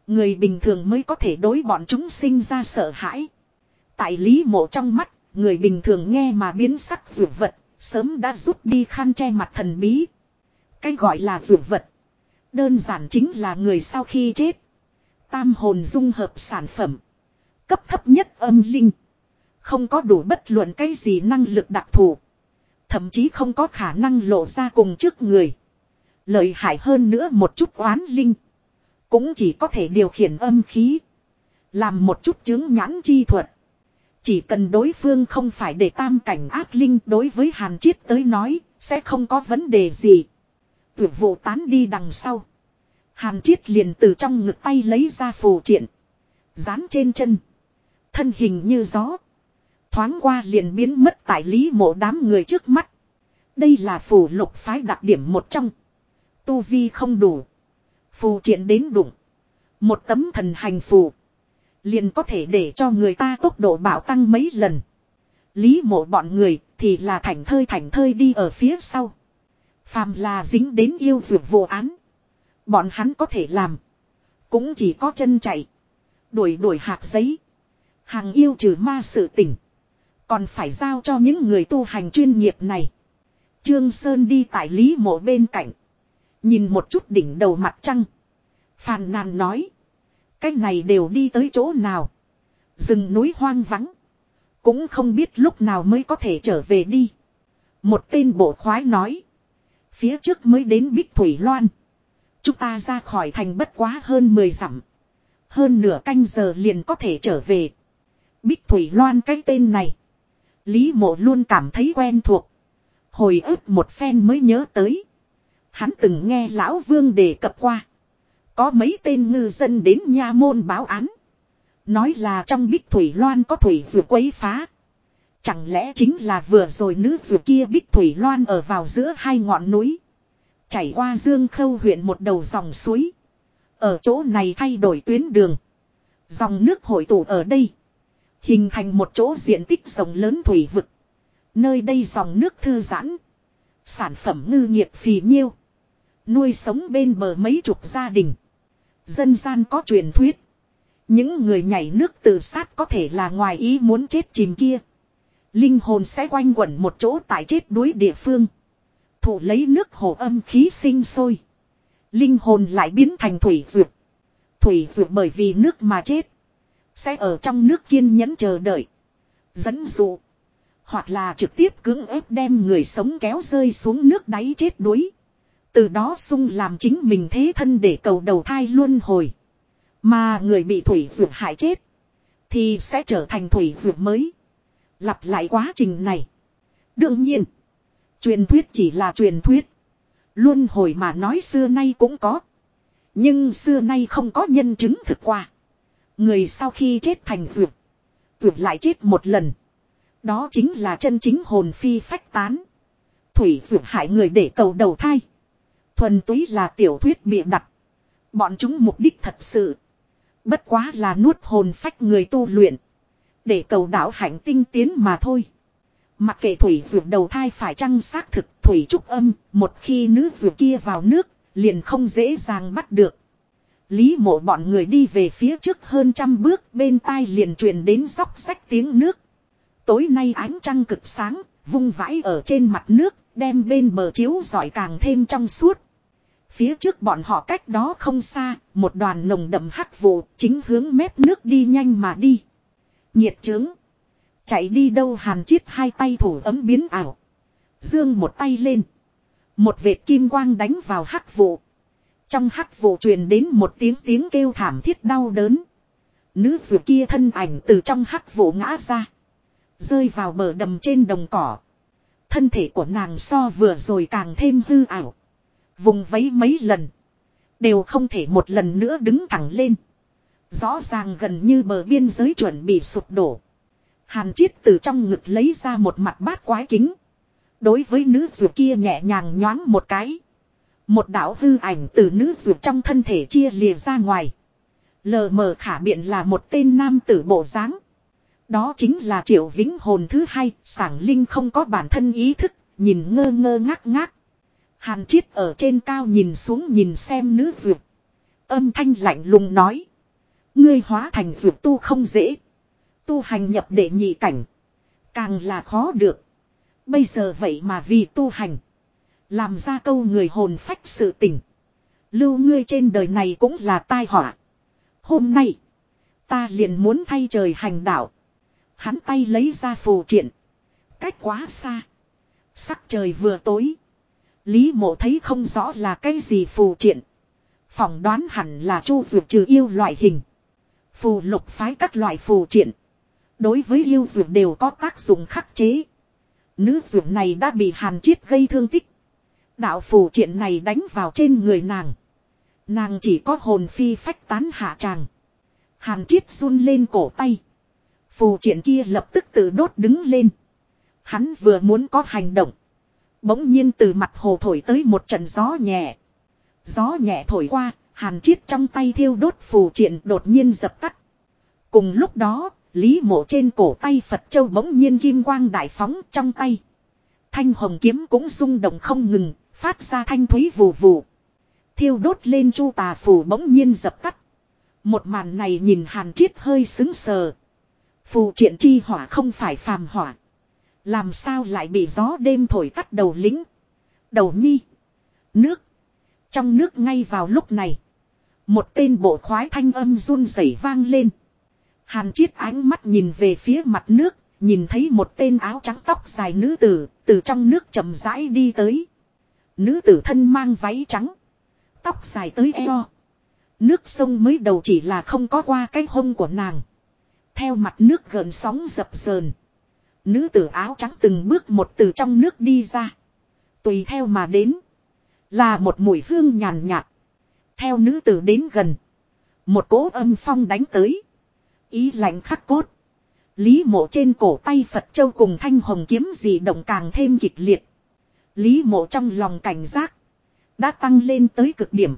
Người bình thường mới có thể đối bọn chúng sinh ra sợ hãi. Tại lý mộ trong mắt, người bình thường nghe mà biến sắc dược vật, sớm đã rút đi khăn che mặt thần bí. Cái gọi là dược vật. Đơn giản chính là người sau khi chết. Tam hồn dung hợp sản phẩm. Cấp thấp nhất âm linh. Không có đủ bất luận cái gì năng lực đặc thù. Thậm chí không có khả năng lộ ra cùng trước người. Lợi hại hơn nữa một chút oán linh. Cũng chỉ có thể điều khiển âm khí. Làm một chút chứng nhãn chi thuật. Chỉ cần đối phương không phải để tam cảnh ác linh đối với hàn chiết tới nói, sẽ không có vấn đề gì. Tuyệt vụ tán đi đằng sau. Hàn chiết liền từ trong ngực tay lấy ra phù triện. Dán trên chân. Thân hình như gió. Thoáng qua liền biến mất tại lý mộ đám người trước mắt. Đây là phù lục phái đặc điểm một trong. Tu vi không đủ. Phù triện đến đụng. Một tấm thần hành phù. Liền có thể để cho người ta tốc độ bảo tăng mấy lần. Lý mộ bọn người thì là thành thơi thành thơi đi ở phía sau. Phàm là dính đến yêu dược vô án. Bọn hắn có thể làm. Cũng chỉ có chân chạy. Đuổi đuổi hạt giấy. Hàng yêu trừ ma sự tỉnh. Còn phải giao cho những người tu hành chuyên nghiệp này. Trương Sơn đi tại Lý mộ bên cạnh. Nhìn một chút đỉnh đầu mặt trăng. Phàn nàn nói. Cái này đều đi tới chỗ nào. Rừng núi hoang vắng. Cũng không biết lúc nào mới có thể trở về đi. Một tên bộ khoái nói. Phía trước mới đến Bích Thủy Loan. Chúng ta ra khỏi thành bất quá hơn 10 dặm. Hơn nửa canh giờ liền có thể trở về. Bích Thủy Loan cái tên này. Lý mộ luôn cảm thấy quen thuộc. Hồi ức một phen mới nhớ tới. Hắn từng nghe Lão Vương đề cập qua. Có mấy tên ngư dân đến nha môn báo án. Nói là trong bích thủy loan có thủy ruột quấy phá. Chẳng lẽ chính là vừa rồi nữ ruột kia bích thủy loan ở vào giữa hai ngọn núi. Chảy qua dương khâu huyện một đầu dòng suối. Ở chỗ này thay đổi tuyến đường. Dòng nước hội tụ ở đây. Hình thành một chỗ diện tích rộng lớn thủy vực. Nơi đây dòng nước thư giãn. Sản phẩm ngư nghiệp phì nhiêu. Nuôi sống bên bờ mấy chục gia đình. Dân gian có truyền thuyết. Những người nhảy nước tự sát có thể là ngoài ý muốn chết chìm kia. Linh hồn sẽ quanh quẩn một chỗ tại chết đuối địa phương. Thủ lấy nước hồ âm khí sinh sôi. Linh hồn lại biến thành thủy dược. Thủy dược bởi vì nước mà chết. Sẽ ở trong nước kiên nhẫn chờ đợi. Dẫn dụ. Hoặc là trực tiếp cưỡng ép đem người sống kéo rơi xuống nước đáy chết đuối. Từ đó sung làm chính mình thế thân để cầu đầu thai luân hồi. Mà người bị thủy dược hại chết. Thì sẽ trở thành thủy dược mới. Lặp lại quá trình này. Đương nhiên. Truyền thuyết chỉ là truyền thuyết. Luân hồi mà nói xưa nay cũng có. Nhưng xưa nay không có nhân chứng thực qua. Người sau khi chết thành dược. Dược lại chết một lần. Đó chính là chân chính hồn phi phách tán. Thủy dược hại người để cầu đầu thai. Thuần túy là tiểu thuyết bịa đặt. Bọn chúng mục đích thật sự. Bất quá là nuốt hồn phách người tu luyện. Để cầu đảo hạnh tinh tiến mà thôi. Mặc kệ thủy ruột đầu thai phải chăng xác thực thủy trúc âm, một khi nữ ruột kia vào nước, liền không dễ dàng bắt được. Lý mộ bọn người đi về phía trước hơn trăm bước bên tai liền truyền đến sóc sách tiếng nước. Tối nay ánh trăng cực sáng, vung vãi ở trên mặt nước, đem bên bờ chiếu giỏi càng thêm trong suốt. Phía trước bọn họ cách đó không xa, một đoàn nồng đậm hắc vụ chính hướng mép nước đi nhanh mà đi. Nhiệt trướng. Chạy đi đâu hàn chiết hai tay thủ ấm biến ảo. Dương một tay lên. Một vệt kim quang đánh vào hắc vụ. Trong hắc vụ truyền đến một tiếng tiếng kêu thảm thiết đau đớn. Nữ dù kia thân ảnh từ trong hắc vụ ngã ra. Rơi vào bờ đầm trên đồng cỏ. Thân thể của nàng so vừa rồi càng thêm hư ảo. Vùng vấy mấy lần. Đều không thể một lần nữa đứng thẳng lên. Rõ ràng gần như bờ biên giới chuẩn bị sụp đổ. Hàn chiết từ trong ngực lấy ra một mặt bát quái kính. Đối với nữ dù kia nhẹ nhàng nhoáng một cái. Một đạo hư ảnh từ nữ dù trong thân thể chia lìa ra ngoài. Lờ mờ khả biện là một tên nam tử bộ dáng. Đó chính là triệu vĩnh hồn thứ hai, sảng linh không có bản thân ý thức, nhìn ngơ ngơ ngác ngác. Hàn triết ở trên cao nhìn xuống nhìn xem nữ dược. Âm thanh lạnh lùng nói. Ngươi hóa thành dược tu không dễ. Tu hành nhập để nhị cảnh. Càng là khó được. Bây giờ vậy mà vì tu hành. Làm ra câu người hồn phách sự tình. Lưu ngươi trên đời này cũng là tai họa. Hôm nay. Ta liền muốn thay trời hành đạo. Hắn tay lấy ra phù triện. Cách quá xa. Sắc trời vừa tối. Lý mộ thấy không rõ là cái gì phù triện. Phỏng đoán hẳn là chu dược trừ yêu loại hình. Phù lục phái các loại phù triện. Đối với yêu dược đều có tác dụng khắc chế. Nữ dược này đã bị hàn chiết gây thương tích. Đạo phù triện này đánh vào trên người nàng. Nàng chỉ có hồn phi phách tán hạ tràng. Hàn chiết run lên cổ tay. Phù triện kia lập tức tự đốt đứng lên. Hắn vừa muốn có hành động. Bỗng nhiên từ mặt hồ thổi tới một trận gió nhẹ. Gió nhẹ thổi qua, hàn chiết trong tay thiêu đốt phù triện đột nhiên dập tắt. Cùng lúc đó, Lý mộ trên cổ tay Phật Châu bỗng nhiên kim quang đại phóng trong tay. Thanh hồng kiếm cũng rung động không ngừng, phát ra thanh thúy vù vù. Thiêu đốt lên chu tà phù bỗng nhiên dập tắt. Một màn này nhìn hàn chiết hơi xứng sờ. Phù triện chi hỏa không phải phàm hỏa. Làm sao lại bị gió đêm thổi tắt đầu lính. Đầu nhi. Nước. Trong nước ngay vào lúc này. Một tên bộ khoái thanh âm run rẩy vang lên. Hàn chiết ánh mắt nhìn về phía mặt nước. Nhìn thấy một tên áo trắng tóc dài nữ tử. Từ trong nước chậm rãi đi tới. Nữ tử thân mang váy trắng. Tóc dài tới eo. Nước sông mới đầu chỉ là không có qua cái hông của nàng. Theo mặt nước gần sóng dập dờn. Nữ tử áo trắng từng bước một từ trong nước đi ra. Tùy theo mà đến. Là một mùi hương nhàn nhạt. Theo nữ tử đến gần. Một cỗ âm phong đánh tới. Ý lạnh khắc cốt. Lý mộ trên cổ tay Phật Châu cùng thanh hồng kiếm gì động càng thêm kịch liệt. Lý mộ trong lòng cảnh giác. Đã tăng lên tới cực điểm.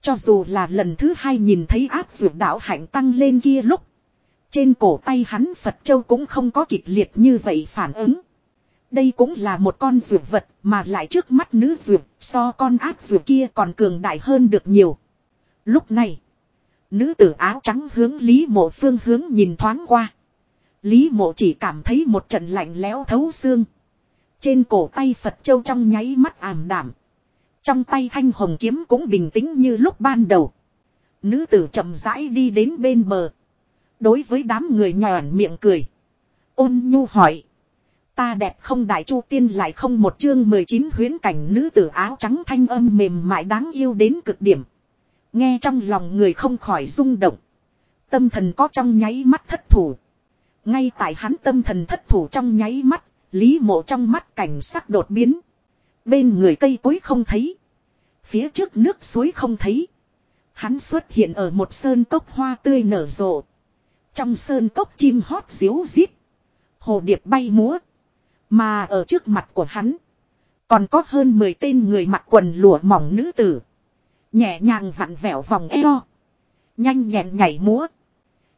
Cho dù là lần thứ hai nhìn thấy áp dược đạo hạnh tăng lên kia lúc. Trên cổ tay hắn Phật Châu cũng không có kịch liệt như vậy phản ứng. Đây cũng là một con dược vật mà lại trước mắt nữ dược so con ác dược kia còn cường đại hơn được nhiều. Lúc này, Nữ tử áo trắng hướng Lý mộ phương hướng nhìn thoáng qua. Lý mộ chỉ cảm thấy một trận lạnh lẽo thấu xương. Trên cổ tay Phật Châu trong nháy mắt ảm đảm. Trong tay thanh hồng kiếm cũng bình tĩnh như lúc ban đầu. Nữ tử chậm rãi đi đến bên bờ. Đối với đám người nhòn miệng cười. Ôn nhu hỏi. Ta đẹp không đại chu tiên lại không một chương 19 huyến cảnh nữ tử áo trắng thanh âm mềm mại đáng yêu đến cực điểm. Nghe trong lòng người không khỏi rung động. Tâm thần có trong nháy mắt thất thủ. Ngay tại hắn tâm thần thất thủ trong nháy mắt, lý mộ trong mắt cảnh sắc đột biến. Bên người cây cối không thấy. Phía trước nước suối không thấy. Hắn xuất hiện ở một sơn cốc hoa tươi nở rộ. Trong sơn cốc chim hót xíu rít. Hồ điệp bay múa. Mà ở trước mặt của hắn. Còn có hơn 10 tên người mặc quần lụa mỏng nữ tử. Nhẹ nhàng vặn vẹo vòng eo. Nhanh nhẹn nhảy múa.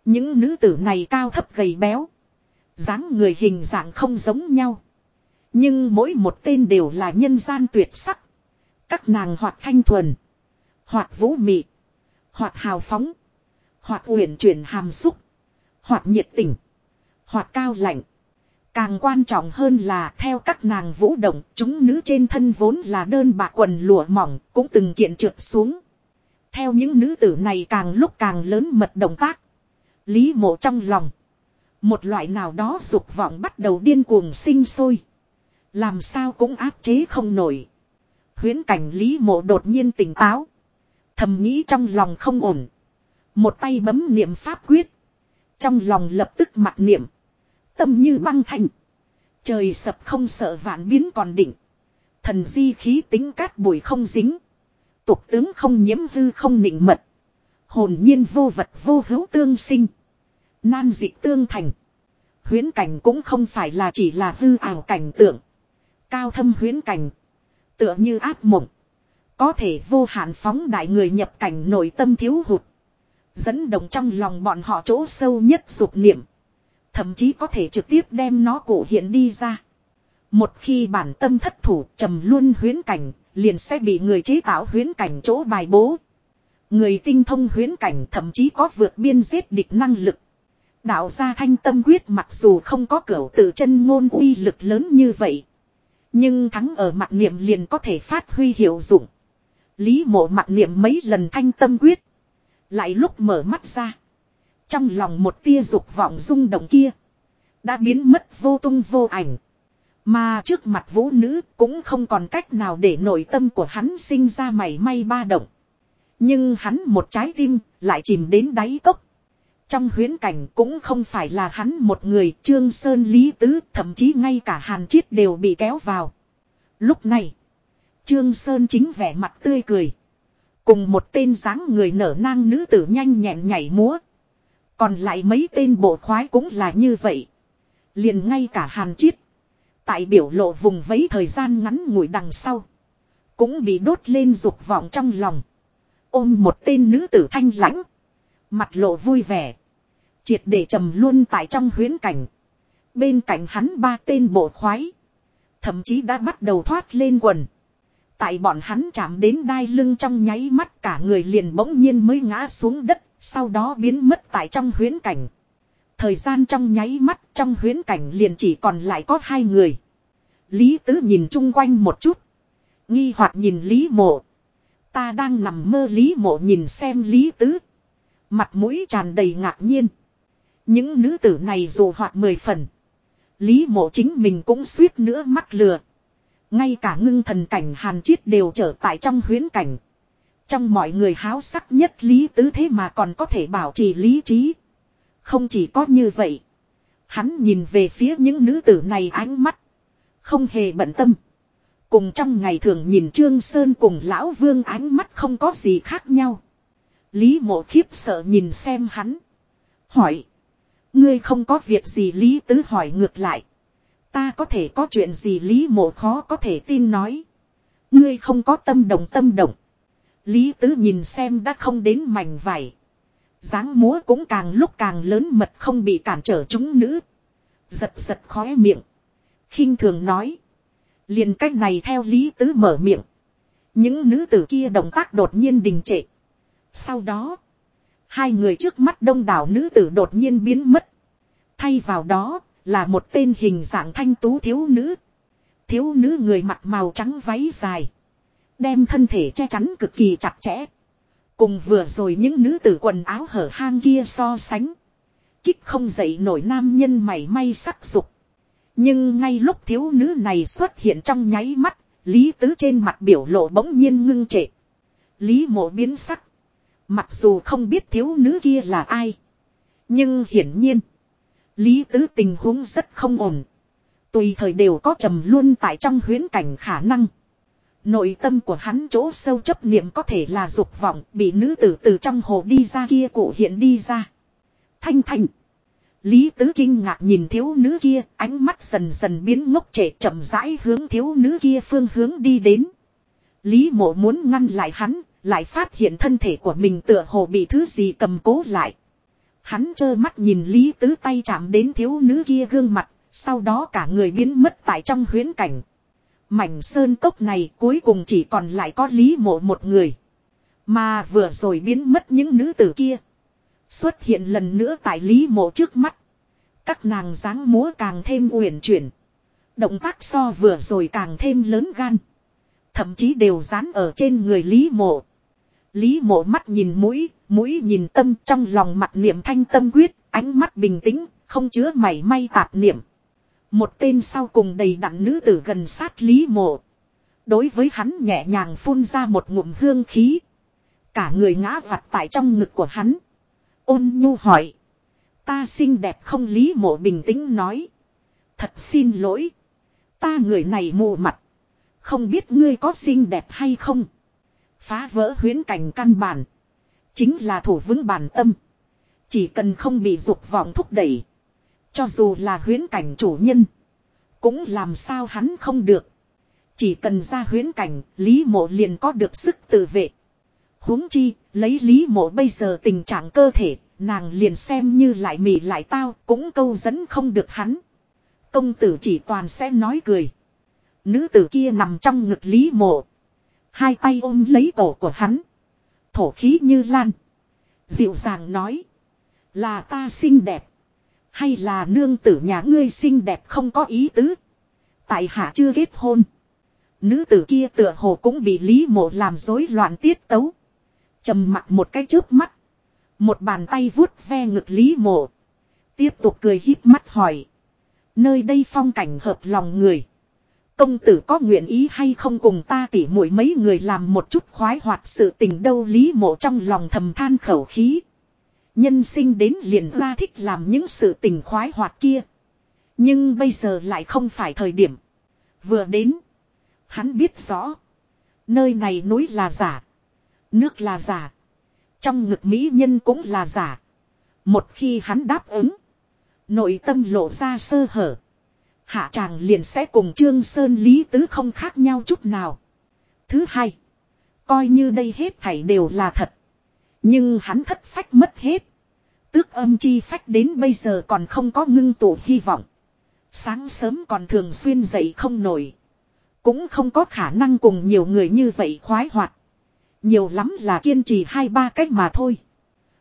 Những nữ tử này cao thấp gầy béo. dáng người hình dạng không giống nhau. Nhưng mỗi một tên đều là nhân gian tuyệt sắc. Các nàng hoặc thanh thuần. Hoặc vũ mị. Hoặc hào phóng. Hoặc uyển chuyển hàm xúc. Hoặc nhiệt tình. Hoặc cao lạnh. Càng quan trọng hơn là theo các nàng vũ động, chúng nữ trên thân vốn là đơn bạc quần lụa mỏng, cũng từng kiện trượt xuống. Theo những nữ tử này càng lúc càng lớn mật động tác. Lý mộ trong lòng. Một loại nào đó dục vọng bắt đầu điên cuồng sinh sôi. Làm sao cũng áp chế không nổi. Huyến cảnh Lý mộ đột nhiên tỉnh táo. Thầm nghĩ trong lòng không ổn. Một tay bấm niệm pháp quyết. Trong lòng lập tức mặc niệm. Tâm như băng thành. Trời sập không sợ vạn biến còn định. Thần di khí tính cát bụi không dính. Tục tướng không nhiễm hư không nịnh mật. Hồn nhiên vô vật vô hữu tương sinh. Nan dị tương thành. Huyến cảnh cũng không phải là chỉ là hư ảo cảnh tượng. Cao thâm huyến cảnh. Tựa như ác mộng. Có thể vô hạn phóng đại người nhập cảnh nội tâm thiếu hụt. Dẫn động trong lòng bọn họ chỗ sâu nhất dục niệm. Thậm chí có thể trực tiếp đem nó cổ hiện đi ra. Một khi bản tâm thất thủ trầm luôn huyến cảnh, liền sẽ bị người chế tạo huyến cảnh chỗ bài bố. Người tinh thông huyến cảnh thậm chí có vượt biên giết địch năng lực. Đạo gia thanh tâm quyết mặc dù không có cửa tự chân ngôn uy lực lớn như vậy. Nhưng thắng ở mặt niệm liền có thể phát huy hiệu dụng. Lý mộ mặt niệm mấy lần thanh tâm quyết. Lại lúc mở mắt ra. Trong lòng một tia dục vọng rung động kia. Đã biến mất vô tung vô ảnh. Mà trước mặt vũ nữ cũng không còn cách nào để nội tâm của hắn sinh ra mảy may ba động. Nhưng hắn một trái tim lại chìm đến đáy cốc. Trong huyến cảnh cũng không phải là hắn một người, Trương Sơn Lý Tứ, thậm chí ngay cả Hàn Chiết đều bị kéo vào. Lúc này, Trương Sơn chính vẻ mặt tươi cười. Cùng một tên dáng người nở nang nữ tử nhanh nhẹn nhảy múa. Còn lại mấy tên bộ khoái cũng là như vậy. Liền ngay cả Hàn Chiết. Tại biểu lộ vùng vấy thời gian ngắn ngủi đằng sau. Cũng bị đốt lên dục vọng trong lòng. Ôm một tên nữ tử thanh lãnh. Mặt lộ vui vẻ. Triệt để trầm luôn tại trong huyến cảnh. Bên cạnh hắn ba tên bộ khoái. Thậm chí đã bắt đầu thoát lên quần. Tại bọn hắn chạm đến đai lưng trong nháy mắt cả người liền bỗng nhiên mới ngã xuống đất. Sau đó biến mất tại trong huyến cảnh. Thời gian trong nháy mắt, trong huyến cảnh liền chỉ còn lại có hai người. Lý Tứ nhìn chung quanh một chút. Nghi hoặc nhìn Lý Mộ. Ta đang nằm mơ Lý Mộ nhìn xem Lý Tứ. Mặt mũi tràn đầy ngạc nhiên. Những nữ tử này dù hoạt mười phần. Lý mộ chính mình cũng suýt nữa mắc lừa. Ngay cả ngưng thần cảnh hàn chiết đều trở tại trong huyến cảnh. Trong mọi người háo sắc nhất lý tứ thế mà còn có thể bảo trì lý trí. Không chỉ có như vậy. Hắn nhìn về phía những nữ tử này ánh mắt. Không hề bận tâm. Cùng trong ngày thường nhìn Trương Sơn cùng Lão Vương ánh mắt không có gì khác nhau. Lý mộ khiếp sợ nhìn xem hắn. Hỏi. Ngươi không có việc gì Lý Tứ hỏi ngược lại. Ta có thể có chuyện gì Lý mộ khó có thể tin nói. Ngươi không có tâm động tâm động. Lý Tứ nhìn xem đã không đến mảnh vải. dáng múa cũng càng lúc càng lớn mật không bị cản trở chúng nữ. Giật giật khóe miệng. khinh thường nói. liền cách này theo Lý Tứ mở miệng. Những nữ tử kia động tác đột nhiên đình trệ. Sau đó. Hai người trước mắt đông đảo nữ tử đột nhiên biến mất. Thay vào đó là một tên hình dạng thanh tú thiếu nữ. Thiếu nữ người mặc màu trắng váy dài. Đem thân thể che chắn cực kỳ chặt chẽ. Cùng vừa rồi những nữ tử quần áo hở hang kia so sánh. Kích không dậy nổi nam nhân mảy may sắc dục. Nhưng ngay lúc thiếu nữ này xuất hiện trong nháy mắt, Lý Tứ trên mặt biểu lộ bỗng nhiên ngưng trệ. Lý mộ biến sắc. Mặc dù không biết thiếu nữ kia là ai. Nhưng hiển nhiên. Lý Tứ tình huống rất không ổn. Tùy thời đều có trầm luôn tại trong huyến cảnh khả năng. Nội tâm của hắn chỗ sâu chấp niệm có thể là dục vọng bị nữ tử từ trong hồ đi ra kia cụ hiện đi ra. Thanh thanh. Lý Tứ kinh ngạc nhìn thiếu nữ kia, ánh mắt dần dần biến ngốc trệ chậm rãi hướng thiếu nữ kia phương hướng đi đến. Lý mộ muốn ngăn lại hắn, lại phát hiện thân thể của mình tựa hồ bị thứ gì cầm cố lại. Hắn trơ mắt nhìn Lý Tứ tay chạm đến thiếu nữ kia gương mặt, sau đó cả người biến mất tại trong huyến cảnh. Mảnh sơn cốc này cuối cùng chỉ còn lại có Lý mộ một người. Mà vừa rồi biến mất những nữ tử kia. Xuất hiện lần nữa tại Lý mộ trước mắt. Các nàng dáng múa càng thêm uyển chuyển. Động tác so vừa rồi càng thêm lớn gan. Thậm chí đều dán ở trên người Lý mộ. Lý mộ mắt nhìn mũi, mũi nhìn tâm trong lòng mặt niệm thanh tâm quyết, ánh mắt bình tĩnh, không chứa mảy may tạp niệm. Một tên sau cùng đầy đặn nữ tử gần sát Lý mộ. Đối với hắn nhẹ nhàng phun ra một ngụm hương khí. Cả người ngã vặt tại trong ngực của hắn. Ôn nhu hỏi. Ta xinh đẹp không Lý mộ bình tĩnh nói. Thật xin lỗi. Ta người này mù mặt. Không biết ngươi có xinh đẹp hay không. Phá vỡ huyến cảnh căn bản. Chính là thủ vững bản tâm. Chỉ cần không bị dục vọng thúc đẩy. Cho dù là huyến cảnh chủ nhân. Cũng làm sao hắn không được. Chỉ cần ra huyến cảnh, Lý mộ liền có được sức tự vệ. huống chi, lấy Lý mộ bây giờ tình trạng cơ thể, nàng liền xem như lại mỉ lại tao, cũng câu dẫn không được hắn. Công tử chỉ toàn sẽ nói cười. Nữ tử kia nằm trong ngực Lý mộ. Hai tay ôm lấy cổ của hắn. Thổ khí như lan. Dịu dàng nói. Là ta xinh đẹp. Hay là nương tử nhà ngươi xinh đẹp không có ý tứ. Tại hạ chưa kết hôn. Nữ tử kia tựa hồ cũng bị Lý Mộ làm rối loạn tiết tấu. trầm mặt một cái trước mắt. Một bàn tay vuốt ve ngực Lý Mộ. Tiếp tục cười híp mắt hỏi. Nơi đây phong cảnh hợp lòng người. Công tử có nguyện ý hay không cùng ta tỉ mũi mấy người làm một chút khoái hoạt sự tình đâu Lý Mộ trong lòng thầm than khẩu khí. Nhân sinh đến liền ra thích làm những sự tình khoái hoạt kia. Nhưng bây giờ lại không phải thời điểm. Vừa đến. Hắn biết rõ. Nơi này núi là giả. Nước là giả. Trong ngực mỹ nhân cũng là giả. Một khi hắn đáp ứng. Nội tâm lộ ra sơ hở. Hạ tràng liền sẽ cùng Trương Sơn Lý Tứ không khác nhau chút nào. Thứ hai. Coi như đây hết thảy đều là thật. Nhưng hắn thất phách mất hết. Tước âm chi phách đến bây giờ còn không có ngưng tụ hy vọng. Sáng sớm còn thường xuyên dậy không nổi. Cũng không có khả năng cùng nhiều người như vậy khoái hoạt. Nhiều lắm là kiên trì hai ba cách mà thôi.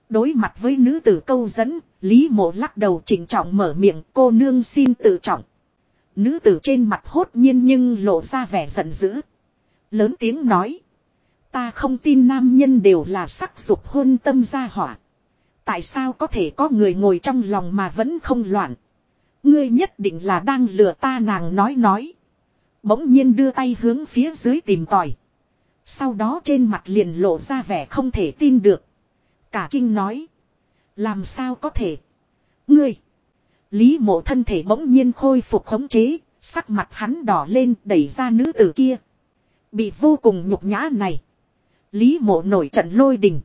Đối mặt với nữ tử câu dẫn, Lý mộ lắc đầu chỉnh trọng mở miệng cô nương xin tự trọng. Nữ tử trên mặt hốt nhiên nhưng lộ ra vẻ giận dữ. Lớn tiếng nói. Ta không tin nam nhân đều là sắc dục hôn tâm gia hỏa. Tại sao có thể có người ngồi trong lòng mà vẫn không loạn. Ngươi nhất định là đang lừa ta nàng nói nói. Bỗng nhiên đưa tay hướng phía dưới tìm tòi. Sau đó trên mặt liền lộ ra vẻ không thể tin được. Cả kinh nói. Làm sao có thể. Ngươi. Lý mộ thân thể bỗng nhiên khôi phục khống chế. Sắc mặt hắn đỏ lên, đẩy ra nữ tử kia. Bị vô cùng nhục nhã này. Lý mộ nổi trận lôi đình.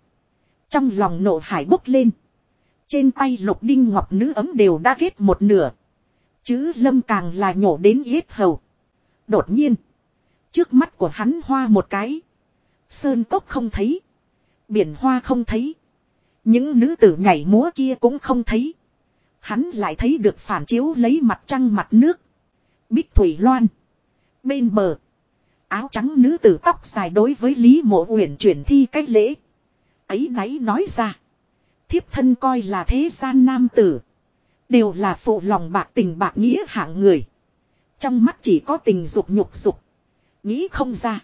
Trong lòng nộ hải bốc lên. Trên tay lục đinh ngọc nữ ấm đều đã kết một nửa. Chứ lâm càng là nhổ đến yết hầu. Đột nhiên. Trước mắt của hắn hoa một cái. Sơn cốc không thấy. Biển hoa không thấy. Những nữ tử nhảy múa kia cũng không thấy. Hắn lại thấy được phản chiếu lấy mặt trăng mặt nước. Bích Thủy Loan. Bên bờ. Áo trắng nữ tử tóc dài đối với Lý Mộ Uyển chuyển thi cách lễ. Ấy náy nói ra. Thiếp thân coi là thế gian nam tử. Đều là phụ lòng bạc tình bạc nghĩa hạng người. Trong mắt chỉ có tình dục nhục dục. Nghĩ không ra.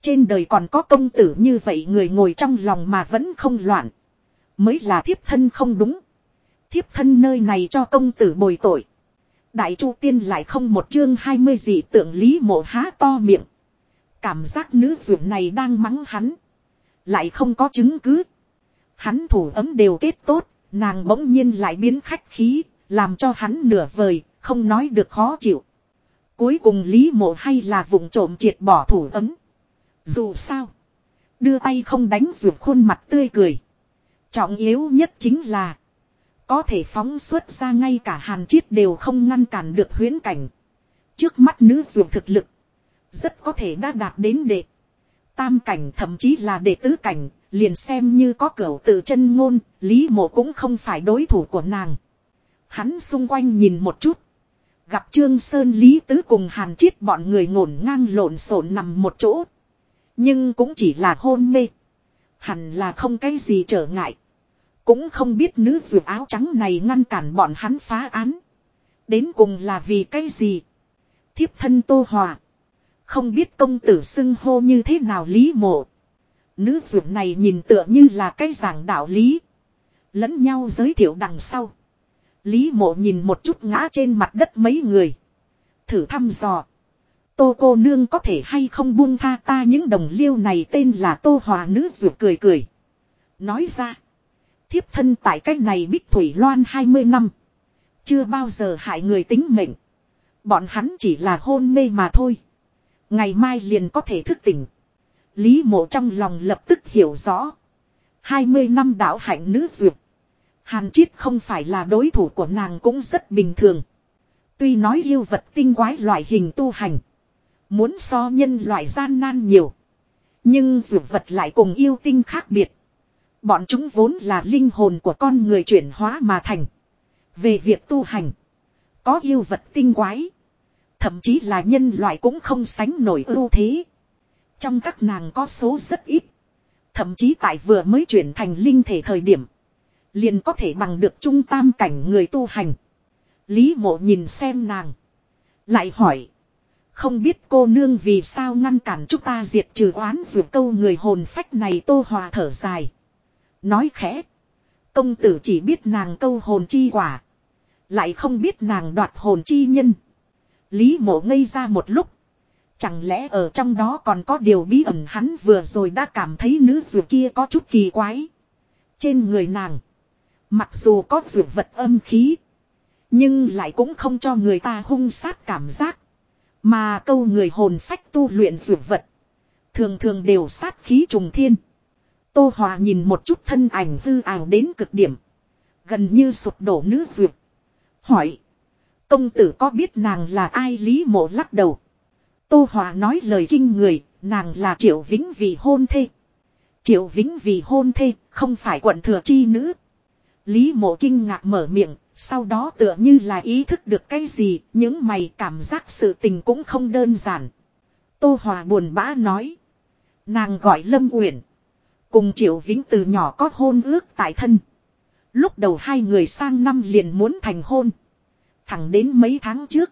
Trên đời còn có công tử như vậy người ngồi trong lòng mà vẫn không loạn. Mới là thiếp thân không đúng. Thiếp thân nơi này cho công tử bồi tội. Đại chu tiên lại không một chương 20 gì tượng lý mộ há to miệng. Cảm giác nữ dưỡng này đang mắng hắn. Lại không có chứng cứ. Hắn thủ ấm đều kết tốt, nàng bỗng nhiên lại biến khách khí, làm cho hắn nửa vời, không nói được khó chịu. Cuối cùng Lý Mộ hay là vùng trộm triệt bỏ thủ ấm. Dù sao, đưa tay không đánh ruột khuôn mặt tươi cười. Trọng yếu nhất chính là, có thể phóng xuất ra ngay cả hàn chiết đều không ngăn cản được huyến cảnh. Trước mắt nữ ruột thực lực, rất có thể đã đạt đến đệ. Tam cảnh thậm chí là đệ tứ cảnh, liền xem như có cửu tự chân ngôn, Lý Mộ cũng không phải đối thủ của nàng. Hắn xung quanh nhìn một chút. Gặp Trương Sơn Lý Tứ cùng Hàn Chiết bọn người ngổn ngang lộn xộn nằm một chỗ. Nhưng cũng chỉ là hôn mê. Hẳn là không cái gì trở ngại. Cũng không biết nữ dù áo trắng này ngăn cản bọn hắn phá án. Đến cùng là vì cái gì? Thiếp thân Tô Hòa. Không biết công tử xưng hô như thế nào lý mộ. Nữ dù này nhìn tựa như là cái giảng đạo lý. Lẫn nhau giới thiệu đằng sau. Lý mộ nhìn một chút ngã trên mặt đất mấy người. Thử thăm dò. Tô cô nương có thể hay không buông tha ta những đồng liêu này tên là Tô Hòa nữ ruột cười cười. Nói ra. Thiếp thân tại cách này bích thủy loan 20 năm. Chưa bao giờ hại người tính mệnh. Bọn hắn chỉ là hôn mê mà thôi. Ngày mai liền có thể thức tỉnh. Lý mộ trong lòng lập tức hiểu rõ. 20 năm đạo hạnh nữ duyệt. Hàn Chiết không phải là đối thủ của nàng cũng rất bình thường. Tuy nói yêu vật tinh quái loại hình tu hành. Muốn so nhân loại gian nan nhiều. Nhưng dược vật lại cùng yêu tinh khác biệt. Bọn chúng vốn là linh hồn của con người chuyển hóa mà thành. Về việc tu hành. Có yêu vật tinh quái. Thậm chí là nhân loại cũng không sánh nổi ưu thế. Trong các nàng có số rất ít. Thậm chí tại vừa mới chuyển thành linh thể thời điểm. Liền có thể bằng được trung tam cảnh người tu hành. Lý mộ nhìn xem nàng. Lại hỏi. Không biết cô nương vì sao ngăn cản chúng ta diệt trừ oán vượt câu người hồn phách này tô hòa thở dài. Nói khẽ. Công tử chỉ biết nàng câu hồn chi quả. Lại không biết nàng đoạt hồn chi nhân. Lý mộ ngây ra một lúc. Chẳng lẽ ở trong đó còn có điều bí ẩn hắn vừa rồi đã cảm thấy nữ dù kia có chút kỳ quái. Trên người nàng. Mặc dù có dù vật âm khí. Nhưng lại cũng không cho người ta hung sát cảm giác. Mà câu người hồn phách tu luyện dù vật. Thường thường đều sát khí trùng thiên. Tô Hòa nhìn một chút thân ảnh hư ảo đến cực điểm. Gần như sụp đổ nữ duyệt. Hỏi. Công tử có biết nàng là ai lý mộ lắc đầu. Tô Hòa nói lời kinh người, nàng là Triệu Vĩnh vì hôn thê. Triệu Vĩnh vì hôn thê, không phải quận thừa chi nữ. Lý mộ kinh ngạc mở miệng, sau đó tựa như là ý thức được cái gì, những mày cảm giác sự tình cũng không đơn giản. Tô Hòa buồn bã nói. Nàng gọi Lâm Uyển. Cùng Triệu Vĩnh từ nhỏ có hôn ước tại thân. Lúc đầu hai người sang năm liền muốn thành hôn. Thẳng đến mấy tháng trước.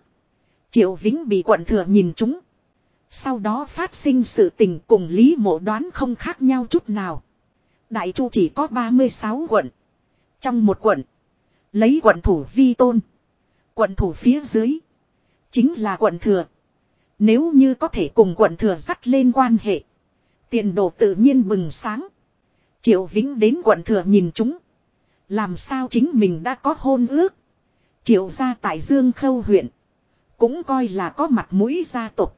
Triệu Vĩnh bị quận thừa nhìn chúng. Sau đó phát sinh sự tình cùng Lý Mộ đoán không khác nhau chút nào. Đại Chu chỉ có 36 quận. Trong một quận. Lấy quận thủ vi tôn. Quận thủ phía dưới. Chính là quận thừa. Nếu như có thể cùng quận thừa dắt lên quan hệ. Tiền đồ tự nhiên bừng sáng. Triệu Vĩnh đến quận thừa nhìn chúng. Làm sao chính mình đã có hôn ước. Triệu gia tại Dương Khâu huyện. Cũng coi là có mặt mũi gia tộc.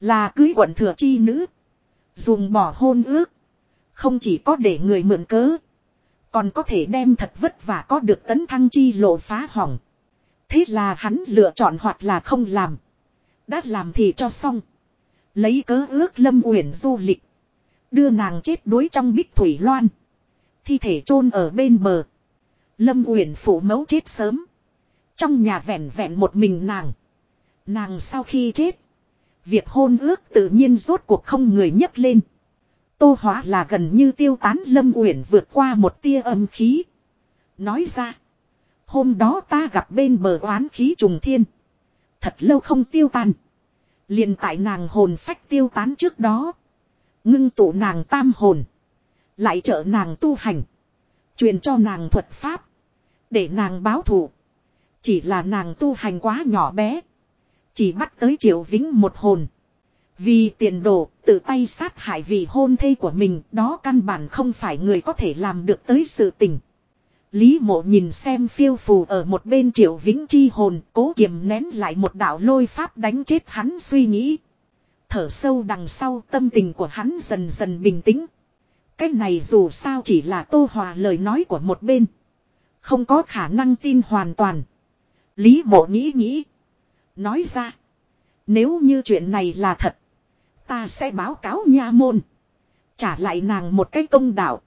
Là cưới quận thừa chi nữ. Dùng bỏ hôn ước. Không chỉ có để người mượn cớ. Còn có thể đem thật vất vả có được tấn thăng chi lộ phá hỏng. Thế là hắn lựa chọn hoặc là không làm. Đã làm thì cho xong. Lấy cớ ước Lâm Uyển du lịch. Đưa nàng chết đuối trong bích thủy loan. Thi thể chôn ở bên bờ. Lâm Uyển phủ mẫu chết sớm. Trong nhà vẹn vẹn một mình nàng. Nàng sau khi chết. Việc hôn ước tự nhiên rốt cuộc không người nhấc lên. Tô hóa là gần như tiêu tán Lâm Uyển vượt qua một tia âm khí. Nói ra. Hôm đó ta gặp bên bờ oán khí trùng thiên. Thật lâu không tiêu tan. liền tại nàng hồn phách tiêu tán trước đó. Ngưng tụ nàng tam hồn. Lại trợ nàng tu hành. Truyền cho nàng thuật pháp. Để nàng báo thù. Chỉ là nàng tu hành quá nhỏ bé. Chỉ bắt tới triệu vĩnh một hồn. Vì tiền đồ, tự tay sát hại vì hôn thê của mình, đó căn bản không phải người có thể làm được tới sự tình. Lý mộ nhìn xem phiêu phù ở một bên triệu vĩnh chi hồn, cố kiềm nén lại một đạo lôi pháp đánh chết hắn suy nghĩ. Thở sâu đằng sau, tâm tình của hắn dần dần bình tĩnh. Cái này dù sao chỉ là tô hòa lời nói của một bên. Không có khả năng tin hoàn toàn. Lý mộ nghĩ nghĩ. Nói ra. Nếu như chuyện này là thật. Ta sẽ báo cáo nha môn. Trả lại nàng một cái công đạo.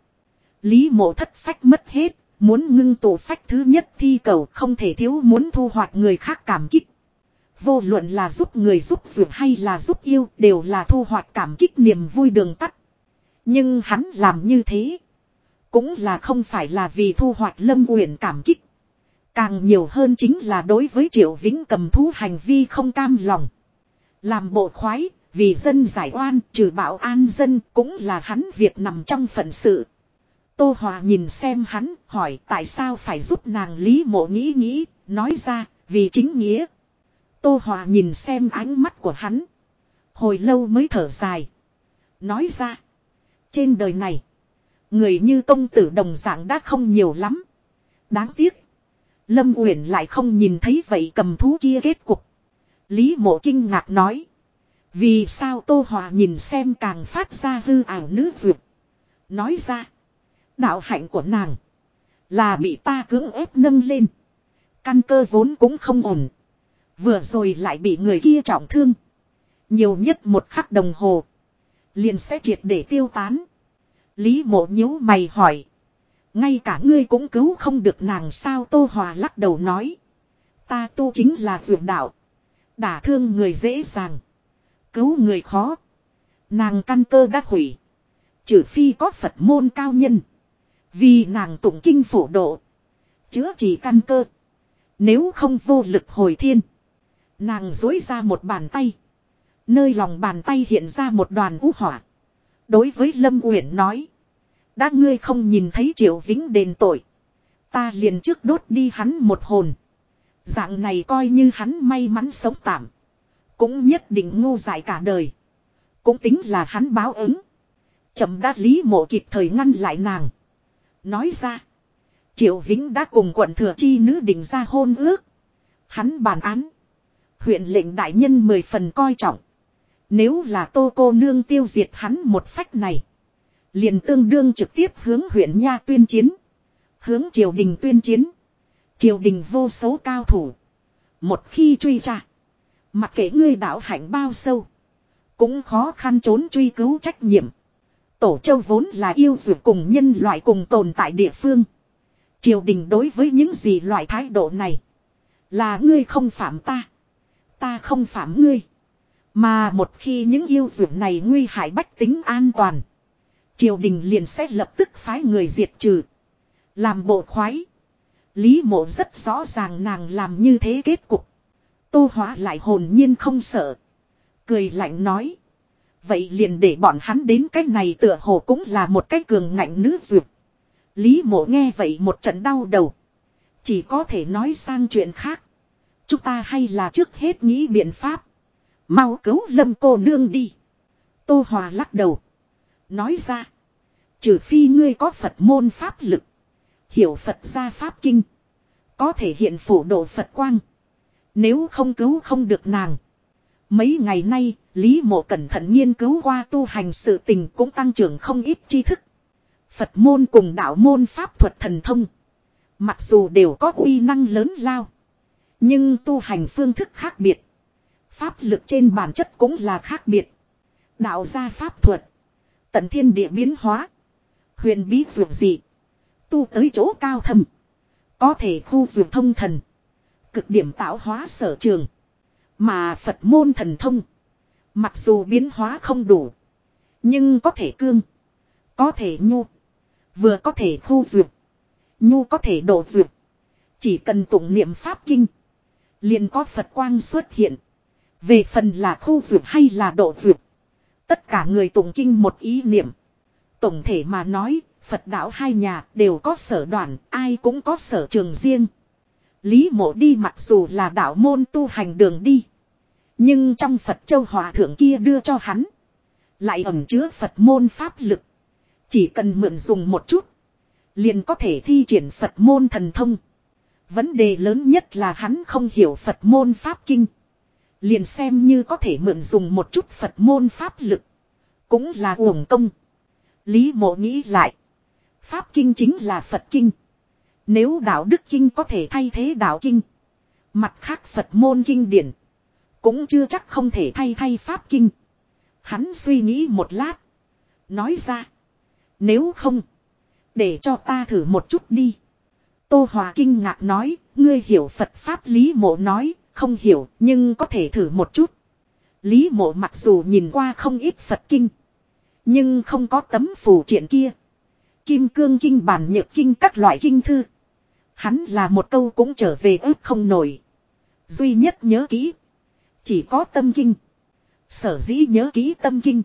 Lý mộ thất phách mất hết. Muốn ngưng tụ phách thứ nhất thi cầu không thể thiếu muốn thu hoạch người khác cảm kích. Vô luận là giúp người giúp dược hay là giúp yêu đều là thu hoạch cảm kích niềm vui đường tắt. Nhưng hắn làm như thế. Cũng là không phải là vì thu hoạch lâm uyển cảm kích. Càng nhiều hơn chính là đối với triệu vĩnh cầm thú hành vi không cam lòng. Làm bộ khoái, vì dân giải oan, trừ bảo an dân cũng là hắn việc nằm trong phận sự. Tô Hòa nhìn xem hắn, hỏi tại sao phải giúp nàng Lý Mộ nghĩ nghĩ, nói ra, vì chính nghĩa. Tô Hòa nhìn xem ánh mắt của hắn. Hồi lâu mới thở dài. Nói ra, trên đời này, người như công tử đồng dạng đã không nhiều lắm. Đáng tiếc, Lâm Uyển lại không nhìn thấy vậy cầm thú kia kết cục. Lý Mộ kinh ngạc nói. Vì sao Tô Hòa nhìn xem càng phát ra hư ảo nữ duyệt. Nói ra. Đạo hạnh của nàng. Là bị ta cưỡng ép nâng lên. Căn cơ vốn cũng không ổn. Vừa rồi lại bị người kia trọng thương. Nhiều nhất một khắc đồng hồ. Liền sẽ triệt để tiêu tán. Lý mộ nhíu mày hỏi. Ngay cả ngươi cũng cứu không được nàng sao Tô Hòa lắc đầu nói. Ta tu chính là vượt đạo. Đả thương người dễ dàng. Cứu người khó. Nàng căn cơ đã hủy. Trừ phi có Phật môn cao nhân. Vì nàng tụng kinh phổ độ. Chữa trị căn cơ. Nếu không vô lực hồi thiên. Nàng dối ra một bàn tay. Nơi lòng bàn tay hiện ra một đoàn ú hỏa. Đối với Lâm Uyển nói. Đã ngươi không nhìn thấy Triệu Vĩnh đền tội. Ta liền trước đốt đi hắn một hồn. Dạng này coi như hắn may mắn sống tạm. Cũng nhất định ngu dại cả đời. Cũng tính là hắn báo ứng. Chậm đã lý mộ kịp thời ngăn lại nàng. Nói ra. Triệu Vĩnh đã cùng quận thừa chi nữ định ra hôn ước. Hắn bàn án. Huyện lệnh đại nhân mười phần coi trọng. Nếu là tô cô nương tiêu diệt hắn một phách này. Liền tương đương trực tiếp hướng huyện Nha tuyên chiến. Hướng triều đình tuyên chiến. Triều đình vô số cao thủ. Một khi truy tra. Mặc kệ ngươi đạo hạnh bao sâu. Cũng khó khăn trốn truy cứu trách nhiệm. Tổ châu vốn là yêu dược cùng nhân loại cùng tồn tại địa phương. Triều đình đối với những gì loại thái độ này. Là ngươi không phạm ta. Ta không phạm ngươi. Mà một khi những yêu dược này nguy hại bách tính an toàn. Triều đình liền sẽ lập tức phái người diệt trừ. Làm bộ khoái. Lý mộ rất rõ ràng nàng làm như thế kết cục. Tô hóa lại hồn nhiên không sợ. Cười lạnh nói. Vậy liền để bọn hắn đến cái này tựa hồ cũng là một cái cường ngạnh nữ dược. Lý mộ nghe vậy một trận đau đầu. Chỉ có thể nói sang chuyện khác. Chúng ta hay là trước hết nghĩ biện pháp. Mau cứu lâm cô nương đi. Tô Hòa lắc đầu. Nói ra. Trừ phi ngươi có Phật môn pháp lực. Hiểu Phật gia pháp kinh. Có thể hiện phủ độ Phật quang. Nếu không cứu không được nàng. Mấy ngày nay, Lý Mộ cẩn thận nghiên cứu qua tu hành sự tình cũng tăng trưởng không ít tri thức. Phật môn cùng đạo môn pháp thuật thần thông. Mặc dù đều có uy năng lớn lao. Nhưng tu hành phương thức khác biệt. Pháp lực trên bản chất cũng là khác biệt. Đạo gia pháp thuật. Tận thiên địa biến hóa. Huyền bí dược dị. Tu tới chỗ cao thầm. Có thể khu dược thông thần. Cực điểm tạo hóa sở trường. Mà Phật môn thần thông. Mặc dù biến hóa không đủ. Nhưng có thể cương. Có thể nhu. Vừa có thể khu dược. Nhu có thể độ duyệt. Chỉ cần tụng niệm pháp kinh liền có Phật quang xuất hiện. Về phần là khu duyệt hay là độ duyệt. Tất cả người tụng kinh một ý niệm. Tổng thể mà nói, Phật đạo hai nhà đều có sở đoàn, ai cũng có sở trường riêng. Lý mộ đi mặc dù là đạo môn tu hành đường đi. Nhưng trong Phật châu hòa thượng kia đưa cho hắn. Lại ẩm chứa Phật môn pháp lực. Chỉ cần mượn dùng một chút. Liền có thể thi triển Phật môn thần thông. Vấn đề lớn nhất là hắn không hiểu Phật môn pháp kinh. Liền xem như có thể mượn dùng một chút Phật môn pháp lực. Cũng là uổng công. Lý mộ nghĩ lại. Pháp kinh chính là Phật kinh. Nếu đạo đức kinh có thể thay thế đạo kinh. Mặt khác Phật môn kinh điển. Cũng chưa chắc không thể thay thay Pháp kinh. Hắn suy nghĩ một lát. Nói ra. Nếu không. Để cho ta thử một chút đi. Tô Hòa kinh ngạc nói. Ngươi hiểu Phật Pháp Lý mộ nói. Không hiểu, nhưng có thể thử một chút. Lý mộ mặc dù nhìn qua không ít Phật kinh. Nhưng không có tấm phù triện kia. Kim cương kinh, bản nhược kinh, các loại kinh thư. Hắn là một câu cũng trở về ức không nổi. Duy nhất nhớ kỹ. Chỉ có tâm kinh. Sở dĩ nhớ kỹ tâm kinh.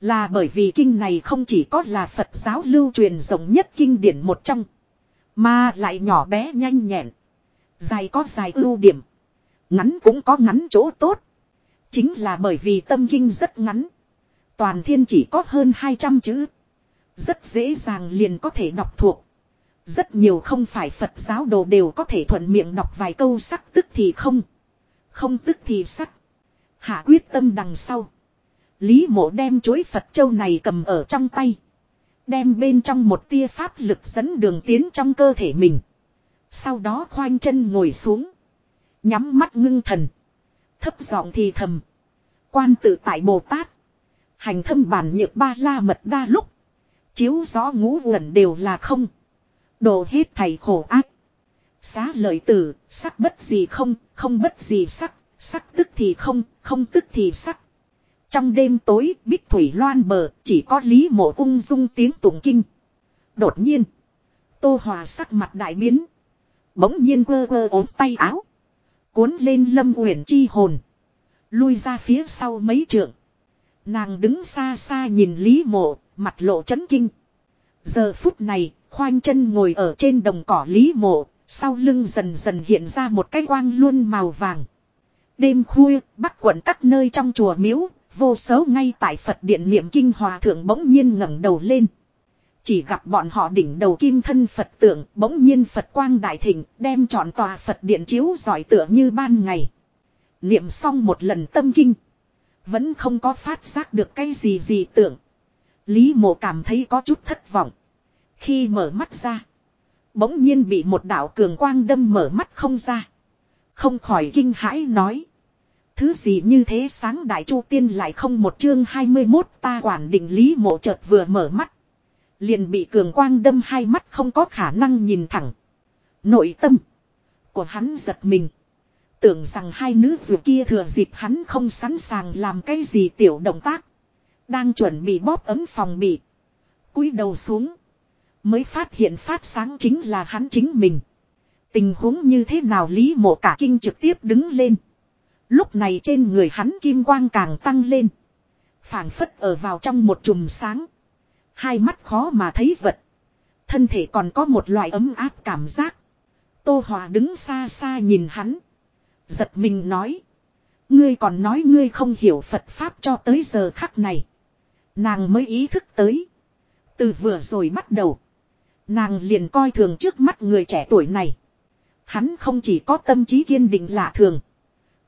Là bởi vì kinh này không chỉ có là Phật giáo lưu truyền rộng nhất kinh điển một trong. Mà lại nhỏ bé nhanh nhẹn. Dài có dài ưu điểm. Ngắn cũng có ngắn chỗ tốt. Chính là bởi vì tâm kinh rất ngắn. Toàn thiên chỉ có hơn 200 chữ. Rất dễ dàng liền có thể đọc thuộc. Rất nhiều không phải Phật giáo đồ đều có thể thuận miệng đọc vài câu sắc tức thì không. Không tức thì sắc. Hạ quyết tâm đằng sau. Lý mộ đem chuối Phật châu này cầm ở trong tay. Đem bên trong một tia pháp lực dẫn đường tiến trong cơ thể mình. Sau đó khoanh chân ngồi xuống. Nhắm mắt ngưng thần. Thấp giọng thì thầm. Quan tự tại Bồ Tát. Hành thâm bản nhược ba la mật đa lúc. Chiếu gió ngũ uẩn đều là không. Đồ hết thầy khổ ác. Xá lợi tử, sắc bất gì không, không bất gì sắc, sắc tức thì không, không tức thì sắc. Trong đêm tối, bích thủy loan bờ, chỉ có lý mộ ung dung tiếng tụng kinh. Đột nhiên, tô hòa sắc mặt đại biến. Bỗng nhiên quơ quơ ốm tay áo. Cuốn lên lâm uyển chi hồn. Lui ra phía sau mấy trượng. Nàng đứng xa xa nhìn Lý Mộ, mặt lộ chấn kinh. Giờ phút này, khoanh chân ngồi ở trên đồng cỏ Lý Mộ, sau lưng dần dần hiện ra một cái quang luôn màu vàng. Đêm khuya, bắc quận các nơi trong chùa miếu, vô số ngay tại Phật điện niệm kinh hòa thượng bỗng nhiên ngẩng đầu lên. Chỉ gặp bọn họ đỉnh đầu kim thân Phật tượng, bỗng nhiên Phật quang đại thịnh, đem trọn tòa Phật điện chiếu giỏi tựa như ban ngày. Niệm xong một lần tâm kinh. Vẫn không có phát giác được cái gì gì tưởng. Lý mộ cảm thấy có chút thất vọng. Khi mở mắt ra. Bỗng nhiên bị một đạo cường quang đâm mở mắt không ra. Không khỏi kinh hãi nói. Thứ gì như thế sáng đại chu tiên lại không một chương 21 ta quản định lý mộ chợt vừa mở mắt. Liền bị cường quang đâm hai mắt không có khả năng nhìn thẳng. Nội tâm của hắn giật mình. Tưởng rằng hai nữ dù kia thừa dịp hắn không sẵn sàng làm cái gì tiểu động tác. Đang chuẩn bị bóp ấm phòng bị. cúi đầu xuống. Mới phát hiện phát sáng chính là hắn chính mình. Tình huống như thế nào Lý mộ cả kinh trực tiếp đứng lên. Lúc này trên người hắn kim quang càng tăng lên. phảng phất ở vào trong một chùm sáng. Hai mắt khó mà thấy vật. Thân thể còn có một loại ấm áp cảm giác. Tô Hòa đứng xa xa nhìn hắn. Giật mình nói. Ngươi còn nói ngươi không hiểu Phật Pháp cho tới giờ khắc này. Nàng mới ý thức tới. Từ vừa rồi bắt đầu. Nàng liền coi thường trước mắt người trẻ tuổi này. Hắn không chỉ có tâm trí kiên định lạ thường.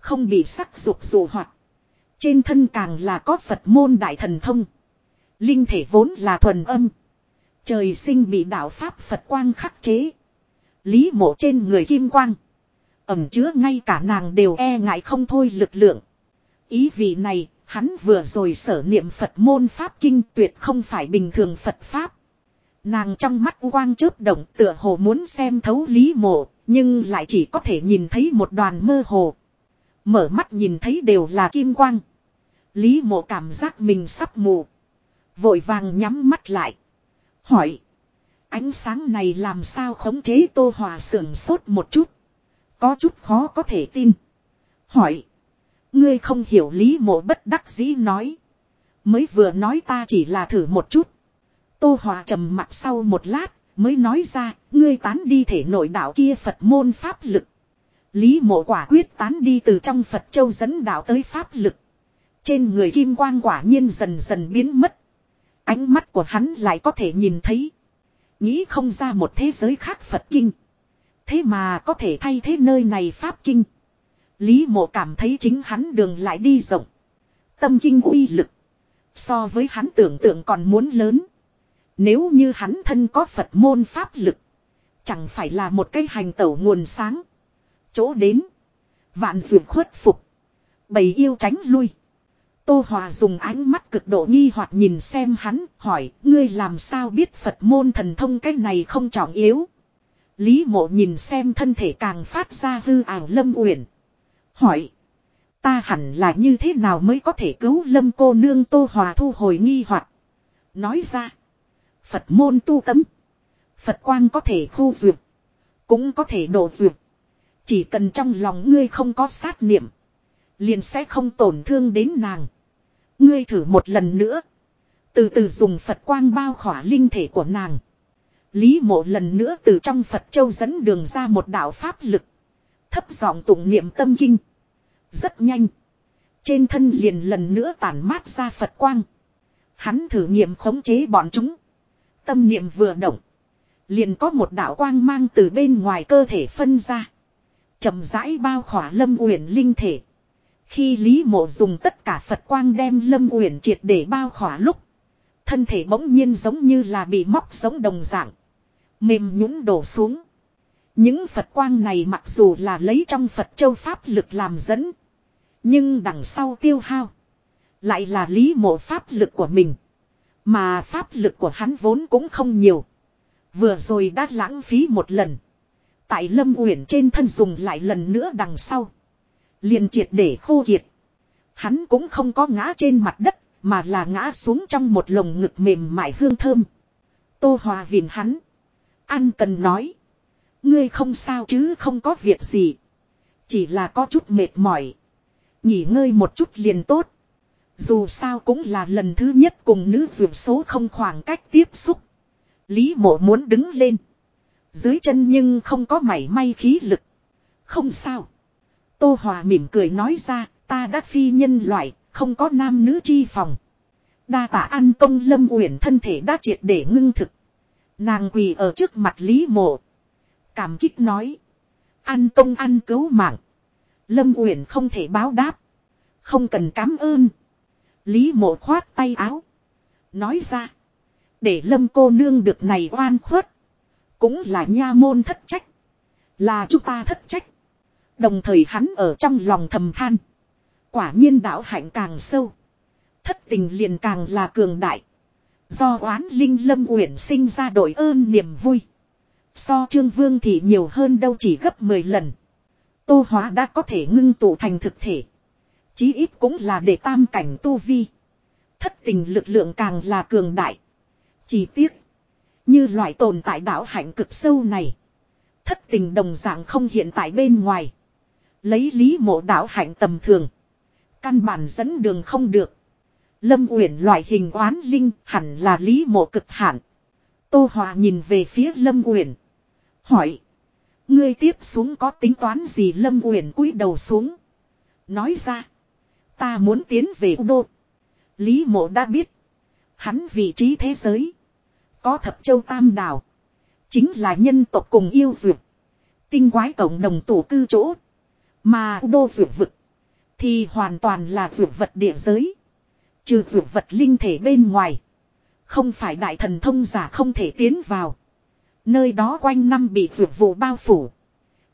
Không bị sắc dục dụ hoạt. Trên thân càng là có Phật môn đại thần thông. Linh thể vốn là thuần âm. Trời sinh bị đạo Pháp Phật quang khắc chế. Lý mộ trên người kim quang. Ẩm chứa ngay cả nàng đều e ngại không thôi lực lượng. Ý vị này, hắn vừa rồi sở niệm Phật môn Pháp Kinh tuyệt không phải bình thường Phật Pháp. Nàng trong mắt quang chớp động tựa hồ muốn xem thấu lý mộ, nhưng lại chỉ có thể nhìn thấy một đoàn mơ hồ. Mở mắt nhìn thấy đều là kim quang. Lý mộ cảm giác mình sắp mù. Vội vàng nhắm mắt lại. Hỏi. Ánh sáng này làm sao khống chế Tô Hòa sưởng sốt một chút. Có chút khó có thể tin. Hỏi. Ngươi không hiểu lý mộ bất đắc dĩ nói. Mới vừa nói ta chỉ là thử một chút. Tô Hòa trầm mặt sau một lát, mới nói ra. Ngươi tán đi thể nội đạo kia Phật môn pháp lực. Lý mộ quả quyết tán đi từ trong Phật châu dẫn đạo tới pháp lực. Trên người kim quang quả nhiên dần dần biến mất. Ánh mắt của hắn lại có thể nhìn thấy. Nghĩ không ra một thế giới khác Phật kinh. Thế mà có thể thay thế nơi này Pháp kinh. Lý mộ cảm thấy chính hắn đường lại đi rộng. Tâm kinh uy lực. So với hắn tưởng tượng còn muốn lớn. Nếu như hắn thân có Phật môn Pháp lực. Chẳng phải là một cái hành tẩu nguồn sáng. Chỗ đến. Vạn dược khuất phục. Bầy yêu tránh lui. Tô Hòa dùng ánh mắt cực độ nghi hoặc nhìn xem hắn, hỏi, ngươi làm sao biết Phật môn thần thông cái này không trọng yếu. Lý mộ nhìn xem thân thể càng phát ra hư ảo lâm uyển. Hỏi, ta hẳn là như thế nào mới có thể cứu lâm cô nương Tô Hòa thu hồi nghi hoặc Nói ra, Phật môn tu tấm. Phật quang có thể khu duyệt, cũng có thể độ duyệt. Chỉ cần trong lòng ngươi không có sát niệm, liền sẽ không tổn thương đến nàng. Ngươi thử một lần nữa. Từ từ dùng Phật quang bao khỏa linh thể của nàng. Lý mộ lần nữa từ trong Phật châu dẫn đường ra một đạo pháp lực. Thấp giọng tụng niệm tâm kinh. Rất nhanh. Trên thân liền lần nữa tản mát ra Phật quang. Hắn thử nghiệm khống chế bọn chúng. Tâm niệm vừa động. Liền có một đạo quang mang từ bên ngoài cơ thể phân ra chậm rãi bao khỏa lâm uyển linh thể. Khi Lý Mộ dùng tất cả Phật quang đem Lâm Uyển triệt để bao khỏa lúc. Thân thể bỗng nhiên giống như là bị móc giống đồng dạng. Mềm nhũn đổ xuống. Những Phật quang này mặc dù là lấy trong Phật châu Pháp lực làm dẫn. Nhưng đằng sau tiêu hao. Lại là lý mộ Pháp lực của mình. Mà Pháp lực của hắn vốn cũng không nhiều. Vừa rồi đã lãng phí một lần. Tại Lâm Uyển trên thân dùng lại lần nữa đằng sau liền triệt để khô kiệt. Hắn cũng không có ngã trên mặt đất, mà là ngã xuống trong một lồng ngực mềm mại hương thơm. Tô Hòa viền hắn. Ăn cần nói. Ngươi không sao chứ không có việc gì. Chỉ là có chút mệt mỏi. Nghỉ ngơi một chút liền tốt. Dù sao cũng là lần thứ nhất cùng nữ dược số không khoảng cách tiếp xúc. Lý mộ muốn đứng lên. Dưới chân nhưng không có mảy may khí lực. Không sao. Tô Hòa mỉm cười nói ra, ta đã phi nhân loại, không có nam nữ chi phòng. Đa tạ ăn công Lâm Uyển thân thể đã triệt để ngưng thực. Nàng quỳ ở trước mặt Lý Mộ. Cảm kích nói. Ăn công ăn cứu mạng. Lâm Uyển không thể báo đáp. Không cần cảm ơn. Lý Mộ khoát tay áo. Nói ra. Để Lâm cô nương được này oan khuất. Cũng là nha môn thất trách. Là chúng ta thất trách. Đồng thời hắn ở trong lòng thầm than. Quả nhiên đạo hạnh càng sâu. Thất tình liền càng là cường đại. Do oán linh lâm uyển sinh ra đội ơn niềm vui. So trương vương thì nhiều hơn đâu chỉ gấp 10 lần. Tô hóa đã có thể ngưng tụ thành thực thể. Chí ít cũng là để tam cảnh tu vi. Thất tình lực lượng càng là cường đại. Chỉ tiếc. Như loại tồn tại đạo hạnh cực sâu này. Thất tình đồng dạng không hiện tại bên ngoài. Lấy lý mộ đạo hạnh tầm thường. Căn bản dẫn đường không được. Lâm Uyển loại hình oán linh hẳn là lý mộ cực hạn. Tô Hòa nhìn về phía Lâm Uyển. Hỏi. Ngươi tiếp xuống có tính toán gì Lâm Uyển cúi đầu xuống. Nói ra. Ta muốn tiến về U Đô. Lý mộ đã biết. Hắn vị trí thế giới. Có thập châu tam đảo. Chính là nhân tộc cùng yêu dược. Tinh quái cộng đồng tổ cư chỗ. Mà đô dược vực. Thì hoàn toàn là dược vật địa giới. Trừ dược vật linh thể bên ngoài. Không phải đại thần thông giả không thể tiến vào. Nơi đó quanh năm bị dược vụ bao phủ.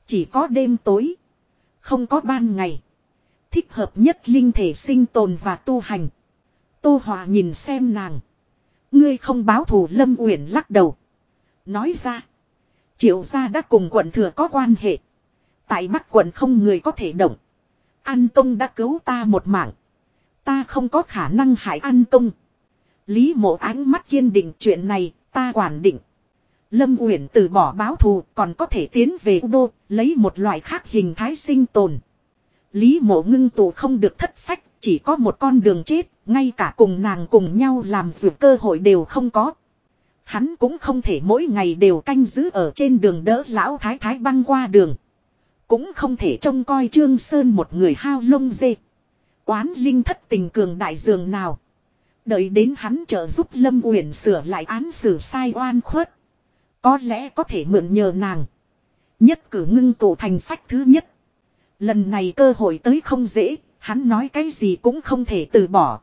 Chỉ có đêm tối. Không có ban ngày. Thích hợp nhất linh thể sinh tồn và tu hành. Tô Hòa nhìn xem nàng. Ngươi không báo thù Lâm Uyển lắc đầu. Nói ra. Triệu gia đã cùng quận thừa có quan hệ. Tại Bắc quận không người có thể động. An Tông đã cứu ta một mạng. Ta không có khả năng hại An Tông. Lý mộ ánh mắt kiên định chuyện này, ta quản định. Lâm Uyển từ bỏ báo thù còn có thể tiến về U Đô, lấy một loại khác hình thái sinh tồn. Lý mộ ngưng tụ không được thất phách, chỉ có một con đường chết, ngay cả cùng nàng cùng nhau làm việc cơ hội đều không có. Hắn cũng không thể mỗi ngày đều canh giữ ở trên đường đỡ lão thái thái băng qua đường. Cũng không thể trông coi Trương Sơn một người hao lông dê. Quán linh thất tình cường đại dường nào. Đợi đến hắn trợ giúp Lâm Uyển sửa lại án xử sai oan khuất. Có lẽ có thể mượn nhờ nàng. Nhất cử ngưng tụ thành phách thứ nhất. Lần này cơ hội tới không dễ, hắn nói cái gì cũng không thể từ bỏ.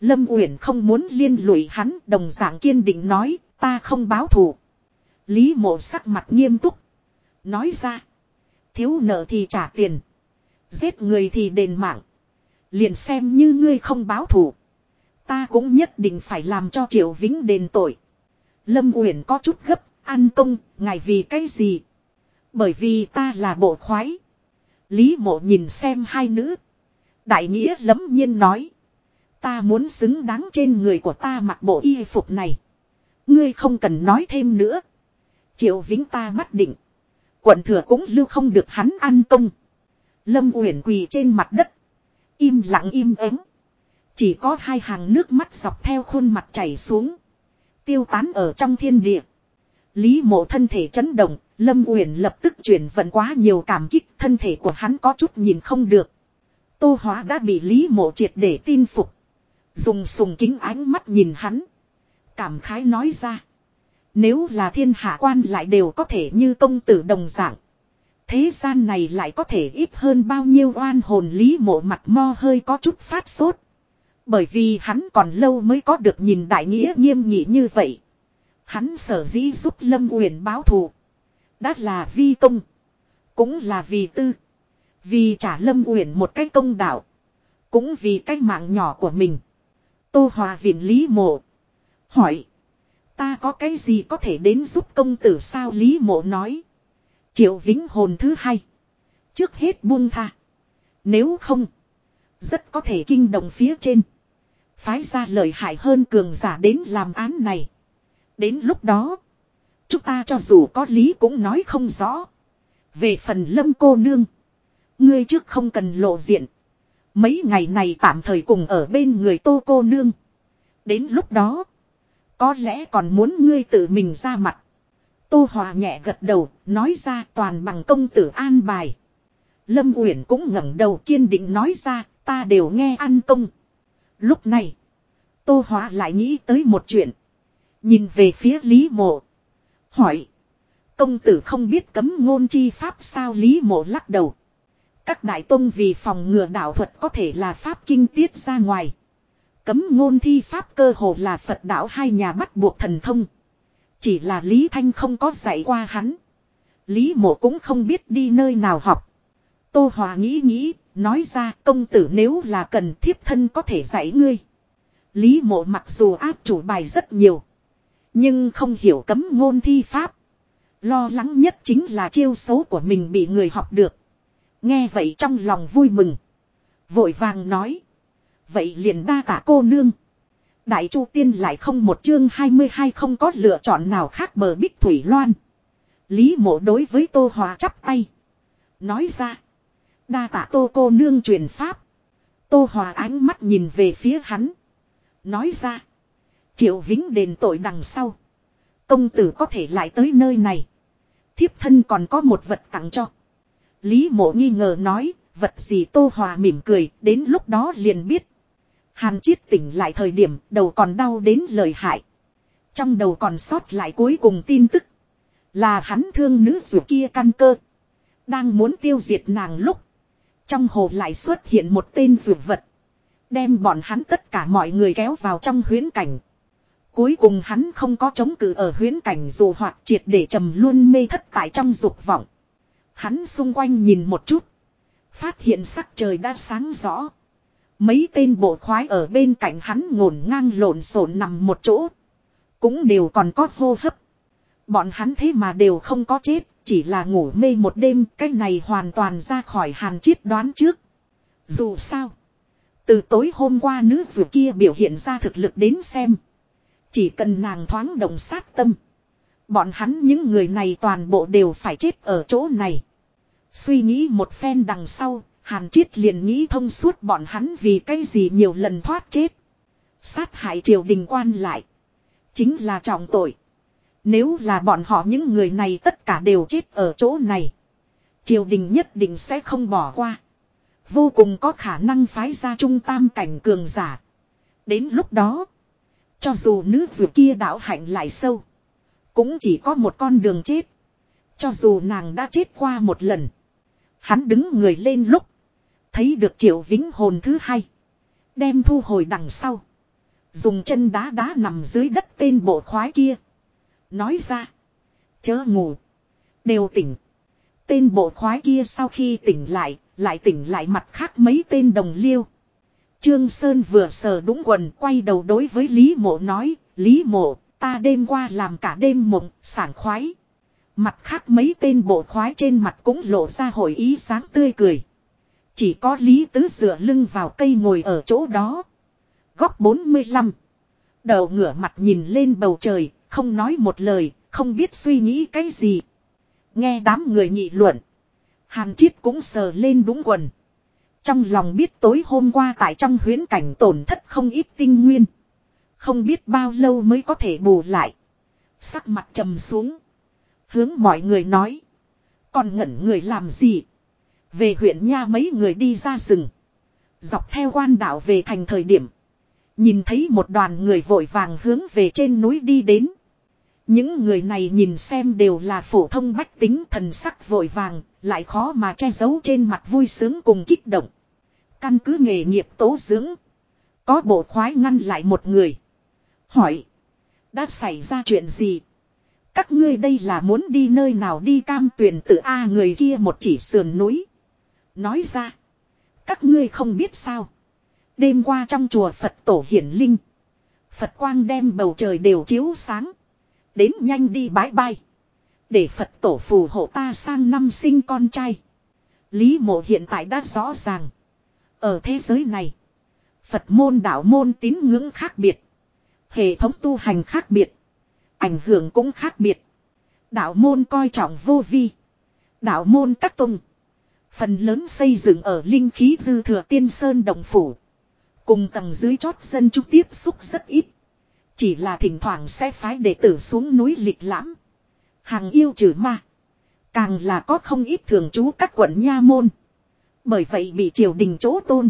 Lâm Uyển không muốn liên lụy hắn, đồng dạng kiên định nói, ta không báo thù. Lý mộ sắc mặt nghiêm túc. Nói ra, thiếu nợ thì trả tiền. Giết người thì đền mạng. Liền xem như ngươi không báo thù. Ta cũng nhất định phải làm cho Triệu Vĩnh đền tội. Lâm Uyển có chút gấp, an công, ngài vì cái gì? Bởi vì ta là bộ khoái. Lý mộ nhìn xem hai nữ. Đại nghĩa lấm nhiên nói. Ta muốn xứng đáng trên người của ta mặc bộ y phục này. Ngươi không cần nói thêm nữa. Triệu Vĩnh ta bắt định. Quận thừa cũng lưu không được hắn ăn công. Lâm Uyển quỳ trên mặt đất. Im lặng im ắng. Chỉ có hai hàng nước mắt dọc theo khuôn mặt chảy xuống. Tiêu tán ở trong thiên địa. Lý mộ thân thể chấn động, Lâm Uyển lập tức chuyển vận quá nhiều cảm kích, thân thể của hắn có chút nhìn không được. Tô hóa đã bị Lý mộ triệt để tin phục. Dùng sùng kính ánh mắt nhìn hắn. Cảm khái nói ra. Nếu là thiên hạ quan lại đều có thể như công tử đồng dạng. Thế gian này lại có thể ít hơn bao nhiêu oan hồn lý mộ mặt mo hơi có chút phát sốt. Bởi vì hắn còn lâu mới có được nhìn đại nghĩa nghiêm nghị như vậy. Hắn sở dĩ giúp Lâm Uyển báo thù. Đã là vi công. Cũng là vì tư. Vì trả Lâm Uyển một cái công đạo. Cũng vì cái mạng nhỏ của mình. Tô Hòa viện Lý Mộ. Hỏi. Ta có cái gì có thể đến giúp công tử sao Lý Mộ nói. Triệu Vĩnh hồn thứ hai. Trước hết buông tha. Nếu không. Rất có thể kinh động phía trên. Phái ra lời hại hơn cường giả đến làm án này. Đến lúc đó. Chúng ta cho dù có lý cũng nói không rõ. Về phần lâm cô nương. Ngươi trước không cần lộ diện. Mấy ngày này tạm thời cùng ở bên người tô cô nương. Đến lúc đó. Có lẽ còn muốn ngươi tự mình ra mặt. Tô Hòa nhẹ gật đầu, nói ra toàn bằng công tử an bài. Lâm Uyển cũng ngẩng đầu kiên định nói ra, ta đều nghe an công. Lúc này, Tô Hòa lại nghĩ tới một chuyện. Nhìn về phía Lý Mộ. Hỏi. Công tử không biết cấm ngôn chi pháp sao Lý Mộ lắc đầu. Các đại tông vì phòng ngừa đạo thuật có thể là pháp kinh tiết ra ngoài. Cấm ngôn thi pháp cơ hồ là Phật đạo hai nhà bắt buộc thần thông. Chỉ là Lý Thanh không có dạy qua hắn. Lý mộ cũng không biết đi nơi nào học. Tô Hòa nghĩ nghĩ, nói ra công tử nếu là cần thiếp thân có thể dạy ngươi. Lý mộ mặc dù áp chủ bài rất nhiều. Nhưng không hiểu cấm ngôn thi pháp. Lo lắng nhất chính là chiêu xấu của mình bị người học được. Nghe vậy trong lòng vui mừng. Vội vàng nói. Vậy liền đa tạ cô nương. Đại Chu Tiên lại không một chương 22 không có lựa chọn nào khác bờ Bích Thủy Loan. Lý mộ đối với Tô Hòa chắp tay. Nói ra. Đa tạ Tô cô nương truyền pháp. Tô Hòa ánh mắt nhìn về phía hắn. Nói ra. Triệu Vĩnh đền tội đằng sau. Công tử có thể lại tới nơi này. Thiếp thân còn có một vật tặng cho. Lý mộ nghi ngờ nói. Vật gì Tô Hòa mỉm cười. Đến lúc đó liền biết. Hàn Chiết tỉnh lại thời điểm, đầu còn đau đến lời hại. Trong đầu còn sót lại cuối cùng tin tức. Là hắn thương nữ dù kia căn cơ. Đang muốn tiêu diệt nàng lúc. Trong hồ lại xuất hiện một tên dù vật. Đem bọn hắn tất cả mọi người kéo vào trong huyến cảnh. Cuối cùng hắn không có chống cự ở huyến cảnh dù hoạt triệt để trầm luôn mê thất tại trong dục vọng. Hắn xung quanh nhìn một chút. Phát hiện sắc trời đã sáng rõ. Mấy tên bộ khoái ở bên cạnh hắn ngổn ngang lộn xộn nằm một chỗ. Cũng đều còn có hô hấp. Bọn hắn thế mà đều không có chết, chỉ là ngủ mê một đêm, cái này hoàn toàn ra khỏi hàn chiết đoán trước. Dù sao, từ tối hôm qua nữ dù kia biểu hiện ra thực lực đến xem. Chỉ cần nàng thoáng động sát tâm. Bọn hắn những người này toàn bộ đều phải chết ở chỗ này. Suy nghĩ một phen đằng sau, Hàn Triết liền nghĩ thông suốt bọn hắn vì cái gì nhiều lần thoát chết. Sát hại triều đình quan lại. Chính là trọng tội. Nếu là bọn họ những người này tất cả đều chết ở chỗ này. Triều đình nhất định sẽ không bỏ qua. Vô cùng có khả năng phái ra trung tam cảnh cường giả. Đến lúc đó. Cho dù nữ vừa kia đạo hạnh lại sâu. Cũng chỉ có một con đường chết. Cho dù nàng đã chết qua một lần. Hắn đứng người lên lúc. Thấy được triệu vĩnh hồn thứ hai. Đem thu hồi đằng sau. Dùng chân đá đá nằm dưới đất tên bộ khoái kia. Nói ra. Chớ ngủ. Đều tỉnh. Tên bộ khoái kia sau khi tỉnh lại. Lại tỉnh lại mặt khác mấy tên đồng liêu. Trương Sơn vừa sờ đúng quần, quay đầu đối với Lý Mộ nói. Lý Mộ ta đêm qua làm cả đêm mộng sảng khoái. Mặt khác mấy tên bộ khoái trên mặt cũng lộ ra hồi ý sáng tươi cười. Chỉ có Lý Tứ dựa lưng vào cây ngồi ở chỗ đó. Góc 45. Đầu ngửa mặt nhìn lên bầu trời, không nói một lời, không biết suy nghĩ cái gì. Nghe đám người nghị luận. Hàn Triết cũng sờ lên đúng quần. Trong lòng biết tối hôm qua tại trong huyến cảnh tổn thất không ít tinh nguyên. Không biết bao lâu mới có thể bù lại. Sắc mặt trầm xuống. Hướng mọi người nói. Còn ngẩn người làm gì? Về huyện nha mấy người đi ra rừng. Dọc theo quan đảo về thành thời điểm. Nhìn thấy một đoàn người vội vàng hướng về trên núi đi đến. Những người này nhìn xem đều là phổ thông bách tính thần sắc vội vàng, lại khó mà che giấu trên mặt vui sướng cùng kích động. Căn cứ nghề nghiệp tố dưỡng. Có bộ khoái ngăn lại một người. Hỏi. Đã xảy ra chuyện gì? Các ngươi đây là muốn đi nơi nào đi cam tuyển tự A người kia một chỉ sườn núi. Nói ra. Các ngươi không biết sao. Đêm qua trong chùa Phật tổ hiển linh. Phật quang đem bầu trời đều chiếu sáng. Đến nhanh đi bái bai. Để Phật tổ phù hộ ta sang năm sinh con trai. Lý mộ hiện tại đã rõ ràng. Ở thế giới này. Phật môn đạo môn tín ngưỡng khác biệt. Hệ thống tu hành khác biệt. Ảnh hưởng cũng khác biệt. Đạo môn coi trọng vô vi. Đạo môn các tông. Phần lớn xây dựng ở linh khí dư thừa tiên sơn đồng phủ. Cùng tầng dưới chót dân chúng tiếp xúc rất ít. Chỉ là thỉnh thoảng sẽ phái đệ tử xuống núi lịch lãm. Hàng yêu trừ ma. Càng là có không ít thường trú các quận nha môn. Bởi vậy bị triều đình chỗ tôn.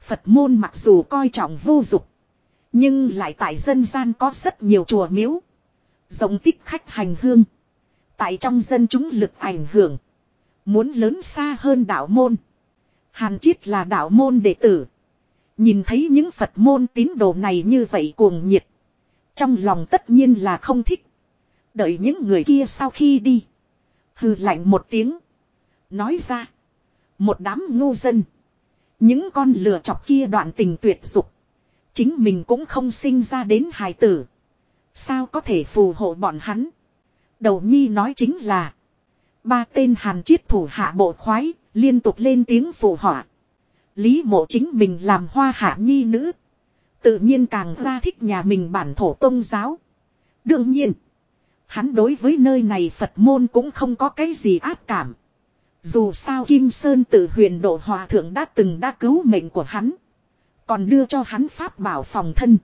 Phật môn mặc dù coi trọng vô dục. Nhưng lại tại dân gian có rất nhiều chùa miếu. Rộng tích khách hành hương. Tại trong dân chúng lực ảnh hưởng. Muốn lớn xa hơn đạo môn. Hàn Chiết là đạo môn đệ tử. Nhìn thấy những Phật môn tín đồ này như vậy cuồng nhiệt. Trong lòng tất nhiên là không thích. Đợi những người kia sau khi đi. Hừ lạnh một tiếng. Nói ra. Một đám ngu dân. Những con lừa chọc kia đoạn tình tuyệt dục. Chính mình cũng không sinh ra đến hài tử. Sao có thể phù hộ bọn hắn. Đầu nhi nói chính là. Ba tên hàn chiết thủ hạ bộ khoái. Liên tục lên tiếng phù họa. Lý mộ chính mình làm hoa hạ nhi nữ. Tự nhiên càng ra thích nhà mình bản thổ tôn giáo. Đương nhiên. Hắn đối với nơi này Phật môn cũng không có cái gì ác cảm. Dù sao Kim Sơn tự huyền độ hòa thượng đã từng đã cứu mệnh của hắn. Còn đưa cho hắn pháp bảo phòng thân.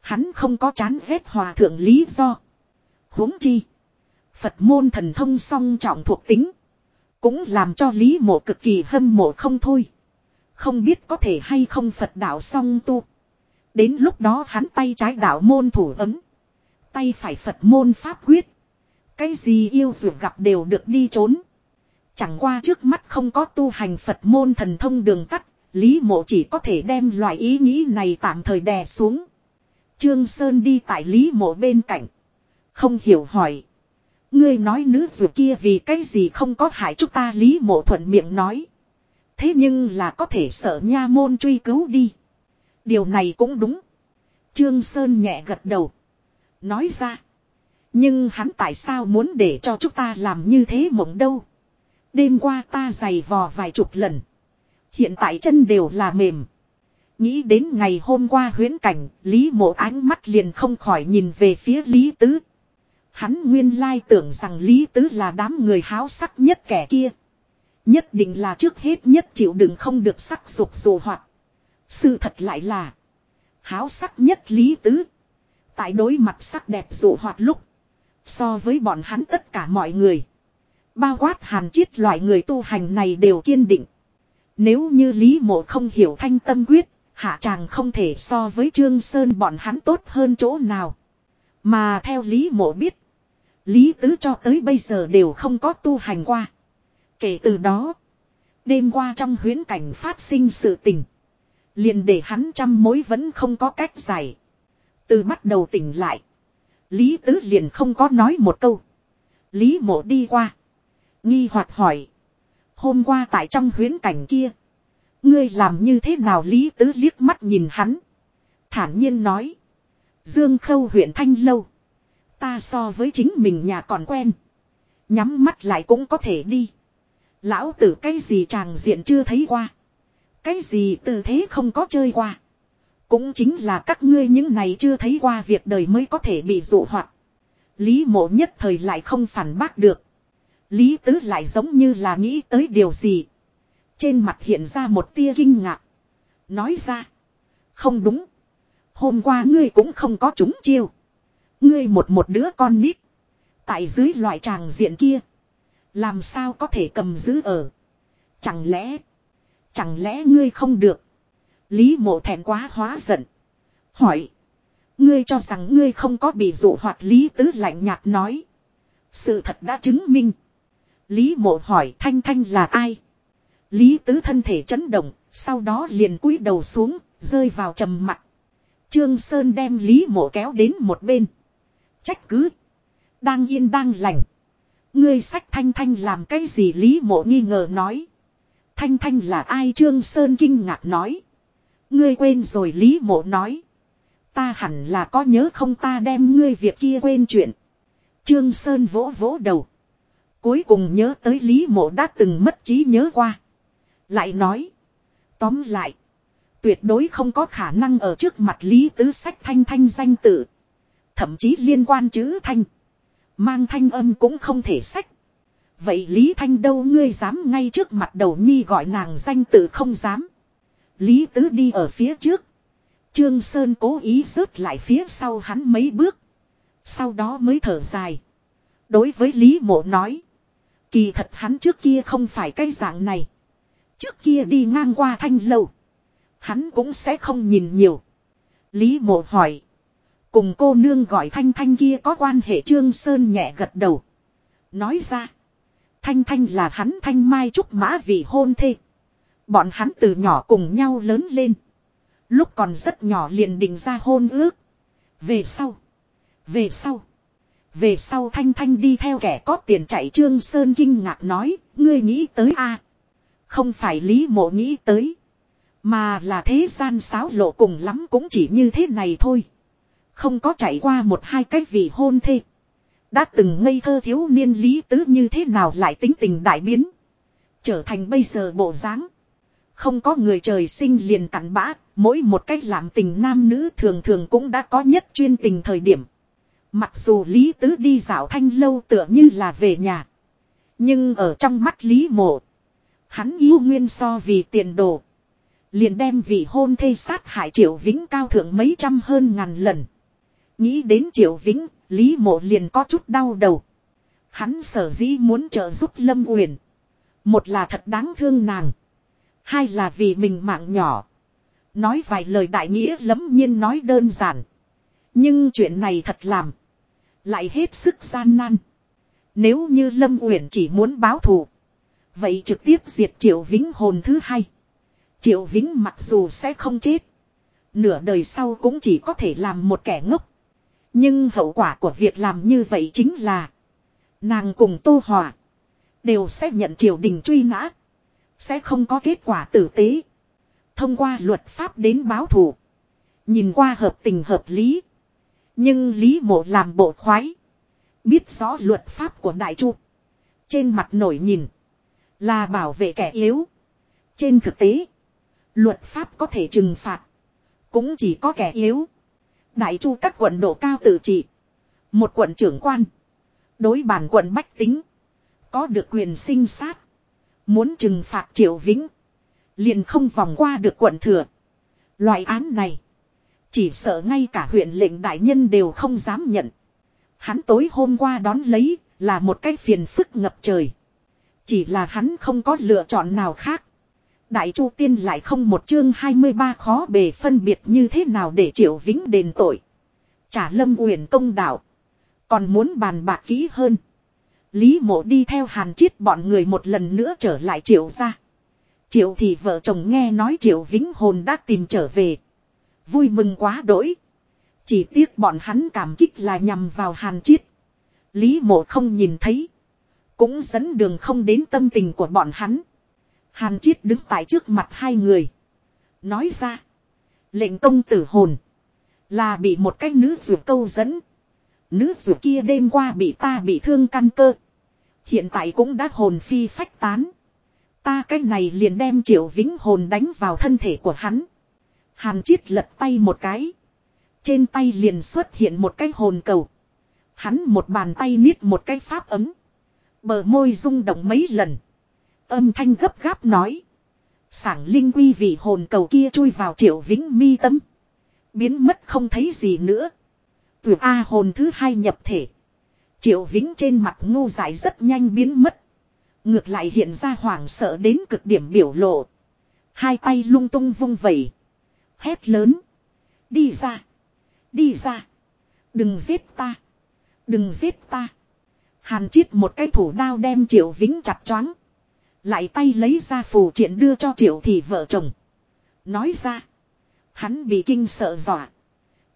Hắn không có chán ghét hòa thượng lý do. huống chi. Phật môn thần thông song trọng thuộc tính. Cũng làm cho Lý mộ cực kỳ hâm mộ không thôi. Không biết có thể hay không Phật đạo song tu. Đến lúc đó hắn tay trái đạo môn thủ ấm. Tay phải Phật môn pháp quyết. Cái gì yêu dù gặp đều được đi trốn. Chẳng qua trước mắt không có tu hành Phật môn thần thông đường tắt. Lý mộ chỉ có thể đem loại ý nghĩ này tạm thời đè xuống. Trương Sơn đi tại Lý mộ bên cạnh. Không hiểu hỏi. Ngươi nói nữ dù kia vì cái gì không có hại chúng ta, Lý mộ thuận miệng nói. Thế nhưng là có thể sợ nha môn truy cứu đi. Điều này cũng đúng. Trương Sơn nhẹ gật đầu. Nói ra. Nhưng hắn tại sao muốn để cho chúng ta làm như thế mộng đâu. Đêm qua ta giày vò vài chục lần. Hiện tại chân đều là mềm. Nghĩ đến ngày hôm qua huyến cảnh, Lý mộ ánh mắt liền không khỏi nhìn về phía Lý Tứ. Hắn nguyên lai tưởng rằng Lý Tứ là đám người háo sắc nhất kẻ kia. Nhất định là trước hết nhất chịu đựng không được sắc dục dù hoạt. Sự thật lại là. Háo sắc nhất Lý Tứ. Tại đối mặt sắc đẹp dụ hoạt lúc. So với bọn hắn tất cả mọi người. Bao quát hàn chiết loại người tu hành này đều kiên định. Nếu như Lý Mộ không hiểu thanh tâm quyết, hạ chàng không thể so với Trương Sơn bọn hắn tốt hơn chỗ nào. Mà theo Lý Mộ biết, Lý Tứ cho tới bây giờ đều không có tu hành qua. Kể từ đó, đêm qua trong huyến cảnh phát sinh sự tình. Liền để hắn trăm mối vẫn không có cách giải. Từ bắt đầu tỉnh lại. Lý Tứ liền không có nói một câu. Lý mộ đi qua. Nghi hoạt hỏi. Hôm qua tại trong huyến cảnh kia. Ngươi làm như thế nào Lý Tứ liếc mắt nhìn hắn. Thản nhiên nói. Dương Khâu huyện Thanh Lâu. Ta so với chính mình nhà còn quen. Nhắm mắt lại cũng có thể đi. Lão tử cái gì chàng diện chưa thấy qua. Cái gì tư thế không có chơi qua. Cũng chính là các ngươi những này chưa thấy qua việc đời mới có thể bị dụ hoạt. Lý mộ nhất thời lại không phản bác được. Lý tứ lại giống như là nghĩ tới điều gì. Trên mặt hiện ra một tia kinh ngạc. Nói ra. Không đúng. Hôm qua ngươi cũng không có chúng chiêu. Ngươi một một đứa con nít. Tại dưới loại tràng diện kia. Làm sao có thể cầm giữ ở. Chẳng lẽ. Chẳng lẽ ngươi không được. Lý mộ thẹn quá hóa giận. Hỏi. Ngươi cho rằng ngươi không có bị dụ hoạt Lý Tứ lạnh nhạt nói. Sự thật đã chứng minh. Lý mộ hỏi Thanh Thanh là ai? Lý Tứ thân thể chấn động, sau đó liền cúi đầu xuống, rơi vào trầm mặt. Trương Sơn đem Lý mộ kéo đến một bên. Trách cứ. Đang yên đang lành. Ngươi sách Thanh Thanh làm cái gì Lý mộ nghi ngờ nói. Thanh Thanh là ai Trương Sơn kinh ngạc nói. Ngươi quên rồi Lý mộ nói. Ta hẳn là có nhớ không ta đem ngươi việc kia quên chuyện. Trương Sơn vỗ vỗ đầu. Cuối cùng nhớ tới Lý mộ đã từng mất trí nhớ qua. Lại nói. Tóm lại. Tuyệt đối không có khả năng ở trước mặt Lý Tứ Sách Thanh Thanh danh tự. Thậm chí liên quan chữ Thanh. Mang thanh âm cũng không thể sách. Vậy Lý Thanh đâu ngươi dám ngay trước mặt đầu nhi gọi nàng danh tự không dám. Lý Tứ đi ở phía trước. Trương Sơn cố ý rớt lại phía sau hắn mấy bước. Sau đó mới thở dài. Đối với Lý Mộ nói. Kỳ thật hắn trước kia không phải cái dạng này. Trước kia đi ngang qua thanh lâu. Hắn cũng sẽ không nhìn nhiều. Lý Mộ hỏi. Cùng cô nương gọi thanh thanh kia có quan hệ Trương Sơn nhẹ gật đầu. Nói ra. Thanh thanh là hắn thanh mai trúc mã vì hôn thê. Bọn hắn từ nhỏ cùng nhau lớn lên. Lúc còn rất nhỏ liền định ra hôn ước. Về sau. Về sau. Về sau Thanh Thanh đi theo kẻ có tiền chạy Trương Sơn kinh ngạc nói, ngươi nghĩ tới a Không phải Lý Mộ nghĩ tới. Mà là thế gian sáo lộ cùng lắm cũng chỉ như thế này thôi. Không có chạy qua một hai cái vị hôn thê. Đã từng ngây thơ thiếu niên Lý Tứ như thế nào lại tính tình đại biến. Trở thành bây giờ bộ dáng không có người trời sinh liền cặn bã, mỗi một cách làm tình nam nữ thường thường cũng đã có nhất chuyên tình thời điểm. Mặc dù Lý Tứ đi dạo thanh lâu tựa như là về nhà. Nhưng ở trong mắt Lý Mộ, hắn yêu nguyên so vì tiền đồ. Liền đem vị hôn thê sát hại triệu vĩnh cao thượng mấy trăm hơn ngàn lần. Nghĩ đến triệu vĩnh, Lý Mộ liền có chút đau đầu. Hắn sở dĩ muốn trợ giúp Lâm Uyển. Một là thật đáng thương nàng. Hai là vì mình mạng nhỏ. Nói vài lời đại nghĩa lấm nhiên nói đơn giản. Nhưng chuyện này thật làm. Lại hết sức gian nan. Nếu như Lâm Uyển chỉ muốn báo thù. Vậy trực tiếp diệt Triệu Vĩnh hồn thứ hai. Triệu Vĩnh mặc dù sẽ không chết. Nửa đời sau cũng chỉ có thể làm một kẻ ngốc. Nhưng hậu quả của việc làm như vậy chính là. Nàng cùng Tô Hòa. Đều sẽ nhận triều đình truy nã. Sẽ không có kết quả tử tế. Thông qua luật pháp đến báo thù. Nhìn qua hợp tình hợp lý. Nhưng Lý Mộ làm bộ khoái. Biết rõ luật pháp của Đại Chu. Trên mặt nổi nhìn. Là bảo vệ kẻ yếu. Trên thực tế. Luật pháp có thể trừng phạt. Cũng chỉ có kẻ yếu. Đại Chu các quận độ cao tự trị. Một quận trưởng quan. Đối bản quận Bách Tính. Có được quyền sinh sát. Muốn trừng phạt Triệu Vĩnh. Liền không vòng qua được quận thừa. Loại án này. Chỉ sợ ngay cả huyện lệnh đại nhân đều không dám nhận. Hắn tối hôm qua đón lấy là một cái phiền phức ngập trời. Chỉ là hắn không có lựa chọn nào khác. Đại Chu Tiên lại không một chương 23 khó bề phân biệt như thế nào để Triệu Vĩnh đền tội. Trả Lâm Uyển công đạo. Còn muốn bàn bạc kỹ hơn. Lý mộ đi theo hàn chiết bọn người một lần nữa trở lại Triệu ra. Triệu thì vợ chồng nghe nói Triệu Vĩnh hồn đã tìm trở về. Vui mừng quá đỗi. Chỉ tiếc bọn hắn cảm kích là nhằm vào hàn chiết. Lý mộ không nhìn thấy. Cũng dẫn đường không đến tâm tình của bọn hắn. Hàn chiết đứng tại trước mặt hai người. Nói ra. Lệnh công tử hồn. Là bị một cái nữ rượu câu dẫn. Nữ rượu kia đêm qua bị ta bị thương căn cơ. Hiện tại cũng đã hồn phi phách tán. Ta cái này liền đem triệu vĩnh hồn đánh vào thân thể của hắn. Hàn chiết lật tay một cái. Trên tay liền xuất hiện một cái hồn cầu. Hắn một bàn tay niết một cái pháp ấm. Bờ môi rung động mấy lần. Âm thanh gấp gáp nói. Sảng linh quy vị hồn cầu kia chui vào triệu vĩnh mi tâm. Biến mất không thấy gì nữa. Tuyệt A hồn thứ hai nhập thể. Triệu vĩnh trên mặt ngu dại rất nhanh biến mất. Ngược lại hiện ra hoảng sợ đến cực điểm biểu lộ. Hai tay lung tung vung vẩy. Hét lớn. Đi ra. Đi ra. Đừng giết ta. Đừng giết ta. Hàn chiết một cái thủ đao đem triệu vĩnh chặt choáng. Lại tay lấy ra phù triện đưa cho triệu thì vợ chồng. Nói ra. Hắn bị kinh sợ dọa.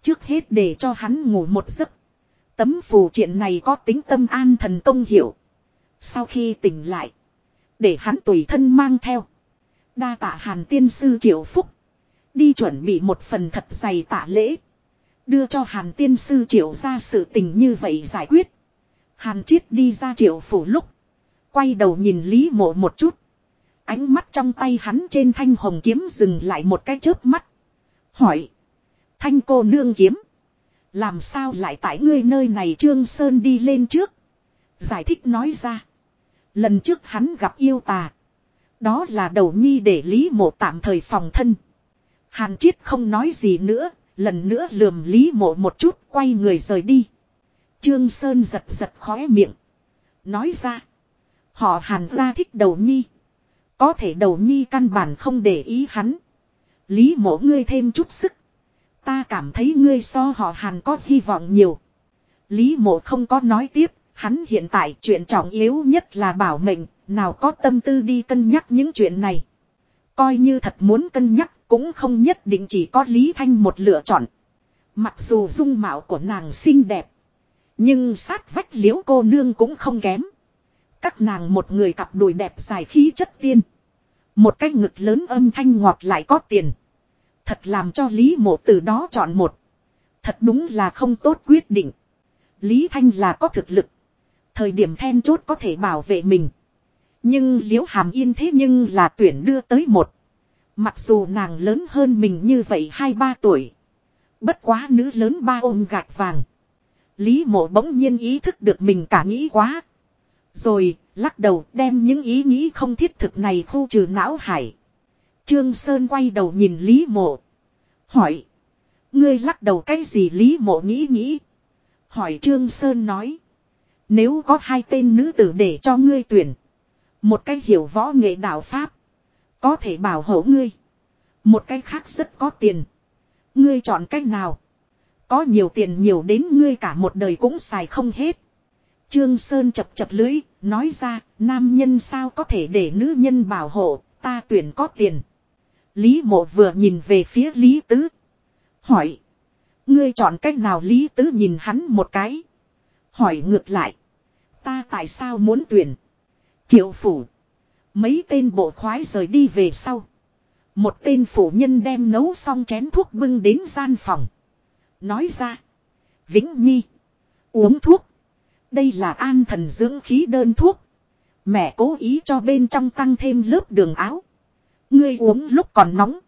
Trước hết để cho hắn ngủ một giấc. Tấm phù triện này có tính tâm an thần công hiệu. Sau khi tỉnh lại. Để hắn tùy thân mang theo. Đa tạ hàn tiên sư triệu phúc. Đi chuẩn bị một phần thật dày tạ lễ. Đưa cho hàn tiên sư triệu ra sự tình như vậy giải quyết. Hàn triết đi ra triệu phủ lúc. Quay đầu nhìn Lý mộ một chút. Ánh mắt trong tay hắn trên thanh hồng kiếm dừng lại một cái chớp mắt. Hỏi. Thanh cô nương kiếm. Làm sao lại tại ngươi nơi này Trương Sơn đi lên trước. Giải thích nói ra. Lần trước hắn gặp yêu tà. Đó là đầu nhi để Lý mộ tạm thời phòng thân. Hàn Chiết không nói gì nữa. Lần nữa lườm Lý mộ một chút, quay người rời đi. Trương Sơn giật giật khóe miệng. Nói ra. Họ hàn ra thích đầu nhi. Có thể đầu nhi căn bản không để ý hắn. Lý mộ ngươi thêm chút sức. Ta cảm thấy ngươi so họ hàn có hy vọng nhiều. Lý mộ không có nói tiếp. Hắn hiện tại chuyện trọng yếu nhất là bảo mệnh. Nào có tâm tư đi cân nhắc những chuyện này. Coi như thật muốn cân nhắc cũng không nhất định chỉ có Lý Thanh một lựa chọn. Mặc dù dung mạo của nàng xinh đẹp. Nhưng sát vách liễu cô nương cũng không kém. Các nàng một người cặp đùi đẹp dài khí chất tiên. Một cái ngực lớn âm thanh ngọt lại có tiền. Thật làm cho Lý mộ từ đó chọn một. Thật đúng là không tốt quyết định. Lý Thanh là có thực lực. Thời điểm then chốt có thể bảo vệ mình. Nhưng liễu hàm yên thế nhưng là tuyển đưa tới một. Mặc dù nàng lớn hơn mình như vậy hai ba tuổi. Bất quá nữ lớn ba ôm gạch vàng. Lý mộ bỗng nhiên ý thức được mình cả nghĩ quá. Rồi, lắc đầu đem những ý nghĩ không thiết thực này khu trừ não hải. Trương Sơn quay đầu nhìn Lý mộ. Hỏi. Ngươi lắc đầu cái gì Lý mộ nghĩ nghĩ. Hỏi Trương Sơn nói. Nếu có hai tên nữ tử để cho ngươi tuyển. Một cái hiểu võ nghệ đạo Pháp. Có thể bảo hộ ngươi. Một cái khác rất có tiền. Ngươi chọn cách nào? Có nhiều tiền nhiều đến ngươi cả một đời cũng xài không hết. Trương Sơn chập chập lưỡi nói ra, nam nhân sao có thể để nữ nhân bảo hộ, ta tuyển có tiền. Lý mộ vừa nhìn về phía Lý Tứ. Hỏi. Ngươi chọn cách nào Lý Tứ nhìn hắn một cái. Hỏi ngược lại. Ta tại sao muốn tuyển? Triệu phủ. Mấy tên bộ khoái rời đi về sau. Một tên phụ nhân đem nấu xong chén thuốc bưng đến gian phòng. Nói ra. Vĩnh Nhi. Uống thuốc. Đây là an thần dưỡng khí đơn thuốc. Mẹ cố ý cho bên trong tăng thêm lớp đường áo. Ngươi uống lúc còn nóng.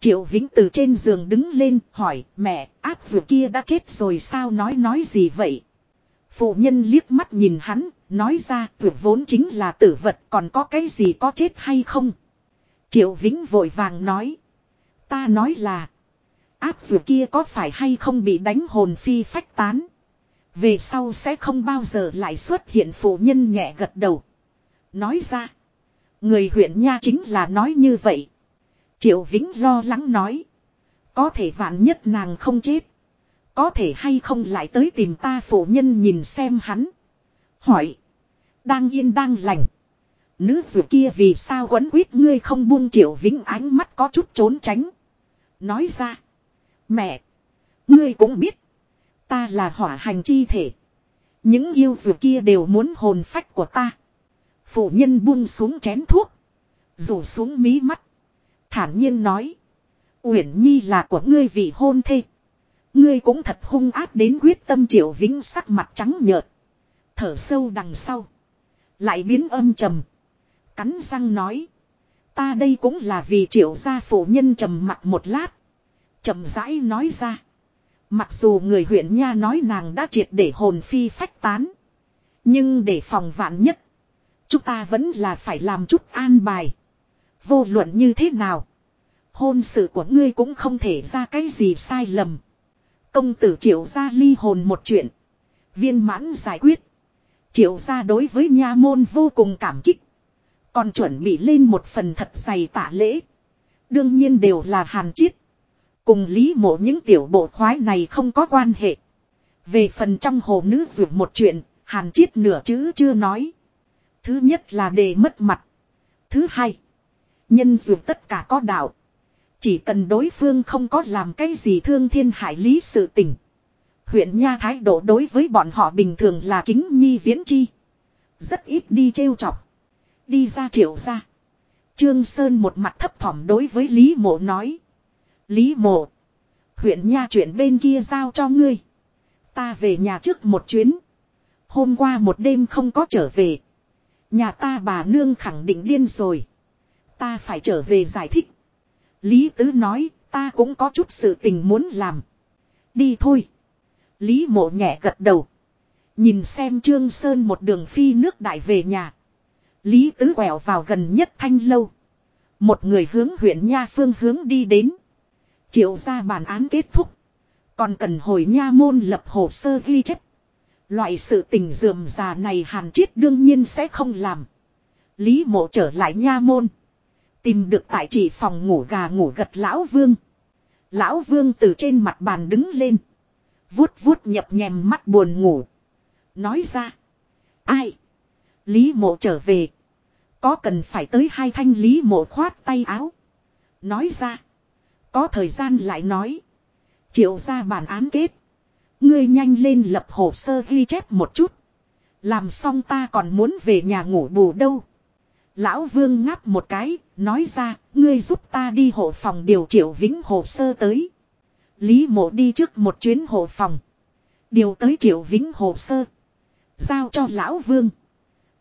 Triệu Vĩnh từ trên giường đứng lên, hỏi, mẹ, áp vừa kia đã chết rồi sao nói nói gì vậy. Phụ nhân liếc mắt nhìn hắn, nói ra tuyệt vốn chính là tử vật còn có cái gì có chết hay không. Triệu Vĩnh vội vàng nói. Ta nói là. Áp dù kia có phải hay không bị đánh hồn phi phách tán. Về sau sẽ không bao giờ lại xuất hiện phụ nhân nhẹ gật đầu. Nói ra. Người huyện Nha chính là nói như vậy. Triệu Vĩnh lo lắng nói. Có thể vạn nhất nàng không chết. Có thể hay không lại tới tìm ta phụ nhân nhìn xem hắn. Hỏi. Đang yên đang lành. Nữ dù kia vì sao quấn quýt ngươi không buông triệu vĩnh ánh mắt có chút trốn tránh. Nói ra. Mẹ. Ngươi cũng biết. Ta là hỏa hành chi thể. Những yêu dù kia đều muốn hồn phách của ta. Phụ nhân buông xuống chén thuốc. Rủ xuống mí mắt. Thản nhiên nói. Uyển Nhi là của ngươi vị hôn thê. Ngươi cũng thật hung ác đến quyết tâm triệu vĩnh sắc mặt trắng nhợt. Thở sâu đằng sau. Lại biến âm trầm. Cắn răng nói. Ta đây cũng là vì triệu gia phụ nhân trầm mặt một lát. trầm rãi nói ra. Mặc dù người huyện nha nói nàng đã triệt để hồn phi phách tán. Nhưng để phòng vạn nhất. Chúng ta vẫn là phải làm chút an bài. Vô luận như thế nào. Hôn sự của ngươi cũng không thể ra cái gì sai lầm. Công tử triệu gia ly hồn một chuyện. Viên mãn giải quyết. Triệu gia đối với nha môn vô cùng cảm kích. Còn chuẩn bị lên một phần thật dày tạ lễ. Đương nhiên đều là hàn chiết. Cùng lý mộ những tiểu bộ khoái này không có quan hệ. Về phần trong hồ nữ ruột một chuyện, hàn chiết nửa chữ chưa nói. Thứ nhất là đề mất mặt. Thứ hai, nhân ruột tất cả có đạo. Chỉ cần đối phương không có làm cái gì thương thiên hại lý sự tình. Huyện Nha thái độ đối với bọn họ bình thường là kính nhi viễn chi. Rất ít đi trêu chọc. Đi ra triệu ra. Trương Sơn một mặt thấp thỏm đối với Lý Mộ nói. Lý Mộ. Huyện Nha chuyện bên kia giao cho ngươi. Ta về nhà trước một chuyến. Hôm qua một đêm không có trở về. Nhà ta bà nương khẳng định điên rồi. Ta phải trở về giải thích. Lý Tứ nói, ta cũng có chút sự tình muốn làm. Đi thôi. Lý mộ nhẹ gật đầu. Nhìn xem Trương Sơn một đường phi nước đại về nhà. Lý Tứ quẹo vào gần nhất thanh lâu. Một người hướng huyện Nha phương hướng đi đến. Triệu ra bản án kết thúc. Còn cần hồi Nha môn lập hồ sơ ghi chép. Loại sự tình dườm già này hàn triết đương nhiên sẽ không làm. Lý mộ trở lại Nha môn. Tìm được tại chỉ phòng ngủ gà ngủ gật lão vương. Lão vương từ trên mặt bàn đứng lên. Vuốt vuốt nhập nhèm mắt buồn ngủ. Nói ra. Ai? Lý mộ trở về. Có cần phải tới hai thanh lý mộ khoát tay áo. Nói ra. Có thời gian lại nói. Triệu ra bản án kết. Ngươi nhanh lên lập hồ sơ ghi chép một chút. Làm xong ta còn muốn về nhà ngủ bù đâu. Lão vương ngáp một cái, nói ra, ngươi giúp ta đi hộ phòng điều triệu vĩnh hồ sơ tới. Lý mộ đi trước một chuyến hộ phòng. Điều tới triệu vĩnh hồ sơ. Giao cho lão vương.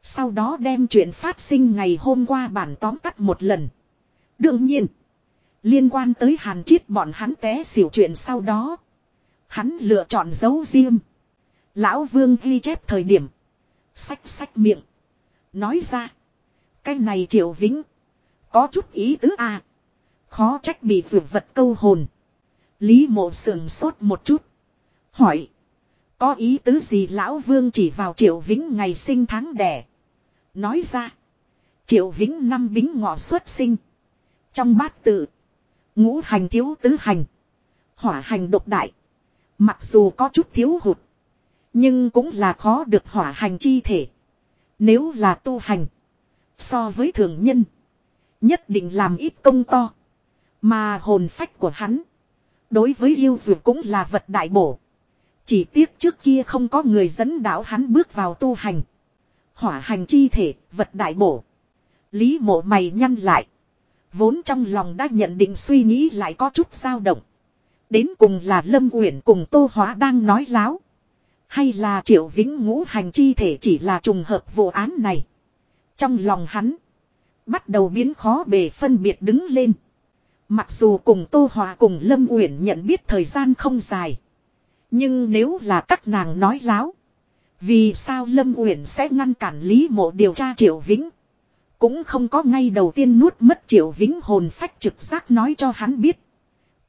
Sau đó đem chuyện phát sinh ngày hôm qua bản tóm tắt một lần. Đương nhiên. Liên quan tới hàn chiết bọn hắn té xỉu chuyện sau đó. Hắn lựa chọn dấu riêng. Lão vương ghi chép thời điểm. Sách sách miệng. Nói ra. Cái này triệu vĩnh. Có chút ý tứ à. Khó trách bị vượt vật câu hồn. Lý mộ sườn sốt một chút. Hỏi. Có ý tứ gì lão vương chỉ vào triệu vĩnh ngày sinh tháng đẻ. Nói ra. Triệu vĩnh năm bính ngọ xuất sinh. Trong bát tự. Ngũ hành thiếu tứ hành. Hỏa hành độc đại. Mặc dù có chút thiếu hụt. Nhưng cũng là khó được hỏa hành chi thể. Nếu là tu hành. So với thường nhân. Nhất định làm ít công to. Mà hồn phách của hắn. Đối với yêu dược cũng là vật đại bổ. Chỉ tiếc trước kia không có người dẫn đạo hắn bước vào tu hành. Hỏa hành chi thể, vật đại bổ. Lý mộ mày nhăn lại. Vốn trong lòng đã nhận định suy nghĩ lại có chút dao động. Đến cùng là Lâm Uyển cùng Tô Hóa đang nói láo. Hay là Triệu Vĩnh ngũ hành chi thể chỉ là trùng hợp vụ án này. Trong lòng hắn. Bắt đầu biến khó bề phân biệt đứng lên. Mặc dù cùng Tô Hòa cùng Lâm Uyển nhận biết thời gian không dài. Nhưng nếu là các nàng nói láo. Vì sao Lâm Uyển sẽ ngăn cản Lý Mộ điều tra Triệu Vĩnh? Cũng không có ngay đầu tiên nuốt mất Triệu Vĩnh hồn phách trực giác nói cho hắn biết.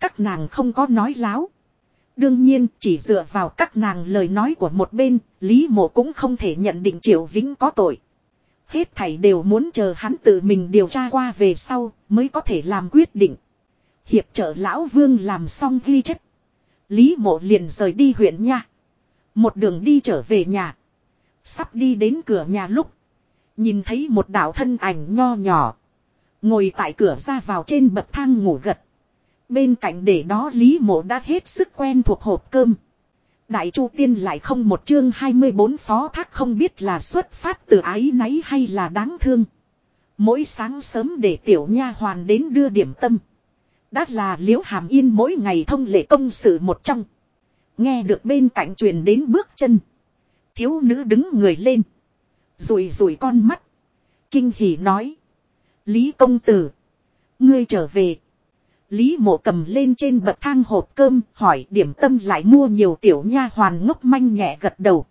Các nàng không có nói láo. Đương nhiên chỉ dựa vào các nàng lời nói của một bên, Lý Mộ cũng không thể nhận định Triệu Vĩnh có tội. Hết thảy đều muốn chờ hắn tự mình điều tra qua về sau mới có thể làm quyết định. Hiệp trợ Lão Vương làm xong ghi chép. Lý Mộ liền rời đi huyện nha. Một đường đi trở về nhà. Sắp đi đến cửa nhà lúc. Nhìn thấy một đạo thân ảnh nho nhỏ. Ngồi tại cửa ra vào trên bậc thang ngủ gật. Bên cạnh để đó Lý Mộ đã hết sức quen thuộc hộp cơm. Đại Chu Tiên lại không một chương 24 phó thác không biết là xuất phát từ ái náy hay là đáng thương. Mỗi sáng sớm để tiểu nha hoàn đến đưa điểm tâm. Đã là liễu hàm yên mỗi ngày thông lệ công sự một trong. Nghe được bên cạnh truyền đến bước chân. Thiếu nữ đứng người lên. Rùi rùi con mắt. Kinh hỉ nói. Lý công tử. Ngươi trở về. Lý mộ cầm lên trên bậc thang hộp cơm hỏi điểm tâm lại mua nhiều tiểu nha hoàn ngốc manh nhẹ gật đầu.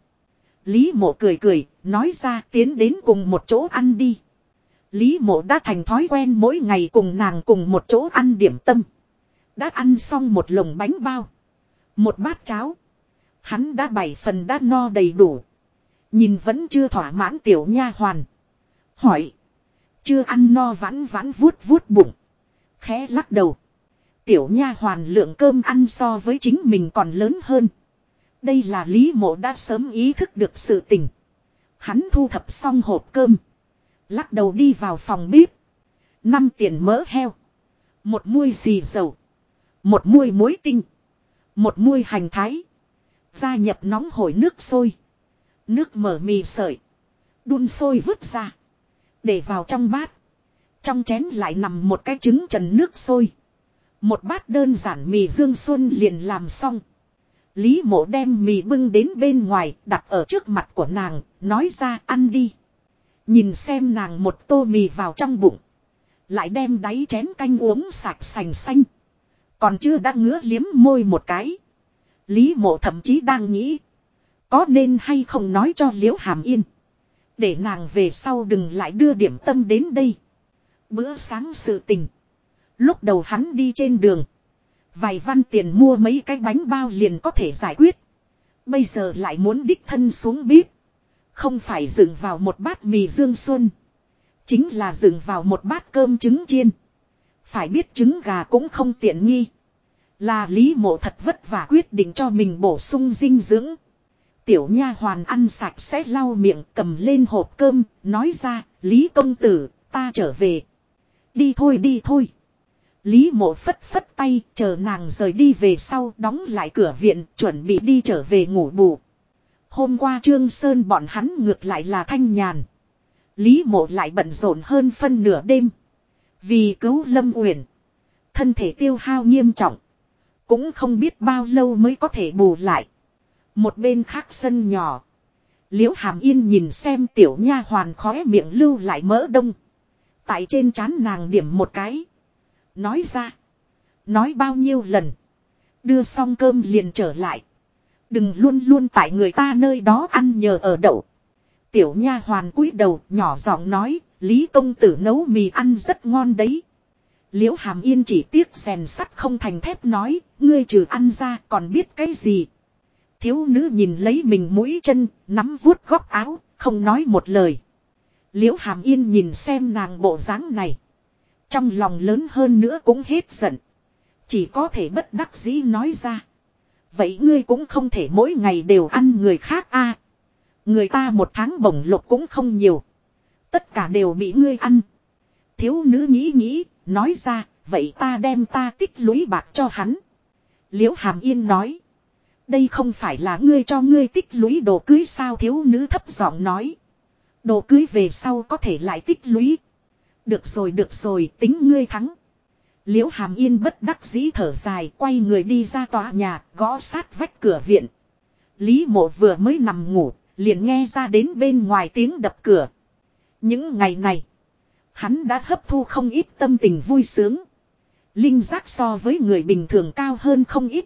Lý mộ cười cười, nói ra tiến đến cùng một chỗ ăn đi. Lý mộ đã thành thói quen mỗi ngày cùng nàng cùng một chỗ ăn điểm tâm. Đã ăn xong một lồng bánh bao. Một bát cháo. Hắn đã bảy phần đã no đầy đủ. Nhìn vẫn chưa thỏa mãn tiểu nha hoàn. Hỏi. Chưa ăn no vãn vãn vuốt vuốt bụng. Khẽ lắc đầu. Tiểu nha hoàn lượng cơm ăn so với chính mình còn lớn hơn. Đây là Lý Mộ đã sớm ý thức được sự tình. Hắn thu thập xong hộp cơm. Lắc đầu đi vào phòng bếp. Năm tiền mỡ heo. Một muôi xì dầu. Một muôi muối tinh. Một muôi hành thái. Gia nhập nóng hổi nước sôi. Nước mở mì sợi. Đun sôi vứt ra. Để vào trong bát. Trong chén lại nằm một cái trứng trần nước sôi. Một bát đơn giản mì dương xuân liền làm xong. Lý mộ đem mì bưng đến bên ngoài đặt ở trước mặt của nàng, nói ra ăn đi. Nhìn xem nàng một tô mì vào trong bụng. Lại đem đáy chén canh uống sạch sành xanh. Còn chưa đã ngứa liếm môi một cái. Lý mộ thậm chí đang nghĩ. Có nên hay không nói cho liễu hàm yên. Để nàng về sau đừng lại đưa điểm tâm đến đây. Bữa sáng sự tình. Lúc đầu hắn đi trên đường. Vài văn tiền mua mấy cái bánh bao liền có thể giải quyết. Bây giờ lại muốn đích thân xuống bếp. Không phải dừng vào một bát mì dương xuân. Chính là dừng vào một bát cơm trứng chiên. Phải biết trứng gà cũng không tiện nghi. Là Lý Mộ thật vất vả quyết định cho mình bổ sung dinh dưỡng. Tiểu nha hoàn ăn sạch sẽ lau miệng cầm lên hộp cơm, nói ra, Lý công tử, ta trở về. Đi thôi đi thôi. Lý mộ phất phất tay, chờ nàng rời đi về sau, đóng lại cửa viện, chuẩn bị đi trở về ngủ bù. Hôm qua Trương Sơn bọn hắn ngược lại là thanh nhàn. Lý mộ lại bận rộn hơn phân nửa đêm. Vì cứu Lâm Uyển, thân thể tiêu hao nghiêm trọng. Cũng không biết bao lâu mới có thể bù lại. Một bên khác sân nhỏ. Liễu Hàm Yên nhìn xem tiểu nha hoàn khóe miệng lưu lại mỡ đông. Tại trên trán nàng điểm một cái. Nói ra. Nói bao nhiêu lần. Đưa xong cơm liền trở lại. Đừng luôn luôn tại người ta nơi đó ăn nhờ ở đậu. Tiểu nha hoàn cúi đầu nhỏ giọng nói. Lý công tử nấu mì ăn rất ngon đấy. Liễu hàm yên chỉ tiếc rèn sắt không thành thép nói. Ngươi trừ ăn ra còn biết cái gì. Thiếu nữ nhìn lấy mình mũi chân, nắm vuốt góc áo, không nói một lời. Liễu hàm yên nhìn xem nàng bộ dáng này. Trong lòng lớn hơn nữa cũng hết giận. Chỉ có thể bất đắc dĩ nói ra. Vậy ngươi cũng không thể mỗi ngày đều ăn người khác a Người ta một tháng bổng lộc cũng không nhiều. Tất cả đều bị ngươi ăn. Thiếu nữ nghĩ nghĩ, nói ra, vậy ta đem ta tích lũy bạc cho hắn. Liễu Hàm Yên nói. Đây không phải là ngươi cho ngươi tích lũy đồ cưới sao thiếu nữ thấp giọng nói. Đồ cưới về sau có thể lại tích lũy. Được rồi được rồi, tính ngươi thắng. Liễu hàm yên bất đắc dĩ thở dài, quay người đi ra tòa nhà, gõ sát vách cửa viện. Lý mộ vừa mới nằm ngủ, liền nghe ra đến bên ngoài tiếng đập cửa. Những ngày này, hắn đã hấp thu không ít tâm tình vui sướng. Linh giác so với người bình thường cao hơn không ít.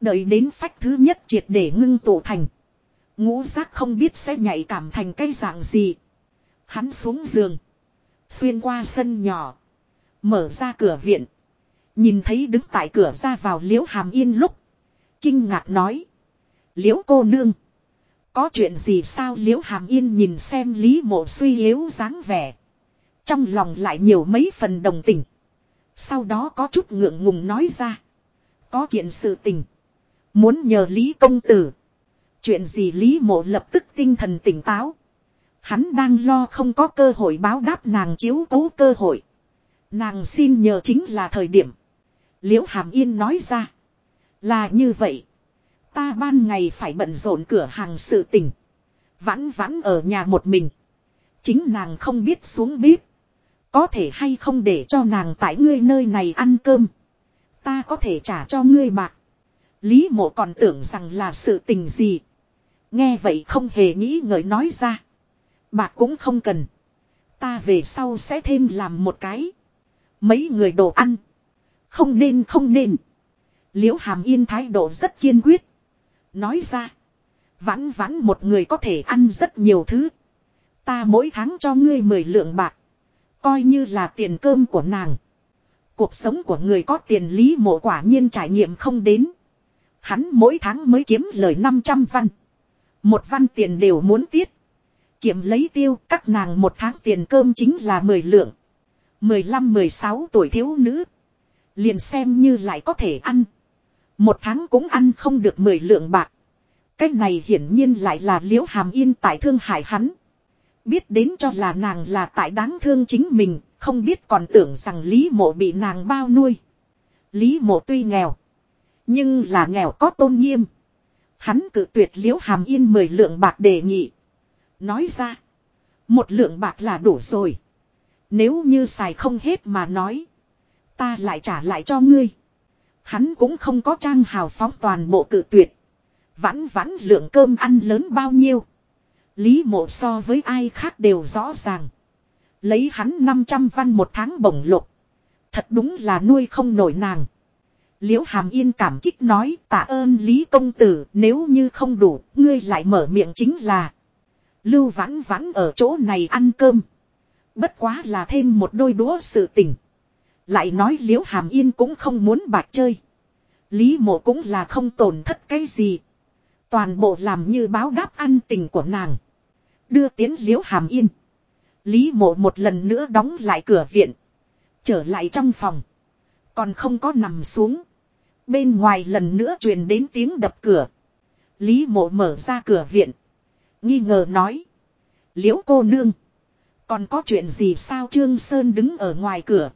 Đợi đến phách thứ nhất triệt để ngưng tụ thành. Ngũ giác không biết sẽ nhạy cảm thành cái dạng gì. Hắn xuống giường. Xuyên qua sân nhỏ. Mở ra cửa viện. Nhìn thấy đứng tại cửa ra vào liễu hàm yên lúc. Kinh ngạc nói. Liễu cô nương. Có chuyện gì sao liễu hàm yên nhìn xem lý mộ suy yếu dáng vẻ. Trong lòng lại nhiều mấy phần đồng tình. Sau đó có chút ngượng ngùng nói ra. Có kiện sự tình. Muốn nhờ Lý công tử. Chuyện gì Lý mộ lập tức tinh thần tỉnh táo. Hắn đang lo không có cơ hội báo đáp nàng chiếu cố cơ hội. Nàng xin nhờ chính là thời điểm. Liễu Hàm Yên nói ra. Là như vậy. Ta ban ngày phải bận rộn cửa hàng sự tình. Vãn vãn ở nhà một mình. Chính nàng không biết xuống bếp. Có thể hay không để cho nàng tại ngươi nơi này ăn cơm. Ta có thể trả cho ngươi bạc. Lý mộ còn tưởng rằng là sự tình gì. Nghe vậy không hề nghĩ ngợi nói ra. Bạc cũng không cần. Ta về sau sẽ thêm làm một cái. Mấy người đồ ăn. Không nên không nên. Liễu hàm yên thái độ rất kiên quyết. Nói ra. Vãn vãn một người có thể ăn rất nhiều thứ. Ta mỗi tháng cho ngươi mười lượng bạc. Coi như là tiền cơm của nàng. Cuộc sống của người có tiền lý mộ quả nhiên trải nghiệm không đến. Hắn mỗi tháng mới kiếm lời 500 văn. Một văn tiền đều muốn tiết. Kiểm lấy tiêu các nàng một tháng tiền cơm chính là 10 lượng. 15-16 tuổi thiếu nữ. Liền xem như lại có thể ăn. Một tháng cũng ăn không được 10 lượng bạc. Cách này hiển nhiên lại là liễu hàm yên tại thương hại hắn. Biết đến cho là nàng là tại đáng thương chính mình, không biết còn tưởng rằng Lý Mộ bị nàng bao nuôi. Lý Mộ tuy nghèo, nhưng là nghèo có tôn nghiêm. Hắn cự tuyệt liễu hàm yên mười lượng bạc đề nghị. Nói ra, một lượng bạc là đủ rồi. Nếu như xài không hết mà nói, ta lại trả lại cho ngươi. Hắn cũng không có trang hào phóng toàn bộ cự tuyệt. Vãn vãn lượng cơm ăn lớn bao nhiêu. Lý mộ so với ai khác đều rõ ràng. Lấy hắn 500 văn một tháng bổng lục. Thật đúng là nuôi không nổi nàng. Liễu Hàm Yên cảm kích nói tạ ơn Lý Công Tử nếu như không đủ ngươi lại mở miệng chính là. Lưu vãn vãn ở chỗ này ăn cơm. Bất quá là thêm một đôi đũa sự tình. Lại nói Liễu Hàm Yên cũng không muốn bạc chơi. Lý mộ cũng là không tổn thất cái gì. Toàn bộ làm như báo đáp ăn tình của nàng. Đưa tiến liễu hàm yên. Lý mộ một lần nữa đóng lại cửa viện. Trở lại trong phòng. Còn không có nằm xuống. Bên ngoài lần nữa truyền đến tiếng đập cửa. Lý mộ mở ra cửa viện. Nghi ngờ nói. Liễu cô nương. Còn có chuyện gì sao Trương Sơn đứng ở ngoài cửa.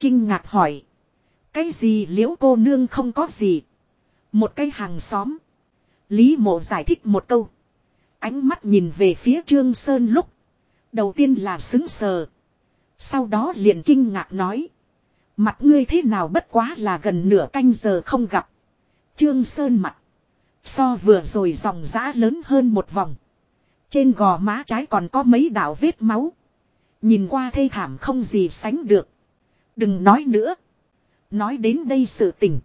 Kinh ngạc hỏi. Cái gì liễu cô nương không có gì. Một cái hàng xóm. Lý mộ giải thích một câu. Ánh mắt nhìn về phía Trương Sơn lúc. Đầu tiên là xứng sờ. Sau đó liền kinh ngạc nói. Mặt ngươi thế nào bất quá là gần nửa canh giờ không gặp. Trương Sơn mặt. So vừa rồi dòng giã lớn hơn một vòng. Trên gò má trái còn có mấy đạo vết máu. Nhìn qua thê thảm không gì sánh được. Đừng nói nữa. Nói đến đây sự tình.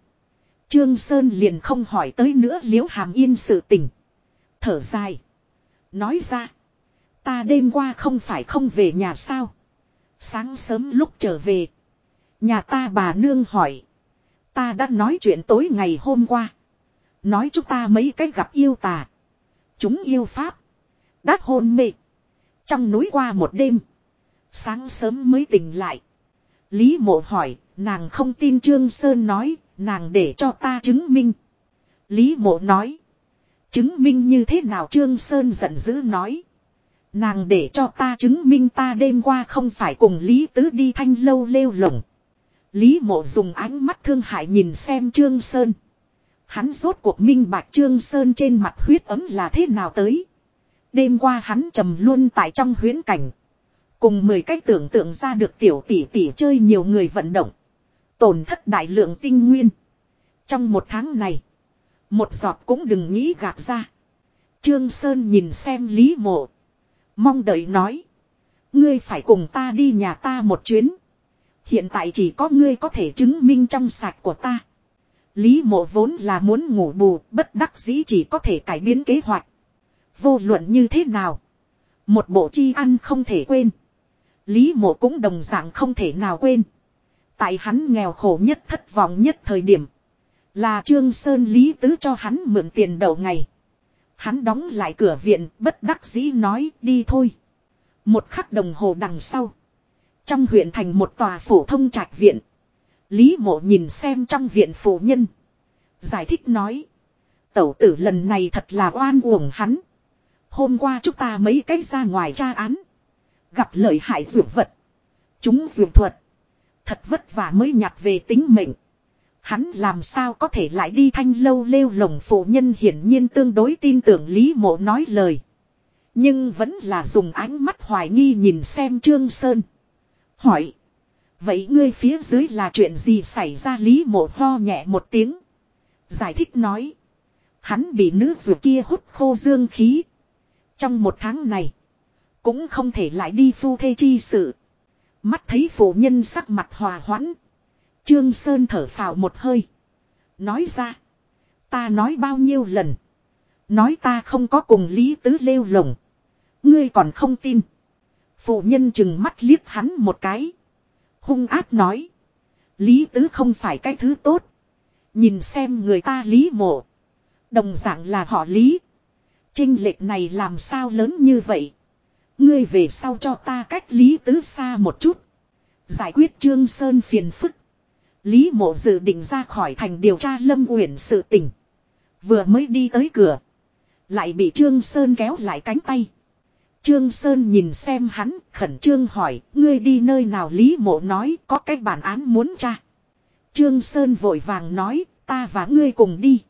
Trương Sơn liền không hỏi tới nữa liễu hàm yên sự tình. Thở dài. Nói ra. Ta đêm qua không phải không về nhà sao. Sáng sớm lúc trở về. Nhà ta bà nương hỏi. Ta đã nói chuyện tối ngày hôm qua. Nói chúng ta mấy cách gặp yêu tà. Chúng yêu pháp. Đát hôn mê. Trong núi qua một đêm. Sáng sớm mới tỉnh lại. Lý mộ hỏi, nàng không tin Trương Sơn nói, nàng để cho ta chứng minh. Lý mộ nói. Chứng minh như thế nào Trương Sơn giận dữ nói. Nàng để cho ta chứng minh ta đêm qua không phải cùng Lý Tứ đi thanh lâu lêu lồng. Lý mộ dùng ánh mắt thương hại nhìn xem Trương Sơn. Hắn rốt cuộc minh bạch Trương Sơn trên mặt huyết ấm là thế nào tới. Đêm qua hắn trầm luôn tại trong huyến cảnh. Cùng 10 cách tưởng tượng ra được tiểu tỷ tỷ chơi nhiều người vận động. Tổn thất đại lượng tinh nguyên. Trong một tháng này. Một giọt cũng đừng nghĩ gạt ra. Trương Sơn nhìn xem Lý Mộ. Mong đợi nói. Ngươi phải cùng ta đi nhà ta một chuyến. Hiện tại chỉ có ngươi có thể chứng minh trong sạch của ta. Lý mộ vốn là muốn ngủ bù, bất đắc dĩ chỉ có thể cải biến kế hoạch. Vô luận như thế nào. Một bộ chi ăn không thể quên. Lý mộ cũng đồng dạng không thể nào quên. Tại hắn nghèo khổ nhất, thất vọng nhất thời điểm. Là Trương Sơn Lý Tứ cho hắn mượn tiền đầu ngày. Hắn đóng lại cửa viện, bất đắc dĩ nói, đi thôi. Một khắc đồng hồ đằng sau. Trong huyện thành một tòa phổ thông trạch viện. Lý mộ nhìn xem trong viện phụ nhân. Giải thích nói. Tẩu tử lần này thật là oan uổng hắn. Hôm qua chúng ta mấy cách ra ngoài tra án. Gặp lợi hại dược vật. Chúng dược thuật. Thật vất vả mới nhặt về tính mệnh. Hắn làm sao có thể lại đi thanh lâu lêu lồng phụ nhân hiển nhiên tương đối tin tưởng Lý Mộ nói lời. Nhưng vẫn là dùng ánh mắt hoài nghi nhìn xem Trương Sơn. Hỏi. Vậy ngươi phía dưới là chuyện gì xảy ra Lý Mộ ho nhẹ một tiếng. Giải thích nói. Hắn bị nữ ruột kia hút khô dương khí. Trong một tháng này. Cũng không thể lại đi phu thê chi sự. Mắt thấy phụ nhân sắc mặt hòa hoãn. Trương Sơn thở phào một hơi. Nói ra. Ta nói bao nhiêu lần. Nói ta không có cùng Lý Tứ lêu lồng. Ngươi còn không tin. Phụ nhân chừng mắt liếc hắn một cái. Hung ác nói. Lý Tứ không phải cái thứ tốt. Nhìn xem người ta Lý mộ. Đồng dạng là họ Lý. Trinh lệch này làm sao lớn như vậy. Ngươi về sau cho ta cách Lý Tứ xa một chút. Giải quyết Trương Sơn phiền phức. Lý mộ dự định ra khỏi thành điều tra Lâm Uyển sự tình. Vừa mới đi tới cửa. Lại bị Trương Sơn kéo lại cánh tay. Trương Sơn nhìn xem hắn, khẩn trương hỏi, ngươi đi nơi nào Lý mộ nói, có cái bản án muốn tra. Trương Sơn vội vàng nói, ta và ngươi cùng đi.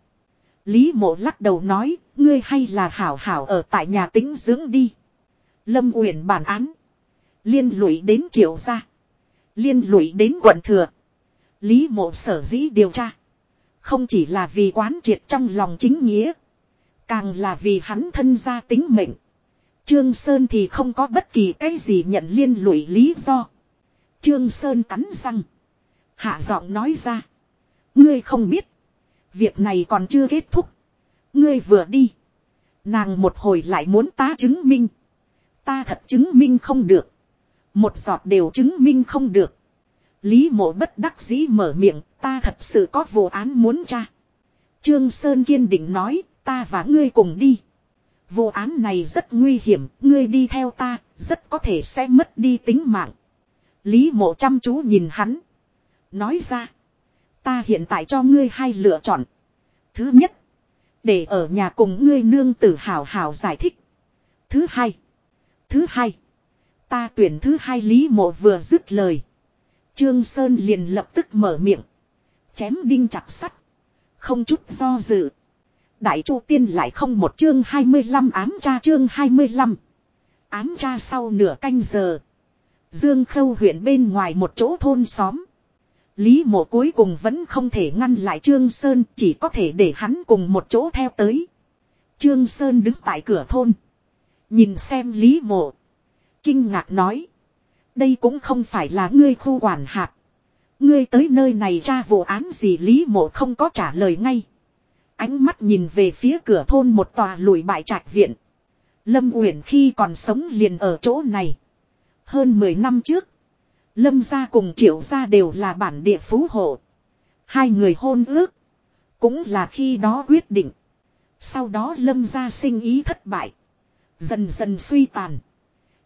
Lý mộ lắc đầu nói, ngươi hay là hảo hảo ở tại nhà tĩnh dưỡng đi. Lâm Uyển bản án. Liên lụy đến triệu gia. Liên lụy đến quận thừa. Lý mộ sở dĩ điều tra. Không chỉ là vì quán triệt trong lòng chính nghĩa. Càng là vì hắn thân gia tính mệnh. Trương Sơn thì không có bất kỳ cái gì nhận liên lụy lý do. Trương Sơn cắn răng. Hạ giọng nói ra. Ngươi không biết. Việc này còn chưa kết thúc. Ngươi vừa đi. Nàng một hồi lại muốn ta chứng minh. Ta thật chứng minh không được. Một giọt đều chứng minh không được. Lý mộ bất đắc dĩ mở miệng, ta thật sự có vụ án muốn tra. Trương Sơn kiên định nói, ta và ngươi cùng đi. Vụ án này rất nguy hiểm, ngươi đi theo ta, rất có thể sẽ mất đi tính mạng. Lý mộ chăm chú nhìn hắn. Nói ra, ta hiện tại cho ngươi hai lựa chọn. Thứ nhất, để ở nhà cùng ngươi nương tử hào hào giải thích. Thứ hai, thứ hai, ta tuyển thứ hai Lý mộ vừa dứt lời. Trương Sơn liền lập tức mở miệng. Chém đinh chặt sắt. Không chút do dự. Đại Chu Tiên lại không một chương 25 ám tra chương 25. Ám tra sau nửa canh giờ. Dương Khâu huyện bên ngoài một chỗ thôn xóm. Lý mộ cuối cùng vẫn không thể ngăn lại Trương Sơn, chỉ có thể để hắn cùng một chỗ theo tới. Trương Sơn đứng tại cửa thôn. Nhìn xem Lý mộ. Kinh ngạc nói. Đây cũng không phải là ngươi khu quản hạt. Ngươi tới nơi này tra vụ án gì Lý mộ không có trả lời ngay. Ánh mắt nhìn về phía cửa thôn một tòa lùi bại trạch viện. Lâm Uyển khi còn sống liền ở chỗ này. Hơn 10 năm trước. Lâm gia cùng triệu gia đều là bản địa phú hộ. Hai người hôn ước. Cũng là khi đó quyết định. Sau đó lâm gia sinh ý thất bại. Dần dần suy tàn.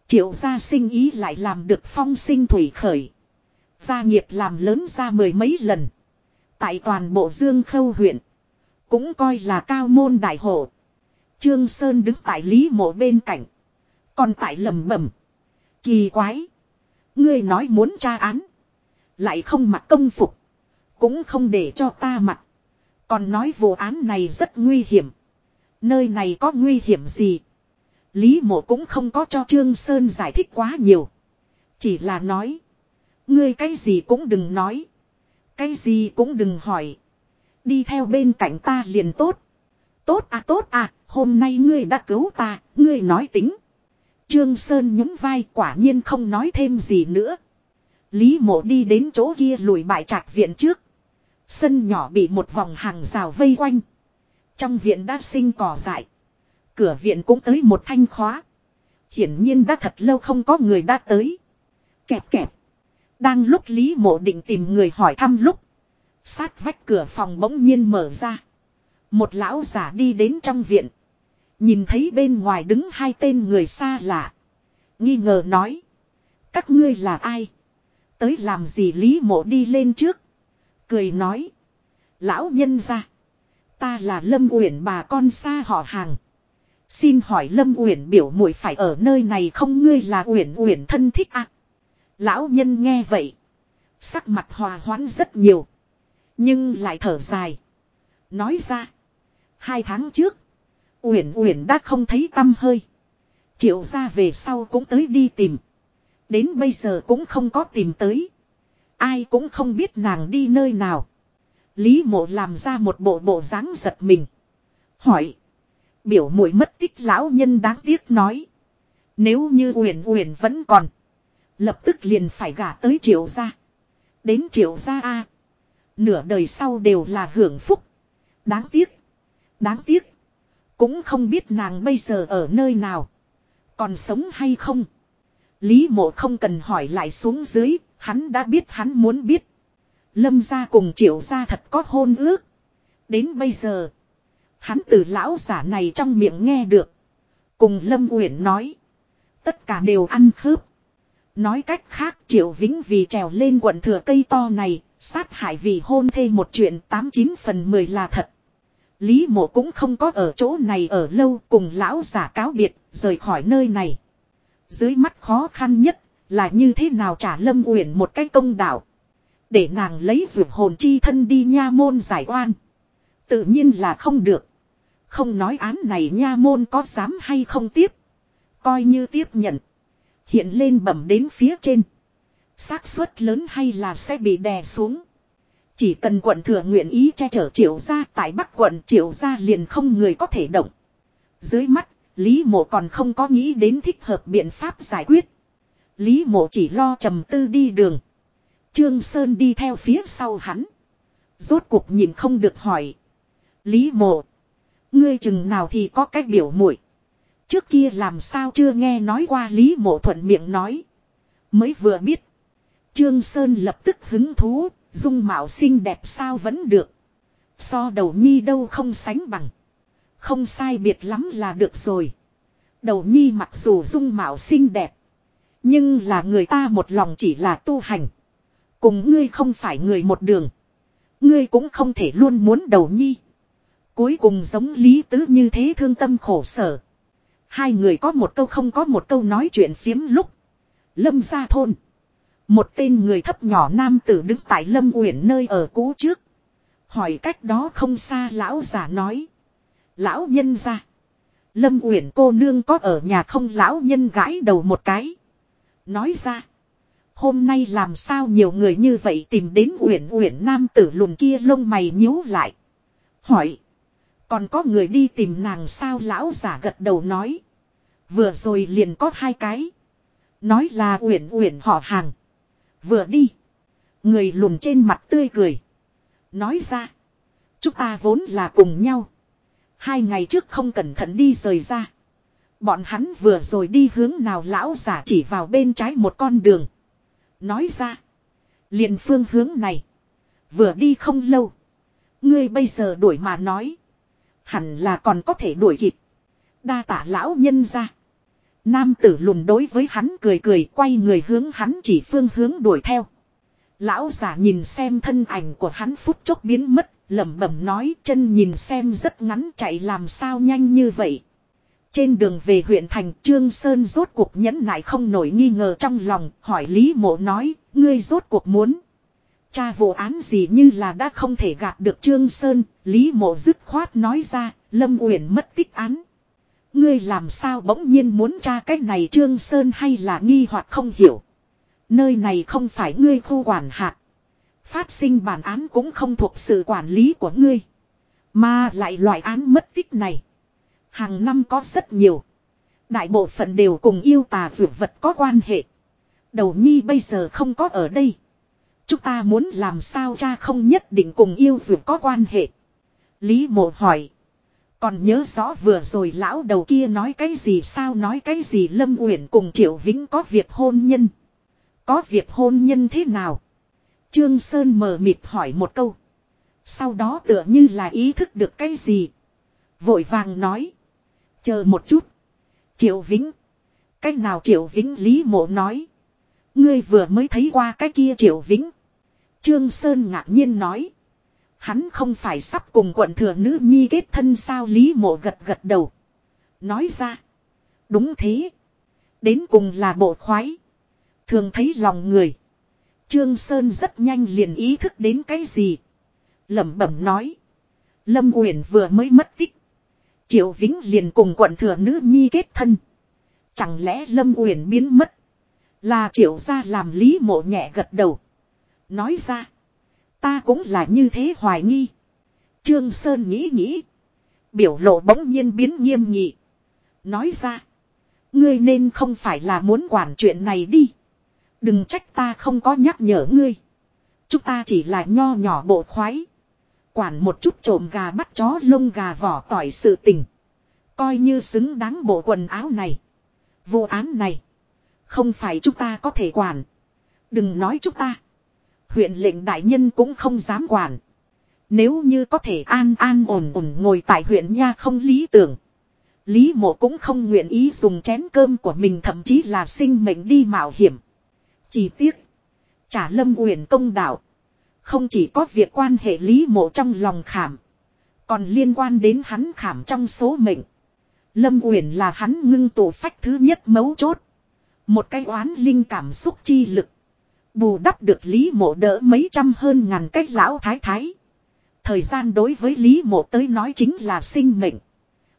Triệu gia sinh ý lại làm được phong sinh thủy khởi. Gia nghiệp làm lớn ra mười mấy lần. Tại toàn bộ Dương Khâu huyện. Cũng coi là cao môn đại hộ. Trương Sơn đứng tại Lý Mộ bên cạnh. Còn tại lầm bẩm, Kỳ quái. Ngươi nói muốn tra án. Lại không mặc công phục. Cũng không để cho ta mặc. Còn nói vụ án này rất nguy hiểm. Nơi này có nguy hiểm gì? Lý mộ cũng không có cho Trương Sơn giải thích quá nhiều. Chỉ là nói. Ngươi cái gì cũng đừng nói. Cái gì cũng đừng hỏi. Đi theo bên cạnh ta liền tốt. Tốt à tốt à, hôm nay ngươi đã cứu ta, ngươi nói tính. Trương Sơn nhún vai quả nhiên không nói thêm gì nữa. Lý mộ đi đến chỗ kia lùi bại trạc viện trước. Sân nhỏ bị một vòng hàng rào vây quanh. Trong viện đã sinh cỏ dại. Cửa viện cũng tới một thanh khóa. Hiển nhiên đã thật lâu không có người đã tới. Kẹp kẹp. Đang lúc Lý Mộ định tìm người hỏi thăm lúc. Sát vách cửa phòng bỗng nhiên mở ra. Một lão giả đi đến trong viện. Nhìn thấy bên ngoài đứng hai tên người xa lạ. Nghi ngờ nói. Các ngươi là ai? Tới làm gì Lý Mộ đi lên trước. Cười nói. Lão nhân ra. Ta là Lâm Uyển bà con xa họ hàng. Xin hỏi Lâm Uyển biểu muội phải ở nơi này không ngươi là Uyển Uyển thân thích à? Lão nhân nghe vậy. Sắc mặt hòa hoãn rất nhiều. Nhưng lại thở dài. Nói ra. Hai tháng trước. Uyển Uyển đã không thấy tâm hơi. Triệu ra về sau cũng tới đi tìm. Đến bây giờ cũng không có tìm tới. Ai cũng không biết nàng đi nơi nào. Lý mộ làm ra một bộ bộ dáng giật mình. Hỏi. Biểu muội mất tích lão nhân đáng tiếc nói. Nếu như Uyển Uyển vẫn còn. Lập tức liền phải gả tới triệu gia. Đến triệu gia A. Nửa đời sau đều là hưởng phúc. Đáng tiếc. Đáng tiếc. Cũng không biết nàng bây giờ ở nơi nào. Còn sống hay không. Lý mộ không cần hỏi lại xuống dưới. Hắn đã biết hắn muốn biết. Lâm gia cùng triệu gia thật có hôn ước. Đến bây giờ. Hắn từ lão giả này trong miệng nghe được. Cùng Lâm Uyển nói. Tất cả đều ăn khớp. Nói cách khác Triệu Vĩnh vì trèo lên quận thừa cây to này, sát hại vì hôn thê một chuyện 89 phần 10 là thật. Lý mộ cũng không có ở chỗ này ở lâu cùng lão giả cáo biệt, rời khỏi nơi này. Dưới mắt khó khăn nhất là như thế nào trả Lâm Uyển một cái công đạo. Để nàng lấy vượt hồn chi thân đi nha môn giải oan. Tự nhiên là không được. Không nói án này nha môn có dám hay không tiếp. Coi như tiếp nhận. Hiện lên bẩm đến phía trên. xác suất lớn hay là sẽ bị đè xuống. Chỉ cần quận thừa nguyện ý che chở triệu gia tại bắc quận triệu gia liền không người có thể động. Dưới mắt, Lý mộ còn không có nghĩ đến thích hợp biện pháp giải quyết. Lý mộ chỉ lo trầm tư đi đường. Trương Sơn đi theo phía sau hắn. Rốt cuộc nhìn không được hỏi. Lý mộ. Ngươi chừng nào thì có cách biểu muội Trước kia làm sao chưa nghe nói qua Lý Mộ thuận miệng nói. Mới vừa biết. Trương Sơn lập tức hứng thú, dung mạo xinh đẹp sao vẫn được. So đầu nhi đâu không sánh bằng. Không sai biệt lắm là được rồi. Đầu nhi mặc dù dung mạo xinh đẹp. Nhưng là người ta một lòng chỉ là tu hành. Cùng ngươi không phải người một đường. Ngươi cũng không thể luôn muốn đầu nhi. Cuối cùng giống lý tứ như thế thương tâm khổ sở. Hai người có một câu không có một câu nói chuyện phiếm lúc. Lâm ra thôn. Một tên người thấp nhỏ nam tử đứng tại Lâm Uyển nơi ở cũ trước. Hỏi cách đó không xa lão giả nói. Lão nhân ra. Lâm Uyển cô nương có ở nhà không lão nhân gãi đầu một cái. Nói ra. Hôm nay làm sao nhiều người như vậy tìm đến Uyển Uyển nam tử lùn kia lông mày nhíu lại. Hỏi. Còn có người đi tìm nàng sao lão giả gật đầu nói. Vừa rồi liền có hai cái. Nói là uyển uyển họ hàng. Vừa đi. Người lùn trên mặt tươi cười. Nói ra. Chúng ta vốn là cùng nhau. Hai ngày trước không cẩn thận đi rời ra. Bọn hắn vừa rồi đi hướng nào lão giả chỉ vào bên trái một con đường. Nói ra. Liền phương hướng này. Vừa đi không lâu. Ngươi bây giờ đuổi mà nói. Hẳn là còn có thể đuổi kịp. Đa tả lão nhân ra. Nam tử lùn đối với hắn cười cười quay người hướng hắn chỉ phương hướng đuổi theo. Lão giả nhìn xem thân ảnh của hắn phút chốc biến mất, lẩm bẩm nói chân nhìn xem rất ngắn chạy làm sao nhanh như vậy. Trên đường về huyện thành Trương Sơn rốt cuộc nhẫn nại không nổi nghi ngờ trong lòng, hỏi Lý Mộ nói, ngươi rốt cuộc muốn. Cha vụ án gì như là đã không thể gạt được Trương Sơn, Lý Mộ dứt khoát nói ra, Lâm Uyển mất tích án. Ngươi làm sao bỗng nhiên muốn tra cái này Trương Sơn hay là nghi hoặc không hiểu. Nơi này không phải ngươi khu quản hạt. Phát sinh bản án cũng không thuộc sự quản lý của ngươi. Mà lại loại án mất tích này. Hàng năm có rất nhiều. Đại bộ phận đều cùng yêu tà vượt vật có quan hệ. Đầu nhi bây giờ không có ở đây. Chúng ta muốn làm sao cha không nhất định cùng yêu vượt có quan hệ. Lý mộ hỏi. Còn nhớ rõ vừa rồi lão đầu kia nói cái gì sao nói cái gì Lâm Uyển cùng Triệu Vĩnh có việc hôn nhân. Có việc hôn nhân thế nào? Trương Sơn mờ mịt hỏi một câu. Sau đó tựa như là ý thức được cái gì. Vội vàng nói. Chờ một chút. Triệu Vĩnh. Cách nào Triệu Vĩnh Lý Mộ nói. Ngươi vừa mới thấy qua cái kia Triệu Vĩnh. Trương Sơn ngạc nhiên nói. Hắn không phải sắp cùng quận thừa nữ nhi kết thân sao Lý Mộ gật gật đầu. Nói ra. Đúng thế. Đến cùng là bộ khoái. Thường thấy lòng người. Trương Sơn rất nhanh liền ý thức đến cái gì. lẩm bẩm nói. Lâm Uyển vừa mới mất tích. Triệu Vĩnh liền cùng quận thừa nữ nhi kết thân. Chẳng lẽ Lâm Uyển biến mất. Là triệu gia làm lý mộ nhẹ gật đầu. Nói ra. Ta cũng là như thế hoài nghi. Trương Sơn nghĩ nghĩ. Biểu lộ bỗng nhiên biến nghiêm nghị. Nói ra. Ngươi nên không phải là muốn quản chuyện này đi. Đừng trách ta không có nhắc nhở ngươi. Chúng ta chỉ là nho nhỏ bộ khoái. Quản một chút trộm gà bắt chó lông gà vỏ tỏi sự tình. Coi như xứng đáng bộ quần áo này. Vụ án này. Không phải chúng ta có thể quản. Đừng nói chúng ta. Huyện lệnh đại nhân cũng không dám quản. Nếu như có thể an an ổn ổn ngồi tại huyện nha không lý tưởng. Lý mộ cũng không nguyện ý dùng chén cơm của mình thậm chí là sinh mệnh đi mạo hiểm. Chỉ tiếc. Trả lâm uyển công đạo. Không chỉ có việc quan hệ lý mộ trong lòng khảm. Còn liên quan đến hắn khảm trong số mệnh. Lâm uyển là hắn ngưng tụ phách thứ nhất mấu chốt. Một cái oán linh cảm xúc chi lực. Bù đắp được Lý Mộ đỡ mấy trăm hơn ngàn cách lão thái thái. Thời gian đối với Lý Mộ tới nói chính là sinh mệnh.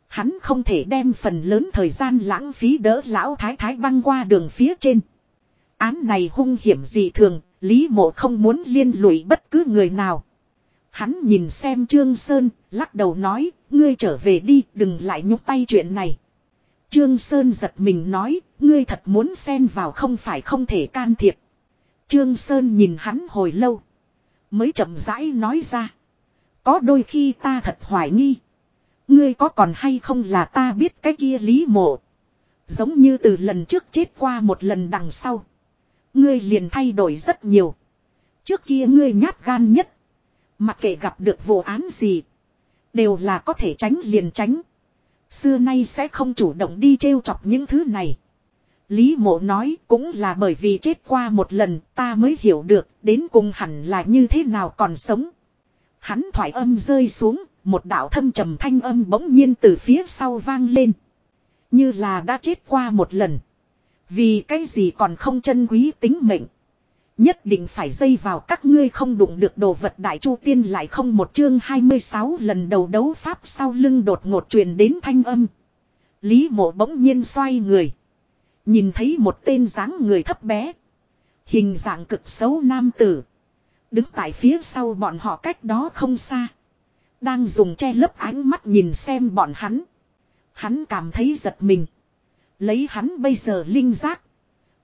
Hắn không thể đem phần lớn thời gian lãng phí đỡ lão thái thái băng qua đường phía trên. Án này hung hiểm dị thường, Lý Mộ không muốn liên lụy bất cứ người nào. Hắn nhìn xem Trương Sơn, lắc đầu nói, ngươi trở về đi, đừng lại nhúc tay chuyện này. Trương Sơn giật mình nói, ngươi thật muốn xen vào không phải không thể can thiệp. Trương Sơn nhìn hắn hồi lâu. Mới chậm rãi nói ra. Có đôi khi ta thật hoài nghi. Ngươi có còn hay không là ta biết cái kia lý mộ. Giống như từ lần trước chết qua một lần đằng sau. Ngươi liền thay đổi rất nhiều. Trước kia ngươi nhát gan nhất. Mặc kệ gặp được vụ án gì. Đều là có thể tránh liền tránh. Xưa nay sẽ không chủ động đi trêu chọc những thứ này. Lý mộ nói cũng là bởi vì chết qua một lần ta mới hiểu được đến cùng hẳn là như thế nào còn sống. Hắn thoải âm rơi xuống, một đạo thâm trầm thanh âm bỗng nhiên từ phía sau vang lên. Như là đã chết qua một lần. Vì cái gì còn không chân quý tính mệnh. Nhất định phải dây vào các ngươi không đụng được đồ vật đại chu tiên lại không một chương 26 lần đầu đấu pháp sau lưng đột ngột truyền đến thanh âm. Lý mộ bỗng nhiên xoay người. Nhìn thấy một tên dáng người thấp bé. Hình dạng cực xấu nam tử. Đứng tại phía sau bọn họ cách đó không xa. Đang dùng che lấp ánh mắt nhìn xem bọn hắn. Hắn cảm thấy giật mình. Lấy hắn bây giờ linh giác.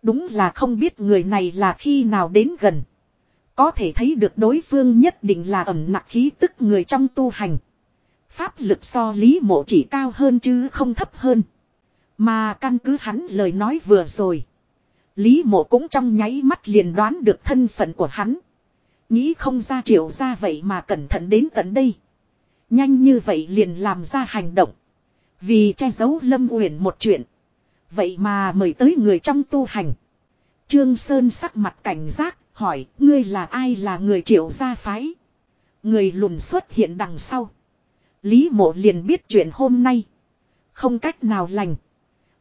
Đúng là không biết người này là khi nào đến gần. Có thể thấy được đối phương nhất định là ẩm nặc khí tức người trong tu hành. Pháp lực so lý mộ chỉ cao hơn chứ không thấp hơn. Mà căn cứ hắn lời nói vừa rồi. Lý mộ cũng trong nháy mắt liền đoán được thân phận của hắn. Nghĩ không ra triệu ra vậy mà cẩn thận đến tận đây. Nhanh như vậy liền làm ra hành động. Vì che giấu Lâm Uyển một chuyện. Vậy mà mời tới người trong tu hành. Trương Sơn sắc mặt cảnh giác, hỏi, ngươi là ai là người triệu gia phái? Người lùn xuất hiện đằng sau. Lý mộ liền biết chuyện hôm nay. Không cách nào lành.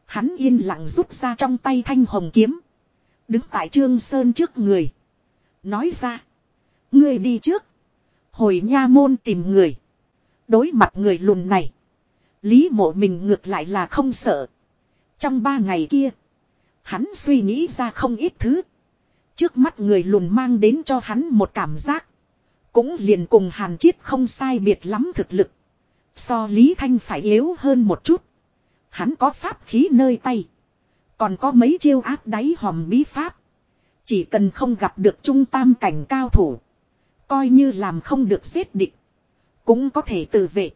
Hắn yên lặng rút ra trong tay thanh hồng kiếm. Đứng tại Trương Sơn trước người. Nói ra. Ngươi đi trước. Hồi nha môn tìm người. Đối mặt người lùn này. Lý mộ mình ngược lại là không sợ. Trong ba ngày kia. Hắn suy nghĩ ra không ít thứ. Trước mắt người lùn mang đến cho hắn một cảm giác. Cũng liền cùng hàn chiết không sai biệt lắm thực lực. So Lý Thanh phải yếu hơn một chút. Hắn có pháp khí nơi tay. Còn có mấy chiêu áp đáy hòm bí pháp. Chỉ cần không gặp được trung tam cảnh cao thủ. Coi như làm không được giết địch. Cũng có thể tự vệ.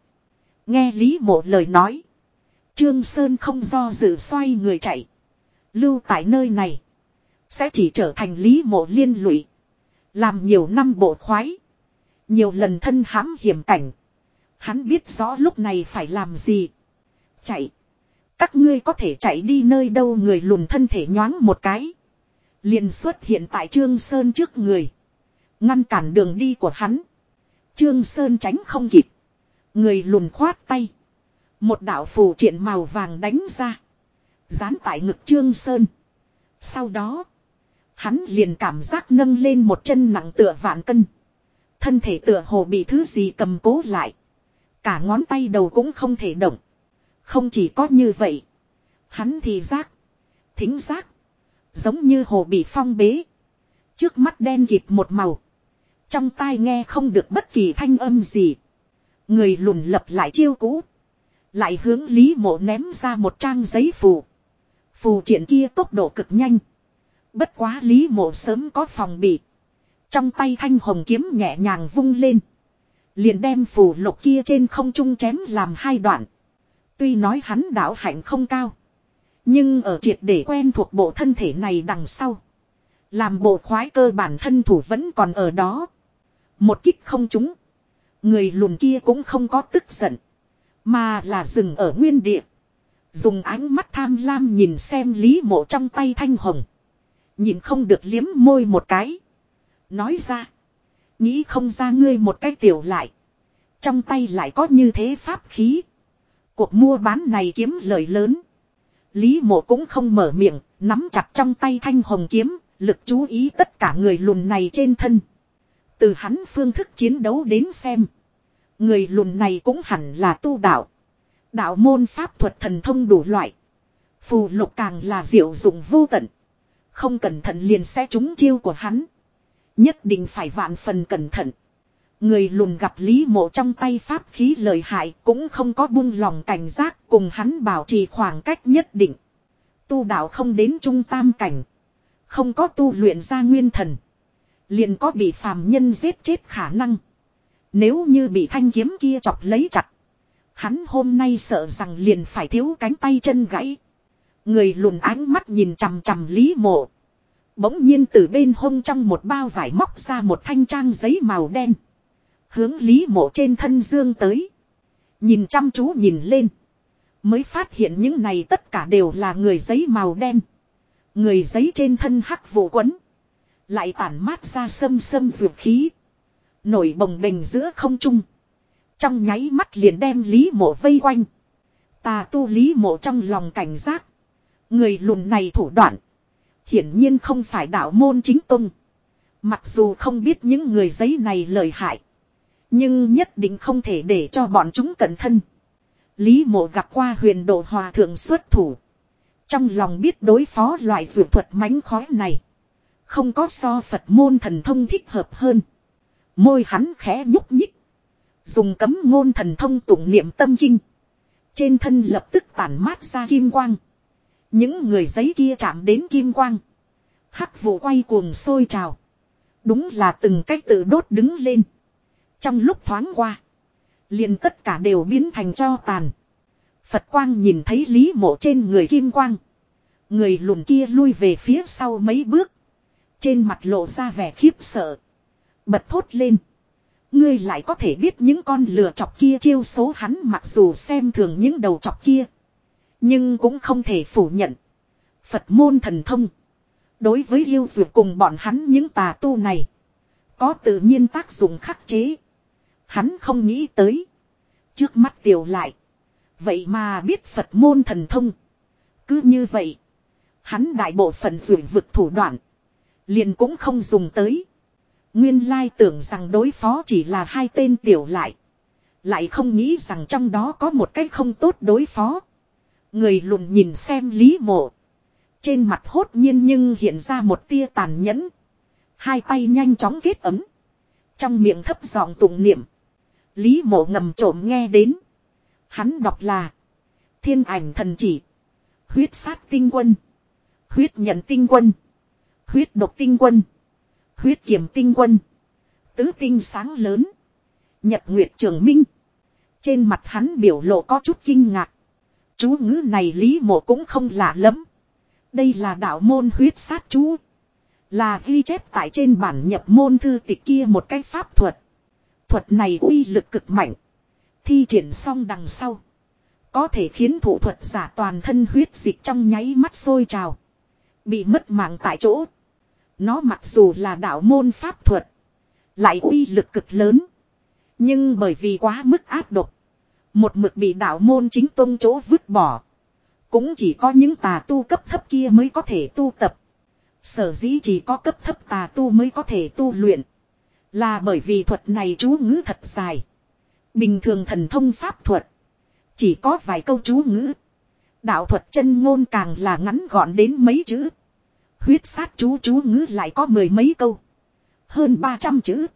Nghe Lý Mộ lời nói. Trương Sơn không do dự xoay người chạy. Lưu tại nơi này. Sẽ chỉ trở thành Lý Mộ liên lụy. Làm nhiều năm bộ khoái. Nhiều lần thân hãm hiểm cảnh. Hắn biết rõ lúc này phải làm gì. Chạy. Các ngươi có thể chạy đi nơi đâu người lùn thân thể nhoáng một cái. liền xuất hiện tại Trương Sơn trước người. Ngăn cản đường đi của hắn. Trương Sơn tránh không kịp. Người lùn khoát tay. Một đạo phù triện màu vàng đánh ra. Dán tại ngực Trương Sơn. Sau đó. Hắn liền cảm giác nâng lên một chân nặng tựa vạn cân. Thân thể tựa hồ bị thứ gì cầm cố lại. Cả ngón tay đầu cũng không thể động. Không chỉ có như vậy. Hắn thì giác. Thính giác. Giống như hồ bị phong bế. Trước mắt đen kịt một màu. Trong tai nghe không được bất kỳ thanh âm gì. Người lùn lập lại chiêu cũ. Lại hướng Lý Mộ ném ra một trang giấy phù. Phù triển kia tốc độ cực nhanh. Bất quá Lý Mộ sớm có phòng bị. Trong tay thanh hồng kiếm nhẹ nhàng vung lên. Liền đem phù lục kia trên không trung chém làm hai đoạn. Tuy nói hắn đạo hạnh không cao. Nhưng ở triệt để quen thuộc bộ thân thể này đằng sau. Làm bộ khoái cơ bản thân thủ vẫn còn ở đó. Một kích không trúng. Người lùn kia cũng không có tức giận. Mà là dừng ở nguyên địa. Dùng ánh mắt tham lam nhìn xem lý mộ trong tay thanh hồng. Nhìn không được liếm môi một cái. Nói ra. Nghĩ không ra ngươi một cái tiểu lại. Trong tay lại có như thế pháp khí. Cuộc mua bán này kiếm lời lớn. Lý mộ cũng không mở miệng, nắm chặt trong tay thanh hồng kiếm, lực chú ý tất cả người lùn này trên thân. Từ hắn phương thức chiến đấu đến xem. Người lùn này cũng hẳn là tu đạo. Đạo môn pháp thuật thần thông đủ loại. Phù lục càng là diệu dụng vô tận. Không cẩn thận liền sẽ trúng chiêu của hắn. Nhất định phải vạn phần cẩn thận. Người lùn gặp Lý Mộ trong tay pháp khí lợi hại cũng không có buông lòng cảnh giác cùng hắn bảo trì khoảng cách nhất định. Tu đạo không đến trung tam cảnh. Không có tu luyện ra nguyên thần. Liền có bị phàm nhân giết chết khả năng. Nếu như bị thanh kiếm kia chọc lấy chặt. Hắn hôm nay sợ rằng liền phải thiếu cánh tay chân gãy. Người lùn ánh mắt nhìn chằm chằm Lý Mộ. Bỗng nhiên từ bên hông trong một bao vải móc ra một thanh trang giấy màu đen. Hướng Lý Mộ trên thân dương tới. Nhìn chăm chú nhìn lên. Mới phát hiện những này tất cả đều là người giấy màu đen. Người giấy trên thân hắc vụ quấn. Lại tản mát ra sâm sâm dược khí. Nổi bồng bềnh giữa không trung. Trong nháy mắt liền đem Lý Mộ vây quanh. Tà tu Lý Mộ trong lòng cảnh giác. Người lùn này thủ đoạn. Hiển nhiên không phải đạo môn chính tông. Mặc dù không biết những người giấy này lời hại. Nhưng nhất định không thể để cho bọn chúng cẩn thân. Lý mộ gặp qua huyền độ hòa thượng xuất thủ. Trong lòng biết đối phó loại dược thuật mánh khói này. Không có so Phật môn thần thông thích hợp hơn. Môi hắn khẽ nhúc nhích. Dùng cấm ngôn thần thông tụng niệm tâm kinh. Trên thân lập tức tản mát ra kim quang. Những người giấy kia chạm đến kim quang. Hắc vụ quay cuồng sôi trào. Đúng là từng cách tự đốt đứng lên. Trong lúc thoáng qua. liền tất cả đều biến thành cho tàn. Phật quang nhìn thấy lý mộ trên người kim quang. Người lùn kia lui về phía sau mấy bước. Trên mặt lộ ra vẻ khiếp sợ. Bật thốt lên. Ngươi lại có thể biết những con lừa chọc kia chiêu số hắn mặc dù xem thường những đầu chọc kia. Nhưng cũng không thể phủ nhận. Phật môn thần thông. Đối với yêu dược cùng bọn hắn những tà tu này. Có tự nhiên tác dụng khắc chế. Hắn không nghĩ tới. Trước mắt tiểu lại. Vậy mà biết Phật môn thần thông. Cứ như vậy. Hắn đại bộ phận rủi vực thủ đoạn. Liền cũng không dùng tới. Nguyên lai tưởng rằng đối phó chỉ là hai tên tiểu lại. Lại không nghĩ rằng trong đó có một cách không tốt đối phó. Người lùn nhìn xem lý mộ. Trên mặt hốt nhiên nhưng hiện ra một tia tàn nhẫn. Hai tay nhanh chóng kết ấm. Trong miệng thấp giọng tụng niệm. Lý mộ ngầm trộm nghe đến. Hắn đọc là. Thiên ảnh thần chỉ. Huyết sát tinh quân. Huyết nhận tinh quân. Huyết độc tinh quân. Huyết kiểm tinh quân. Tứ tinh sáng lớn. Nhật Nguyệt Trường Minh. Trên mặt hắn biểu lộ có chút kinh ngạc. Chú ngữ này Lý Mộ cũng không lạ lắm. Đây là đạo môn huyết sát chú. Là ghi chép tại trên bản nhập môn thư tịch kia một cái pháp thuật. Thuật này uy lực cực mạnh. Thi triển xong đằng sau. Có thể khiến thủ thuật giả toàn thân huyết dịch trong nháy mắt sôi trào. Bị mất mạng tại chỗ. Nó mặc dù là đạo môn pháp thuật. Lại uy lực cực lớn. Nhưng bởi vì quá mức áp độc. Một mực bị đạo môn chính tôn chỗ vứt bỏ. Cũng chỉ có những tà tu cấp thấp kia mới có thể tu tập. Sở dĩ chỉ có cấp thấp tà tu mới có thể tu luyện. Là bởi vì thuật này chú ngữ thật dài. Bình thường thần thông pháp thuật. Chỉ có vài câu chú ngữ. Đạo thuật chân ngôn càng là ngắn gọn đến mấy chữ. Huyết sát chú chú ngữ lại có mười mấy câu. Hơn 300 chữ.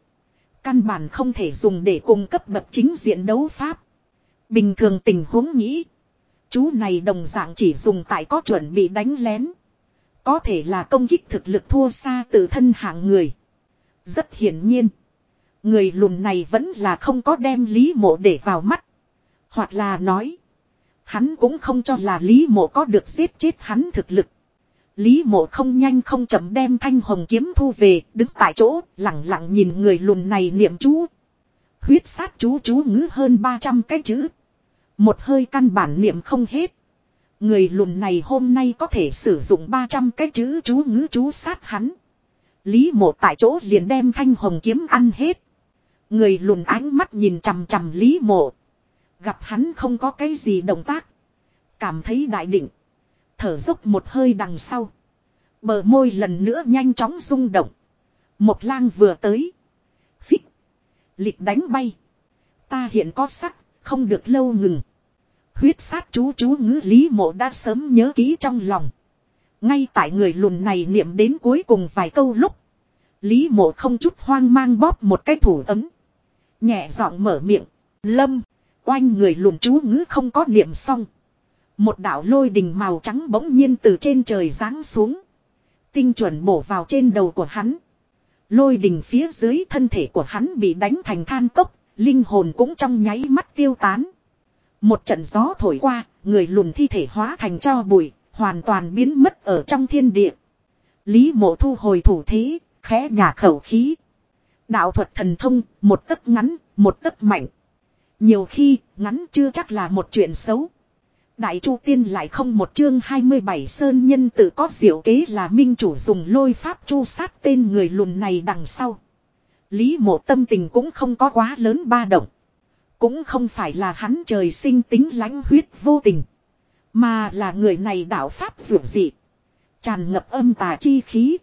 Căn bản không thể dùng để cung cấp bậc chính diện đấu pháp. Bình thường tình huống nghĩ. Chú này đồng dạng chỉ dùng tại có chuẩn bị đánh lén. Có thể là công kích thực lực thua xa từ thân hạng người. Rất hiển nhiên. Người lùn này vẫn là không có đem Lý Mộ để vào mắt. Hoặc là nói. Hắn cũng không cho là Lý Mộ có được giết chết hắn thực lực. Lý Mộ không nhanh không chậm đem thanh hồng kiếm thu về, đứng tại chỗ, lặng lặng nhìn người lùn này niệm chú. Huyết sát chú chú ngữ hơn 300 cái chữ. Một hơi căn bản niệm không hết. Người lùn này hôm nay có thể sử dụng 300 cái chữ chú ngữ chú sát hắn. Lý mộ tại chỗ liền đem thanh hồng kiếm ăn hết. Người lùn ánh mắt nhìn chằm chằm Lý mộ. Gặp hắn không có cái gì động tác. Cảm thấy đại định. Thở dốc một hơi đằng sau. Bờ môi lần nữa nhanh chóng rung động. Một lang vừa tới. Phích. Lịch đánh bay. Ta hiện có sắc, không được lâu ngừng. Huyết sát chú chú ngữ lý mộ đã sớm nhớ kỹ trong lòng. Ngay tại người lùn này niệm đến cuối cùng vài câu lúc. Lý mộ không chút hoang mang bóp một cái thủ ấm. Nhẹ giọng mở miệng. Lâm. Oanh người lùn chú ngữ không có niệm xong. Một đạo lôi đình màu trắng bỗng nhiên từ trên trời giáng xuống. Tinh chuẩn bổ vào trên đầu của hắn. Lôi đình phía dưới thân thể của hắn bị đánh thành than cốc, linh hồn cũng trong nháy mắt tiêu tán. Một trận gió thổi qua, người lùn thi thể hóa thành cho bụi, hoàn toàn biến mất ở trong thiên địa. Lý mộ thu hồi thủ thế, khẽ nhả khẩu khí. Đạo thuật thần thông, một tấc ngắn, một tấc mạnh. Nhiều khi, ngắn chưa chắc là một chuyện xấu. Đại Chu Tiên lại không một chương 27 sơn nhân tự có diệu kế là minh chủ dùng lôi pháp chu sát tên người lùn này đằng sau. Lý mộ tâm tình cũng không có quá lớn ba động. Cũng không phải là hắn trời sinh tính lãnh huyết vô tình. Mà là người này đạo pháp dụ dị. Tràn ngập âm tà chi khí.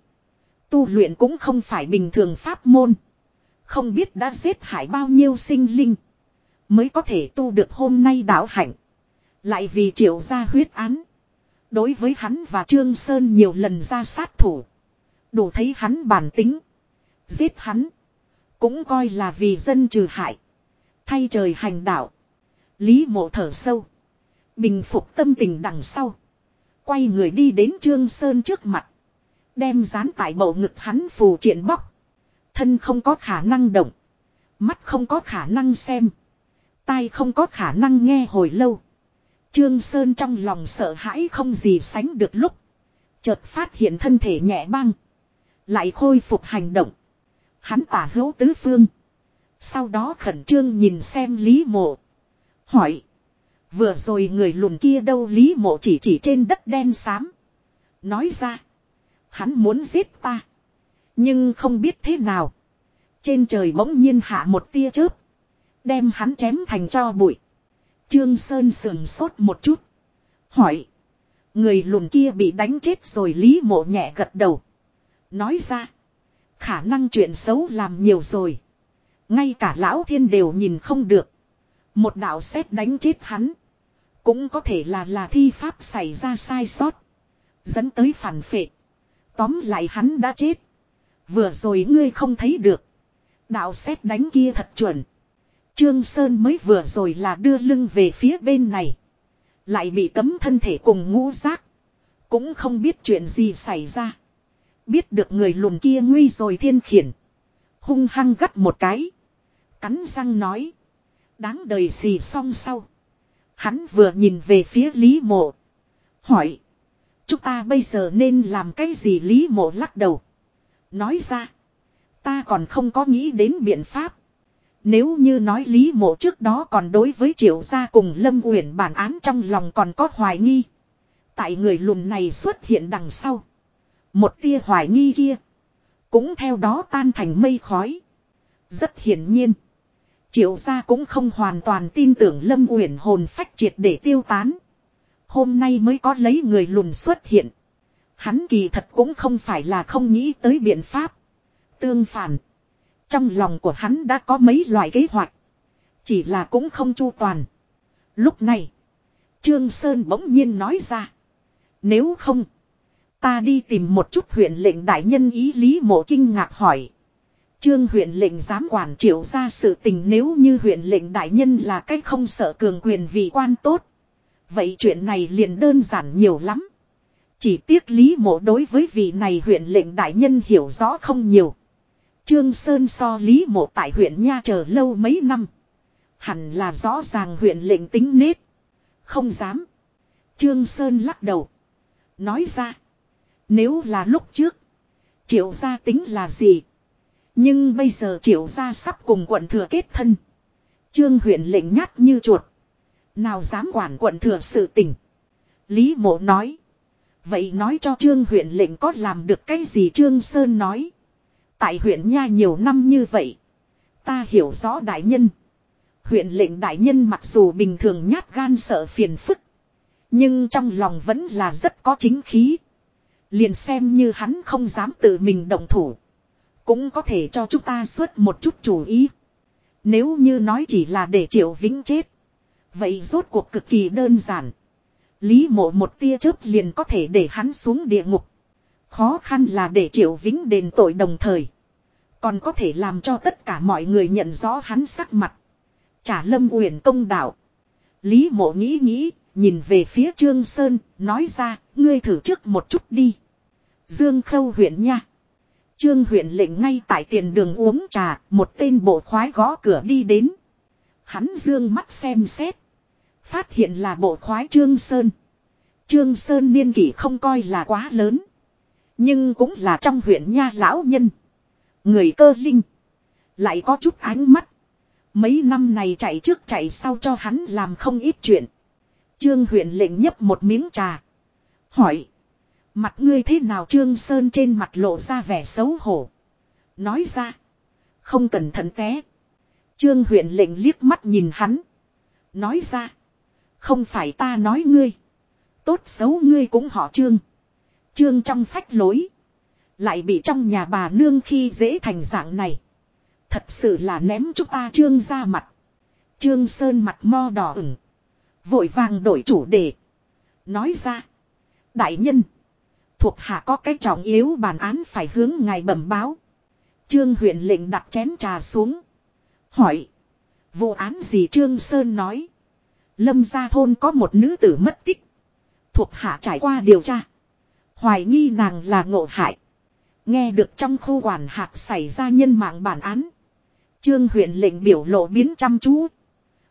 Tu luyện cũng không phải bình thường pháp môn. Không biết đã giết hại bao nhiêu sinh linh. Mới có thể tu được hôm nay đạo hạnh. Lại vì triệu ra huyết án. Đối với hắn và Trương Sơn nhiều lần ra sát thủ. Đủ thấy hắn bản tính. Giết hắn. Cũng coi là vì dân trừ hại. Thay trời hành đạo. Lý mộ thở sâu. Bình phục tâm tình đằng sau. Quay người đi đến Trương Sơn trước mặt. Đem dán tại bầu ngực hắn phù triện bóc. Thân không có khả năng động. Mắt không có khả năng xem. Tai không có khả năng nghe hồi lâu. Trương Sơn trong lòng sợ hãi không gì sánh được lúc. Chợt phát hiện thân thể nhẹ băng. Lại khôi phục hành động. Hắn tả hữu tứ phương. Sau đó khẩn trương nhìn xem Lý Mộ. Hỏi. Vừa rồi người lùn kia đâu Lý Mộ chỉ chỉ trên đất đen xám. Nói ra. Hắn muốn giết ta. Nhưng không biết thế nào. Trên trời bỗng nhiên hạ một tia chớp. Đem hắn chém thành cho bụi. Trương Sơn sườn sốt một chút. Hỏi. Người lùn kia bị đánh chết rồi Lý Mộ nhẹ gật đầu. Nói ra. Khả năng chuyện xấu làm nhiều rồi. Ngay cả lão thiên đều nhìn không được. Một đạo xét đánh chết hắn. Cũng có thể là là thi pháp xảy ra sai sót. Dẫn tới phản phệ. Tóm lại hắn đã chết. Vừa rồi ngươi không thấy được. Đạo xét đánh kia thật chuẩn. Trương Sơn mới vừa rồi là đưa lưng về phía bên này. Lại bị cấm thân thể cùng ngũ giác. Cũng không biết chuyện gì xảy ra. Biết được người lùn kia nguy rồi thiên khiển. Hung hăng gắt một cái. Cắn răng nói. Đáng đời gì xong sau. Hắn vừa nhìn về phía Lý Mộ. Hỏi. Chúng ta bây giờ nên làm cái gì Lý Mộ lắc đầu. Nói ra. Ta còn không có nghĩ đến biện pháp. Nếu như nói Lý Mộ trước đó còn đối với Triệu Gia cùng Lâm Uyển bản án trong lòng còn có hoài nghi. Tại người lùn này xuất hiện đằng sau. Một tia hoài nghi kia. Cũng theo đó tan thành mây khói. Rất hiển nhiên. Triệu gia cũng không hoàn toàn tin tưởng Lâm Uyển hồn phách triệt để tiêu tán. Hôm nay mới có lấy người lùn xuất hiện. Hắn kỳ thật cũng không phải là không nghĩ tới biện pháp. Tương phản. Trong lòng của hắn đã có mấy loại kế hoạch. Chỉ là cũng không chu toàn. Lúc này. Trương Sơn bỗng nhiên nói ra. Nếu không. Ta đi tìm một chút huyện lệnh đại nhân ý lý mộ kinh ngạc hỏi. Trương huyện lệnh dám quản triệu ra sự tình nếu như huyện lệnh đại nhân là cách không sợ cường quyền vì quan tốt. Vậy chuyện này liền đơn giản nhiều lắm. Chỉ tiếc lý mộ đối với vị này huyện lệnh đại nhân hiểu rõ không nhiều. Trương Sơn so lý mộ tại huyện Nha chờ lâu mấy năm. Hẳn là rõ ràng huyện lệnh tính nết. Không dám. Trương Sơn lắc đầu. Nói ra. Nếu là lúc trước. Triệu gia tính là gì? Nhưng bây giờ triệu gia sắp cùng quận thừa kết thân. Trương huyện lệnh nhát như chuột. Nào dám quản quận thừa sự tình. Lý mộ nói. Vậy nói cho trương huyện lệnh có làm được cái gì trương Sơn nói. Tại huyện Nha nhiều năm như vậy. Ta hiểu rõ đại nhân. Huyện lệnh đại nhân mặc dù bình thường nhát gan sợ phiền phức. Nhưng trong lòng vẫn là rất có chính khí. Liền xem như hắn không dám tự mình động thủ. Cũng có thể cho chúng ta xuất một chút chủ ý. Nếu như nói chỉ là để triệu vĩnh chết. Vậy rốt cuộc cực kỳ đơn giản. Lý mộ một tia chớp liền có thể để hắn xuống địa ngục. Khó khăn là để triệu vĩnh đền tội đồng thời. Còn có thể làm cho tất cả mọi người nhận rõ hắn sắc mặt. Trả lâm uyển công đạo. Lý mộ nghĩ nghĩ, nhìn về phía Trương Sơn, nói ra, ngươi thử trước một chút đi. Dương Khâu huyện nha. Trương huyện lệnh ngay tại tiền đường uống trà, một tên bộ khoái gõ cửa đi đến. Hắn dương mắt xem xét. Phát hiện là bộ khoái Trương Sơn. Trương Sơn niên kỷ không coi là quá lớn. Nhưng cũng là trong huyện nha lão nhân. Người cơ linh. Lại có chút ánh mắt. Mấy năm này chạy trước chạy sau cho hắn làm không ít chuyện. Trương huyện lệnh nhấp một miếng trà. Hỏi. Mặt ngươi thế nào Trương Sơn trên mặt lộ ra vẻ xấu hổ. Nói ra. Không cẩn thận té. Trương huyện lệnh liếc mắt nhìn hắn. Nói ra. Không phải ta nói ngươi. Tốt xấu ngươi cũng họ Trương. Trương trong phách lối. Lại bị trong nhà bà nương khi dễ thành dạng này. Thật sự là ném chúng ta Trương ra mặt. Trương Sơn mặt mo đỏ ửng. Vội vàng đổi chủ đề. Nói ra. Đại nhân. Thuộc hạ có cái trọng yếu bản án phải hướng ngài bẩm báo. Trương huyện lệnh đặt chén trà xuống. Hỏi. Vụ án gì Trương Sơn nói. Lâm gia thôn có một nữ tử mất tích. Thuộc hạ trải qua điều tra. Hoài nghi nàng là ngộ hại. Nghe được trong khu quản hạt xảy ra nhân mạng bản án. Trương huyện lệnh biểu lộ biến chăm chú.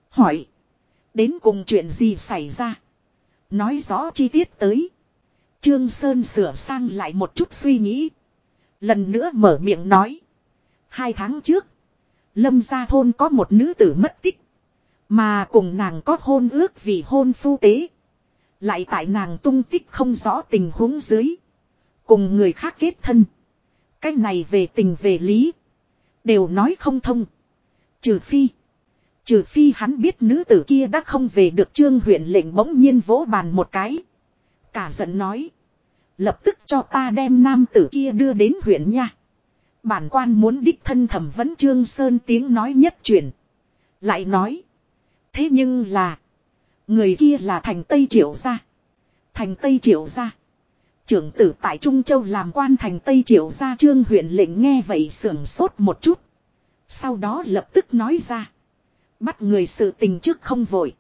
Hỏi. Đến cùng chuyện gì xảy ra. Nói rõ chi tiết tới. Trương Sơn sửa sang lại một chút suy nghĩ. Lần nữa mở miệng nói. Hai tháng trước. Lâm gia thôn có một nữ tử mất tích. Mà cùng nàng có hôn ước vì hôn phu tế. Lại tại nàng tung tích không rõ tình huống dưới. Cùng người khác kết thân. Cái này về tình về lý. Đều nói không thông. Trừ phi. Trừ phi hắn biết nữ tử kia đã không về được trương huyện lệnh bỗng nhiên vỗ bàn một cái. Cả giận nói. Lập tức cho ta đem nam tử kia đưa đến huyện nha. Bản quan muốn đích thân thẩm vấn Trương Sơn tiếng nói nhất truyền. Lại nói. Thế nhưng là. Người kia là thành Tây Triệu gia. Thành Tây Triệu gia. Trưởng tử tại Trung Châu làm quan thành Tây Triệu gia trương huyện lệnh nghe vậy sưởng sốt một chút. Sau đó lập tức nói ra. Bắt người sự tình trước không vội.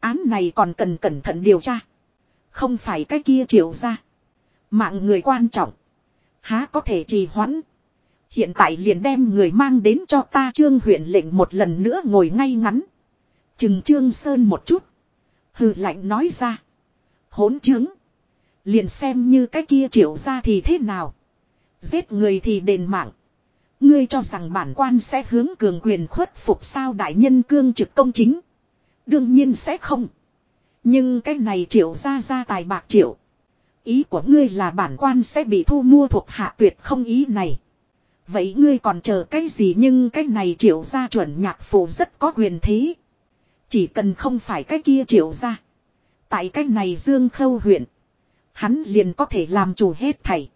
Án này còn cần cẩn thận điều tra. Không phải cái kia triệu ra. Mạng người quan trọng. Há có thể trì hoãn. Hiện tại liền đem người mang đến cho ta trương huyện lệnh một lần nữa ngồi ngay ngắn. Trừng Trương Sơn một chút. Hừ lạnh nói ra. Hỗn chứng. Liền xem như cái kia triệu ra thì thế nào. Giết người thì đền mạng. Ngươi cho rằng bản quan sẽ hướng cường quyền khuất phục sao đại nhân cương trực công chính. Đương nhiên sẽ không. Nhưng cái này triệu ra ra tài bạc triệu. Ý của ngươi là bản quan sẽ bị thu mua thuộc hạ tuyệt không ý này. Vậy ngươi còn chờ cái gì nhưng cái này triệu ra chuẩn nhạc phụ rất có quyền thế. Chỉ cần không phải cái kia triệu ra. Tại cái này dương khâu huyện. Hắn liền có thể làm chủ hết thầy.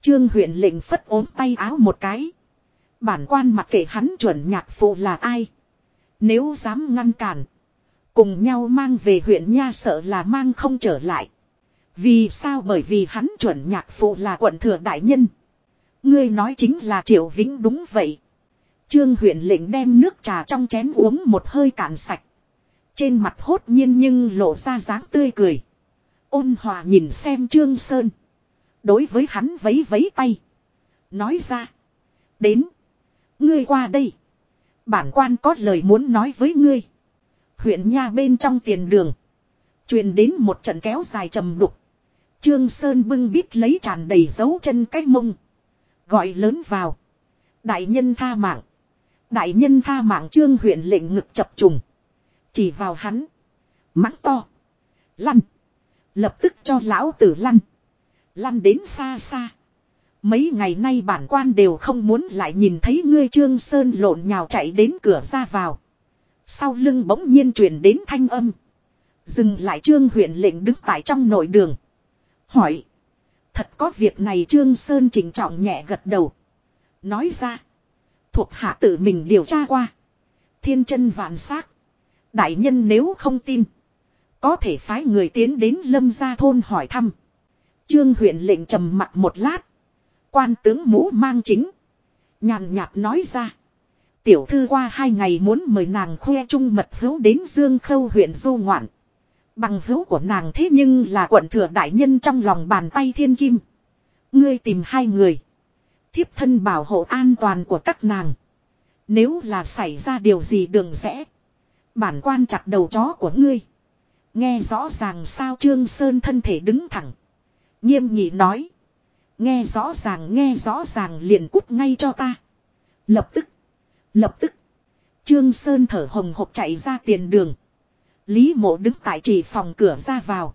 Trương huyện lệnh phất ốm tay áo một cái. Bản quan mặc kệ hắn chuẩn nhạc phụ là ai. Nếu dám ngăn cản. Cùng nhau mang về huyện nha sợ là mang không trở lại. Vì sao bởi vì hắn chuẩn nhạc phụ là quận thừa đại nhân. Ngươi nói chính là Triệu Vĩnh đúng vậy. Trương huyện lệnh đem nước trà trong chén uống một hơi cạn sạch. Trên mặt hốt nhiên nhưng lộ ra dáng tươi cười. Ôn hòa nhìn xem Trương Sơn. Đối với hắn vấy vấy tay. Nói ra. Đến. Ngươi qua đây. Bản quan có lời muốn nói với ngươi. Huyện nha bên trong tiền đường. truyền đến một trận kéo dài trầm đục. Trương Sơn bưng bít lấy tràn đầy dấu chân cái mông. Gọi lớn vào. Đại nhân tha mạng. Đại nhân tha mạng trương huyện lệnh ngực chập trùng. Chỉ vào hắn. Mắng to. Lăn. Lập tức cho lão tử lăn. Lăn đến xa xa. Mấy ngày nay bản quan đều không muốn lại nhìn thấy ngươi Trương Sơn lộn nhào chạy đến cửa ra vào. Sau lưng bỗng nhiên truyền đến thanh âm. Dừng lại Trương huyện lệnh đứng tại trong nội đường. Hỏi. Thật có việc này Trương Sơn chỉnh trọng nhẹ gật đầu. Nói ra. Thuộc hạ tự mình điều tra qua. Thiên chân vạn xác Đại nhân nếu không tin. Có thể phái người tiến đến lâm gia thôn hỏi thăm. Trương huyện lệnh trầm mặt một lát. Quan tướng mũ mang chính. Nhàn nhạt nói ra. Tiểu thư qua hai ngày muốn mời nàng khoe trung mật hữu đến Dương Khâu huyện du ngoạn. Bằng hữu của nàng thế nhưng là quận thừa đại nhân trong lòng bàn tay thiên kim. Ngươi tìm hai người. Thiếp thân bảo hộ an toàn của các nàng. Nếu là xảy ra điều gì đường rẽ. Bản quan chặt đầu chó của ngươi. Nghe rõ ràng sao Trương Sơn thân thể đứng thẳng. Nghiêm nghị nói. Nghe rõ ràng, nghe rõ ràng liền cút ngay cho ta. Lập tức. Lập tức. Trương Sơn thở hồng hộc chạy ra tiền đường. Lý mộ đứng tại chỉ phòng cửa ra vào.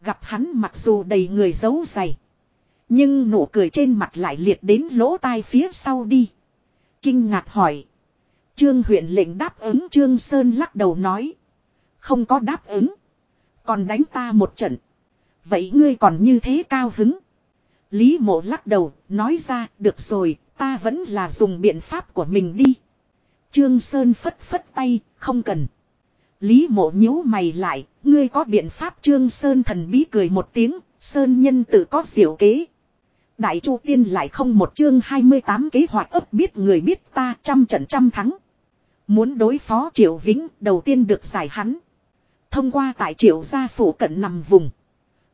Gặp hắn mặc dù đầy người giấu dày. Nhưng nụ cười trên mặt lại liệt đến lỗ tai phía sau đi. Kinh ngạc hỏi. Trương huyện lệnh đáp ứng Trương Sơn lắc đầu nói. Không có đáp ứng. Còn đánh ta một trận. Vậy ngươi còn như thế cao hứng. Lý mộ lắc đầu, nói ra, được rồi, ta vẫn là dùng biện pháp của mình đi. Trương Sơn phất phất tay, không cần. Lý mộ nhíu mày lại, ngươi có biện pháp Trương Sơn thần bí cười một tiếng, Sơn nhân tự có diệu kế. Đại Chu Tiên lại không một chương 28 kế hoạch ấp biết người biết ta trăm trận trăm thắng. Muốn đối phó Triệu Vĩnh đầu tiên được giải hắn. Thông qua tại Triệu gia phủ cận nằm vùng.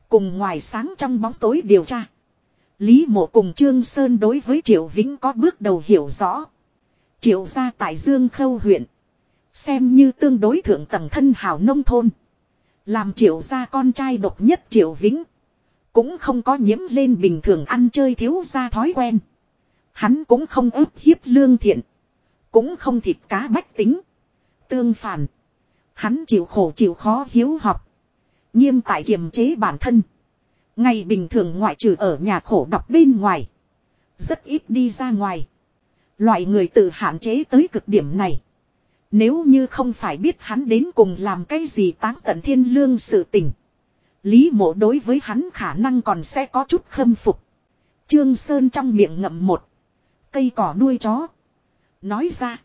Cùng ngoài sáng trong bóng tối điều tra. Lý mộ cùng Trương Sơn đối với Triệu Vĩnh có bước đầu hiểu rõ. Triệu gia tại Dương Khâu huyện. Xem như tương đối thượng tầng thân hào nông thôn. Làm triệu gia con trai độc nhất triệu vĩnh. Cũng không có nhiễm lên bình thường ăn chơi thiếu gia thói quen. Hắn cũng không ức hiếp lương thiện. Cũng không thịt cá bách tính. Tương phản. Hắn chịu khổ chịu khó hiếu học. Nghiêm tại kiềm chế bản thân. Ngày bình thường ngoại trừ ở nhà khổ đọc bên ngoài. Rất ít đi ra ngoài. Loại người tự hạn chế tới cực điểm này. Nếu như không phải biết hắn đến cùng làm cái gì táng tận thiên lương sự tình. Lý mộ đối với hắn khả năng còn sẽ có chút khâm phục. Trương Sơn trong miệng ngậm một. Cây cỏ nuôi chó. Nói ra.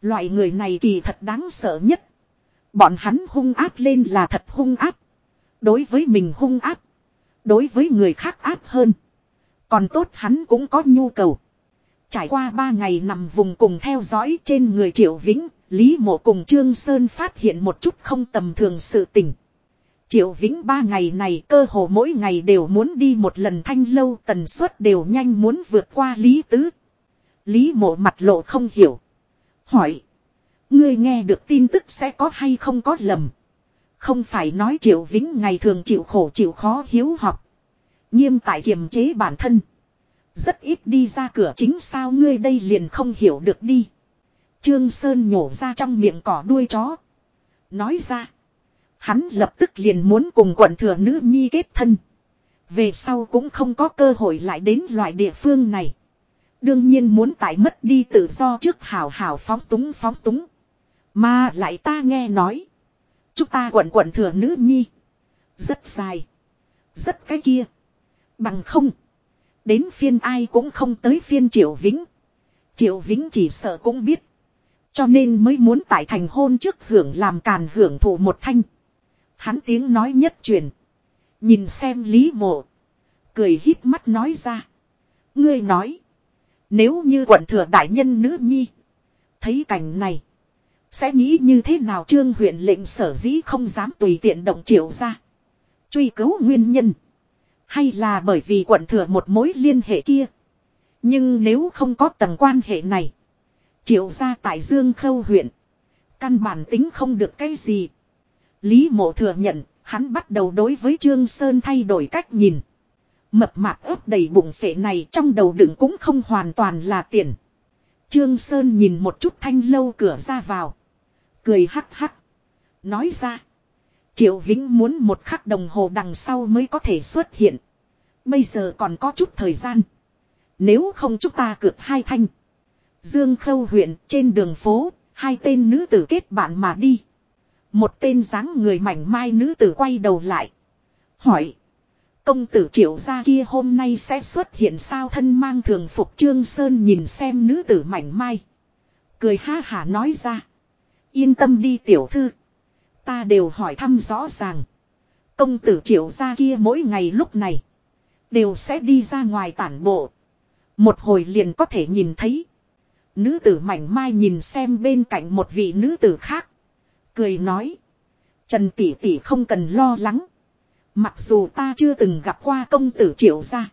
Loại người này kỳ thật đáng sợ nhất. Bọn hắn hung áp lên là thật hung áp. Đối với mình hung áp. Đối với người khác áp hơn. Còn tốt hắn cũng có nhu cầu. Trải qua ba ngày nằm vùng cùng theo dõi trên người Triệu Vĩnh, Lý Mộ cùng Trương Sơn phát hiện một chút không tầm thường sự tình. Triệu Vĩnh ba ngày này cơ hồ mỗi ngày đều muốn đi một lần thanh lâu tần suất đều nhanh muốn vượt qua Lý Tứ. Lý Mộ mặt lộ không hiểu. Hỏi. Ngươi nghe được tin tức sẽ có hay không có lầm. Không phải nói Triệu Vĩnh ngày thường chịu khổ chịu khó hiếu học. Nghiêm tại kiềm chế bản thân. Rất ít đi ra cửa chính sao ngươi đây liền không hiểu được đi. Trương Sơn nhổ ra trong miệng cỏ đuôi chó. Nói ra. Hắn lập tức liền muốn cùng quận thừa nữ nhi kết thân. Về sau cũng không có cơ hội lại đến loại địa phương này. Đương nhiên muốn tại mất đi tự do trước hào hào phóng túng phóng túng. Mà lại ta nghe nói. Chúng ta quận quận thừa nữ nhi. Rất dài. Rất cái kia. Bằng không. Đến phiên ai cũng không tới phiên Triệu Vĩnh. Triệu Vĩnh chỉ sợ cũng biết. Cho nên mới muốn tại thành hôn trước hưởng làm càn hưởng thụ một thanh. Hắn tiếng nói nhất truyền. Nhìn xem Lý Mộ. Cười hít mắt nói ra. Ngươi nói. Nếu như quận thừa đại nhân nữ nhi. Thấy cảnh này. Sẽ nghĩ như thế nào trương huyện lệnh sở dĩ không dám tùy tiện động triệu ra. Truy cứu nguyên nhân. Hay là bởi vì quận thừa một mối liên hệ kia. Nhưng nếu không có tầng quan hệ này. Triệu ra tại Dương Khâu huyện. Căn bản tính không được cái gì. Lý mộ thừa nhận, hắn bắt đầu đối với Trương Sơn thay đổi cách nhìn. Mập mạp ớt đầy bụng phệ này trong đầu đựng cũng không hoàn toàn là tiền. Trương Sơn nhìn một chút thanh lâu cửa ra vào. Cười hắc hắc. Nói ra. Triệu Vĩnh muốn một khắc đồng hồ đằng sau mới có thể xuất hiện. Bây giờ còn có chút thời gian. Nếu không chúng ta cược hai thanh. Dương Khâu huyện trên đường phố, hai tên nữ tử kết bạn mà đi. Một tên dáng người mảnh mai nữ tử quay đầu lại. Hỏi. Công tử triệu gia kia hôm nay sẽ xuất hiện sao thân mang thường phục Trương Sơn nhìn xem nữ tử mảnh mai. Cười ha hả nói ra. Yên tâm đi tiểu thư. Ta đều hỏi thăm rõ ràng. Công tử triệu gia kia mỗi ngày lúc này. Đều sẽ đi ra ngoài tản bộ. Một hồi liền có thể nhìn thấy. Nữ tử mảnh mai nhìn xem bên cạnh một vị nữ tử khác. Cười nói. Trần tỷ tỷ không cần lo lắng. Mặc dù ta chưa từng gặp qua công tử triệu gia.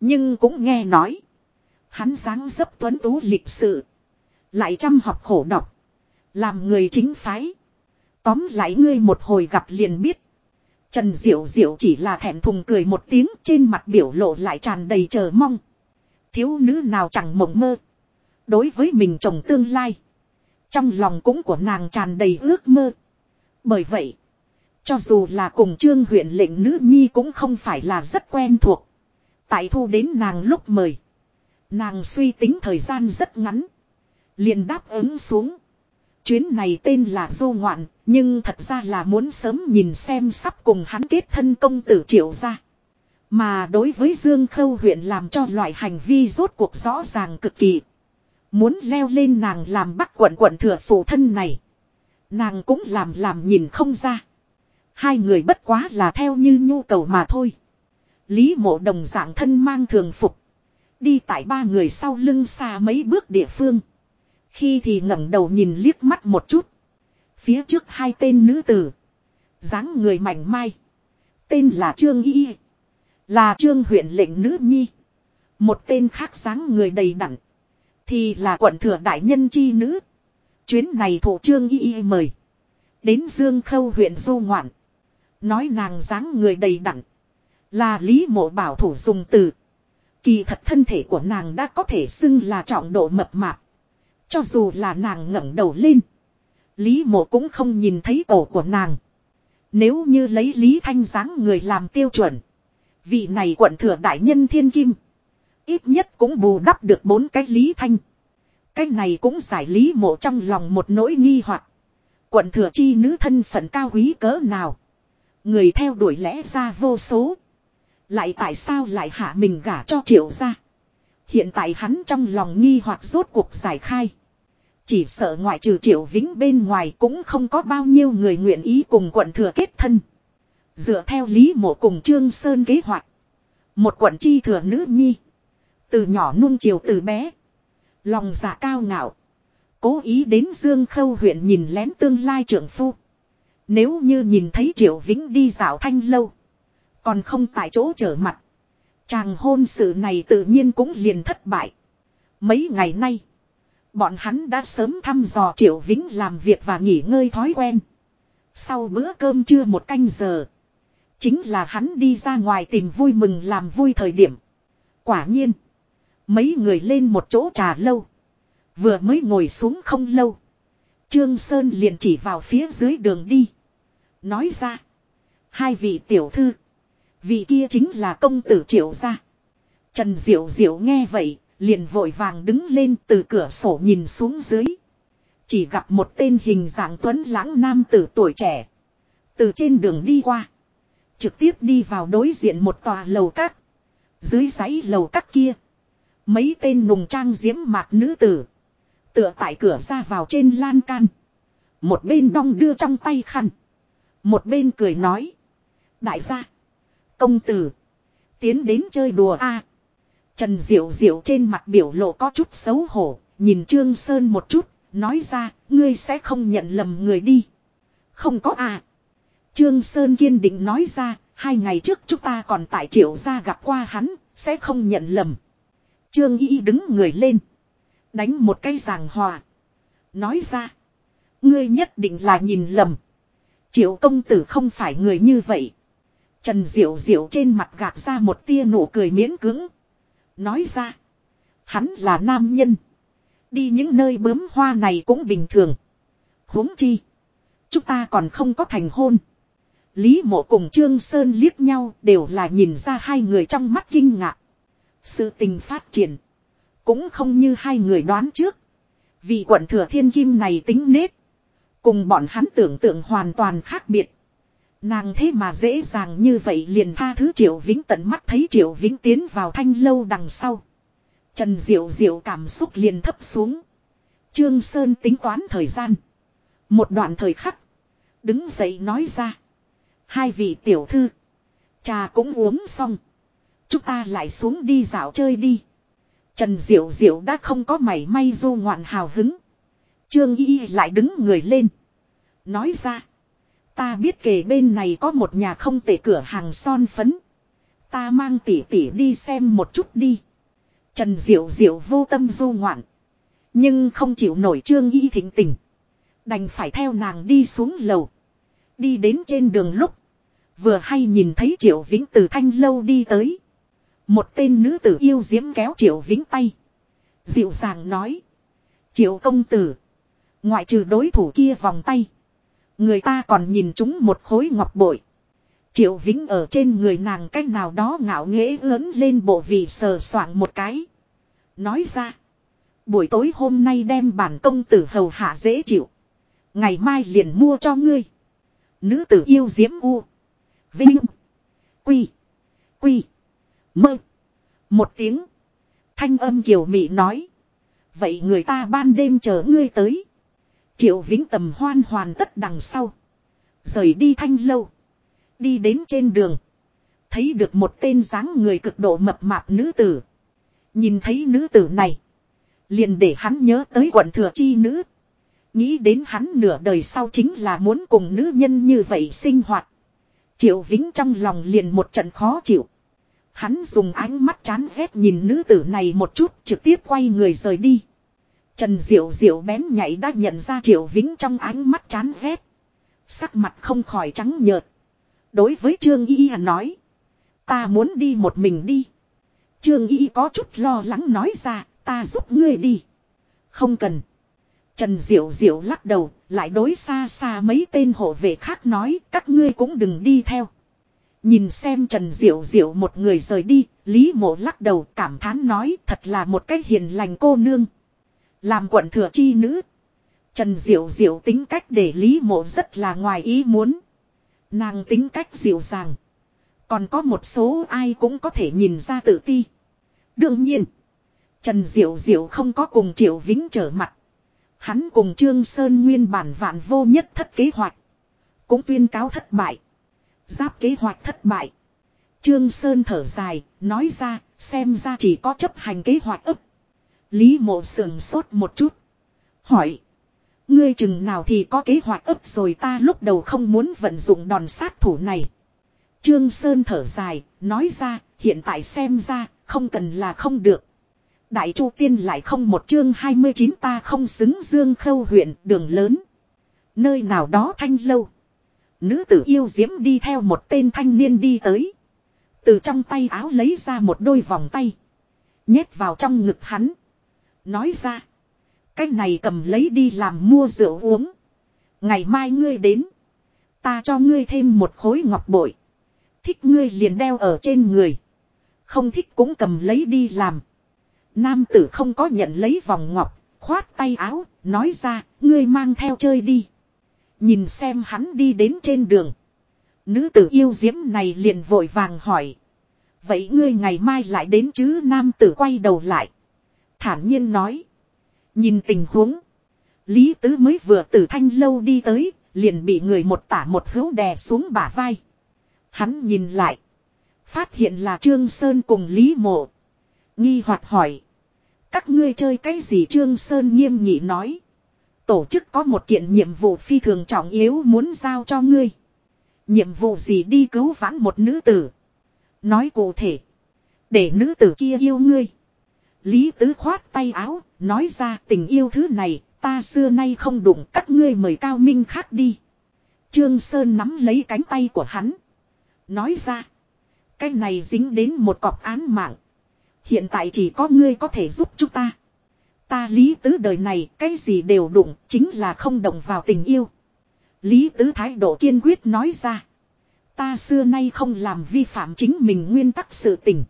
Nhưng cũng nghe nói. Hắn dáng dấp tuấn tú lịch sự. Lại chăm học khổ đọc. Làm người chính phái. Tóm lại ngươi một hồi gặp liền biết. Trần Diệu Diệu chỉ là thẹn thùng cười một tiếng, trên mặt biểu lộ lại tràn đầy chờ mong. Thiếu nữ nào chẳng mộng mơ. Đối với mình chồng tương lai. Trong lòng cũng của nàng tràn đầy ước mơ. Bởi vậy. Cho dù là cùng trương huyện lệnh nữ nhi cũng không phải là rất quen thuộc. Tại thu đến nàng lúc mời. Nàng suy tính thời gian rất ngắn. liền đáp ứng xuống. Chuyến này tên là Du ngoạn, nhưng thật ra là muốn sớm nhìn xem sắp cùng hắn kết thân công tử triệu ra. Mà đối với Dương Khâu huyện làm cho loại hành vi rốt cuộc rõ ràng cực kỳ. Muốn leo lên nàng làm bắt quận quận thừa phụ thân này. Nàng cũng làm làm nhìn không ra. Hai người bất quá là theo như nhu cầu mà thôi. Lý mộ đồng dạng thân mang thường phục. Đi tại ba người sau lưng xa mấy bước địa phương. Khi thì ngẩng đầu nhìn liếc mắt một chút. Phía trước hai tên nữ tử. dáng người mảnh mai. Tên là Trương Y. Là Trương huyện lệnh nữ nhi. Một tên khác dáng người đầy đặn. Thì là quận thừa đại nhân chi nữ. Chuyến này thủ Trương Y mời. Đến Dương Khâu huyện du ngoạn. Nói nàng dáng người đầy đặn. Là Lý Mộ bảo thủ dùng từ. Kỳ thật thân thể của nàng đã có thể xưng là trọng độ mập mạp. Cho dù là nàng ngẩng đầu lên. Lý mộ cũng không nhìn thấy cổ của nàng. Nếu như lấy Lý Thanh dáng người làm tiêu chuẩn. Vị này quận thừa đại nhân thiên kim. Ít nhất cũng bù đắp được bốn cái Lý Thanh. Cái này cũng giải lý mộ trong lòng một nỗi nghi hoặc Quận thừa chi nữ thân phận cao quý cỡ nào. Người theo đuổi lẽ ra vô số. Lại tại sao lại hạ mình gả cho triệu ra. Hiện tại hắn trong lòng nghi hoặc rốt cuộc giải khai. Chỉ sợ ngoại trừ triệu vĩnh bên ngoài cũng không có bao nhiêu người nguyện ý cùng quận thừa kết thân. Dựa theo lý mộ cùng Trương Sơn kế hoạch. Một quận chi thừa nữ nhi. Từ nhỏ nuông chiều từ bé. Lòng dạ cao ngạo. Cố ý đến Dương Khâu huyện nhìn lén tương lai trưởng phu. Nếu như nhìn thấy Triệu Vĩnh đi dạo thanh lâu. Còn không tại chỗ trở mặt. Chàng hôn sự này tự nhiên cũng liền thất bại. Mấy ngày nay. Bọn hắn đã sớm thăm dò Triệu Vĩnh làm việc và nghỉ ngơi thói quen. Sau bữa cơm trưa một canh giờ. Chính là hắn đi ra ngoài tìm vui mừng làm vui thời điểm. Quả nhiên. Mấy người lên một chỗ trà lâu. Vừa mới ngồi xuống không lâu. Trương Sơn liền chỉ vào phía dưới đường đi. Nói ra. Hai vị tiểu thư. Vị kia chính là công tử triệu gia. Trần Diệu Diệu nghe vậy. Liền vội vàng đứng lên từ cửa sổ nhìn xuống dưới. Chỉ gặp một tên hình dạng tuấn lãng nam tử tuổi trẻ. Từ trên đường đi qua. Trực tiếp đi vào đối diện một tòa lầu các. Dưới giấy lầu các kia. Mấy tên nùng trang diễm mạc nữ tử. Tựa tại cửa ra vào trên lan can. Một bên đong đưa trong tay khăn. Một bên cười nói. Đại gia. Công tử. Tiến đến chơi đùa a Trần Diệu Diệu trên mặt biểu lộ có chút xấu hổ. Nhìn Trương Sơn một chút. Nói ra. Ngươi sẽ không nhận lầm người đi. Không có à. Trương Sơn kiên định nói ra. Hai ngày trước chúng ta còn tại triệu gia gặp qua hắn. Sẽ không nhận lầm. Trương Y đứng người lên. Đánh một cái giảng hòa. Nói ra. Ngươi nhất định là nhìn lầm. Triệu công tử không phải người như vậy. Trần Diệu Diệu trên mặt gạt ra một tia nụ cười miễn cưỡng. Nói ra. Hắn là nam nhân. Đi những nơi bướm hoa này cũng bình thường. huống chi. Chúng ta còn không có thành hôn. Lý mộ cùng Trương Sơn liếc nhau đều là nhìn ra hai người trong mắt kinh ngạc. Sự tình phát triển. Cũng không như hai người đoán trước. Vì quận thừa thiên kim này tính nết. Cùng bọn hắn tưởng tượng hoàn toàn khác biệt. Nàng thế mà dễ dàng như vậy liền tha thứ Triệu Vĩnh tận mắt thấy Triệu Vĩnh tiến vào thanh lâu đằng sau. Trần Diệu Diệu cảm xúc liền thấp xuống. Trương Sơn tính toán thời gian. Một đoạn thời khắc. Đứng dậy nói ra. Hai vị tiểu thư. Trà cũng uống xong. Chúng ta lại xuống đi dạo chơi đi. Trần Diệu Diệu đã không có mảy may du ngoạn hào hứng. Trương Y lại đứng người lên. Nói ra. Ta biết kề bên này có một nhà không tệ cửa hàng son phấn. Ta mang tỷ tỷ đi xem một chút đi. Trần Diệu Diệu vô tâm du ngoạn. Nhưng không chịu nổi Trương Y thịnh tình. Đành phải theo nàng đi xuống lầu. Đi đến trên đường lúc. Vừa hay nhìn thấy Triệu Vĩnh từ thanh lâu đi tới. Một tên nữ tử yêu diễm kéo Triệu Vĩnh tay. Dịu dàng nói. Triệu công tử. Ngoại trừ đối thủ kia vòng tay. Người ta còn nhìn chúng một khối ngọc bội. Triệu Vĩnh ở trên người nàng cách nào đó ngạo nghễ lớn lên bộ vị sờ soạn một cái. Nói ra. Buổi tối hôm nay đem bản công tử hầu hạ dễ chịu. Ngày mai liền mua cho ngươi. Nữ tử yêu diễm u. Vinh. Quy. Quy. Mơ. Một tiếng. Thanh âm kiều mị nói. Vậy người ta ban đêm chờ ngươi tới. Triệu Vĩnh tầm hoan hoàn tất đằng sau. Rời đi thanh lâu. Đi đến trên đường. Thấy được một tên dáng người cực độ mập mạp nữ tử. Nhìn thấy nữ tử này. Liền để hắn nhớ tới quận thừa chi nữ. Nghĩ đến hắn nửa đời sau chính là muốn cùng nữ nhân như vậy sinh hoạt. Triệu Vĩnh trong lòng liền một trận khó chịu. Hắn dùng ánh mắt chán ghét nhìn nữ tử này một chút, trực tiếp quay người rời đi. Trần Diệu Diệu bén nhảy đã nhận ra Triệu Vĩnh trong ánh mắt chán ghét. Sắc mặt không khỏi trắng nhợt. Đối với Trương Y nói. Ta muốn đi một mình đi. Trương Y có chút lo lắng nói ra. Ta giúp ngươi đi. Không cần. Trần Diệu Diệu lắc đầu. Lại đối xa xa mấy tên hộ vệ khác nói. Các ngươi cũng đừng đi theo. Nhìn xem Trần Diệu Diệu một người rời đi. Lý mộ lắc đầu, cảm thán nói. Thật là một cách hiền lành cô nương. Làm quận thừa chi nữ. Trần Diệu Diệu tính cách để Lý Mộ rất là ngoài ý muốn. Nàng tính cách dịu dàng. Còn có một số ai cũng có thể nhìn ra tự ti. Đương nhiên. Trần Diệu Diệu không có cùng Triệu Vĩnh trở mặt. Hắn cùng Trương Sơn nguyên bản vạn vô nhất thất kế hoạch. Cũng tuyên cáo thất bại. Giáp kế hoạch thất bại. Trương Sơn thở dài, nói ra, xem ra chỉ có chấp hành kế hoạch ấp. Lý mộ sườn sốt một chút. Hỏi. Ngươi chừng nào thì có kế hoạch ấp rồi ta lúc đầu không muốn vận dụng đòn sát thủ này. Trương Sơn thở dài, nói ra, hiện tại xem ra, không cần là không được. Đại Chu Tiên lại không một chương 29 ta không xứng Dương Khâu huyện đường lớn. Nơi nào đó thanh lâu. Nữ tử yêu diễm đi theo một tên thanh niên đi tới. Từ trong tay áo lấy ra một đôi vòng tay. Nhét vào trong ngực hắn. Nói ra. Cái này cầm lấy đi làm mua rượu uống. Ngày mai ngươi đến. Ta cho ngươi thêm một khối ngọc bội. Thích ngươi liền đeo ở trên người. Không thích cũng cầm lấy đi làm. Nam tử không có nhận lấy vòng ngọc. Khoát tay áo. Nói ra. Ngươi mang theo chơi đi. Nhìn xem hắn đi đến trên đường. Nữ tử yêu diễm này liền vội vàng hỏi. Vậy ngươi ngày mai lại đến chứ nam tử quay đầu lại. Thản nhiên nói. Nhìn tình huống. Lý tứ mới vừa từ thanh lâu đi tới. Liền bị người một tả một hữu đè xuống bả vai. Hắn nhìn lại. Phát hiện là Trương Sơn cùng Lý mộ. Nghi hoạt hỏi. Các ngươi chơi cái gì Trương Sơn nghiêm nghị nói. Tổ chức có một kiện nhiệm vụ phi thường trọng yếu muốn giao cho ngươi. Nhiệm vụ gì đi cứu vãn một nữ tử. Nói cụ thể. Để nữ tử kia yêu ngươi. Lý tứ khoát tay áo, nói ra tình yêu thứ này, ta xưa nay không đụng các ngươi mời cao minh khác đi. Trương Sơn nắm lấy cánh tay của hắn. Nói ra. Cái này dính đến một cọc án mạng. Hiện tại chỉ có ngươi có thể giúp chúng ta. Ta Lý Tứ đời này cái gì đều đụng chính là không động vào tình yêu. Lý Tứ thái độ kiên quyết nói ra. Ta xưa nay không làm vi phạm chính mình nguyên tắc sự tình.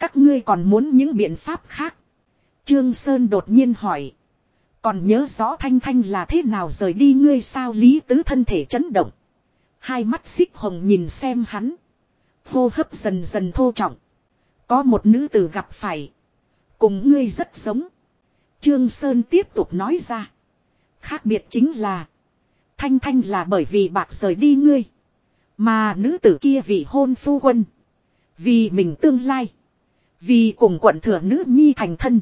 Các ngươi còn muốn những biện pháp khác. Trương Sơn đột nhiên hỏi. Còn nhớ rõ Thanh Thanh là thế nào rời đi ngươi sao Lý Tứ thân thể chấn động. Hai mắt xích hồng nhìn xem hắn. Hô hấp dần dần thô trọng. Có một nữ tử gặp phải. Cùng ngươi rất giống. Trương Sơn tiếp tục nói ra. Khác biệt chính là. Thanh Thanh là bởi vì bạc rời đi ngươi. Mà nữ tử kia vì hôn phu quân. Vì mình tương lai. Vì cùng quận thừa nữ nhi thành thân.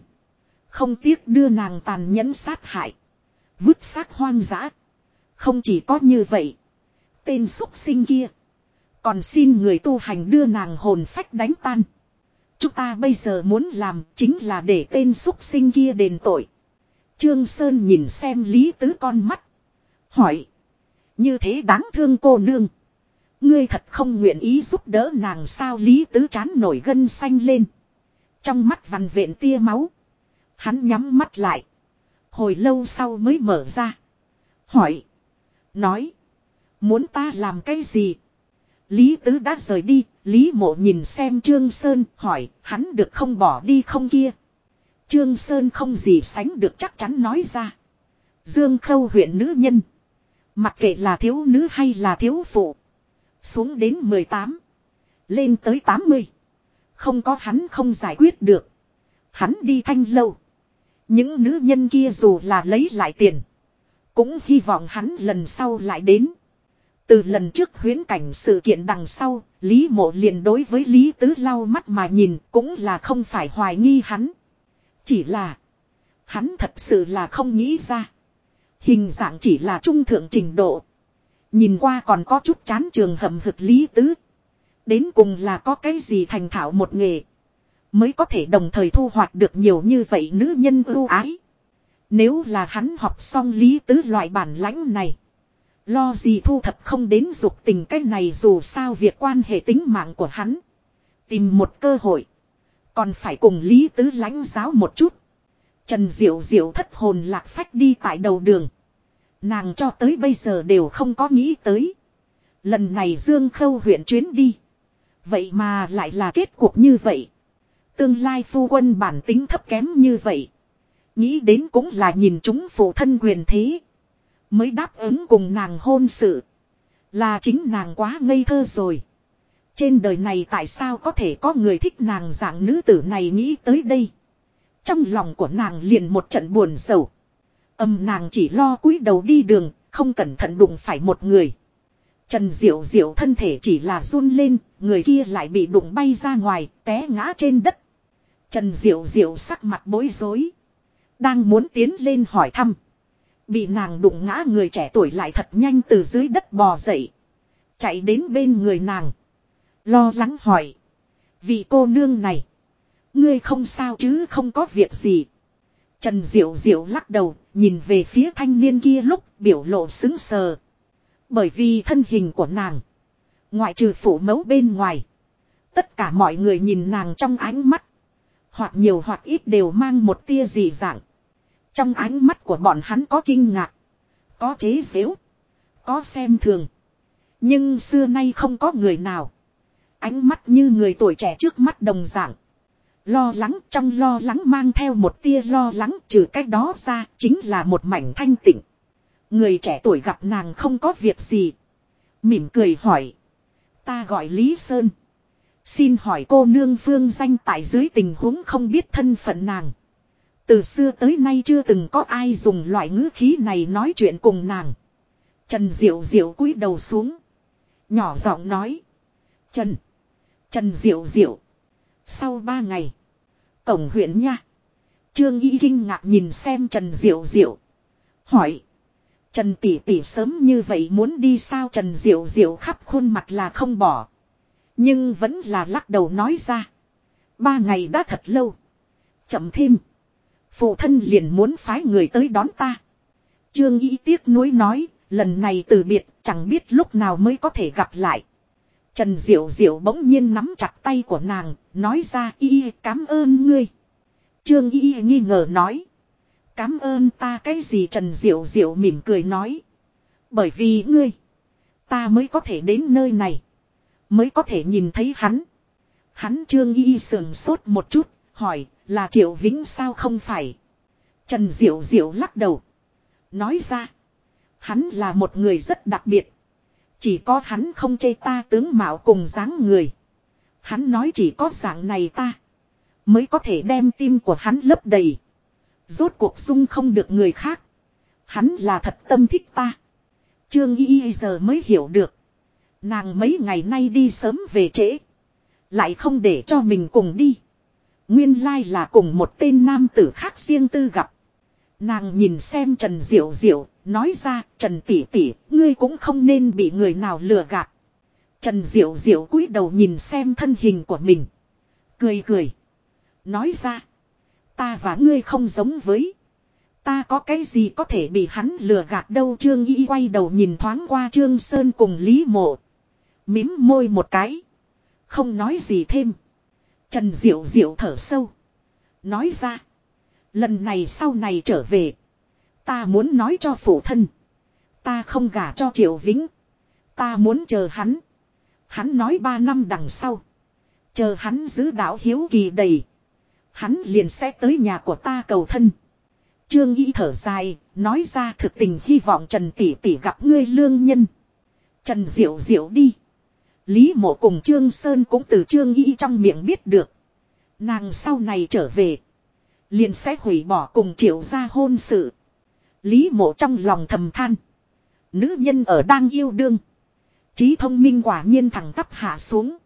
Không tiếc đưa nàng tàn nhẫn sát hại. Vứt xác hoang dã. Không chỉ có như vậy. Tên xúc sinh kia. Còn xin người tu hành đưa nàng hồn phách đánh tan. Chúng ta bây giờ muốn làm chính là để tên xúc sinh kia đền tội. Trương Sơn nhìn xem Lý Tứ con mắt. Hỏi. Như thế đáng thương cô nương. Ngươi thật không nguyện ý giúp đỡ nàng sao Lý Tứ chán nổi gân xanh lên. Trong mắt vằn vện tia máu. Hắn nhắm mắt lại. Hồi lâu sau mới mở ra. Hỏi. Nói. Muốn ta làm cái gì? Lý Tứ đã rời đi. Lý mộ nhìn xem Trương Sơn, hỏi, hắn được không bỏ đi không kia. Trương Sơn không gì sánh được chắc chắn nói ra. Dương Khâu huyện nữ nhân. Mặc kệ là thiếu nữ hay là thiếu phụ. Xuống đến 18. Lên tới 80. Không có hắn không giải quyết được. Hắn đi thanh lâu. Những nữ nhân kia dù là lấy lại tiền. Cũng hy vọng hắn lần sau lại đến. Từ lần trước huyến cảnh sự kiện đằng sau, Lý mộ liền đối với Lý tứ lau mắt mà nhìn cũng là không phải hoài nghi hắn. Chỉ là, hắn thật sự là không nghĩ ra. Hình dạng chỉ là trung thượng trình độ. Nhìn qua còn có chút chán trường hầm hực Lý tứ. Đến cùng là có cái gì thành thạo một nghề. Mới có thể đồng thời thu hoạch được nhiều như vậy nữ nhân ưu ái. Nếu là hắn học xong lý tứ loại bản lãnh này. Lo gì thu thập không đến dục tình cái này dù sao việc quan hệ tính mạng của hắn. Tìm một cơ hội. Còn phải cùng Lý Tứ lãnh giáo một chút. Trần Diệu Diệu thất hồn lạc phách đi tại đầu đường. Nàng cho tới bây giờ đều không có nghĩ tới. Lần này Dương Khâu huyện chuyến đi. Vậy mà lại là kết cục như vậy. Tương lai phu quân bản tính thấp kém như vậy. Nghĩ đến cũng là nhìn chúng phụ thân quyền thế. Mới đáp ứng cùng nàng hôn sự. Là chính nàng quá ngây thơ rồi. Trên đời này tại sao có thể có người thích nàng dạng nữ tử này nghĩ tới đây. Trong lòng của nàng liền một trận buồn sầu. Âm nàng chỉ lo cúi đầu đi đường, không cẩn thận đụng phải một người. Trần Diệu Diệu thân thể chỉ là run lên, người kia lại bị đụng bay ra ngoài, té ngã trên đất. Trần Diệu Diệu sắc mặt bối rối. Đang muốn tiến lên hỏi thăm. Bị nàng đụng ngã người trẻ tuổi lại thật nhanh từ dưới đất bò dậy. Chạy đến bên người nàng. Lo lắng hỏi. Vị cô nương này. Ngươi không sao chứ không có việc gì. Trần Diệu Diệu lắc đầu, nhìn về phía thanh niên kia lúc biểu lộ xứng sờ. Bởi vì thân hình của nàng. Ngoại trừ phủ mẫu bên ngoài. Tất cả mọi người nhìn nàng trong ánh mắt. Hoặc nhiều hoặc ít đều mang một tia dị dạng. Trong ánh mắt của bọn hắn có kinh ngạc. Có chế xếu. Có xem thường. Nhưng xưa nay không có người nào. Ánh mắt như người tuổi trẻ trước mắt đồng dạng. Lo lắng, trong lo lắng mang theo một tia lo lắng, trừ cách đó ra chính là một mảnh thanh tịnh. Người trẻ tuổi gặp nàng không có việc gì. Mỉm cười hỏi. Ta gọi Lý Sơn. Xin hỏi cô nương phương danh tại dưới tình huống không biết thân phận nàng. Từ xưa tới nay chưa từng có ai dùng loại ngữ khí này nói chuyện cùng nàng. Trần Diệu Diệu cúi đầu xuống. Nhỏ giọng nói. Trần. Trần Diệu Diệu. Sau ba ngày. Cổng huyện nha. Trương Y kinh ngạc nhìn xem Trần Diệu Diệu. Hỏi. Trần tỷ tỷ sớm như vậy muốn đi sao Trần Diệu Diệu khắp khuôn mặt là không bỏ. Nhưng vẫn là lắc đầu nói ra. Ba ngày đã thật lâu. Chậm thêm. Phụ thân liền muốn phái người tới đón ta. Trương Y tiếc nuối nói. Lần này từ biệt chẳng biết lúc nào mới có thể gặp lại. Trần Diệu Diệu bỗng nhiên nắm chặt tay của nàng, nói ra y cảm ơn ngươi. Trương y nghi ngờ nói. Cảm ơn ta cái gì Trần Diệu Diệu mỉm cười nói. Bởi vì ngươi, ta mới có thể đến nơi này. Mới có thể nhìn thấy hắn. Hắn Trương y sườn sốt một chút, hỏi là Triệu Vĩnh sao không phải. Trần Diệu Diệu lắc đầu. Nói ra, hắn là một người rất đặc biệt. Chỉ có hắn không chê ta tướng mạo cùng dáng người. Hắn nói chỉ có dạng này ta. Mới có thể đem tim của hắn lấp đầy. Rốt cuộc dung không được người khác. Hắn là thật tâm thích ta. Trương Y giờ mới hiểu được. Nàng mấy ngày nay đi sớm về trễ. Lại không để cho mình cùng đi. Nguyên lai là cùng một tên nam tử khác riêng tư gặp. Nàng nhìn xem Trần Diệu Diệu, nói ra, Trần Tỷ Tỷ, ngươi cũng không nên bị người nào lừa gạt. Trần Diệu Diệu cúi đầu nhìn xem thân hình của mình. Cười cười. Nói ra, ta và ngươi không giống với. Ta có cái gì có thể bị hắn lừa gạt đâu Trương Y quay đầu nhìn thoáng qua Trương Sơn cùng Lý Mộ. Mím môi một cái. Không nói gì thêm. Trần Diệu Diệu thở sâu. Nói ra. Lần này sau này trở về. Ta muốn nói cho phụ thân. Ta không gả cho Triệu Vĩnh. Ta muốn chờ hắn. Hắn nói ba năm đằng sau. Chờ hắn giữ đạo hiếu kỳ đầy. Hắn liền sẽ tới nhà của ta cầu thân. Trương Ý thở dài, nói ra thực tình hy vọng Trần Tỷ Tỷ gặp ngươi lương nhân. Trần Diệu Diệu đi. Lý mộ cùng Trương Sơn cũng từ Trương Ý trong miệng biết được. Nàng sau này trở về. Liền sẽ hủy bỏ cùng triệu ra hôn sự. Lý mộ trong lòng thầm than. Nữ nhân ở đang yêu đương. Trí thông minh quả nhiên thẳng tắp hạ xuống.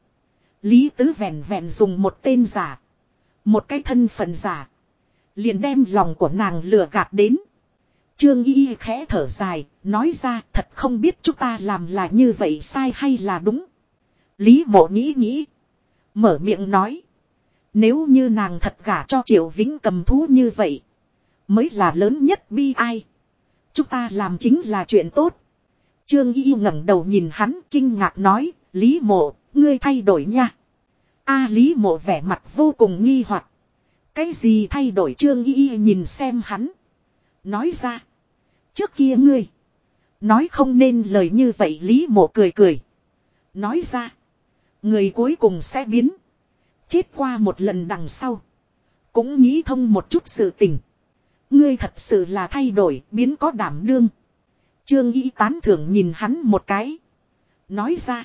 Lý tứ vẹn vẹn dùng một tên giả. Một cái thân phận giả. Liền đem lòng của nàng lừa gạt đến. Trương Y khẽ thở dài, nói ra thật không biết chúng ta làm là như vậy sai hay là đúng. Lý mộ nghĩ nghĩ. Mở miệng nói. Nếu như nàng thật gả cho Triệu Vĩnh cầm thú như vậy. Mới là lớn nhất bi ai. Chúng ta làm chính là chuyện tốt. Trương Y ngẩng đầu nhìn hắn kinh ngạc nói. Lý mộ, ngươi thay đổi nha. A Lý mộ vẻ mặt vô cùng nghi hoặc. Cái gì thay đổi Trương Y nhìn xem hắn. Nói ra. Trước kia ngươi. Nói không nên lời như vậy Lý mộ cười cười. Nói ra. Người cuối cùng sẽ biến. Chết qua một lần đằng sau. Cũng nghĩ thông một chút sự tình. Ngươi thật sự là thay đổi, biến có đảm đương. Trương y tán thưởng nhìn hắn một cái. Nói ra.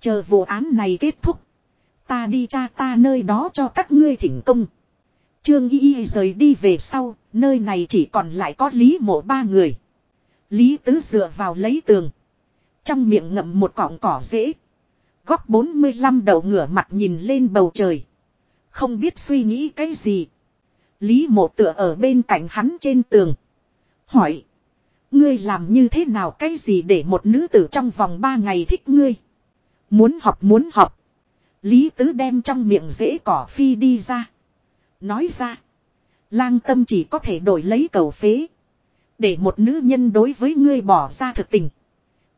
Chờ vụ án này kết thúc. Ta đi cha ta nơi đó cho các ngươi thỉnh công. Trương Y rời đi về sau, nơi này chỉ còn lại có Lý mộ ba người. Lý tứ dựa vào lấy tường. Trong miệng ngậm một cọng cỏ dễ. Góc 45 đầu ngửa mặt nhìn lên bầu trời. Không biết suy nghĩ cái gì. Lý mộ tựa ở bên cạnh hắn trên tường. Hỏi. Ngươi làm như thế nào cái gì để một nữ tử trong vòng 3 ngày thích ngươi. Muốn học muốn học. Lý tứ đem trong miệng rễ cỏ phi đi ra. Nói ra. Lang tâm chỉ có thể đổi lấy cầu phế. Để một nữ nhân đối với ngươi bỏ ra thực tình.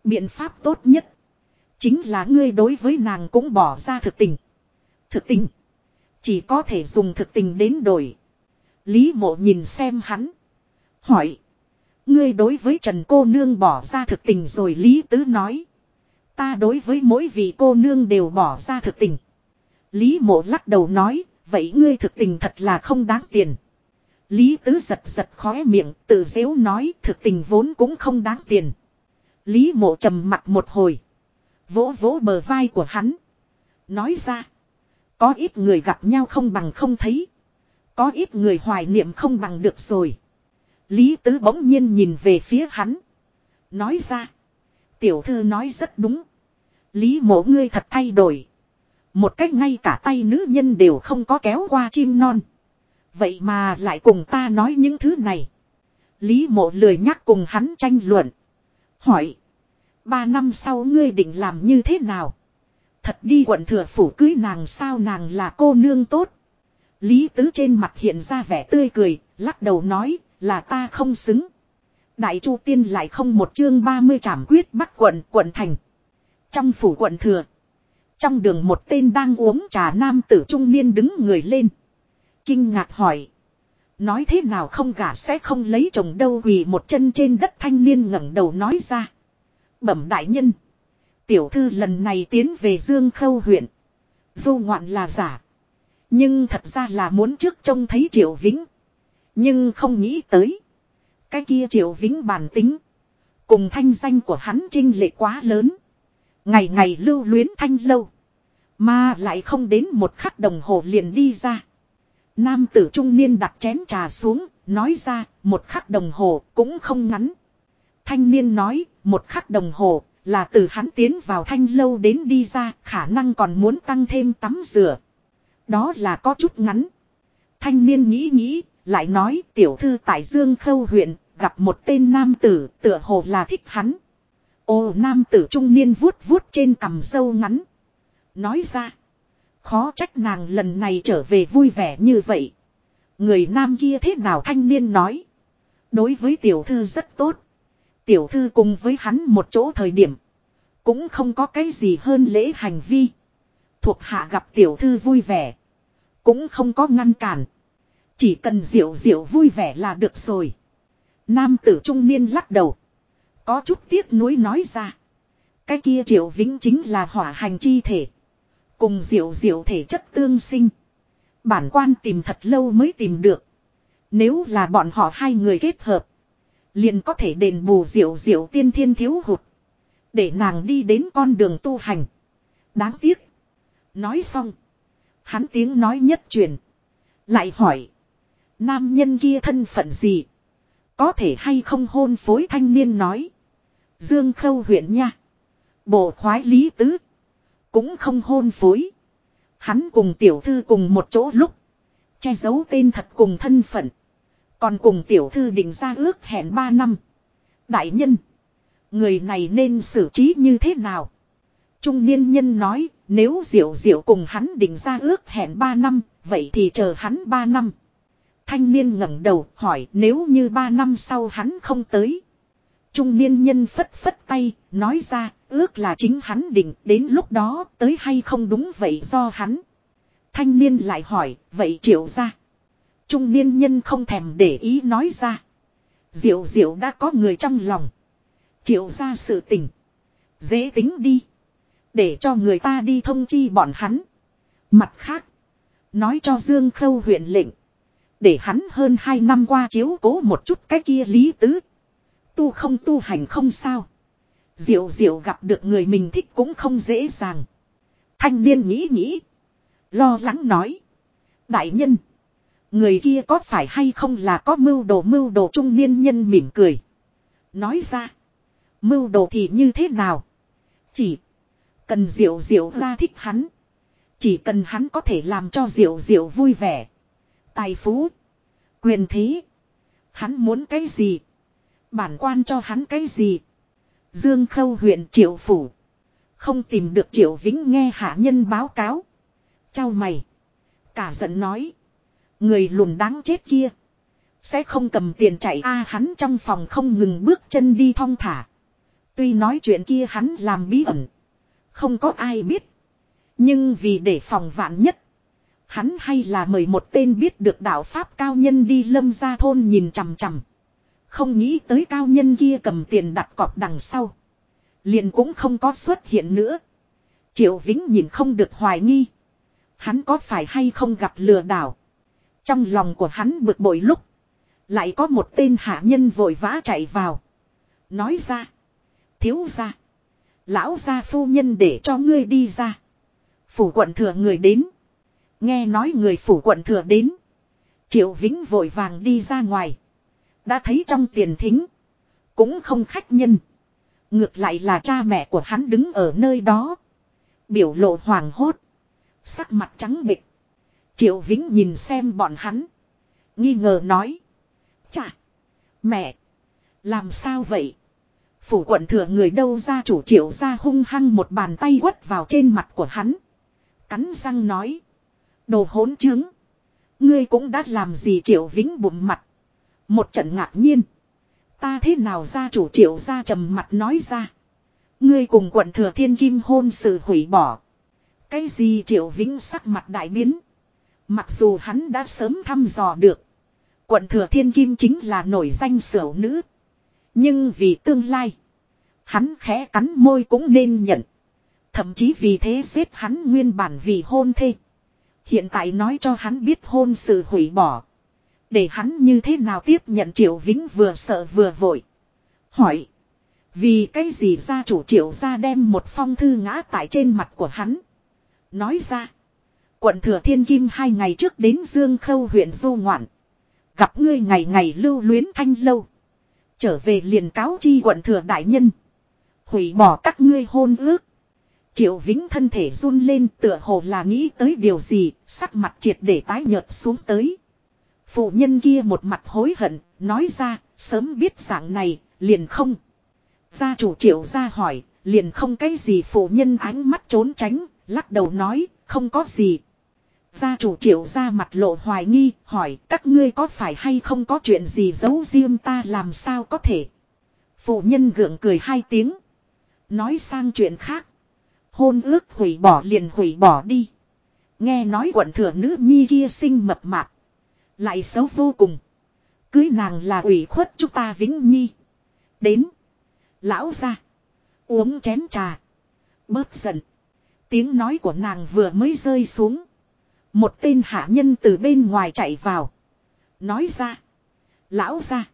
Biện pháp tốt nhất. Chính là ngươi đối với nàng cũng bỏ ra thực tình. Thực tình. Chỉ có thể dùng thực tình đến đổi. Lý mộ nhìn xem hắn. Hỏi. Ngươi đối với Trần cô nương bỏ ra thực tình rồi Lý Tứ nói. Ta đối với mỗi vị cô nương đều bỏ ra thực tình. Lý mộ lắc đầu nói. Vậy ngươi thực tình thật là không đáng tiền. Lý Tứ giật giật khóe miệng, tự dễu nói, thực tình vốn cũng không đáng tiền. Lý mộ trầm mặt một hồi. Vỗ vỗ bờ vai của hắn. Nói ra. Có ít người gặp nhau không bằng không thấy. Có ít người hoài niệm không bằng được rồi. Lý Tứ bỗng nhiên nhìn về phía hắn. Nói ra. Tiểu thư nói rất đúng. Lý mộ ngươi thật thay đổi. Một cách ngay cả tay nữ nhân đều không có kéo qua chim non. Vậy mà lại cùng ta nói những thứ này. Lý mộ lười nhắc cùng hắn tranh luận. Hỏi. Ba năm sau ngươi định làm như thế nào? Thật đi quận thừa phủ cưới nàng sao nàng là cô nương tốt. Lý tứ trên mặt hiện ra vẻ tươi cười, lắc đầu nói là ta không xứng. Đại chu tiên lại không một chương 30 trảm quyết bắt quận quận thành. Trong phủ quận thừa. Trong đường một tên đang uống trà nam tử trung niên đứng người lên. Kinh ngạc hỏi. Nói thế nào không gả sẽ không lấy chồng đâu quỳ một chân trên đất thanh niên ngẩng đầu nói ra. Bẩm đại nhân. Tiểu thư lần này tiến về Dương Khâu huyện. Du ngoạn là giả. Nhưng thật ra là muốn trước trông thấy Triệu Vĩnh. Nhưng không nghĩ tới. Cái kia Triệu Vĩnh bản tính. Cùng thanh danh của hắn trinh lệ quá lớn. Ngày ngày lưu luyến thanh lâu. Mà lại không đến một khắc đồng hồ liền đi ra. Nam tử trung niên đặt chén trà xuống, nói ra, một khắc đồng hồ cũng không ngắn. Thanh niên nói, một khắc đồng hồ, là từ hắn tiến vào thanh lâu đến đi ra, khả năng còn muốn tăng thêm tắm rửa. Đó là có chút ngắn. Thanh niên nghĩ nghĩ, lại nói tiểu thư tại Dương Khâu huyện, gặp một tên nam tử, tựa hồ là thích hắn. ô nam tử trung niên vuốt vuốt trên cằm sâu ngắn. Nói ra. Khó trách nàng lần này trở về vui vẻ như vậy. Người nam kia thế nào thanh niên nói. Đối với tiểu thư rất tốt. Tiểu thư cùng với hắn một chỗ thời điểm. Cũng không có cái gì hơn lễ hành vi. Thuộc hạ gặp tiểu thư vui vẻ. Cũng không có ngăn cản. Chỉ cần diệu diệu vui vẻ là được rồi. Nam tử trung niên lắc đầu. Có chút tiếc nuối nói ra. Cái kia triệu vĩnh chính là hỏa hành chi thể. Cùng diệu diệu thể chất tương sinh. Bản quan tìm thật lâu mới tìm được. Nếu là bọn họ hai người kết hợp. Liền có thể đền bù diệu diệu tiên thiên thiếu hụt. Để nàng đi đến con đường tu hành. Đáng tiếc. Nói xong. Hắn tiếng nói nhất truyền. Lại hỏi. Nam nhân kia thân phận gì? Có thể hay không hôn phối thanh niên nói. Dương khâu huyện nha. Bộ khoái lý tứ. Cũng không hôn phối. Hắn cùng tiểu thư cùng một chỗ lúc. Che giấu tên thật cùng thân phận. Còn cùng tiểu thư định ra ước hẹn 3 năm. Đại nhân. Người này nên xử trí như thế nào? Trung niên nhân nói, nếu diệu diệu cùng hắn định ra ước hẹn 3 năm, vậy thì chờ hắn 3 năm. Thanh niên ngẩng đầu hỏi nếu như ba năm sau hắn không tới. Trung niên nhân phất phất tay, nói ra, ước là chính hắn định, đến lúc đó tới hay không đúng vậy do hắn. Thanh niên lại hỏi, vậy triệu ra. Trung niên nhân không thèm để ý nói ra. Diệu diệu đã có người trong lòng. Triệu ra sự tình. Dễ tính đi. Để cho người ta đi thông chi bọn hắn. Mặt khác. Nói cho Dương Khâu huyện lệnh. Để hắn hơn hai năm qua chiếu cố một chút cái kia lý tứ. Tu không tu hành không sao. Diệu diệu gặp được người mình thích cũng không dễ dàng. Thanh niên nghĩ nghĩ. Lo lắng nói. Đại nhân. Người kia có phải hay không là có mưu đồ mưu đồ trung niên nhân mỉm cười. Nói ra. Mưu đồ thì như thế nào? Chỉ. Cần diệu diệu ra thích hắn. Chỉ cần hắn có thể làm cho diệu diệu vui vẻ. Tài phú. Quyền thế. Hắn muốn cái gì? Bản quan cho hắn cái gì? Dương Khâu huyện Triệu Phủ. Không tìm được Triệu Vĩnh nghe hạ nhân báo cáo. Chào mày. Cả giận nói. Người lùn đáng chết kia. Sẽ không cầm tiền chạy a hắn trong phòng không ngừng bước chân đi thong thả. Tuy nói chuyện kia hắn làm bí ẩn. Không có ai biết. Nhưng vì để phòng vạn nhất. Hắn hay là mời một tên biết được đạo Pháp cao nhân đi lâm ra thôn nhìn chằm chằm. Không nghĩ tới cao nhân kia cầm tiền đặt cọc đằng sau. Liền cũng không có xuất hiện nữa. Triệu Vĩnh nhìn không được hoài nghi. Hắn có phải hay không gặp lừa đảo. Trong lòng của hắn bực bội lúc. Lại có một tên hạ nhân vội vã chạy vào. Nói ra. Thiếu ra. Lão gia phu nhân để cho ngươi đi ra. Phủ quận thừa người đến. Nghe nói người phủ quận thừa đến. Triệu Vĩnh vội vàng đi ra ngoài. Đã thấy trong tiền thính. Cũng không khách nhân. Ngược lại là cha mẹ của hắn đứng ở nơi đó. Biểu lộ hoàng hốt. Sắc mặt trắng bịch. Triệu Vĩnh nhìn xem bọn hắn. Nghi ngờ nói. Chà. Mẹ. Làm sao vậy? Phủ quận thừa người đâu ra chủ triệu ra hung hăng một bàn tay quất vào trên mặt của hắn. Cắn răng nói. Đồ hỗn chứng. Ngươi cũng đã làm gì triệu vĩnh bụng mặt. Một trận ngạc nhiên. Ta thế nào ra chủ triệu ra trầm mặt nói ra. Ngươi cùng quận thừa thiên kim hôn sự hủy bỏ. Cái gì triệu vĩnh sắc mặt đại biến. Mặc dù hắn đã sớm thăm dò được. Quận thừa thiên kim chính là nổi danh sửu nữ. Nhưng vì tương lai. Hắn khẽ cắn môi cũng nên nhận. Thậm chí vì thế giết hắn nguyên bản vì hôn thê. Hiện tại nói cho hắn biết hôn sự hủy bỏ. Để hắn như thế nào tiếp nhận Triệu Vĩnh vừa sợ vừa vội. Hỏi. Vì cái gì gia chủ Triệu ra đem một phong thư ngã tại trên mặt của hắn. Nói ra. Quận thừa thiên kim hai ngày trước đến Dương Khâu huyện Du Ngoạn. Gặp ngươi ngày ngày lưu luyến thanh lâu. Trở về liền cáo chi quận thừa đại nhân. Hủy bỏ các ngươi hôn ước. Triệu Vĩnh thân thể run lên tựa hồ là nghĩ tới điều gì, sắc mặt triệt để tái nhợt xuống tới. Phụ nhân kia một mặt hối hận, nói ra, sớm biết dạng này, liền không. Gia chủ triệu ra hỏi, liền không cái gì phụ nhân ánh mắt trốn tránh, lắc đầu nói, không có gì. Gia chủ triệu ra mặt lộ hoài nghi, hỏi các ngươi có phải hay không có chuyện gì giấu riêng ta làm sao có thể. Phụ nhân gượng cười hai tiếng. Nói sang chuyện khác. Hôn ước hủy bỏ liền hủy bỏ đi. Nghe nói quận thừa nữ nhi kia sinh mập mạp. Lại xấu vô cùng. Cưới nàng là ủy khuất chúng ta vĩnh nhi. Đến. Lão ra. Uống chén trà. Bớt giận. Tiếng nói của nàng vừa mới rơi xuống. Một tên hạ nhân từ bên ngoài chạy vào. Nói ra. Lão ra.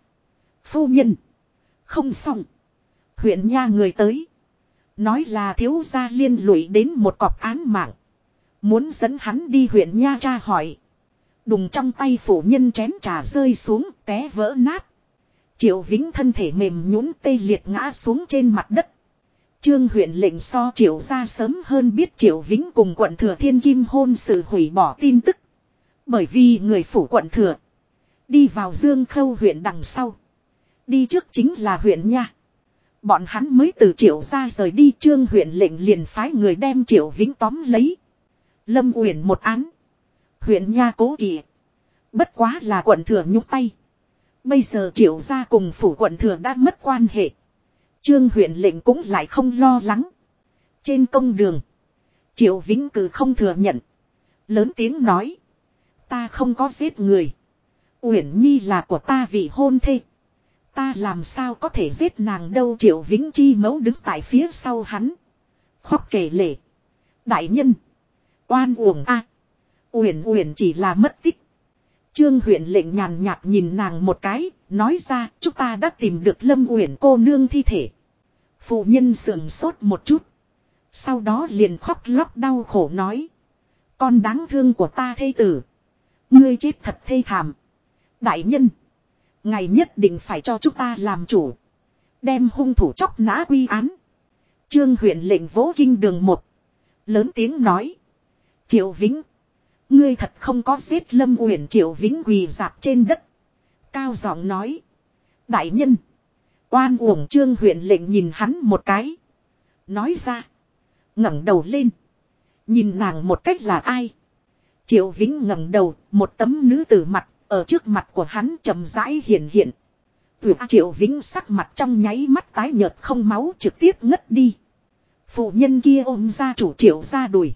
Phu nhân. Không xong. Huyện nha người tới. Nói là thiếu gia liên lụy đến một cọc án mạng. Muốn dẫn hắn đi huyện Nha tra hỏi. Đùng trong tay phủ nhân chén trà rơi xuống, té vỡ nát. Triệu Vĩnh thân thể mềm nhũn tê liệt ngã xuống trên mặt đất. Trương huyện lệnh so triệu ra sớm hơn biết triệu Vĩnh cùng quận thừa thiên kim hôn sự hủy bỏ tin tức. Bởi vì người phủ quận thừa. Đi vào dương khâu huyện đằng sau. Đi trước chính là huyện nha. Bọn hắn mới từ triệu ra rời đi, trương huyện lệnh liền phái người đem triệu vĩnh tóm lấy. Lâm uyển một án. Huyện nha cố kỳ. Bất quá là quận thừa nhúc tay. Bây giờ triệu ra cùng phủ quận thừa đã mất quan hệ. Trương huyện lệnh cũng lại không lo lắng. Trên công đường. Triệu Vĩnh Cử không thừa nhận. Lớn tiếng nói. Ta không có giết người. Uyển Nhi là của ta vì hôn thê. Ta làm sao có thể giết nàng đâu Triệu Vĩnh Chi mấu đứng tại phía sau hắn. Khóc kể lể. Đại nhân. Oan uổng a. Uyển Uyển chỉ là mất tích. Trương huyện lệnh nhàn nhạt nhìn nàng một cái, nói ra chúng ta đã tìm được Lâm Uyển cô nương thi thể. Phụ nhân sườn sốt một chút. Sau đó liền khóc lóc đau khổ nói. Con đáng thương của ta thê tử. Ngươi chết thật thê thảm. Đại nhân. Ngày nhất định phải cho chúng ta làm chủ. Đem hung thủ chóc nã quy án. Trương huyện lệnh vỗ kinh đường một. Lớn tiếng nói. Triệu Vĩnh. Ngươi thật không có giết lâm uyển Triệu Vĩnh quỳ dạp trên đất. Cao giọng nói. Đại nhân. Oan uổng trương huyện lệnh nhìn hắn một cái. Nói ra. ngẩng đầu lên. Nhìn nàng một cách là ai. Triệu Vĩnh ngẩng đầu, một tấm nữ tử mặt, ở trước mặt của hắn chậm rãi hiện hiện. Tuyệt Triệu Vĩnh sắc mặt trong nháy mắt tái nhợt không máu trực tiếp ngất đi. Phụ nhân kia ôm ra chủ Triệu ra đùi.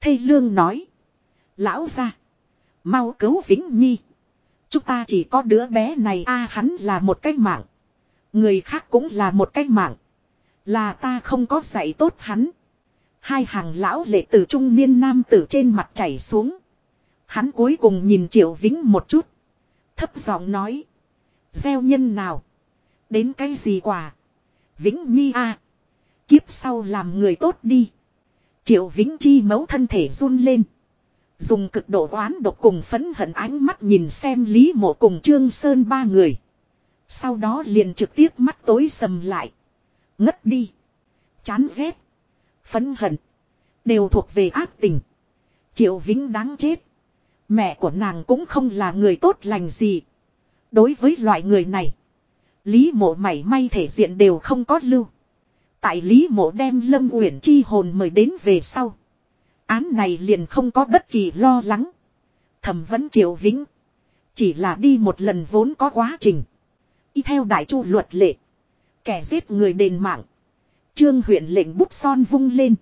Thê lương nói. Lão ra. Mau cứu Vĩnh Nhi. Chúng ta chỉ có đứa bé này a, hắn là một cái mạng. Người khác cũng là một cái mạng. Là ta không có dạy tốt hắn. Hai hàng lão lệ từ trung niên nam tử trên mặt chảy xuống. Hắn cuối cùng nhìn Triệu Vĩnh một chút. Thấp giọng nói. Gieo nhân nào. Đến cái gì quả. Vĩnh Nhi a Kiếp sau làm người tốt đi. Triệu Vĩnh Chi mấu thân thể run lên. Dùng cực độ oán độc cùng phấn hận ánh mắt nhìn xem Lý Mộ cùng Trương Sơn ba người. Sau đó liền trực tiếp mắt tối sầm lại. Ngất đi. Chán ghét. Phấn hận. Đều thuộc về ác tình. Triệu Vĩnh đáng chết. Mẹ của nàng cũng không là người tốt lành gì. Đối với loại người này. Lý mộ mảy may thể diện đều không có lưu. Tại Lý mộ đem Lâm Uyển Chi hồn mời đến về sau. Án này liền không có bất kỳ lo lắng. Thẩm vấn Triệu Vĩnh. Chỉ là đi một lần vốn có quá trình. Y theo đại chu luật lệ. Kẻ giết người đền mạng. Trương huyện lệnh bút son vung lên.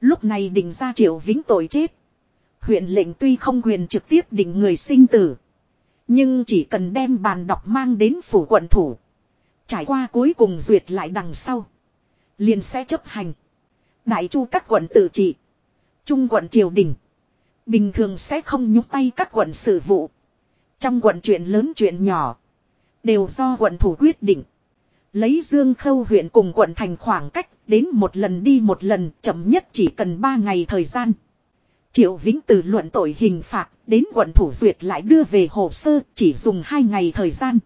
Lúc này định ra Triệu Vĩnh tội chết. Huyện lệnh tuy không quyền trực tiếp định người sinh tử. Nhưng chỉ cần đem bàn đọc mang đến phủ quận thủ. Trải qua cuối cùng duyệt lại đằng sau. Liền sẽ chấp hành. Đại chu các quận tự trị. Trung quận triều đình. Bình thường sẽ không nhúc tay các quận sự vụ. Trong quận chuyện lớn chuyện nhỏ. Đều do quận thủ quyết định. Lấy Dương Khâu huyện cùng quận thành khoảng cách đến một lần đi một lần, chậm nhất chỉ cần 3 ngày thời gian. Triệu Vĩnh từ luận tội hình phạt đến quận thủ duyệt lại đưa về hồ sơ chỉ dùng 2 ngày thời gian.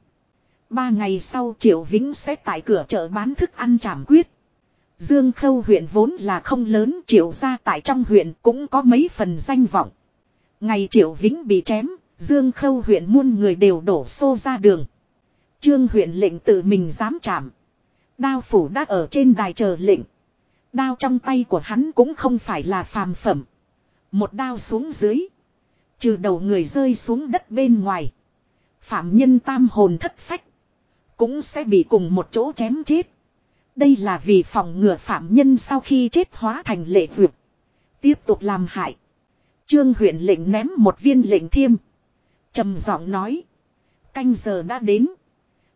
3 ngày sau Triệu Vĩnh sẽ tại cửa chợ bán thức ăn trảm quyết. Dương Khâu huyện vốn là không lớn Triệu ra tại trong huyện cũng có mấy phần danh vọng. Ngày Triệu Vĩnh bị chém, Dương Khâu huyện muôn người đều đổ xô ra đường. Trương huyện lệnh tự mình dám chạm. Đao phủ đã ở trên đài chờ lệnh. Đao trong tay của hắn cũng không phải là phàm phẩm. Một đao xuống dưới. Trừ đầu người rơi xuống đất bên ngoài. Phạm nhân tam hồn thất phách. Cũng sẽ bị cùng một chỗ chém chết. Đây là vì phòng ngừa phạm nhân sau khi chết hóa thành lệ vượt. Tiếp tục làm hại. Trương huyện lệnh ném một viên lệnh thiêm. trầm giọng nói. Canh giờ đã đến.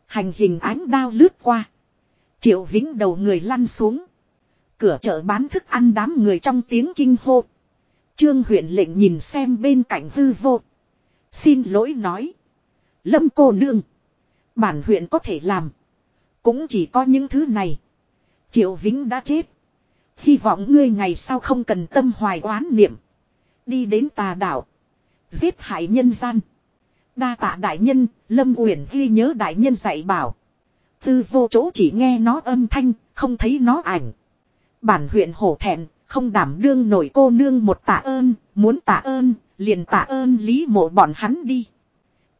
Hành hình ánh đao lướt qua. Triệu vĩnh đầu người lăn xuống. Cửa chợ bán thức ăn đám người trong tiếng kinh hô. Trương huyện lệnh nhìn xem bên cạnh hư vô. Xin lỗi nói. Lâm cô nương. Bản huyện có thể làm. Cũng chỉ có những thứ này. Triệu Vĩnh đã chết. Hy vọng ngươi ngày sau không cần tâm hoài oán niệm. Đi đến tà đảo. Giết hại nhân gian. Đa tạ đại nhân, Lâm Uyển ghi nhớ đại nhân dạy bảo. Tư vô chỗ chỉ nghe nó âm thanh, không thấy nó ảnh. Bản huyện hổ thẹn, không đảm đương nổi cô nương một tạ ơn, muốn tạ ơn, liền tạ ơn lý mộ bọn hắn đi.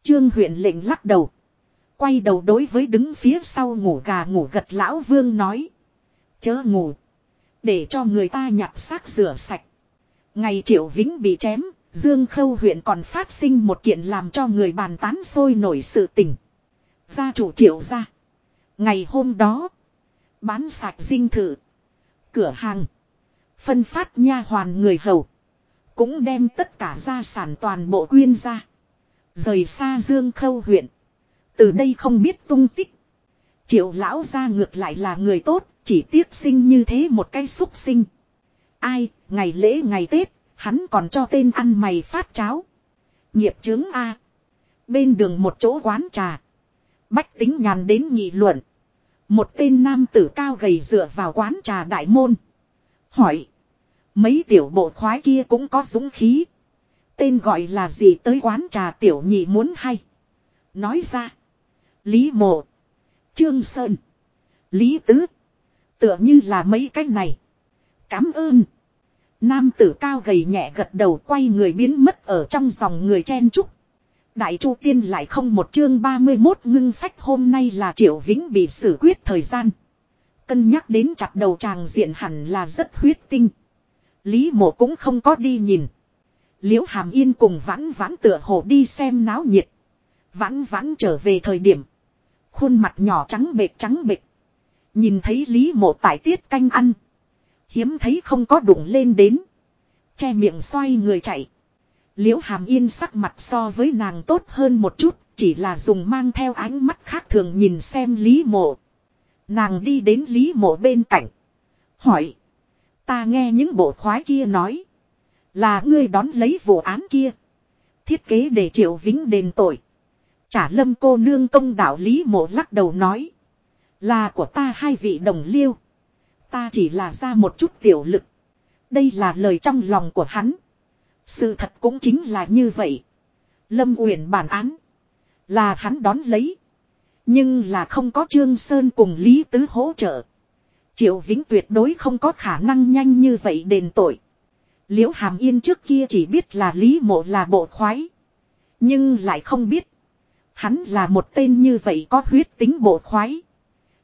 Trương huyện lệnh lắc đầu. Quay đầu đối với đứng phía sau ngủ gà ngủ gật lão vương nói. Chớ ngủ. Để cho người ta nhặt xác rửa sạch. Ngày triệu vĩnh bị chém, Dương Khâu huyện còn phát sinh một kiện làm cho người bàn tán sôi nổi sự tình. Gia chủ triệu ra. Ngày hôm đó. Bán sạch dinh thự. Cửa hàng. Phân phát nha hoàn người hầu. Cũng đem tất cả gia sản toàn bộ quyên ra. Rời xa Dương Khâu huyện. Từ đây không biết tung tích. Triệu lão ra ngược lại là người tốt. Chỉ tiếc sinh như thế một cái xúc sinh. Ai, ngày lễ ngày Tết, hắn còn cho tên ăn mày phát cháo. Nghiệp chứng A. Bên đường một chỗ quán trà. Bách tính nhàn đến nghị luận. Một tên nam tử cao gầy dựa vào quán trà đại môn. Hỏi. Mấy tiểu bộ khoái kia cũng có dũng khí. Tên gọi là gì tới quán trà tiểu nhị muốn hay. Nói ra. Lý mộ. Trương Sơn. Lý Tứ. Tựa như là mấy cái này. Cám ơn. Nam tử cao gầy nhẹ gật đầu quay người biến mất ở trong dòng người chen trúc. Đại Chu Tiên lại không một chương 31 ngưng phách hôm nay là Triệu Vĩnh bị xử quyết thời gian. Cân nhắc đến chặt đầu chàng diện hẳn là rất huyết tinh. Lý mộ cũng không có đi nhìn. Liễu Hàm Yên cùng vãn vãn tựa hồ đi xem náo nhiệt. Vãn vãn trở về thời điểm. Khuôn mặt nhỏ trắng bệt trắng bệt. Nhìn thấy Lý mộ tại tiết canh ăn. Hiếm thấy không có đụng lên đến. Che miệng xoay người chạy. Liễu Hàm Yên sắc mặt so với nàng tốt hơn một chút. Chỉ là dùng mang theo ánh mắt khác thường nhìn xem Lý mộ. Nàng đi đến Lý mộ bên cạnh. Hỏi. Ta nghe những bộ khoái kia nói. Là ngươi đón lấy vụ án kia. Thiết kế để triệu vĩnh đền tội. Trả lâm cô nương công đạo Lý mộ lắc đầu nói. Là của ta hai vị đồng liêu. Ta chỉ là ra một chút tiểu lực. Đây là lời trong lòng của hắn. Sự thật cũng chính là như vậy. Lâm Uyển bản án. Là hắn đón lấy. Nhưng là không có Trương Sơn cùng Lý Tứ hỗ trợ. Triệu Vĩnh tuyệt đối không có khả năng nhanh như vậy đền tội. Liễu Hàm Yên trước kia chỉ biết là Lý Mộ là bộ khoái. Nhưng lại không biết. Hắn là một tên như vậy có huyết tính bộ khoái.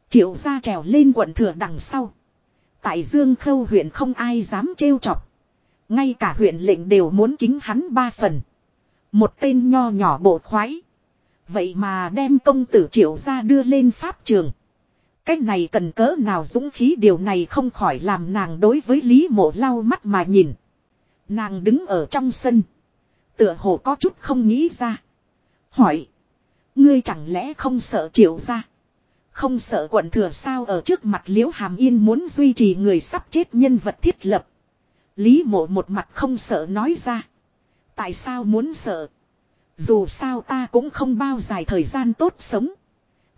Triệu ra trèo lên quận thừa đằng sau. Tại Dương Khâu huyện không ai dám trêu chọc. Ngay cả huyện lệnh đều muốn kính hắn ba phần. Một tên nho nhỏ bộ khoái. Vậy mà đem công tử triệu ra đưa lên pháp trường. Cái này cần cỡ nào dũng khí, điều này không khỏi làm nàng đối với Lý mộ lau mắt mà nhìn. Nàng đứng ở trong sân. Tựa hồ có chút không nghĩ ra. Hỏi. Ngươi chẳng lẽ không sợ triệu ra. Không sợ quận thừa sao ở trước mặt liễu hàm yên muốn duy trì người sắp chết nhân vật thiết lập. Lý mộ một mặt không sợ nói ra. Tại sao muốn sợ? Dù sao ta cũng không bao dài thời gian tốt sống.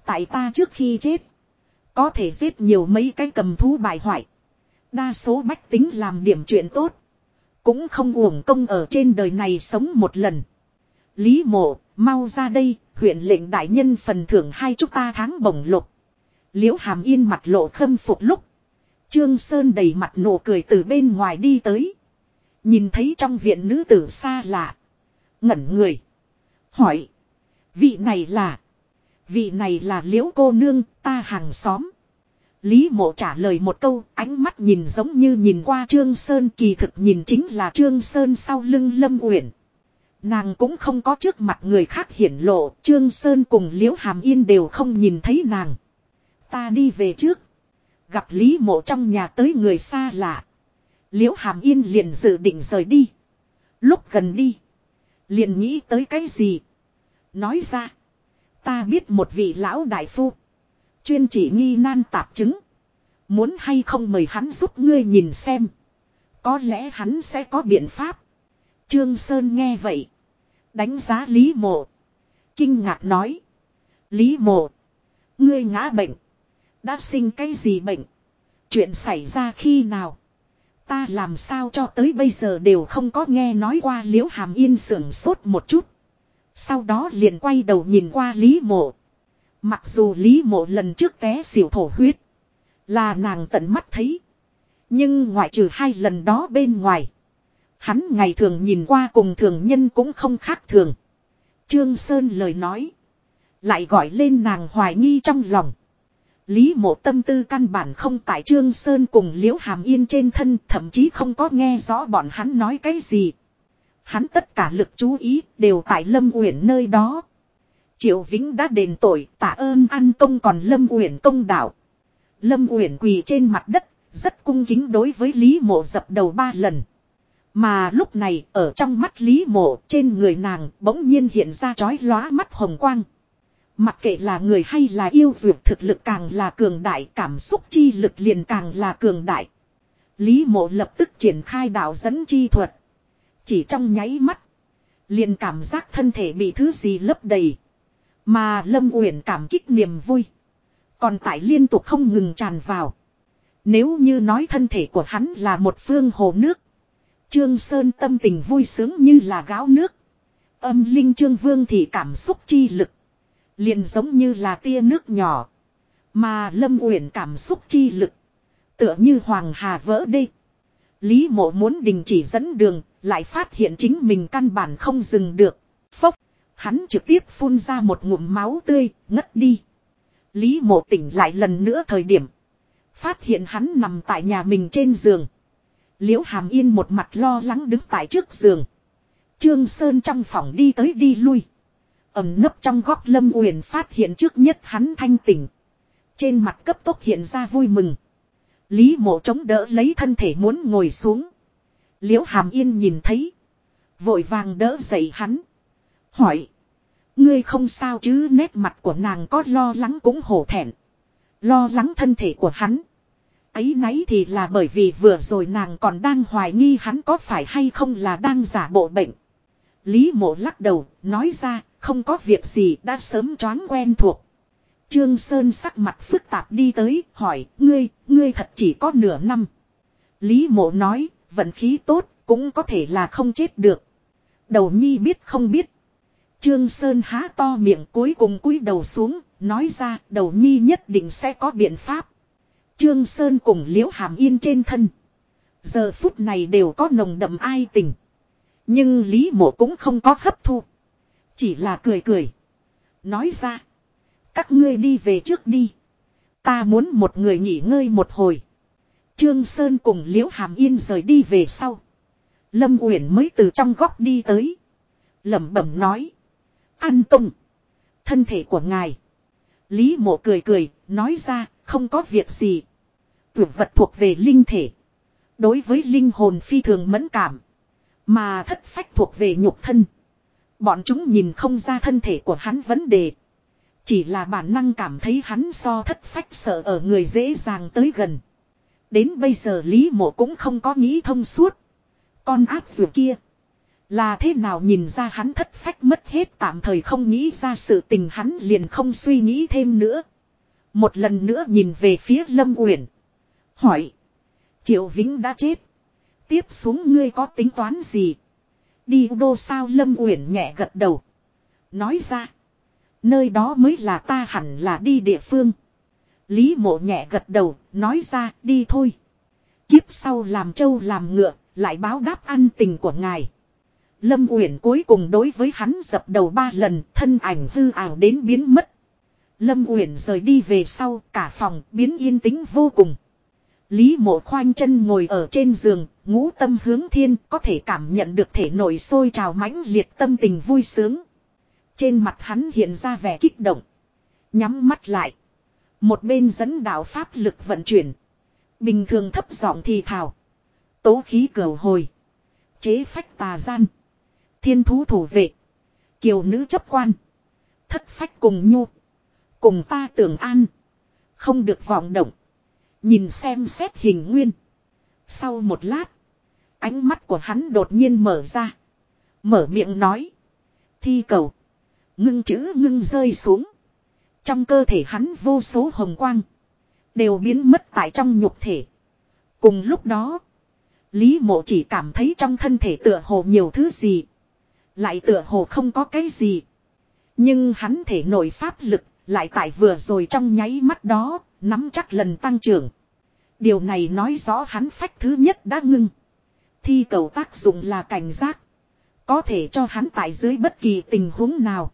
Tại ta trước khi chết. Có thể giết nhiều mấy cái cầm thú bài hoại. Đa số bách tính làm điểm chuyện tốt. Cũng không uổng công ở trên đời này sống một lần. Lý mộ, mau ra đây, huyện lệnh đại nhân phần thưởng hai chúng ta tháng bổng lục. Liễu hàm yên mặt lộ khâm phục lúc. Trương Sơn đầy mặt nụ cười từ bên ngoài đi tới. Nhìn thấy trong viện nữ tử xa lạ. Ngẩn người. Hỏi. Vị này là. Vị này là liễu cô nương, ta hàng xóm. Lý mộ trả lời một câu, ánh mắt nhìn giống như nhìn qua Trương Sơn, kỳ thực nhìn chính là Trương Sơn sau lưng Lâm Uyển. Nàng cũng không có trước mặt người khác hiển lộ, Trương Sơn cùng Liễu Hàm Yên đều không nhìn thấy nàng. Ta đi về trước. Gặp Lý mộ trong nhà tới người xa lạ. Liễu Hàm Yên liền dự định rời đi. Lúc gần đi. Liền nghĩ tới cái gì. Nói ra. Ta biết một vị lão đại phu. Chuyên chỉ nghi nan tạp chứng. Muốn hay không mời hắn giúp ngươi nhìn xem. Có lẽ hắn sẽ có biện pháp. Trương Sơn nghe vậy. Đánh giá Lý Mộ. Kinh ngạc nói. Lý Mộ. Ngươi ngã bệnh. Đã sinh cái gì bệnh? Chuyện xảy ra khi nào? Ta làm sao cho tới bây giờ đều không có nghe nói qua liễu hàm yên sưởng sốt một chút. Sau đó liền quay đầu nhìn qua Lý Mộ. Mặc dù Lý Mộ lần trước té xỉu thổ huyết. Là nàng tận mắt thấy. Nhưng ngoại trừ hai lần đó bên ngoài. Hắn ngày thường nhìn qua cùng thường nhân cũng không khác thường. Trương Sơn lời nói. Lại gọi lên nàng hoài nghi trong lòng. Lý mộ tâm tư căn bản không tại Trương Sơn cùng Liễu Hàm Yên trên thân, thậm chí không có nghe rõ bọn hắn nói cái gì. Hắn tất cả lực chú ý đều tại Lâm Uyển nơi đó. Triệu Vĩnh đã đền tội tạ ơn ăn công còn Lâm Uyển công đạo. Lâm Uyển quỳ trên mặt đất, rất cung kính đối với Lý Mộ dập đầu ba lần. Mà lúc này ở trong mắt Lý Mộ trên người nàng bỗng nhiên hiện ra chói lóa mắt hồng quang. Mặc kệ là người hay là yêu dược thực lực càng là cường đại cảm xúc chi lực liền càng là cường đại. Lý mộ lập tức triển khai đạo dẫn chi thuật. Chỉ trong nháy mắt. Liền cảm giác thân thể bị thứ gì lấp đầy. Mà Lâm Uyển cảm kích niềm vui. Còn tại liên tục không ngừng tràn vào. Nếu như nói thân thể của hắn là một phương hồ nước. Trương Sơn tâm tình vui sướng như là gáo nước. Âm linh Trương Vương thì cảm xúc chi lực. Liền giống như là tia nước nhỏ. Mà Lâm Uyển cảm xúc chi lực. Tựa như Hoàng Hà vỡ đi. Lý mộ muốn đình chỉ dẫn đường, lại phát hiện chính mình căn bản không dừng được. Phốc, hắn trực tiếp phun ra một ngụm máu tươi, ngất đi. Lý mộ tỉnh lại lần nữa thời điểm. Phát hiện hắn nằm tại nhà mình trên giường. Liễu hàm yên một mặt lo lắng đứng tại trước giường. Trương Sơn trong phòng đi tới đi lui. Ẩm nấp trong góc Lâm Uyển phát hiện trước nhất hắn thanh tỉnh. Trên mặt cấp tốc hiện ra vui mừng. Lý mộ chống đỡ lấy thân thể muốn ngồi xuống. Liễu Hàm Yên nhìn thấy. Vội vàng đỡ dậy hắn. Hỏi. Ngươi không sao chứ nét mặt của nàng có lo lắng cũng hổ thẹn. Lo lắng thân thể của hắn. Ấy nấy thì là bởi vì vừa rồi nàng còn đang hoài nghi hắn có phải hay không là đang giả bộ bệnh. Lý mộ lắc đầu, nói ra, không có việc gì đã sớm choáng quen thuộc. Trương Sơn sắc mặt phức tạp đi tới, hỏi, ngươi, ngươi thật chỉ có nửa năm. Lý mộ nói, vận khí tốt, cũng có thể là không chết được. Đầu nhi biết không biết. Trương Sơn há to miệng cuối cùng cúi đầu xuống, nói ra đầu nhi nhất định sẽ có biện pháp. Trương Sơn cùng liễu hàm yên trên thân. Giờ phút này đều có nồng đậm ai tình. Nhưng Lý mộ cũng không có hấp thu. Chỉ là cười cười. Nói ra. Các ngươi đi về trước đi. Ta muốn một người nghỉ ngơi một hồi. Trương Sơn cùng Liễu Hàm Yên rời đi về sau. Lâm Uyển mới từ trong góc đi tới. lẩm bẩm nói. An Tông. Thân thể của ngài. Lý mộ cười cười, nói ra, không có việc gì. Tuyệt vật thuộc về linh thể. Đối với linh hồn phi thường mẫn cảm. Mà thất phách thuộc về nhục thân. Bọn chúng nhìn không ra thân thể của hắn vấn đề. Chỉ là bản năng cảm thấy hắn so thất phách sợ ở người dễ dàng tới gần. Đến bây giờ Lý Mộ cũng không có nghĩ thông suốt. Con ác dù kia. Là thế nào nhìn ra hắn thất phách mất hết tạm thời không nghĩ ra sự tình hắn liền không suy nghĩ thêm nữa. Một lần nữa nhìn về phía Lâm Uyển. Hỏi. Triệu Vĩnh đã chết. Tiếp xuống ngươi có tính toán gì? Đi đô sao Lâm Uyển nhẹ gật đầu. Nói ra. Nơi đó mới là ta hẳn là đi địa phương. Lý mộ nhẹ gật đầu, nói ra đi thôi. Kiếp sau làm trâu làm ngựa, lại báo đáp ăn tình của ngài. Lâm Uyển cuối cùng đối với hắn dập đầu ba lần, thân ảnh hư ảo đến biến mất. Lâm Uyển rời đi về sau, cả phòng biến yên tĩnh vô cùng. Lý mộ khoanh chân ngồi ở trên giường, ngũ tâm hướng thiên, có thể cảm nhận được thể nội sôi trào mãnh liệt tâm tình vui sướng. Trên mặt hắn hiện ra vẻ kích động. Nhắm mắt lại. Một bên dẫn đạo pháp lực vận chuyển. Bình thường thấp giọng thì thào, Tố khí cờ hồi. Chế phách tà gian. Thiên thú thủ vệ. Kiều nữ chấp quan. Thất phách cùng nhu. Cùng ta tưởng an. Không được vọng động. Nhìn xem xét hình nguyên. Sau một lát. Ánh mắt của hắn đột nhiên mở ra. Mở miệng nói. Thi cầu. Ngưng chữ ngưng rơi xuống. Trong cơ thể hắn vô số hồng quang. Đều biến mất tại trong nhục thể. Cùng lúc đó. Lý mộ chỉ cảm thấy trong thân thể tựa hồ nhiều thứ gì. Lại tựa hồ không có cái gì. Nhưng hắn thể nội pháp lực lại tại vừa rồi trong nháy mắt đó nắm chắc lần tăng trưởng. Điều này nói rõ hắn phách thứ nhất đã ngưng. Thi cầu tác dụng là cảnh giác. Có thể cho hắn tại dưới bất kỳ tình huống nào.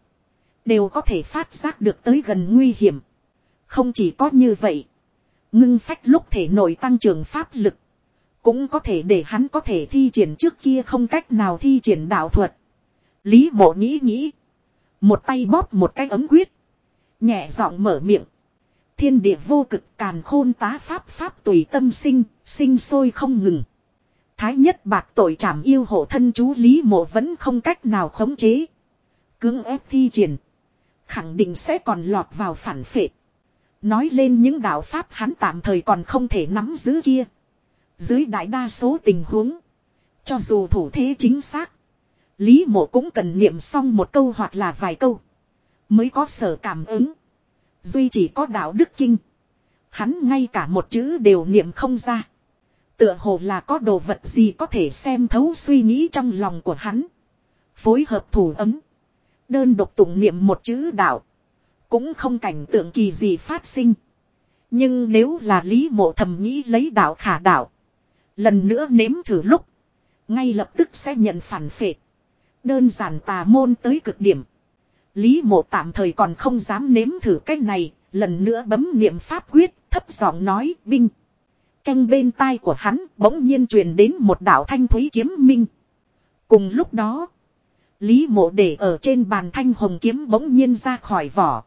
Đều có thể phát giác được tới gần nguy hiểm. Không chỉ có như vậy. Ngưng phách lúc thể nội tăng trưởng pháp lực. Cũng có thể để hắn có thể thi triển trước kia không cách nào thi triển đạo thuật. Lý mộ nghĩ nghĩ. Một tay bóp một cái ấm quyết. Nhẹ giọng mở miệng. Thiên địa vô cực càn khôn tá pháp pháp tùy tâm sinh, sinh sôi không ngừng. Thái nhất bạc tội trảm yêu hộ thân chú Lý mộ vẫn không cách nào khống chế. Cưỡng ép thi triển. Khẳng định sẽ còn lọt vào phản phệ. Nói lên những đạo pháp hắn tạm thời còn không thể nắm giữ kia. Dưới đại đa số tình huống. Cho dù thủ thế chính xác. Lý mộ cũng cần niệm xong một câu hoặc là vài câu. Mới có sở cảm ứng. Duy chỉ có đạo đức kinh. Hắn ngay cả một chữ đều niệm không ra. Tựa hồ là có đồ vật gì có thể xem thấu suy nghĩ trong lòng của hắn. Phối hợp thủ ấm. Đơn độc tụng niệm một chữ đạo. Cũng không cảnh tượng kỳ gì phát sinh. Nhưng nếu là lý mộ thầm nghĩ lấy đạo khả đạo. Lần nữa nếm thử lúc. Ngay lập tức sẽ nhận phản phệ. Đơn giản tà môn tới cực điểm. Lý mộ tạm thời còn không dám nếm thử cái này. Lần nữa bấm niệm pháp quyết, thấp giọng nói, binh. Canh bên tai của hắn bỗng nhiên truyền đến một đạo thanh thúy kiếm minh. Cùng lúc đó. Lý mộ để ở trên bàn thanh hồng kiếm bỗng nhiên ra khỏi vỏ.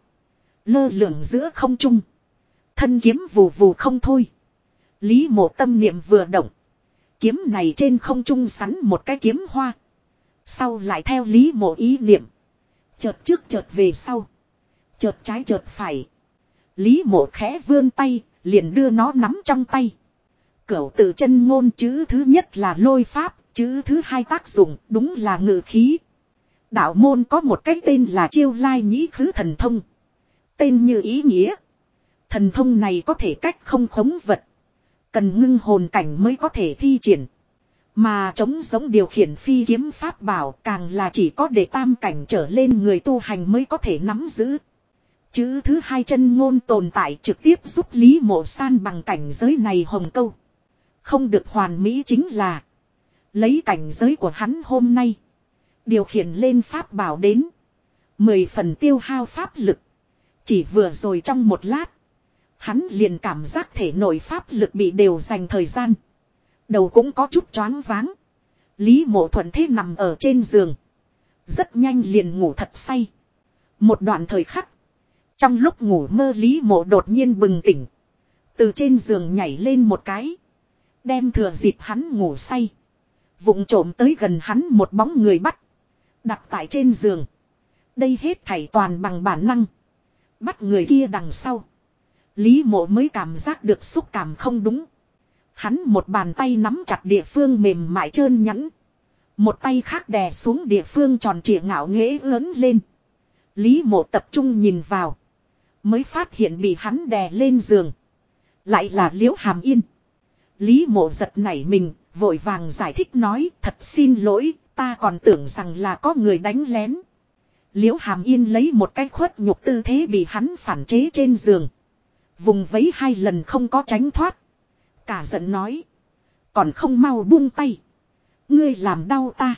Lơ lửng giữa không trung. Thân kiếm vù vù không thôi. Lý mộ tâm niệm vừa động. Kiếm này trên không trung sắn một cái kiếm hoa. Sau lại theo lý mộ ý niệm. Chợt trước chợt về sau. Chợt trái chợt phải. Lý mộ khẽ vươn tay, liền đưa nó nắm trong tay. Cửu tự chân ngôn chữ thứ nhất là lôi pháp, chữ thứ hai tác dụng đúng là ngự khí. Đạo môn có một cái tên là chiêu lai nhĩ khứ thần thông. Tên như ý nghĩa. Thần thông này có thể cách không khống vật. Cần ngưng hồn cảnh mới có thể thi triển. Mà chống giống điều khiển phi kiếm pháp bảo càng là chỉ có để tam cảnh trở lên người tu hành mới có thể nắm giữ. Chữ thứ hai chân ngôn tồn tại trực tiếp giúp Lý Mộ San bằng cảnh giới này hồng câu. Không được hoàn mỹ chính là lấy cảnh giới của hắn hôm nay. Điều khiển lên pháp bảo đến. Mười phần tiêu hao pháp lực. Chỉ vừa rồi trong một lát. Hắn liền cảm giác thể nội pháp lực bị đều dành thời gian. Đầu cũng có chút choáng váng. Lý mộ thuận thế nằm ở trên giường. Rất nhanh liền ngủ thật say. Một đoạn thời khắc. Trong lúc ngủ mơ Lý mộ đột nhiên bừng tỉnh. Từ trên giường nhảy lên một cái. Đem thừa dịp hắn ngủ say. vụng trộm tới gần hắn một bóng người bắt. Đặt tại trên giường. Đây hết thảy toàn bằng bản năng. Bắt người kia đằng sau. Lý mộ mới cảm giác được xúc cảm không đúng. Hắn một bàn tay nắm chặt địa phương mềm mại trơn nhẵn. Một tay khác đè xuống địa phương tròn trịa ngạo nghễ lớn lên. Lý mộ tập trung nhìn vào. Mới phát hiện bị hắn đè lên giường. Lại là liễu hàm yên. Lý mộ giật nảy mình, vội vàng giải thích nói thật xin lỗi, ta còn tưởng rằng là có người đánh lén. Liễu hàm yên lấy một cái khuất nhục tư thế bị hắn phản chế trên giường. Vùng vấy hai lần không có tránh thoát. Cả giận nói. Còn không mau buông tay. Ngươi làm đau ta.